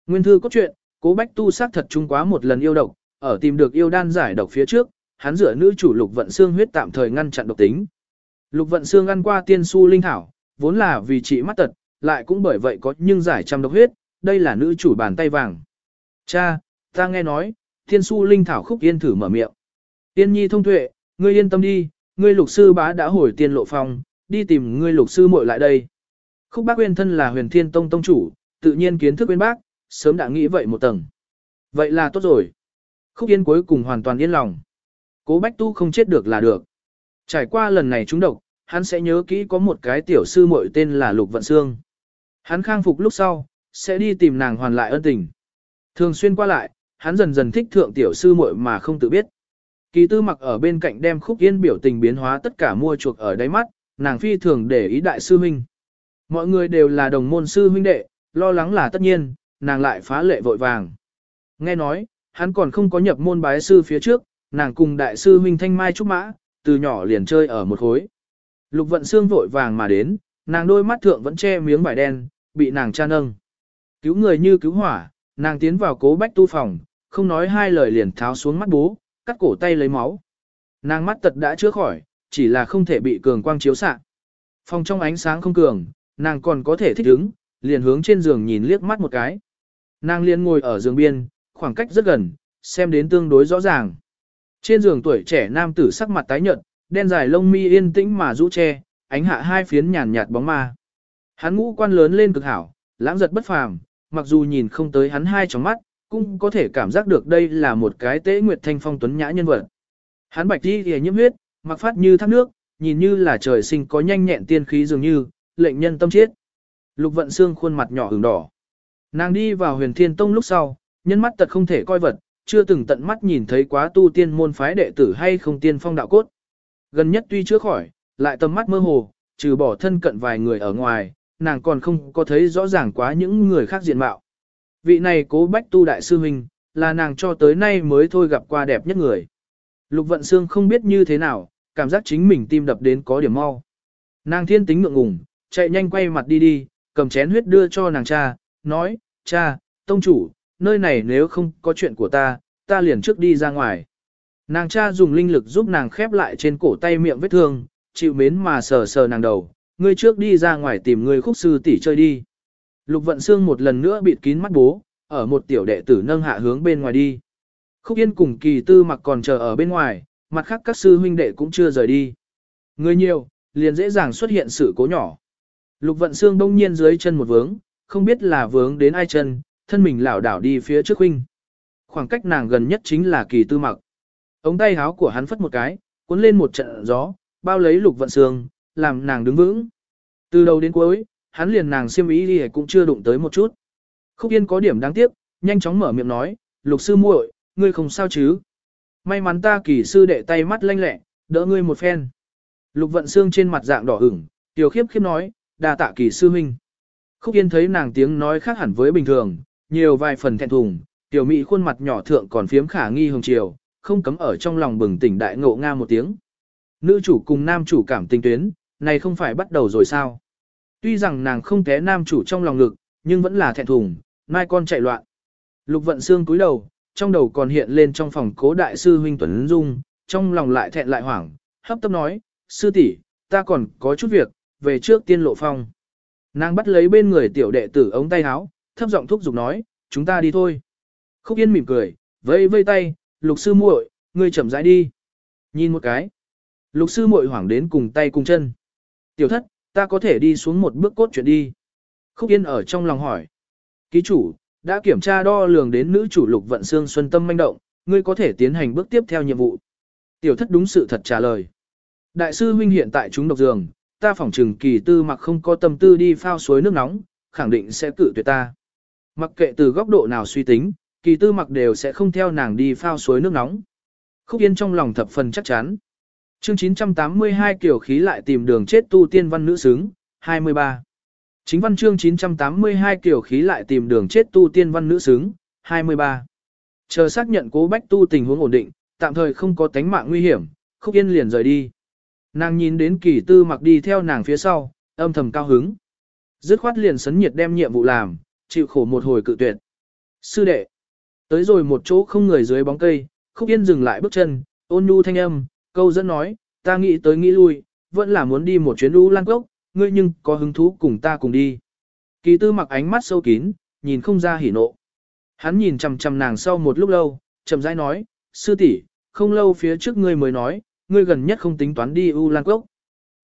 Nguyên thư có chuyện, cố bách tu sát thật chung quá một lần yêu độc, ở tìm được yêu đan giải độc phía trước, hắn rửa nữ chủ lục vận xương huyết tạm thời ngăn chặn độc tính. Lục vận xương ăn qua tiên su linh thảo, vốn là vì trị mắt tật, lại cũng bởi vậy có nhưng giải trăm độc huyết, đây là nữ chủ bàn tay vàng. Cha, ta nghe nói, tiên su linh thảo khúc yên thử mở miệng. Tiên nhi thông tuệ, ngươi yên tâm đi, ngươi lục sư bá đã hồi tiên lộ phòng, đi tìm ngươi lục sư muội lại đây. Khúc bác huyền thân là huyền thiên tông tông chủ, tự nhiên kiến thức bên bác, sớm đã nghĩ vậy một tầng. Vậy là tốt rồi. Khúc yên cuối cùng hoàn toàn yên lòng. Cố bách tu không chết được là được. Trải qua lần này trúng độc, hắn sẽ nhớ kỹ có một cái tiểu sư muội tên là Lục Vận Sương. Hắn khang phục lúc sau, sẽ đi tìm nàng hoàn lại ân tình. Thường xuyên qua lại, hắn dần dần thích thượng tiểu sư muội mà không tự biết. Kỳ tư mặc ở bên cạnh đem khúc yên biểu tình biến hóa tất cả mua chuộc ở đáy mắt, nàng phi thường để ý đại sư huynh. Mọi người đều là đồng môn sư huynh đệ, lo lắng là tất nhiên, nàng lại phá lệ vội vàng. Nghe nói, hắn còn không có nhập môn bái sư phía trước, nàng cùng đại sư huynh thanh mai trúc mã, từ nhỏ liền chơi ở một khối. Lục vận xương vội vàng mà đến, nàng đôi mắt thượng vẫn che miếng vải đen, bị nàng cha nâng. Cứu người như cứu hỏa, nàng tiến vào cố bách tu phòng, không nói hai lời liền tháo xuống mắt bố, cắt cổ tay lấy máu. Nàng mắt tật đã chữa khỏi, chỉ là không thể bị cường quang chiếu xạ. Phòng trong ánh sáng không cường, nàng còn có thể thích ứng, liền hướng trên giường nhìn liếc mắt một cái. Nàng liền ngồi ở giường biên, khoảng cách rất gần, xem đến tương đối rõ ràng. Trên giường tuổi trẻ nam tử sắc mặt tái nhợt, đen dài lông mi yên tĩnh mà rũ che, ánh hạ hai phiến nhàn nhạt bóng ma. Hắn ngũ quan lớn lên cực hảo, lãng giật bất phàm, mặc dù nhìn không tới hắn hai tròng mắt, cũng có thể cảm giác được đây là một cái tế nguyệt thanh phong tuấn nhã nhân vật. Hắn bạch đi thì nhiễm huyết, mặc phát như thác nước, nhìn như là trời sinh có nhanh nhẹn tiên khí dường như, lệnh nhân tâm chết. Lục vận xương khuôn mặt nhỏ ửng đỏ. Nàng đi vào huyền thiên tông lúc sau, nhân mắt tật không thể coi vật, chưa từng tận mắt nhìn thấy quá tu tiên môn phái đệ tử hay không tiên phong đạo cốt. Gần nhất tuy chưa khỏi, lại tầm mắt mơ hồ, trừ bỏ thân cận vài người ở ngoài, nàng còn không có thấy rõ ràng quá những người khác diện mạo. Vị này cố bách tu đại sư huynh, là nàng cho tới nay mới thôi gặp qua đẹp nhất người. Lục vận xương không biết như thế nào, cảm giác chính mình tim đập đến có điểm mau. Nàng thiên tính ngượng ngùng, chạy nhanh quay mặt đi đi, cầm chén huyết đưa cho nàng cha, nói, cha, tông chủ, nơi này nếu không có chuyện của ta, ta liền trước đi ra ngoài. Nàng cha dùng linh lực giúp nàng khép lại trên cổ tay miệng vết thương, chịu mến mà sờ sờ nàng đầu, ngươi trước đi ra ngoài tìm người khúc sư tỷ chơi đi. Lục vận xương một lần nữa bịt kín mắt bố, ở một tiểu đệ tử nâng hạ hướng bên ngoài đi. Khúc yên cùng kỳ tư mặc còn chờ ở bên ngoài, mặt khác các sư huynh đệ cũng chưa rời đi. Người nhiều, liền dễ dàng xuất hiện sự cố nhỏ. Lục vận xương đông nhiên dưới chân một vướng, không biết là vướng đến ai chân, thân mình lảo đảo đi phía trước huynh. Khoảng cách nàng gần nhất chính là kỳ tư mặc. Ống tay háo của hắn phất một cái, cuốn lên một trận gió, bao lấy lục vận sương, làm nàng đứng vững. Từ đầu đến cuối, hắn liền nàng xiêm ý đi cũng chưa đụng tới một chút. Khúc Yên có điểm đáng tiếc, nhanh chóng mở miệng nói, lục sư muội, ngươi không sao chứ. May mắn ta kỳ sư đệ tay mắt lanh lẹ, đỡ ngươi một phen. Lục vận xương trên mặt dạng đỏ ửng, tiểu khiếp khiếp nói, đà tạ kỳ sư huynh. Khúc Yên thấy nàng tiếng nói khác hẳn với bình thường, nhiều vài phần thẹn thùng, tiểu mỹ khuôn mặt nhỏ thượng còn phiếm khả nghi hồng chiều, không cấm ở trong lòng bừng tỉnh đại ngộ nga một tiếng. Nữ chủ cùng nam chủ cảm tình tuyến, này không phải bắt đầu rồi sao? Tuy rằng nàng không té nam chủ trong lòng lực, nhưng vẫn là thẹn thùng, mai con chạy loạn. Lục vận xương cúi đầu, trong đầu còn hiện lên trong phòng cố đại sư huynh Tuấn Dung, trong lòng lại thẹn lại hoảng, hấp tấp nói, sư tỷ, ta còn có chút việc, về trước tiên lộ phong. Nàng bắt lấy bên người tiểu đệ tử ống tay áo, thấp giọng thúc giục nói, chúng ta đi thôi. Khúc Yên mỉm cười, vây vây tay, lục sư muội, ngươi chậm rãi đi. Nhìn một cái. Lục sư muội hoảng đến cùng tay cùng chân. Tiểu thất, ta có thể đi xuống một bước cốt chuyện đi. Khúc Yên ở trong lòng hỏi. Ký chủ, đã kiểm tra đo lường đến nữ chủ lục vận xương xuân tâm manh động, ngươi có thể tiến hành bước tiếp theo nhiệm vụ. Tiểu thất đúng sự thật trả lời. Đại sư huynh hiện tại chúng độc giường, ta phỏng trừng kỳ tư mặc không có tâm tư đi phao suối nước nóng, khẳng định sẽ cự tuyệt ta. Mặc kệ từ góc độ nào suy tính, kỳ tư mặc đều sẽ không theo nàng đi phao suối nước nóng. Khúc Yên trong lòng thập phần chắc chắn. Chương 982 kiểu khí lại tìm đường chết tu tiên văn nữ xứng, 23. Chính văn chương 982 kiểu khí lại tìm đường chết tu tiên văn nữ xứng, 23. Chờ xác nhận cố bách tu tình huống ổn định, tạm thời không có tánh mạng nguy hiểm, khúc yên liền rời đi. Nàng nhìn đến kỳ tư mặc đi theo nàng phía sau, âm thầm cao hứng. Dứt khoát liền sấn nhiệt đem nhiệm vụ làm, chịu khổ một hồi cự tuyệt. Sư đệ. Tới rồi một chỗ không người dưới bóng cây, khúc yên dừng lại bước chân, ôn nhu thanh âm, câu dẫn nói, ta nghĩ tới nghĩ lui, vẫn là muốn đi một chuyến đu lan cốc, ngươi nhưng có hứng thú cùng ta cùng đi. Kỳ tư mặc ánh mắt sâu kín, nhìn không ra hỉ nộ. Hắn nhìn chằm chằm nàng sau một lúc lâu, chậm rãi nói, sư tỷ, không lâu phía trước ngươi mới nói, ngươi gần nhất không tính toán đi U Lan Cốc.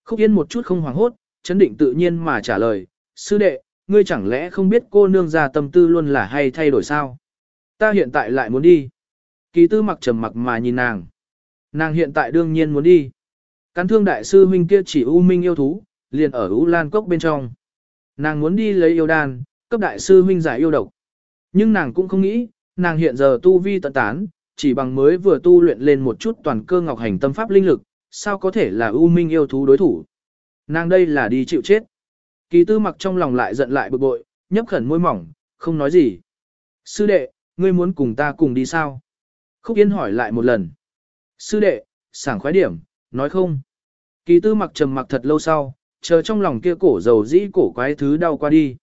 Khúc Yên một chút không hoảng hốt, chấn định tự nhiên mà trả lời, sư đệ, ngươi chẳng lẽ không biết cô nương ra tâm tư luôn là hay thay đổi sao? Ta hiện tại lại muốn đi. Kỳ tư mặc trầm mặc mà nhìn nàng. Nàng hiện tại đương nhiên muốn đi. Cắn thương đại sư huynh kia chỉ U Minh yêu thú, liền ở U Lan Cốc bên trong. Nàng muốn đi lấy yêu đan, cấp đại sư huynh giải yêu độc. Nhưng nàng cũng không nghĩ, nàng hiện giờ tu vi tận tán, chỉ bằng mới vừa tu luyện lên một chút toàn cơ ngọc hành tâm pháp linh lực, sao có thể là U Minh yêu thú đối thủ. Nàng đây là đi chịu chết. Kỳ tư mặc trong lòng lại giận lại bực bội, nhấp khẩn môi mỏng, không nói gì. Sư đệ, ngươi muốn cùng ta cùng đi sao? Khúc Yên hỏi lại một lần. Sư đệ, sảng khoái điểm, nói không. Kỳ tư mặc trầm mặc thật lâu sau, chờ trong lòng kia cổ dầu dĩ cổ quái thứ đau qua đi.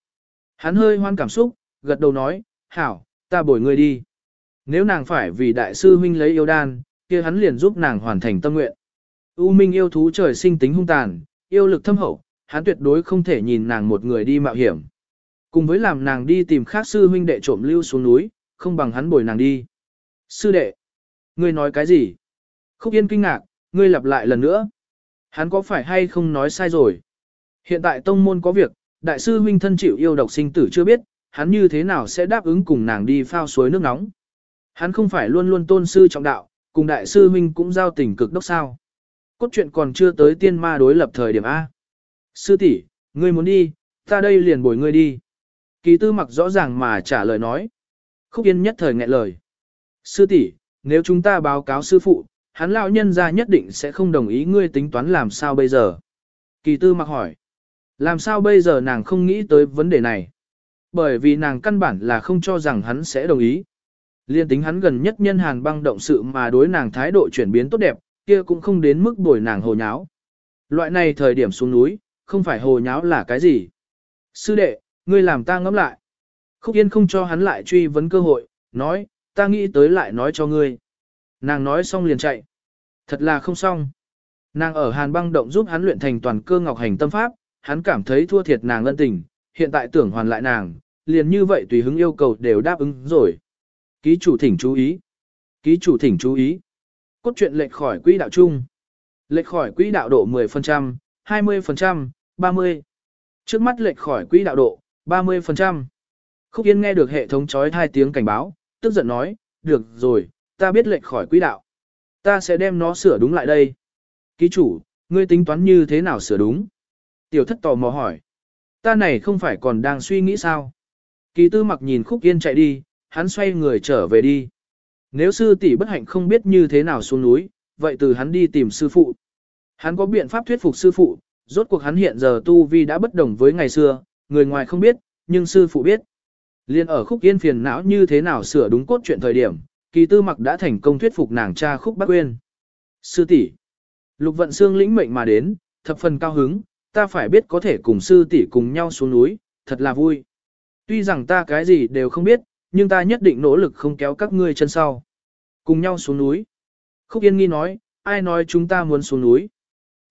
Hắn hơi hoan cảm xúc, gật đầu nói, hảo, ta bồi ngươi đi. Nếu nàng phải vì đại sư huynh lấy yêu đan, kia hắn liền giúp nàng hoàn thành tâm nguyện. U Minh yêu thú trời sinh tính hung tàn, yêu lực thâm hậu, hắn tuyệt đối không thể nhìn nàng một người đi mạo hiểm. Cùng với làm nàng đi tìm khác sư huynh đệ trộm lưu xuống núi, không bằng hắn bồi nàng đi. Sư đệ, ngươi nói cái gì? Khúc Yên kinh ngạc, ngươi lặp lại lần nữa. Hắn có phải hay không nói sai rồi? Hiện tại tông môn có việc, đại sư huynh thân chịu yêu độc sinh tử chưa biết, hắn như thế nào sẽ đáp ứng cùng nàng đi phao suối nước nóng. Hắn không phải luôn luôn tôn sư trọng đạo, cùng đại sư huynh cũng giao tình cực đốc sao. Cốt truyện còn chưa tới tiên ma đối lập thời điểm A. Sư tỷ, ngươi muốn đi, ta đây liền bồi ngươi đi. Kỳ tư mặc rõ ràng mà trả lời nói. Khúc yên nhất thời nghẹn lời. Sư tỷ, nếu chúng ta báo cáo sư phụ, hắn lão nhân ra nhất định sẽ không đồng ý ngươi tính toán làm sao bây giờ. Kỳ tư mặc hỏi. Làm sao bây giờ nàng không nghĩ tới vấn đề này? Bởi vì nàng căn bản là không cho rằng hắn sẽ đồng ý. Liên tính hắn gần nhất nhân hàn băng động sự mà đối nàng thái độ chuyển biến tốt đẹp, kia cũng không đến mức bồi nàng hồ nháo. Loại này thời điểm xuống núi, không phải hồ nháo là cái gì. Sư đệ, ngươi làm ta ngẫm lại. Khúc Yên không cho hắn lại truy vấn cơ hội, nói, ta nghĩ tới lại nói cho ngươi. Nàng nói xong liền chạy. Thật là không xong. Nàng ở hàn băng động giúp hắn luyện thành toàn cơ ngọc hành tâm pháp, hắn cảm thấy thua thiệt nàng lân tình, hiện tại tưởng hoàn lại nàng, liền như vậy tùy hứng yêu cầu đều đáp ứng rồi. Ký chủ thỉnh chú ý. Ký chủ thỉnh chú ý. Cốt truyện lệch khỏi quỹ đạo chung. Lệch khỏi quỹ đạo độ 10%, 20%, 30%. Trước mắt lệch khỏi quỹ đạo độ, 30%. Khúc Yên nghe được hệ thống chói hai tiếng cảnh báo, tức giận nói, được rồi, ta biết lệch khỏi quỹ đạo. Ta sẽ đem nó sửa đúng lại đây. Ký chủ, ngươi tính toán như thế nào sửa đúng? Tiểu thất tò mò hỏi. Ta này không phải còn đang suy nghĩ sao? Kỳ tư mặc nhìn Khúc Yên chạy đi, hắn xoay người trở về đi. Nếu sư tỷ bất hạnh không biết như thế nào xuống núi, vậy từ hắn đi tìm sư phụ. Hắn có biện pháp thuyết phục sư phụ, rốt cuộc hắn hiện giờ tu vi đã bất đồng với ngày xưa, người ngoài không biết, nhưng sư phụ biết. Liên ở khúc yên phiền não như thế nào sửa đúng cốt chuyện thời điểm, kỳ tư mặc đã thành công thuyết phục nàng cha khúc bác quên. Sư tỷ Lục vận xương lĩnh mệnh mà đến, thập phần cao hứng, ta phải biết có thể cùng sư tỷ cùng nhau xuống núi, thật là vui. Tuy rằng ta cái gì đều không biết, nhưng ta nhất định nỗ lực không kéo các ngươi chân sau. Cùng nhau xuống núi. Khúc Yên nghi nói, ai nói chúng ta muốn xuống núi?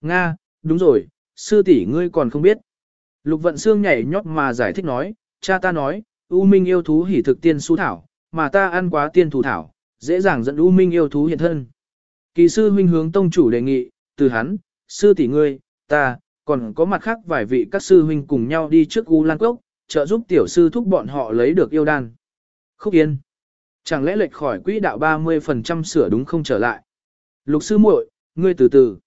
Nga, đúng rồi, sư tỷ ngươi còn không biết. Lục vận xương nhảy nhót mà giải thích nói, cha ta nói, U Minh yêu thú hỉ thực tiên su thảo, mà ta ăn quá tiên thủ thảo, dễ dàng dẫn U Minh yêu thú hiện thân. Kỳ sư huynh hướng tông chủ đề nghị, từ hắn, sư tỷ ngươi, ta, còn có mặt khác vài vị các sư huynh cùng nhau đi trước U Lan Cốc, trợ giúp tiểu sư thúc bọn họ lấy được yêu đan. Khúc Yên. Chẳng lẽ lệch khỏi quỹ đạo 30% sửa đúng không trở lại? Lục sư muội, ngươi từ từ.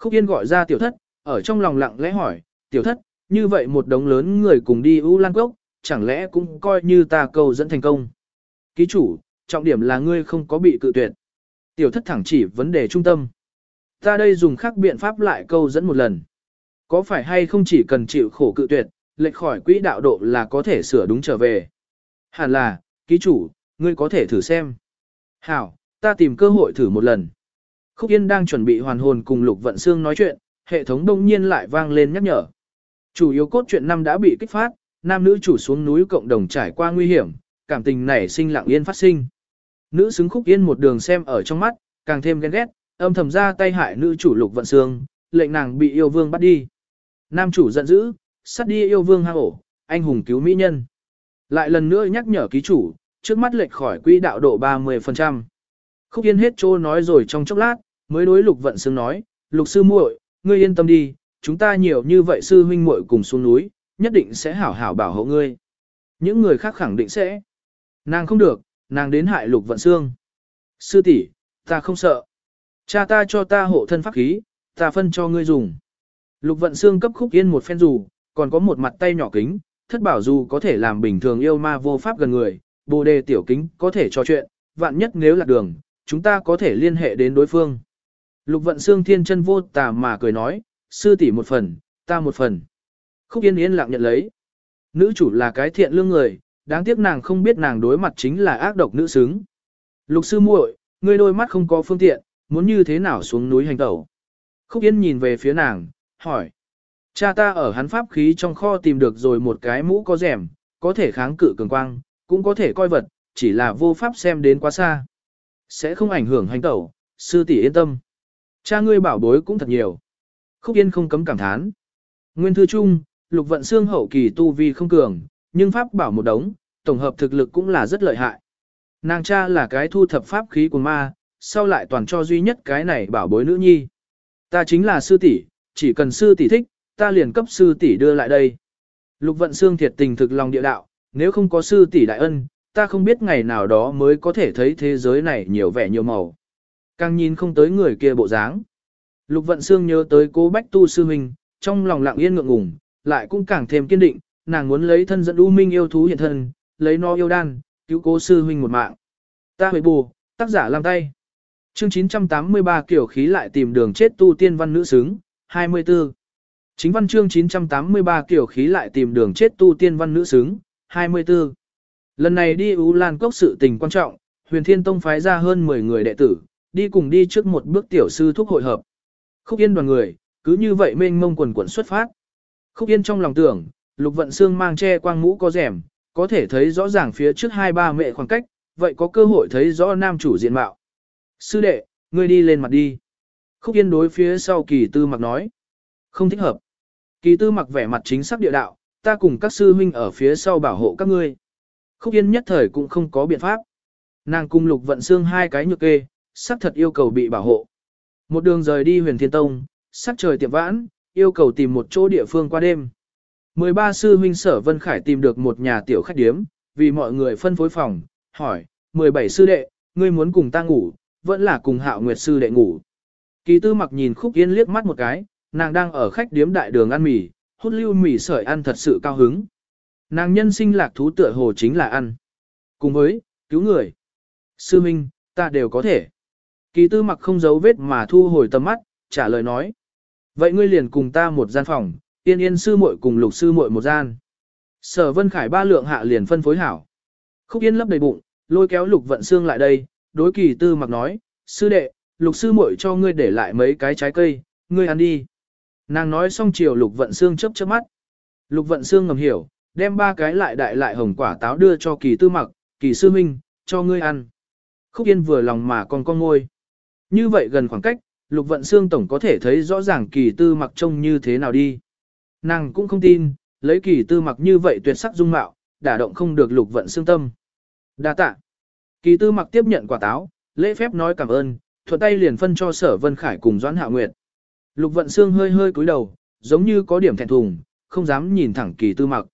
Khúc Yên gọi ra tiểu thất, ở trong lòng lặng lẽ hỏi, tiểu thất, như vậy một đống lớn người cùng đi U Lan Cốc, chẳng lẽ cũng coi như ta cầu dẫn thành công. Ký chủ, trọng điểm là ngươi không có bị cự tuyệt. Tiểu thất thẳng chỉ vấn đề trung tâm. Ta đây dùng khác biện pháp lại câu dẫn một lần. Có phải hay không chỉ cần chịu khổ cự tuyệt, lệch khỏi quỹ đạo độ là có thể sửa đúng trở về. Hẳn là, ký chủ, ngươi có thể thử xem. Hảo, ta tìm cơ hội thử một lần. Khúc Yên đang chuẩn bị hoàn hồn cùng Lục Vận Xương nói chuyện, hệ thống đông nhiên lại vang lên nhắc nhở. Chủ yếu cốt truyện năm đã bị kích phát, nam nữ chủ xuống núi cộng đồng trải qua nguy hiểm, cảm tình nảy sinh lặng yên phát sinh. Nữ xứng Khúc Yên một đường xem ở trong mắt, càng thêm ghen ghét, âm thầm ra tay hại nữ chủ Lục Vận Xương, lệnh nàng bị yêu vương bắt đi. Nam chủ giận dữ, sát đi yêu vương hang ổ, anh hùng cứu mỹ nhân. Lại lần nữa nhắc nhở ký chủ, trước mắt lệch khỏi quỹ đạo độ 30%. Khúc Yên hết trô nói rồi trong chốc lát, mới đối Lục Vận Sương nói, Lục sư muội, ngươi yên tâm đi, chúng ta nhiều như vậy sư huynh muội cùng xuống núi, nhất định sẽ hảo hảo bảo hộ ngươi. Những người khác khẳng định sẽ. Nàng không được, nàng đến hại Lục Vận Sương. Sư tỷ, ta không sợ. Cha ta cho ta hộ thân pháp khí, ta phân cho ngươi dùng. Lục Vận Sương cấp Khúc Yên một phen dù, còn có một mặt tay nhỏ kính, thất bảo dù có thể làm bình thường yêu ma vô pháp gần người, bồ đề tiểu kính có thể trò chuyện, vạn nhất nếu lạc đường, chúng ta có thể liên hệ đến đối phương. Lục vận xương thiên chân vô tà mà cười nói, sư tỷ một phần, ta một phần. Khúc yên yên lặng nhận lấy. Nữ chủ là cái thiện lương người, đáng tiếc nàng không biết nàng đối mặt chính là ác độc nữ xứng. Lục sư muội, ngươi đôi mắt không có phương tiện, muốn như thế nào xuống núi hành tẩu. Khúc yên nhìn về phía nàng, hỏi. Cha ta ở hắn pháp khí trong kho tìm được rồi một cái mũ có rèm, có thể kháng cự cường quang, cũng có thể coi vật, chỉ là vô pháp xem đến quá xa. Sẽ không ảnh hưởng hành tẩu, sư tỷ yên tâm. Cha ngươi bảo bối cũng thật nhiều. Khúc Yên không cấm cảm thán. Nguyên thư chung, lục vận xương hậu kỳ tu vi không cường, nhưng pháp bảo một đống, tổng hợp thực lực cũng là rất lợi hại. Nàng cha là cái thu thập pháp khí của ma, sau lại toàn cho duy nhất cái này bảo bối nữ nhi. Ta chính là sư tỷ, chỉ cần sư tỷ thích, ta liền cấp sư tỷ đưa lại đây. Lục vận xương thiệt tình thực lòng địa đạo, nếu không có sư tỷ đại ân, ta không biết ngày nào đó mới có thể thấy thế giới này nhiều vẻ nhiều màu. Càng nhìn không tới người kia bộ dáng. Lục vận xương nhớ tới cố bách tu sư huynh, trong lòng lặng yên ngượng ngùng, lại cũng càng thêm kiên định, nàng muốn lấy thân dẫn U Minh yêu thú hiện thân, lấy nó yêu đan, cứu cố sư huynh một mạng. Ta hủy bù, tác giả làm tay. Chương 983 kiểu khí lại tìm đường chết tu tiên văn nữ xứng, 24. Chính văn chương 983 kiểu khí lại tìm đường chết tu tiên văn nữ xứng, 24. Lần này đi U Lan Cốc sự tình quan trọng, huyền thiên tông phái ra hơn 10 người đệ tử, đi cùng đi trước một bước tiểu sư thúc hội hợp. Khúc Yên đoàn người, cứ như vậy mênh mông quần quần xuất phát. Khúc Yên trong lòng tưởng, Lục Vận Xương mang che quang mũ có rèm, có thể thấy rõ ràng phía trước hai ba mẹ khoảng cách, vậy có cơ hội thấy rõ nam chủ diện mạo. Sư đệ, ngươi đi lên mặt đi. Khúc Yên đối phía sau kỳ tư mặc nói. Không thích hợp. Kỳ tư mặc vẻ mặt chính xác địa đạo, ta cùng các sư huynh ở phía sau bảo hộ các ngươi. Khúc Yên nhất thời cũng không có biện pháp. Nàng cùng Lục Vận Xương hai cái nhược kê, sắc thật yêu cầu bị bảo hộ. Một đường rời đi huyền thiên tông, sắc trời tiệm vãn, yêu cầu tìm một chỗ địa phương qua đêm. 13 sư huynh sở Vân Khải tìm được một nhà tiểu khách điếm, vì mọi người phân phối phòng, hỏi, 17 sư đệ, ngươi muốn cùng ta ngủ, vẫn là cùng hạo nguyệt sư đệ ngủ. Kỳ tư mặc nhìn khúc yên liếc mắt một cái, nàng đang ở khách điếm đại đường ăn mì, hút lưu mì sợi ăn thật sự cao hứng. Nàng nhân sinh lạc thú tựa hồ chính là ăn. Cùng với, cứu người. Sư Minh, ta đều có thể. Kỳ tư mặc không giấu vết mà thu hồi tầm mắt, trả lời nói. Vậy ngươi liền cùng ta một gian phòng, tiên yên sư muội cùng lục sư muội một gian. Sở Vân Khải ba lượng hạ liền phân phối hảo. Khúc Yên lấp đầy bụng, lôi kéo lục vận xương lại đây, đối kỳ tư mặc nói, sư đệ, lục sư muội cho ngươi để lại mấy cái trái cây, ngươi ăn đi. Nàng nói xong chiều lục vận xương chớp chớp mắt. Lục vận xương ngầm hiểu, đem ba cái lại đại lại hồng quả táo đưa cho kỳ tư mặc, kỳ sư minh, cho ngươi ăn. Khúc Yên vừa lòng mà còn con ngôi. Như vậy gần khoảng cách, Lục Vận Xương Tổng có thể thấy rõ ràng kỳ tư mặc trông như thế nào đi. Nàng cũng không tin, lấy kỳ tư mặc như vậy tuyệt sắc dung mạo, đả động không được Lục Vận Xương tâm. Đa tạ. Kỳ tư mặc tiếp nhận quả táo, lễ phép nói cảm ơn, thuận tay liền phân cho sở Vân Khải cùng Doãn Hạ Nguyệt. Lục Vận Xương hơi hơi cúi đầu, giống như có điểm thẹn thùng, không dám nhìn thẳng kỳ tư mặc.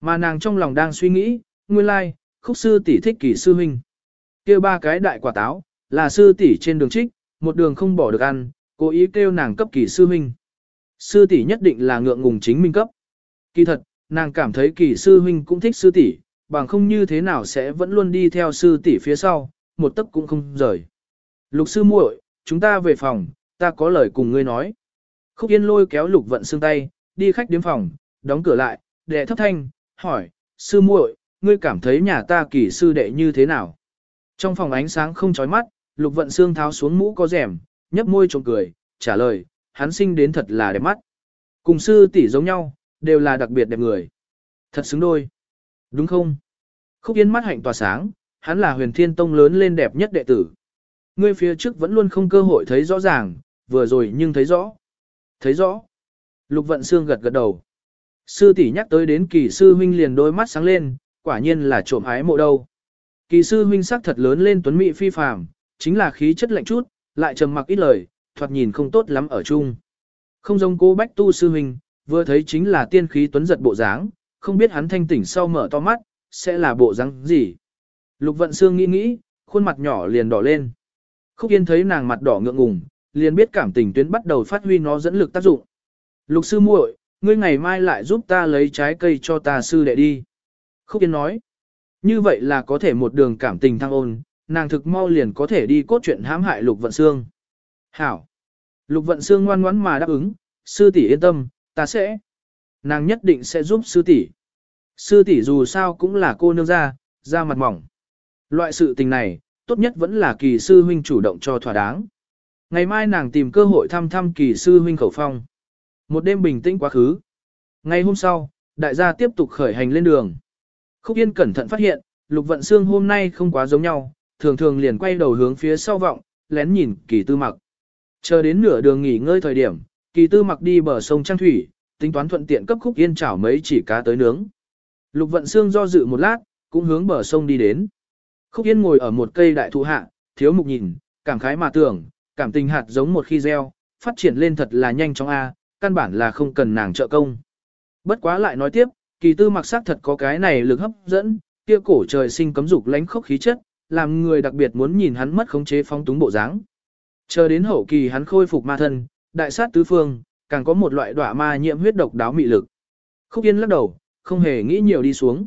Mà nàng trong lòng đang suy nghĩ, nguyên lai, like, khúc sư tỷ thích kỳ sư huynh. kia ba cái đại quả táo, là sư tỷ trên đường trích, một đường không bỏ được ăn, cố ý kêu nàng cấp kỳ sư huynh. Sư tỷ nhất định là ngượng ngùng chính minh cấp. Kỳ thật, nàng cảm thấy kỳ sư huynh cũng thích sư tỷ, bằng không như thế nào sẽ vẫn luôn đi theo sư tỷ phía sau, một tấc cũng không rời. Lục sư muội, chúng ta về phòng, ta có lời cùng ngươi nói. Khúc Yên lôi kéo Lục Vận Xương tay, đi khách điếm phòng, đóng cửa lại, đệ thấp thanh, hỏi, sư muội, ngươi cảm thấy nhà ta kỳ sư đệ như thế nào? Trong phòng ánh sáng không chói mắt, Lục Vận Xương tháo xuống mũ có rèm, nhấp môi trộm cười, trả lời, hắn sinh đến thật là đẹp mắt. Cùng sư tỷ giống nhau, đều là đặc biệt đẹp người. Thật xứng đôi. Đúng không? Khúc Yên mắt hạnh tỏa sáng, hắn là huyền thiên tông lớn lên đẹp nhất đệ tử. Ngươi phía trước vẫn luôn không cơ hội thấy rõ ràng, vừa rồi nhưng thấy rõ. Thấy rõ. Lục Vận Xương gật gật đầu. Sư tỷ nhắc tới đến kỳ sư huynh liền đôi mắt sáng lên, quả nhiên là trộm ái mộ đâu. Kỳ sư huynh sắc thật lớn lên tuấn mỹ phi phàm, chính là khí chất lạnh chút, lại trầm mặc ít lời, thoạt nhìn không tốt lắm ở chung. Không giống cô Bách Tu sư huynh, vừa thấy chính là tiên khí tuấn giật bộ dáng, không biết hắn thanh tỉnh sau mở to mắt, sẽ là bộ dáng gì. Lục Vận Xương nghĩ nghĩ, khuôn mặt nhỏ liền đỏ lên. Khúc Yên thấy nàng mặt đỏ ngượng ngùng, liền biết cảm tình tuyến bắt đầu phát huy nó dẫn lực tác dụng. Lục sư muội, ngươi ngày mai lại giúp ta lấy trái cây cho ta sư đệ đi. Khúc Yên nói, như vậy là có thể một đường cảm tình thăng ôn, nàng thực mau liền có thể đi cốt chuyện hãm hại Lục Vận Sương. Hảo! Lục Vận Sương ngoan ngoãn mà đáp ứng, sư tỷ yên tâm, ta sẽ. Nàng nhất định sẽ giúp sư tỷ. Sư tỷ dù sao cũng là cô nương ra, ra mặt mỏng. Loại sự tình này, tốt nhất vẫn là kỳ sư huynh chủ động cho thỏa đáng. Ngày mai nàng tìm cơ hội thăm thăm kỳ sư huynh khẩu phong. Một đêm bình tĩnh quá khứ. Ngày hôm sau, đại gia tiếp tục khởi hành lên đường. Khúc Yên cẩn thận phát hiện, Lục Vận Sương hôm nay không quá giống nhau, thường thường liền quay đầu hướng phía sau vọng, lén nhìn kỳ tư mặc. Chờ đến nửa đường nghỉ ngơi thời điểm, kỳ tư mặc đi bờ sông Trang Thủy, tính toán thuận tiện cấp Khúc Yên chảo mấy chỉ cá tới nướng. Lục Vận Xương do dự một lát, cũng hướng bờ sông đi đến. Khúc Yên ngồi ở một cây đại thụ hạ, thiếu mục nhìn, cảm khái mà tưởng, cảm tình hạt giống một khi gieo, phát triển lên thật là nhanh chóng A, căn bản là không cần nàng trợ công. Bất quá lại nói tiếp, kỳ tư mặc sắc thật có cái này lực hấp dẫn, kia cổ trời sinh cấm dục lánh khốc khí chất, làm người đặc biệt muốn nhìn hắn mất khống chế phóng túng bộ dáng. Chờ đến hậu kỳ hắn khôi phục ma thân, đại sát tứ phương, càng có một loại đọa ma nhiễm huyết độc đáo mị lực. Khúc Yên lắc đầu, không hề nghĩ nhiều đi xuống.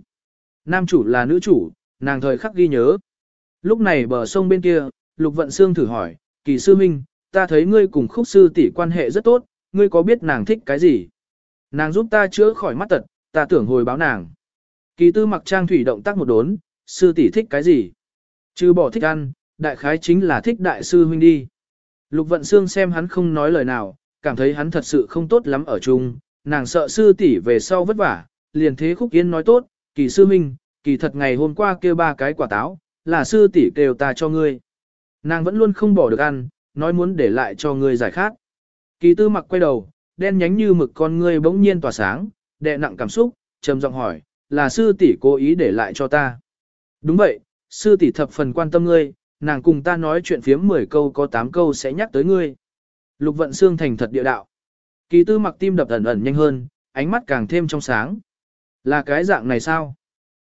Nam chủ là nữ chủ, nàng thời khắc ghi nhớ. Lúc này bờ sông bên kia, Lục Vận Xương thử hỏi, kỳ sư minh, ta thấy ngươi cùng khúc sư tỷ quan hệ rất tốt, ngươi có biết nàng thích cái gì? Nàng giúp ta chữa khỏi mắt tật, ta tưởng hồi báo nàng. Kỳ tư mặc trang thủy động tác một đốn, sư tỷ thích cái gì? Chứ bỏ thích ăn, đại khái chính là thích đại sư huynh đi. Lục vận xương xem hắn không nói lời nào, cảm thấy hắn thật sự không tốt lắm ở chung, nàng sợ sư tỷ về sau vất vả, liền thế khúc yên nói tốt, kỳ sư huynh, kỳ thật ngày hôm qua kêu ba cái quả táo, là sư tỷ kêu ta cho ngươi. Nàng vẫn luôn không bỏ được ăn, nói muốn để lại cho ngươi giải khát. Kỳ tư mặc quay đầu, đen nhánh như mực con ngươi bỗng nhiên tỏa sáng, đè nặng cảm xúc, trầm giọng hỏi, là sư tỷ cố ý để lại cho ta. Đúng vậy, sư tỷ thập phần quan tâm ngươi, nàng cùng ta nói chuyện phiếm 10 câu có 8 câu sẽ nhắc tới ngươi. Lục vận xương thành thật địa đạo. Kỳ tư mặc tim đập ẩn ẩn nhanh hơn, ánh mắt càng thêm trong sáng. Là cái dạng này sao?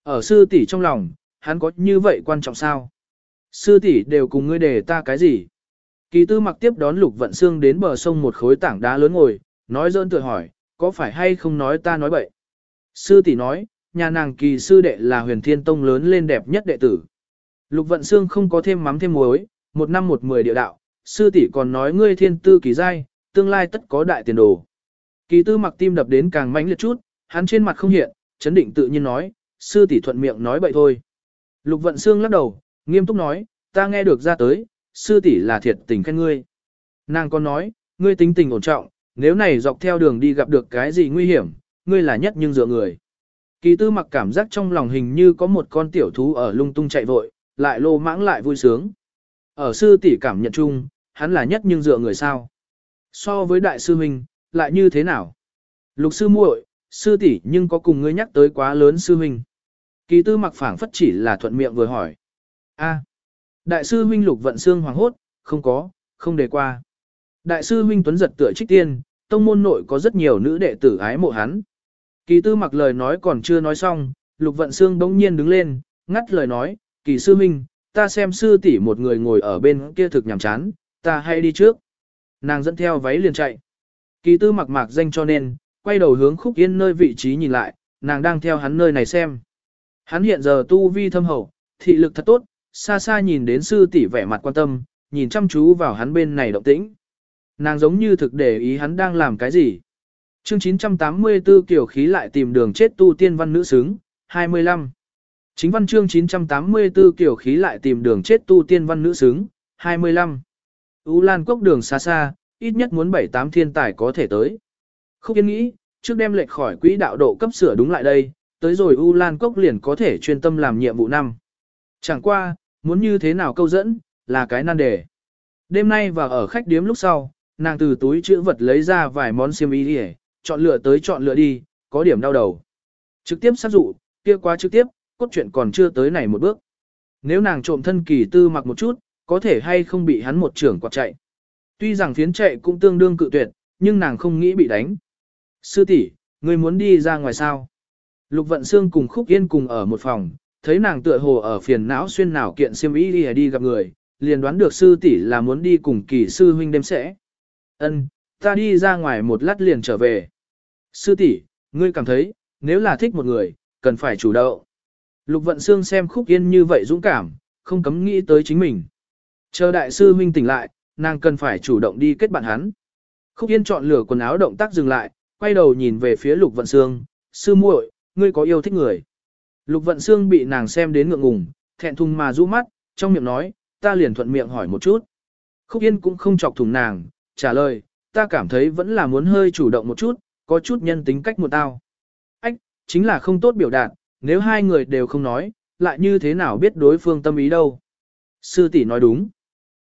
Ở sư tỷ trong lòng, hắn có như vậy quan trọng sao? Sư tỷ đều cùng ngươi để ta cái gì? Kỳ tư mặc tiếp đón lục vận xương đến bờ sông một khối tảng đá lớn ngồi, nói dỡn tự hỏi, có phải hay không nói ta nói bậy? Sư tỷ nói, nhà nàng kỳ sư đệ là huyền thiên tông lớn lên đẹp nhất đệ tử. Lục vận xương không có thêm mắm thêm muối, một năm một mười địa đạo, sư tỷ còn nói ngươi thiên tư kỳ giai, tương lai tất có đại tiền đồ. Kỳ tư mặc tim đập đến càng mãnh liệt chút, hắn trên mặt không hiện, chấn định tự nhiên nói, sư tỷ thuận miệng nói bậy thôi. Lục vận xương lắc đầu, nghiêm túc nói, ta nghe được ra tới, sư tỷ là thiệt tình khen ngươi. Nàng còn nói, ngươi tính tình ổn trọng, nếu này dọc theo đường đi gặp được cái gì nguy hiểm, ngươi là nhất nhưng dựa người. Kỳ tư mặc cảm giác trong lòng hình như có một con tiểu thú ở lung tung chạy vội, lại lô mãng lại vui sướng. Ở sư tỷ cảm nhận chung, hắn là nhất nhưng dựa người sao. So với đại sư huynh, lại như thế nào? Lục sư muội, sư tỷ nhưng có cùng ngươi nhắc tới quá lớn sư huynh. Kỳ tư mặc phảng phất chỉ là thuận miệng vừa hỏi. A, đại sư huynh lục vận xương hoàng hốt, không có, không đề qua. Đại sư huynh tuấn giật tựa trích tiên, tông môn nội có rất nhiều nữ đệ tử ái mộ hắn. Kỳ tư mặc lời nói còn chưa nói xong, lục vận xương đống nhiên đứng lên, ngắt lời nói, kỳ sư Minh, ta xem sư tỷ một người ngồi ở bên kia thực nhàm chán, ta hay đi trước. Nàng dẫn theo váy liền chạy. Kỳ tư mặc mạc danh cho nên, quay đầu hướng khúc yên nơi vị trí nhìn lại, nàng đang theo hắn nơi này xem. Hắn hiện giờ tu vi thâm hậu, thị lực thật tốt, xa xa nhìn đến sư tỷ vẻ mặt quan tâm, nhìn chăm chú vào hắn bên này động tĩnh. Nàng giống như thực để ý hắn đang làm cái gì. Chương 984 kiểu khí lại tìm đường chết tu tiên văn nữ xứng, 25. Chính văn chương 984 kiểu khí lại tìm đường chết tu tiên văn nữ xứng, 25. U Lan quốc đường xa xa, ít nhất muốn 7-8 thiên tài có thể tới. Không yên nghĩ, trước đem lệch khỏi quỹ đạo độ cấp sửa đúng lại đây, tới rồi U Lan quốc liền có thể chuyên tâm làm nhiệm vụ năm. Chẳng qua, muốn như thế nào câu dẫn, là cái nan đề. Đêm nay và ở khách điếm lúc sau, nàng từ túi chữ vật lấy ra vài món xiêm y đi chọn lựa tới chọn lựa đi, có điểm đau đầu. Trực tiếp sát dụ, kia quá trực tiếp, cốt truyện còn chưa tới này một bước. Nếu nàng trộm thân kỳ tư mặc một chút, có thể hay không bị hắn một trưởng quạt chạy. Tuy rằng phiến chạy cũng tương đương cự tuyệt, nhưng nàng không nghĩ bị đánh. Sư tỷ, người muốn đi ra ngoài sao? Lục Vận Xương cùng Khúc Yên cùng ở một phòng, thấy nàng tựa hồ ở phiền não xuyên nào kiện xiêm y đi, đi gặp người, liền đoán được sư tỷ là muốn đi cùng kỳ sư huynh đêm sẽ. Ân, ta đi ra ngoài một lát liền trở về. Sư tỷ, ngươi cảm thấy, nếu là thích một người, cần phải chủ động. Lục Vận Xương xem Khúc Yên như vậy dũng cảm, không cấm nghĩ tới chính mình. Chờ đại sư huynh tỉnh lại, nàng cần phải chủ động đi kết bạn hắn. Khúc Yên chọn lửa quần áo động tác dừng lại, quay đầu nhìn về phía Lục Vận Xương, sư muội, ngươi có yêu thích người. Lục Vận Xương bị nàng xem đến ngượng ngùng, thẹn thùng mà rũ mắt, trong miệng nói, ta liền thuận miệng hỏi một chút. Khúc Yên cũng không chọc thùng nàng, trả lời, ta cảm thấy vẫn là muốn hơi chủ động một chút, có chút nhân tính cách một tao. Ách, chính là không tốt biểu đạt, nếu hai người đều không nói, lại như thế nào biết đối phương tâm ý đâu. Sư tỷ nói đúng.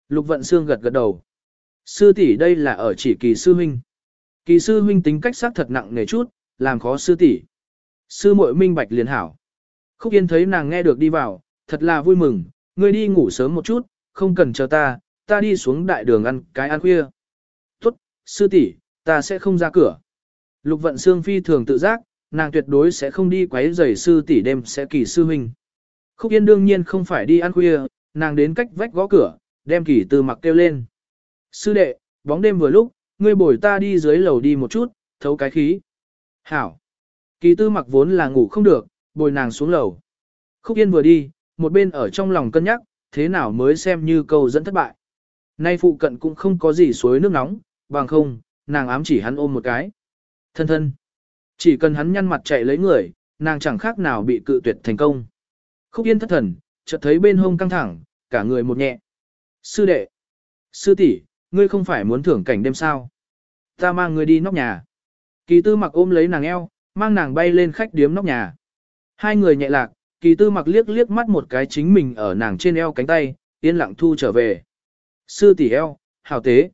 Lục Vận Xương gật gật đầu. Sư tỷ đây là ở chỉ kỳ sư huynh. Kỳ sư huynh tính cách xác thật nặng nề chút, làm khó sư tỷ. Sư muội minh bạch liền hảo. Khúc Yên thấy nàng nghe được đi vào, thật là vui mừng, ngươi đi ngủ sớm một chút, không cần chờ ta, ta đi xuống đại đường ăn cái ăn khuya. Tốt, sư tỷ, ta sẽ không ra cửa. Lục vận xương phi thường tự giác, nàng tuyệt đối sẽ không đi quấy rầy sư tỷ đêm sẽ kỳ sư huynh. Khúc Yên đương nhiên không phải đi ăn khuya, nàng đến cách vách gõ cửa, đem kỳ từ mặc kêu lên. Sư đệ, bóng đêm vừa lúc, ngươi bồi ta đi dưới lầu đi một chút, thấu cái khí. Hảo. Kỳ tư mặc vốn là ngủ không được, bồi nàng xuống lầu. Khúc Yên vừa đi, một bên ở trong lòng cân nhắc, thế nào mới xem như câu dẫn thất bại. Nay phụ cận cũng không có gì suối nước nóng, bằng không, nàng ám chỉ hắn ôm một cái. Thân thân. Chỉ cần hắn nhăn mặt chạy lấy người, nàng chẳng khác nào bị cự tuyệt thành công. Khúc Yên thất thần, chợt thấy bên hông căng thẳng, cả người một nhẹ. Sư đệ. Sư tỷ ngươi không phải muốn thưởng cảnh đêm sao. Ta mang ngươi đi nóc nhà. Kỳ tư mặc ôm lấy nàng eo, mang nàng bay lên khách điếm nóc nhà. Hai người nhẹ lạc, kỳ tư mặc liếc liếc mắt một cái chính mình ở nàng trên eo cánh tay, yên lặng thu trở về. Sư tỷ eo, hảo tế.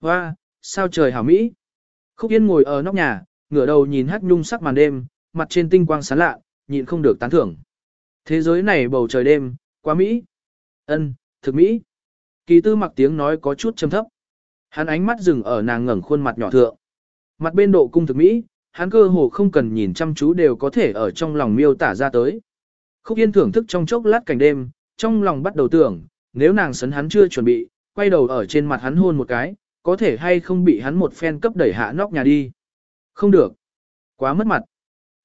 Hoa, sao trời hảo mỹ. Khúc yên ngồi ở nóc nhà, ngửa đầu nhìn hát nhung sắc màn đêm, mặt trên tinh quang sáng lạ, nhịn không được tán thưởng. Thế giới này bầu trời đêm, quá mỹ. ân thực mỹ. Kỳ tư mặc tiếng nói có chút trầm thấp. Hắn ánh mắt dừng ở nàng ngẩng khuôn mặt nhỏ thượng. Mặt bên độ cung thực mỹ, hắn cơ hồ không cần nhìn chăm chú đều có thể ở trong lòng miêu tả ra tới. Khúc Yên thưởng thức trong chốc lát cảnh đêm, trong lòng bắt đầu tưởng, nếu nàng sấn hắn chưa chuẩn bị, quay đầu ở trên mặt hắn hôn một cái, có thể hay không bị hắn một phen cấp đẩy hạ nóc nhà đi. Không được. Quá mất mặt.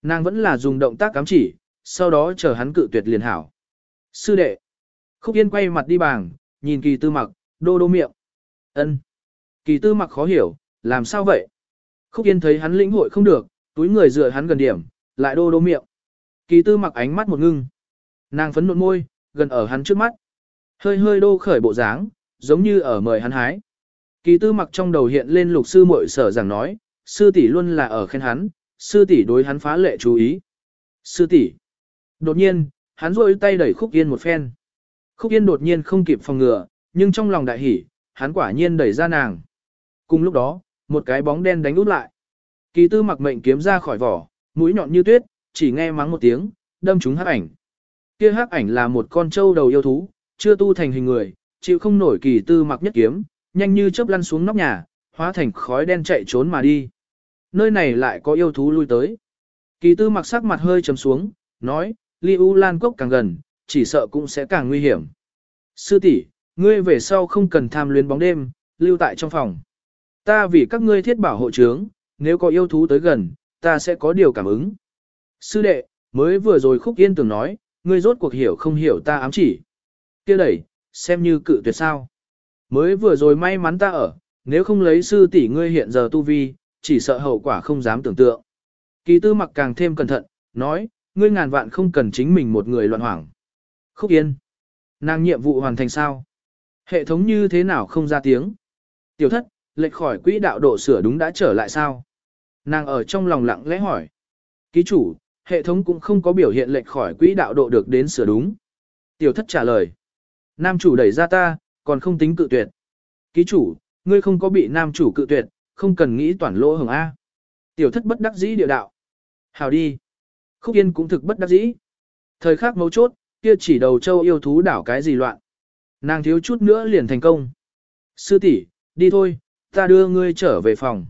Nàng vẫn là dùng động tác cám chỉ, sau đó chờ hắn cự tuyệt liền hảo. Sư đệ. Khúc Yên quay mặt đi bàng, nhìn kỳ tư mặc, đô đô miệng. ân Kỳ tư mặc khó hiểu, làm sao vậy? Khúc Yên thấy hắn lĩnh hội không được, túi người dựa hắn gần điểm, lại đô đô miệng. Kỳ tư mặc ánh mắt một ngưng. Nàng phấn nộn môi, gần ở hắn trước mắt. Hơi hơi đô khởi bộ dáng, giống như ở mời hắn hái. Kỳ tư mặc trong đầu hiện lên lục sư muội sở rằng nói, sư tỷ luôn là ở khen hắn, sư tỷ đối hắn phá lệ chú ý. Sư tỷ. Đột nhiên, hắn rôi tay đẩy Khúc Yên một phen. Khúc Yên đột nhiên không kịp phòng ngừa, nhưng trong lòng đại hỉ, hắn quả nhiên đẩy ra nàng. Cùng lúc đó, một cái bóng đen đánh út lại. Kỳ tư mặc mệnh kiếm ra khỏi vỏ, mũi nhọn như tuyết, chỉ nghe mắng một tiếng, đâm trúng hắc ảnh. Kia hắc ảnh là một con trâu đầu yêu thú, chưa tu thành hình người, chịu không nổi kỳ tư mặc nhất kiếm, nhanh như chớp lăn xuống nóc nhà, hóa thành khói đen chạy trốn mà đi. Nơi này lại có yêu thú lui tới. Kỳ tư mặc sắc mặt hơi trầm xuống, nói, ly u lan cốc càng gần, chỉ sợ cũng sẽ càng nguy hiểm. Sư tỷ, ngươi về sau không cần tham luyến bóng đêm, lưu tại trong phòng. Ta vì các ngươi thiết bảo hộ trướng, nếu có yêu thú tới gần, ta sẽ có điều cảm ứng. Sư đệ, mới vừa rồi khúc yên tưởng nói, ngươi rốt cuộc hiểu không hiểu ta ám chỉ. kia đẩy, xem như cự tuyệt sao. Mới vừa rồi may mắn ta ở, nếu không lấy sư tỷ ngươi hiện giờ tu vi, chỉ sợ hậu quả không dám tưởng tượng. Kỳ tư mặc càng thêm cẩn thận, nói, ngươi ngàn vạn không cần chính mình một người loạn hoảng. Khúc yên. Nàng nhiệm vụ hoàn thành sao? Hệ thống như thế nào không ra tiếng? Tiểu thất, lệch khỏi quỹ đạo độ sửa đúng đã trở lại sao? Nàng ở trong lòng lặng lẽ hỏi. Ký chủ, hệ thống cũng không có biểu hiện lệch khỏi quỹ đạo độ được đến sửa đúng. Tiểu thất trả lời. Nam chủ đẩy ra ta, còn không tính cự tuyệt. Ký chủ, ngươi không có bị nam chủ cự tuyệt, không cần nghĩ toàn lỗ hồng A. Tiểu thất bất đắc dĩ địa đạo. Hào đi. Khúc Yên cũng thực bất đắc dĩ. Thời khắc mấu chốt, kia chỉ đầu châu yêu thú đảo cái gì loạn. Nàng thiếu chút nữa liền thành công. Sư tỷ đi thôi, ta đưa ngươi trở về phòng.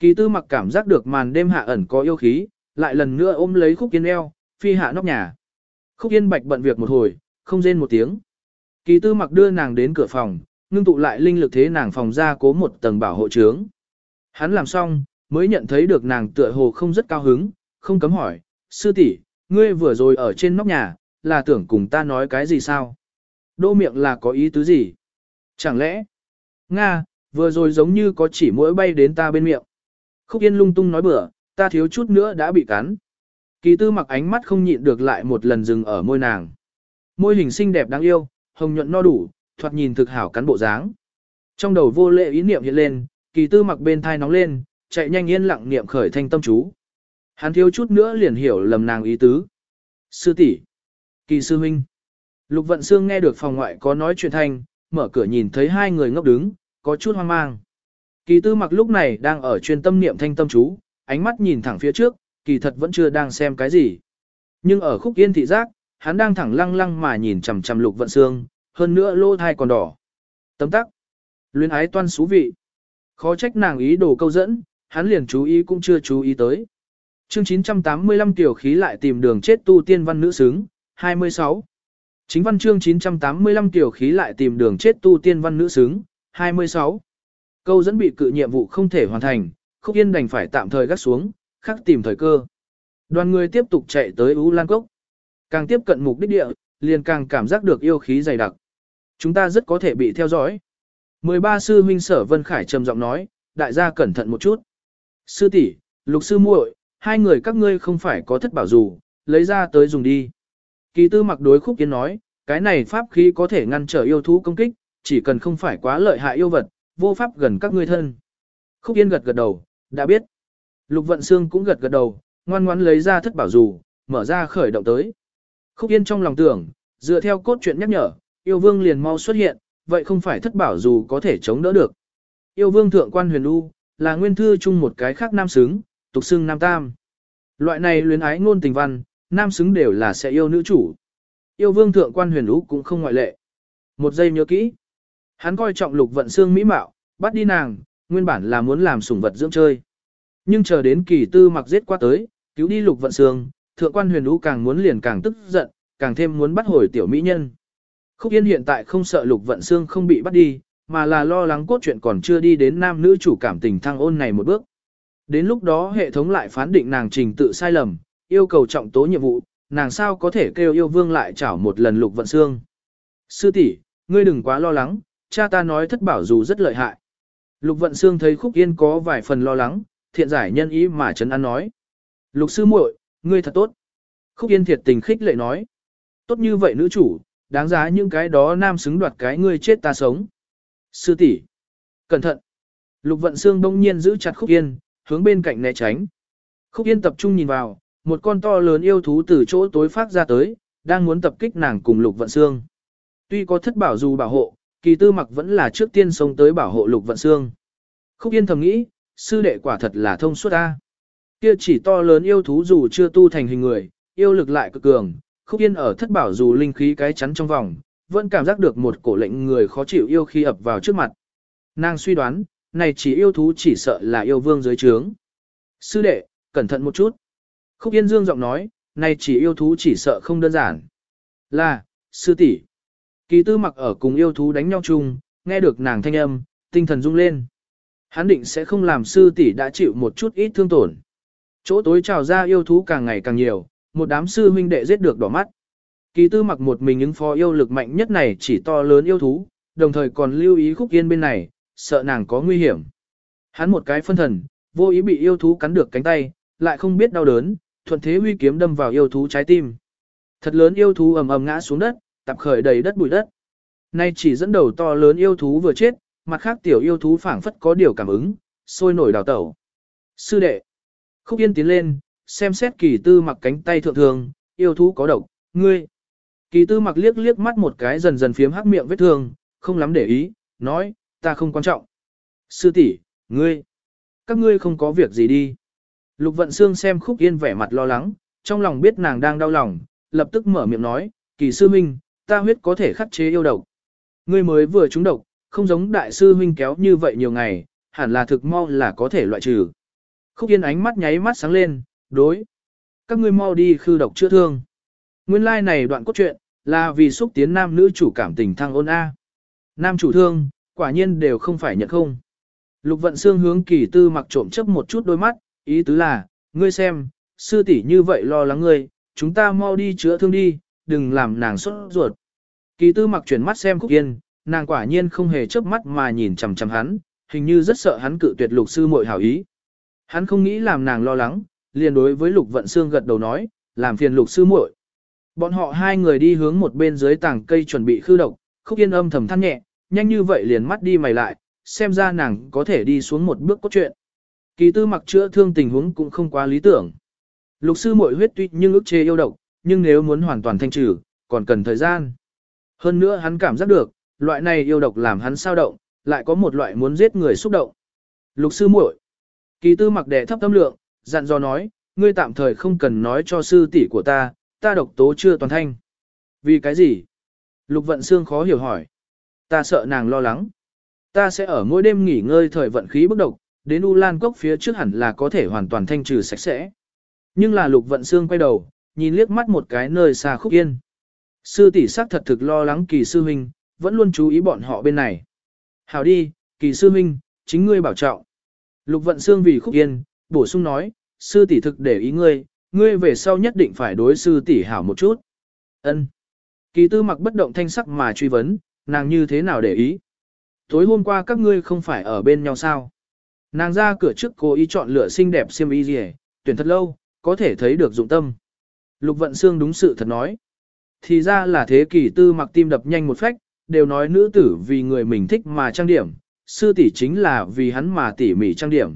Kỳ tư mặc cảm giác được màn đêm hạ ẩn có yêu khí, lại lần nữa ôm lấy khúc yên eo, phi hạ nóc nhà. Khúc yên bạch bận việc một hồi, không rên một tiếng. Kỳ tư mặc đưa nàng đến cửa phòng, ngưng tụ lại linh lực thế nàng phòng ra cố một tầng bảo hộ trướng. Hắn làm xong, mới nhận thấy được nàng tựa hồ không rất cao hứng, không cấm hỏi, sư tỷ, ngươi vừa rồi ở trên nóc nhà, là tưởng cùng ta nói cái gì sao? Đô miệng là có ý tứ gì? Chẳng lẽ, Nga, vừa rồi giống như có chỉ mũi bay đến ta bên miệng. Khúc Yên lung tung nói bừa, ta thiếu chút nữa đã bị cắn. Kỳ tư mặc ánh mắt không nhịn được lại một lần dừng ở môi nàng. Môi hình xinh đẹp đáng yêu, hồng nhuận no đủ, thoạt nhìn thực hảo cắn bộ dáng. Trong đầu vô lệ ý niệm hiện lên, kỳ tư mặc bên thai nóng lên, chạy nhanh yên lặng niệm khởi thanh tâm chú. Hắn thiếu chút nữa liền hiểu lầm nàng ý tứ. Sư tỷ, Kỳ sư huynh. Lục vận xương nghe được phòng ngoại có nói chuyện thanh, mở cửa nhìn thấy hai người ngốc đứng, có chút hoang mang. Kỳ tư mặc lúc này đang ở chuyên tâm niệm thanh tâm chú, ánh mắt nhìn thẳng phía trước, kỳ thật vẫn chưa đang xem cái gì. Nhưng ở khúc yên thị giác, hắn đang thẳng lăng lăng mà nhìn chằm chằm lục vận xương, hơn nữa lô thai còn đỏ. Tấm tắc. Luyến ái toan xú vị. Khó trách nàng ý đồ câu dẫn, hắn liền chú ý cũng chưa chú ý tới. Chương 985 tiểu khí lại tìm đường chết tu tiên văn nữ xứng, 26. Chính văn chương 985 tiểu khí lại tìm đường chết tu tiên văn nữ xứng, 26. Câu dẫn bị cự nhiệm vụ không thể hoàn thành, khúc yên đành phải tạm thời gác xuống, khắc tìm thời cơ. Đoàn người tiếp tục chạy tới Ú Lan Cốc. Càng tiếp cận mục đích địa, liền càng cảm giác được yêu khí dày đặc. Chúng ta rất có thể bị theo dõi. 13 sư huynh sở Vân Khải trầm giọng nói, đại gia cẩn thận một chút. Sư tỷ, lục sư muội, hai người các ngươi không phải có thất bảo dù, lấy ra tới dùng đi. Kỳ tư mặc đối khúc kiến nói, cái này pháp khí có thể ngăn trở yêu thú công kích, chỉ cần không phải quá lợi hại yêu vật, vô pháp gần các ngươi thân. Khúc yên gật gật đầu, đã biết. Lục vận xương cũng gật gật đầu, ngoan ngoãn lấy ra thất bảo dù, mở ra khởi động tới. Khúc yên trong lòng tưởng, dựa theo cốt truyện nhắc nhở, yêu vương liền mau xuất hiện, vậy không phải thất bảo dù có thể chống đỡ được. Yêu vương thượng quan huyền u, là nguyên thư chung một cái khác nam xứng, tục xưng nam tam. Loại này luyến ái ngôn tình văn, nam xứng đều là sẽ yêu nữ chủ. Yêu vương thượng quan huyền u cũng không ngoại lệ. Một giây nhớ kỹ. Hắn coi trọng lục vận xương mỹ mạo, bắt đi nàng, nguyên bản là muốn làm sủng vật dưỡng chơi. Nhưng chờ đến kỳ tư mặc giết qua tới, cứu đi lục vận xương, thượng quan huyền u càng muốn liền càng tức giận, càng thêm muốn bắt hồi tiểu mỹ nhân. Khúc Yên hiện tại không sợ lục vận xương không bị bắt đi, mà là lo lắng cốt truyện còn chưa đi đến nam nữ chủ cảm tình thăng ôn này một bước. Đến lúc đó hệ thống lại phán định nàng trình tự sai lầm, yêu cầu trọng tố nhiệm vụ, nàng sao có thể kêu yêu vương lại chảo một lần lục vận xương. Sư tỷ ngươi đừng quá lo lắng, cha ta nói thất bảo dù rất lợi hại. Lục vận xương thấy khúc yên có vài phần lo lắng, thiện giải nhân ý mà trấn an nói. Lục sư muội ngươi thật tốt. Khúc yên thiệt tình khích lệ nói. Tốt như vậy nữ chủ, đáng giá những cái đó nam xứng đoạt cái ngươi chết ta sống. Sư tỷ, cẩn thận. Lục vận xương đông nhiên giữ chặt khúc yên, hướng bên cạnh né tránh. Khúc yên tập trung nhìn vào, một con to lớn yêu thú từ chỗ tối phát ra tới, đang muốn tập kích nàng cùng lục vận xương. Tuy có thất bảo dù bảo hộ, kỳ tư mặc vẫn là trước tiên sống tới bảo hộ lục vận xương. Khúc yên thầm nghĩ, sư đệ quả thật là thông suốt ta. Kia chỉ to lớn yêu thú dù chưa tu thành hình người, yêu lực lại cực cường, khúc yên ở thất bảo dù linh khí cái chắn trong vòng, vẫn cảm giác được một cổ lệnh người khó chịu yêu khi ập vào trước mặt. Nàng suy đoán, này chỉ yêu thú chỉ sợ là yêu vương dưới trướng. Sư đệ, cẩn thận một chút. Khúc Yên Dương giọng nói, này chỉ yêu thú chỉ sợ không đơn giản. Là, sư tỷ Kỳ tư mặc ở cùng yêu thú đánh nhau chung, nghe được nàng thanh âm, tinh thần rung lên. Hắn định sẽ không làm sư tỷ đã chịu một chút ít thương tổn. Chỗ tối trào ra yêu thú càng ngày càng nhiều, một đám sư huynh đệ giết được đỏ mắt. Kỳ tư mặc một mình ứng phó yêu lực mạnh nhất này chỉ to lớn yêu thú, đồng thời còn lưu ý khúc yên bên này, sợ nàng có nguy hiểm. Hắn một cái phân thần, vô ý bị yêu thú cắn được cánh tay, lại không biết đau đớn, thuận thế huy kiếm đâm vào yêu thú trái tim. Thật lớn yêu thú ầm ầm ngã xuống đất, tập khởi đầy đất bụi đất. Nay chỉ dẫn đầu to lớn yêu thú vừa chết, mặt khác tiểu yêu thú phảng phất có điều cảm ứng, sôi nổi đào tẩu. Sư đệ. Khúc Yên tiến lên, xem xét kỳ tư mặc cánh tay thượng thường, yêu thú có độc, ngươi. Kỳ tư mặc liếc liếc mắt một cái dần dần phiếm hắc miệng vết thương, không lắm để ý, nói, ta không quan trọng. Sư tỷ, ngươi, các ngươi không có việc gì đi. Lục vận xương xem khúc yên vẻ mặt lo lắng, trong lòng biết nàng đang đau lòng, lập tức mở miệng nói, kỳ sư minh, ta huyết có thể khắc chế yêu độc. Ngươi mới vừa trúng độc, không giống đại sư huynh kéo như vậy nhiều ngày, hẳn là thực mau là có thể loại trừ. Khúc yên ánh mắt nháy mắt sáng lên, đối. Các ngươi mau đi khư độc chữa thương. Nguyên lai like này đoạn cốt truyện, là vì xúc tiến nam nữ chủ cảm tình thăng ôn A. Nam chủ thương, quả nhiên đều không phải nhận không. Lục vận xương hướng kỳ tư mặc trộm chấp một chút đôi mắt, ý tứ là, ngươi xem, sư tỷ như vậy lo lắng ngươi, chúng ta mau đi chữa thương đi, đừng làm nàng sốt ruột. Kỳ tư mặc chuyển mắt xem khúc yên, nàng quả nhiên không hề chớp mắt mà nhìn chằm chằm hắn, hình như rất sợ hắn cự tuyệt lục sư muội hảo ý. Hắn không nghĩ làm nàng lo lắng, liền đối với lục vận xương gật đầu nói, làm phiền lục sư muội. Bọn họ hai người đi hướng một bên dưới tảng cây chuẩn bị khư độc, khúc yên âm thầm than nhẹ, nhanh như vậy liền mắt đi mày lại, xem ra nàng có thể đi xuống một bước cốt truyện. Kỳ tư mặc chữa thương tình huống cũng không quá lý tưởng. Lục sư muội huyết tuy nhưng ức chế yêu độc, nhưng nếu muốn hoàn toàn thanh trừ, còn cần thời gian. Hơn nữa hắn cảm giác được, loại này yêu độc làm hắn sao động, lại có một loại muốn giết người xúc động. Lục sư muội, kỳ tư mặc đẻ thấp tâm lượng, dặn dò nói, ngươi tạm thời không cần nói cho sư tỷ của ta, ta độc tố chưa toàn thanh. Vì cái gì? Lục vận xương khó hiểu hỏi. Ta sợ nàng lo lắng. Ta sẽ ở mỗi đêm nghỉ ngơi thời vận khí bức độc, đến U Lan Cốc phía trước hẳn là có thể hoàn toàn thanh trừ sạch sẽ. Nhưng là lục vận xương quay đầu, nhìn liếc mắt một cái nơi xa khúc yên. Sư tỷ sắc thật thực lo lắng kỳ sư huynh, vẫn luôn chú ý bọn họ bên này. Hảo đi, kỳ sư huynh, chính ngươi bảo trọng. Lục vận xương vì khúc yên, bổ sung nói, sư tỷ thực để ý ngươi, ngươi về sau nhất định phải đối sư tỷ hảo một chút. Ân. Kỳ tư mặc bất động thanh sắc mà truy vấn, nàng như thế nào để ý. Tối hôm qua các ngươi không phải ở bên nhau sao? Nàng ra cửa trước cố ý chọn lựa xinh đẹp xiêm y gì tuyển thật lâu, có thể thấy được dụng tâm. Lục vận xương đúng sự thật nói. Thì ra là thế kỳ tư mặc tim đập nhanh một phách, đều nói nữ tử vì người mình thích mà trang điểm, sư tỷ chính là vì hắn mà tỉ mỉ trang điểm.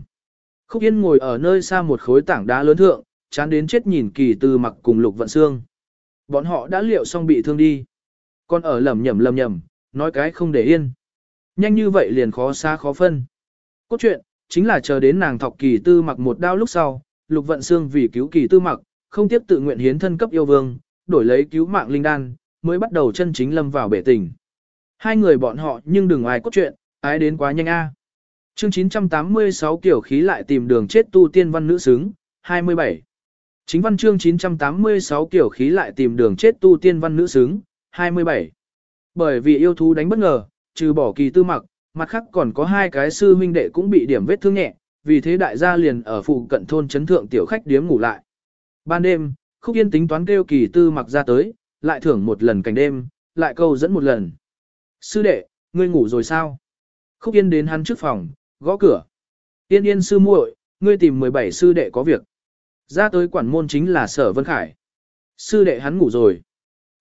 Khúc Yên ngồi ở nơi xa một khối tảng đá lớn thượng, chán đến chết nhìn kỳ tư mặc cùng lục vận xương. Bọn họ đã liệu xong bị thương đi. Còn ở lầm nhầm lầm nhầm, nói cái không để yên. Nhanh như vậy liền khó xa khó phân. Cốt truyện, chính là chờ đến nàng thọc kỳ tư mặc một đao lúc sau, lục vận xương vì cứu kỳ tư mặc, không tiếp tự nguyện hiến thân cấp yêu vương, đổi lấy cứu mạng linh đan, mới bắt đầu chân chính lâm vào bể tình. Hai người bọn họ nhưng đừng ai cốt truyện, ái đến quá nhanh a. À. Chương 986 kiểu khí lại tìm đường chết tu tiên văn nữ xứng, 27. Chính văn chương 986 kiểu khí lại tìm đường chết tu tiên văn nữ xứng, 27. Bởi vì yêu thú đánh bất ngờ, trừ bỏ kỳ tư mặc, mặt khác còn có hai cái sư huynh đệ cũng bị điểm vết thương nhẹ, vì thế đại gia liền ở phụ cận thôn chấn thượng tiểu khách điếm ngủ lại. Ban đêm, Khúc Yên tính toán kêu kỳ tư mặc ra tới, lại thưởng một lần cảnh đêm, lại câu dẫn một lần. Sư đệ, ngươi ngủ rồi sao? Khúc Yên đến hắn trước phòng, gõ cửa. Tiên yên sư muội, ngươi tìm 17 sư đệ có việc. Ra tới quản môn chính là Sở Vân Khải. Sư đệ hắn ngủ rồi.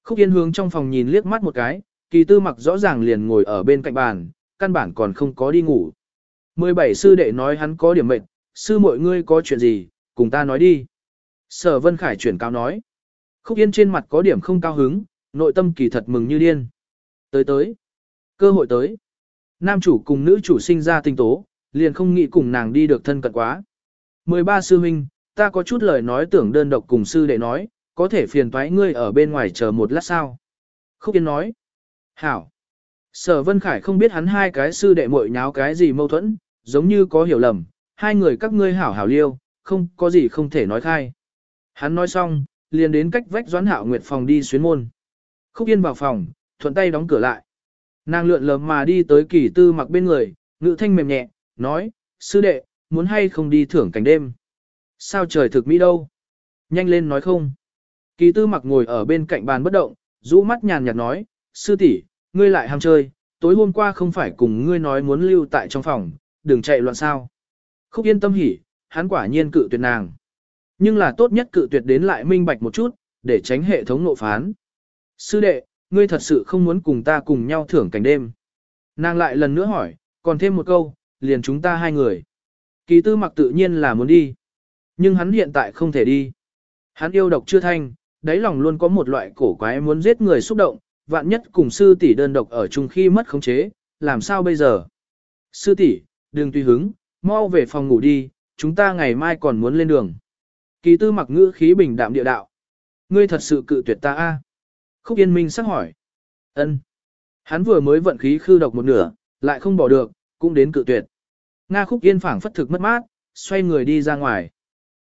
Khúc Yên hướng trong phòng nhìn liếc mắt một cái, kỳ tư mặc rõ ràng liền ngồi ở bên cạnh bàn, căn bản còn không có đi ngủ. 17 sư đệ nói hắn có điểm mệnh, sư muội ngươi có chuyện gì, cùng ta nói đi. Sở Vân Khải chuyển cao nói. Khúc Yên trên mặt có điểm không cao hứng, nội tâm kỳ thật mừng như điên. Tới tới. Cơ hội tới. Nam chủ cùng nữ chủ sinh ra tinh tố, liền không nghĩ cùng nàng đi được thân cận quá. 13 sư huynh, ta có chút lời nói tưởng đơn độc cùng sư đệ nói, có thể phiền toái ngươi ở bên ngoài chờ một lát sao. Khúc Yên nói. Hảo. Sở Vân Khải không biết hắn hai cái sư đệ muội nháo cái gì mâu thuẫn, giống như có hiểu lầm, hai người các ngươi hảo hảo liêu, không có gì không thể nói khai. Hắn nói xong, liền đến cách vách Doãn Hạo Nguyệt phòng đi xuyến môn. Khúc Yên vào phòng, thuận tay đóng cửa lại. Nàng lượn lờ mà đi tới kỳ tư mặc bên người, ngữ thanh mềm nhẹ, nói, sư đệ, muốn hay không đi thưởng cảnh đêm. Sao trời thực mỹ đâu? Nhanh lên nói không. Kỳ tư mặc ngồi ở bên cạnh bàn bất động, rũ mắt nhàn nhạt nói, sư tỷ, ngươi lại ham chơi, tối hôm qua không phải cùng ngươi nói muốn lưu tại trong phòng, đừng chạy loạn sao. Khúc yên tâm hỉ, hắn quả nhiên cự tuyệt nàng. Nhưng là tốt nhất cự tuyệt đến lại minh bạch một chút, để tránh hệ thống nộ phán. Sư đệ, ngươi thật sự không muốn cùng ta cùng nhau thưởng cảnh đêm. Nàng lại lần nữa hỏi, còn thêm một câu, liền chúng ta hai người. Kỳ tư mặc tự nhiên là muốn đi. Nhưng hắn hiện tại không thể đi. Hắn yêu độc chưa thanh, đáy lòng luôn có một loại cổ quái muốn giết người xúc động, vạn nhất cùng sư tỷ đơn độc ở chung khi mất khống chế, làm sao bây giờ? Sư tỷ, đừng tùy hứng, mau về phòng ngủ đi, chúng ta ngày mai còn muốn lên đường. Kỳ tư mặc ngữ khí bình đạm địa đạo. Ngươi thật sự cự tuyệt ta a? Khúc Yên Minh sắc hỏi. ân Hắn vừa mới vận khí khư độc một nửa, lại không bỏ được, cũng đến cự tuyệt. Nga Khúc Yên phảng phất thực mất mát, xoay người đi ra ngoài.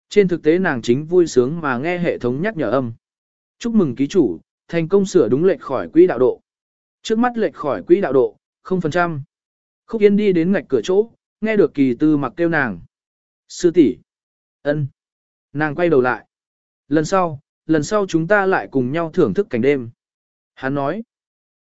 Trên thực tế nàng chính vui sướng mà nghe hệ thống nhắc nhở âm. Chúc mừng ký chủ, thành công sửa đúng lệch khỏi quỹ đạo độ. Trước mắt lệch khỏi quỹ đạo độ, 0%. Khúc Yên đi đến ngạch cửa chỗ, nghe được kỳ tư mặc kêu nàng. Sư tỷ ân Nàng quay đầu lại. Lần sau, lần sau chúng ta lại cùng nhau thưởng thức cảnh đêm. Hắn nói.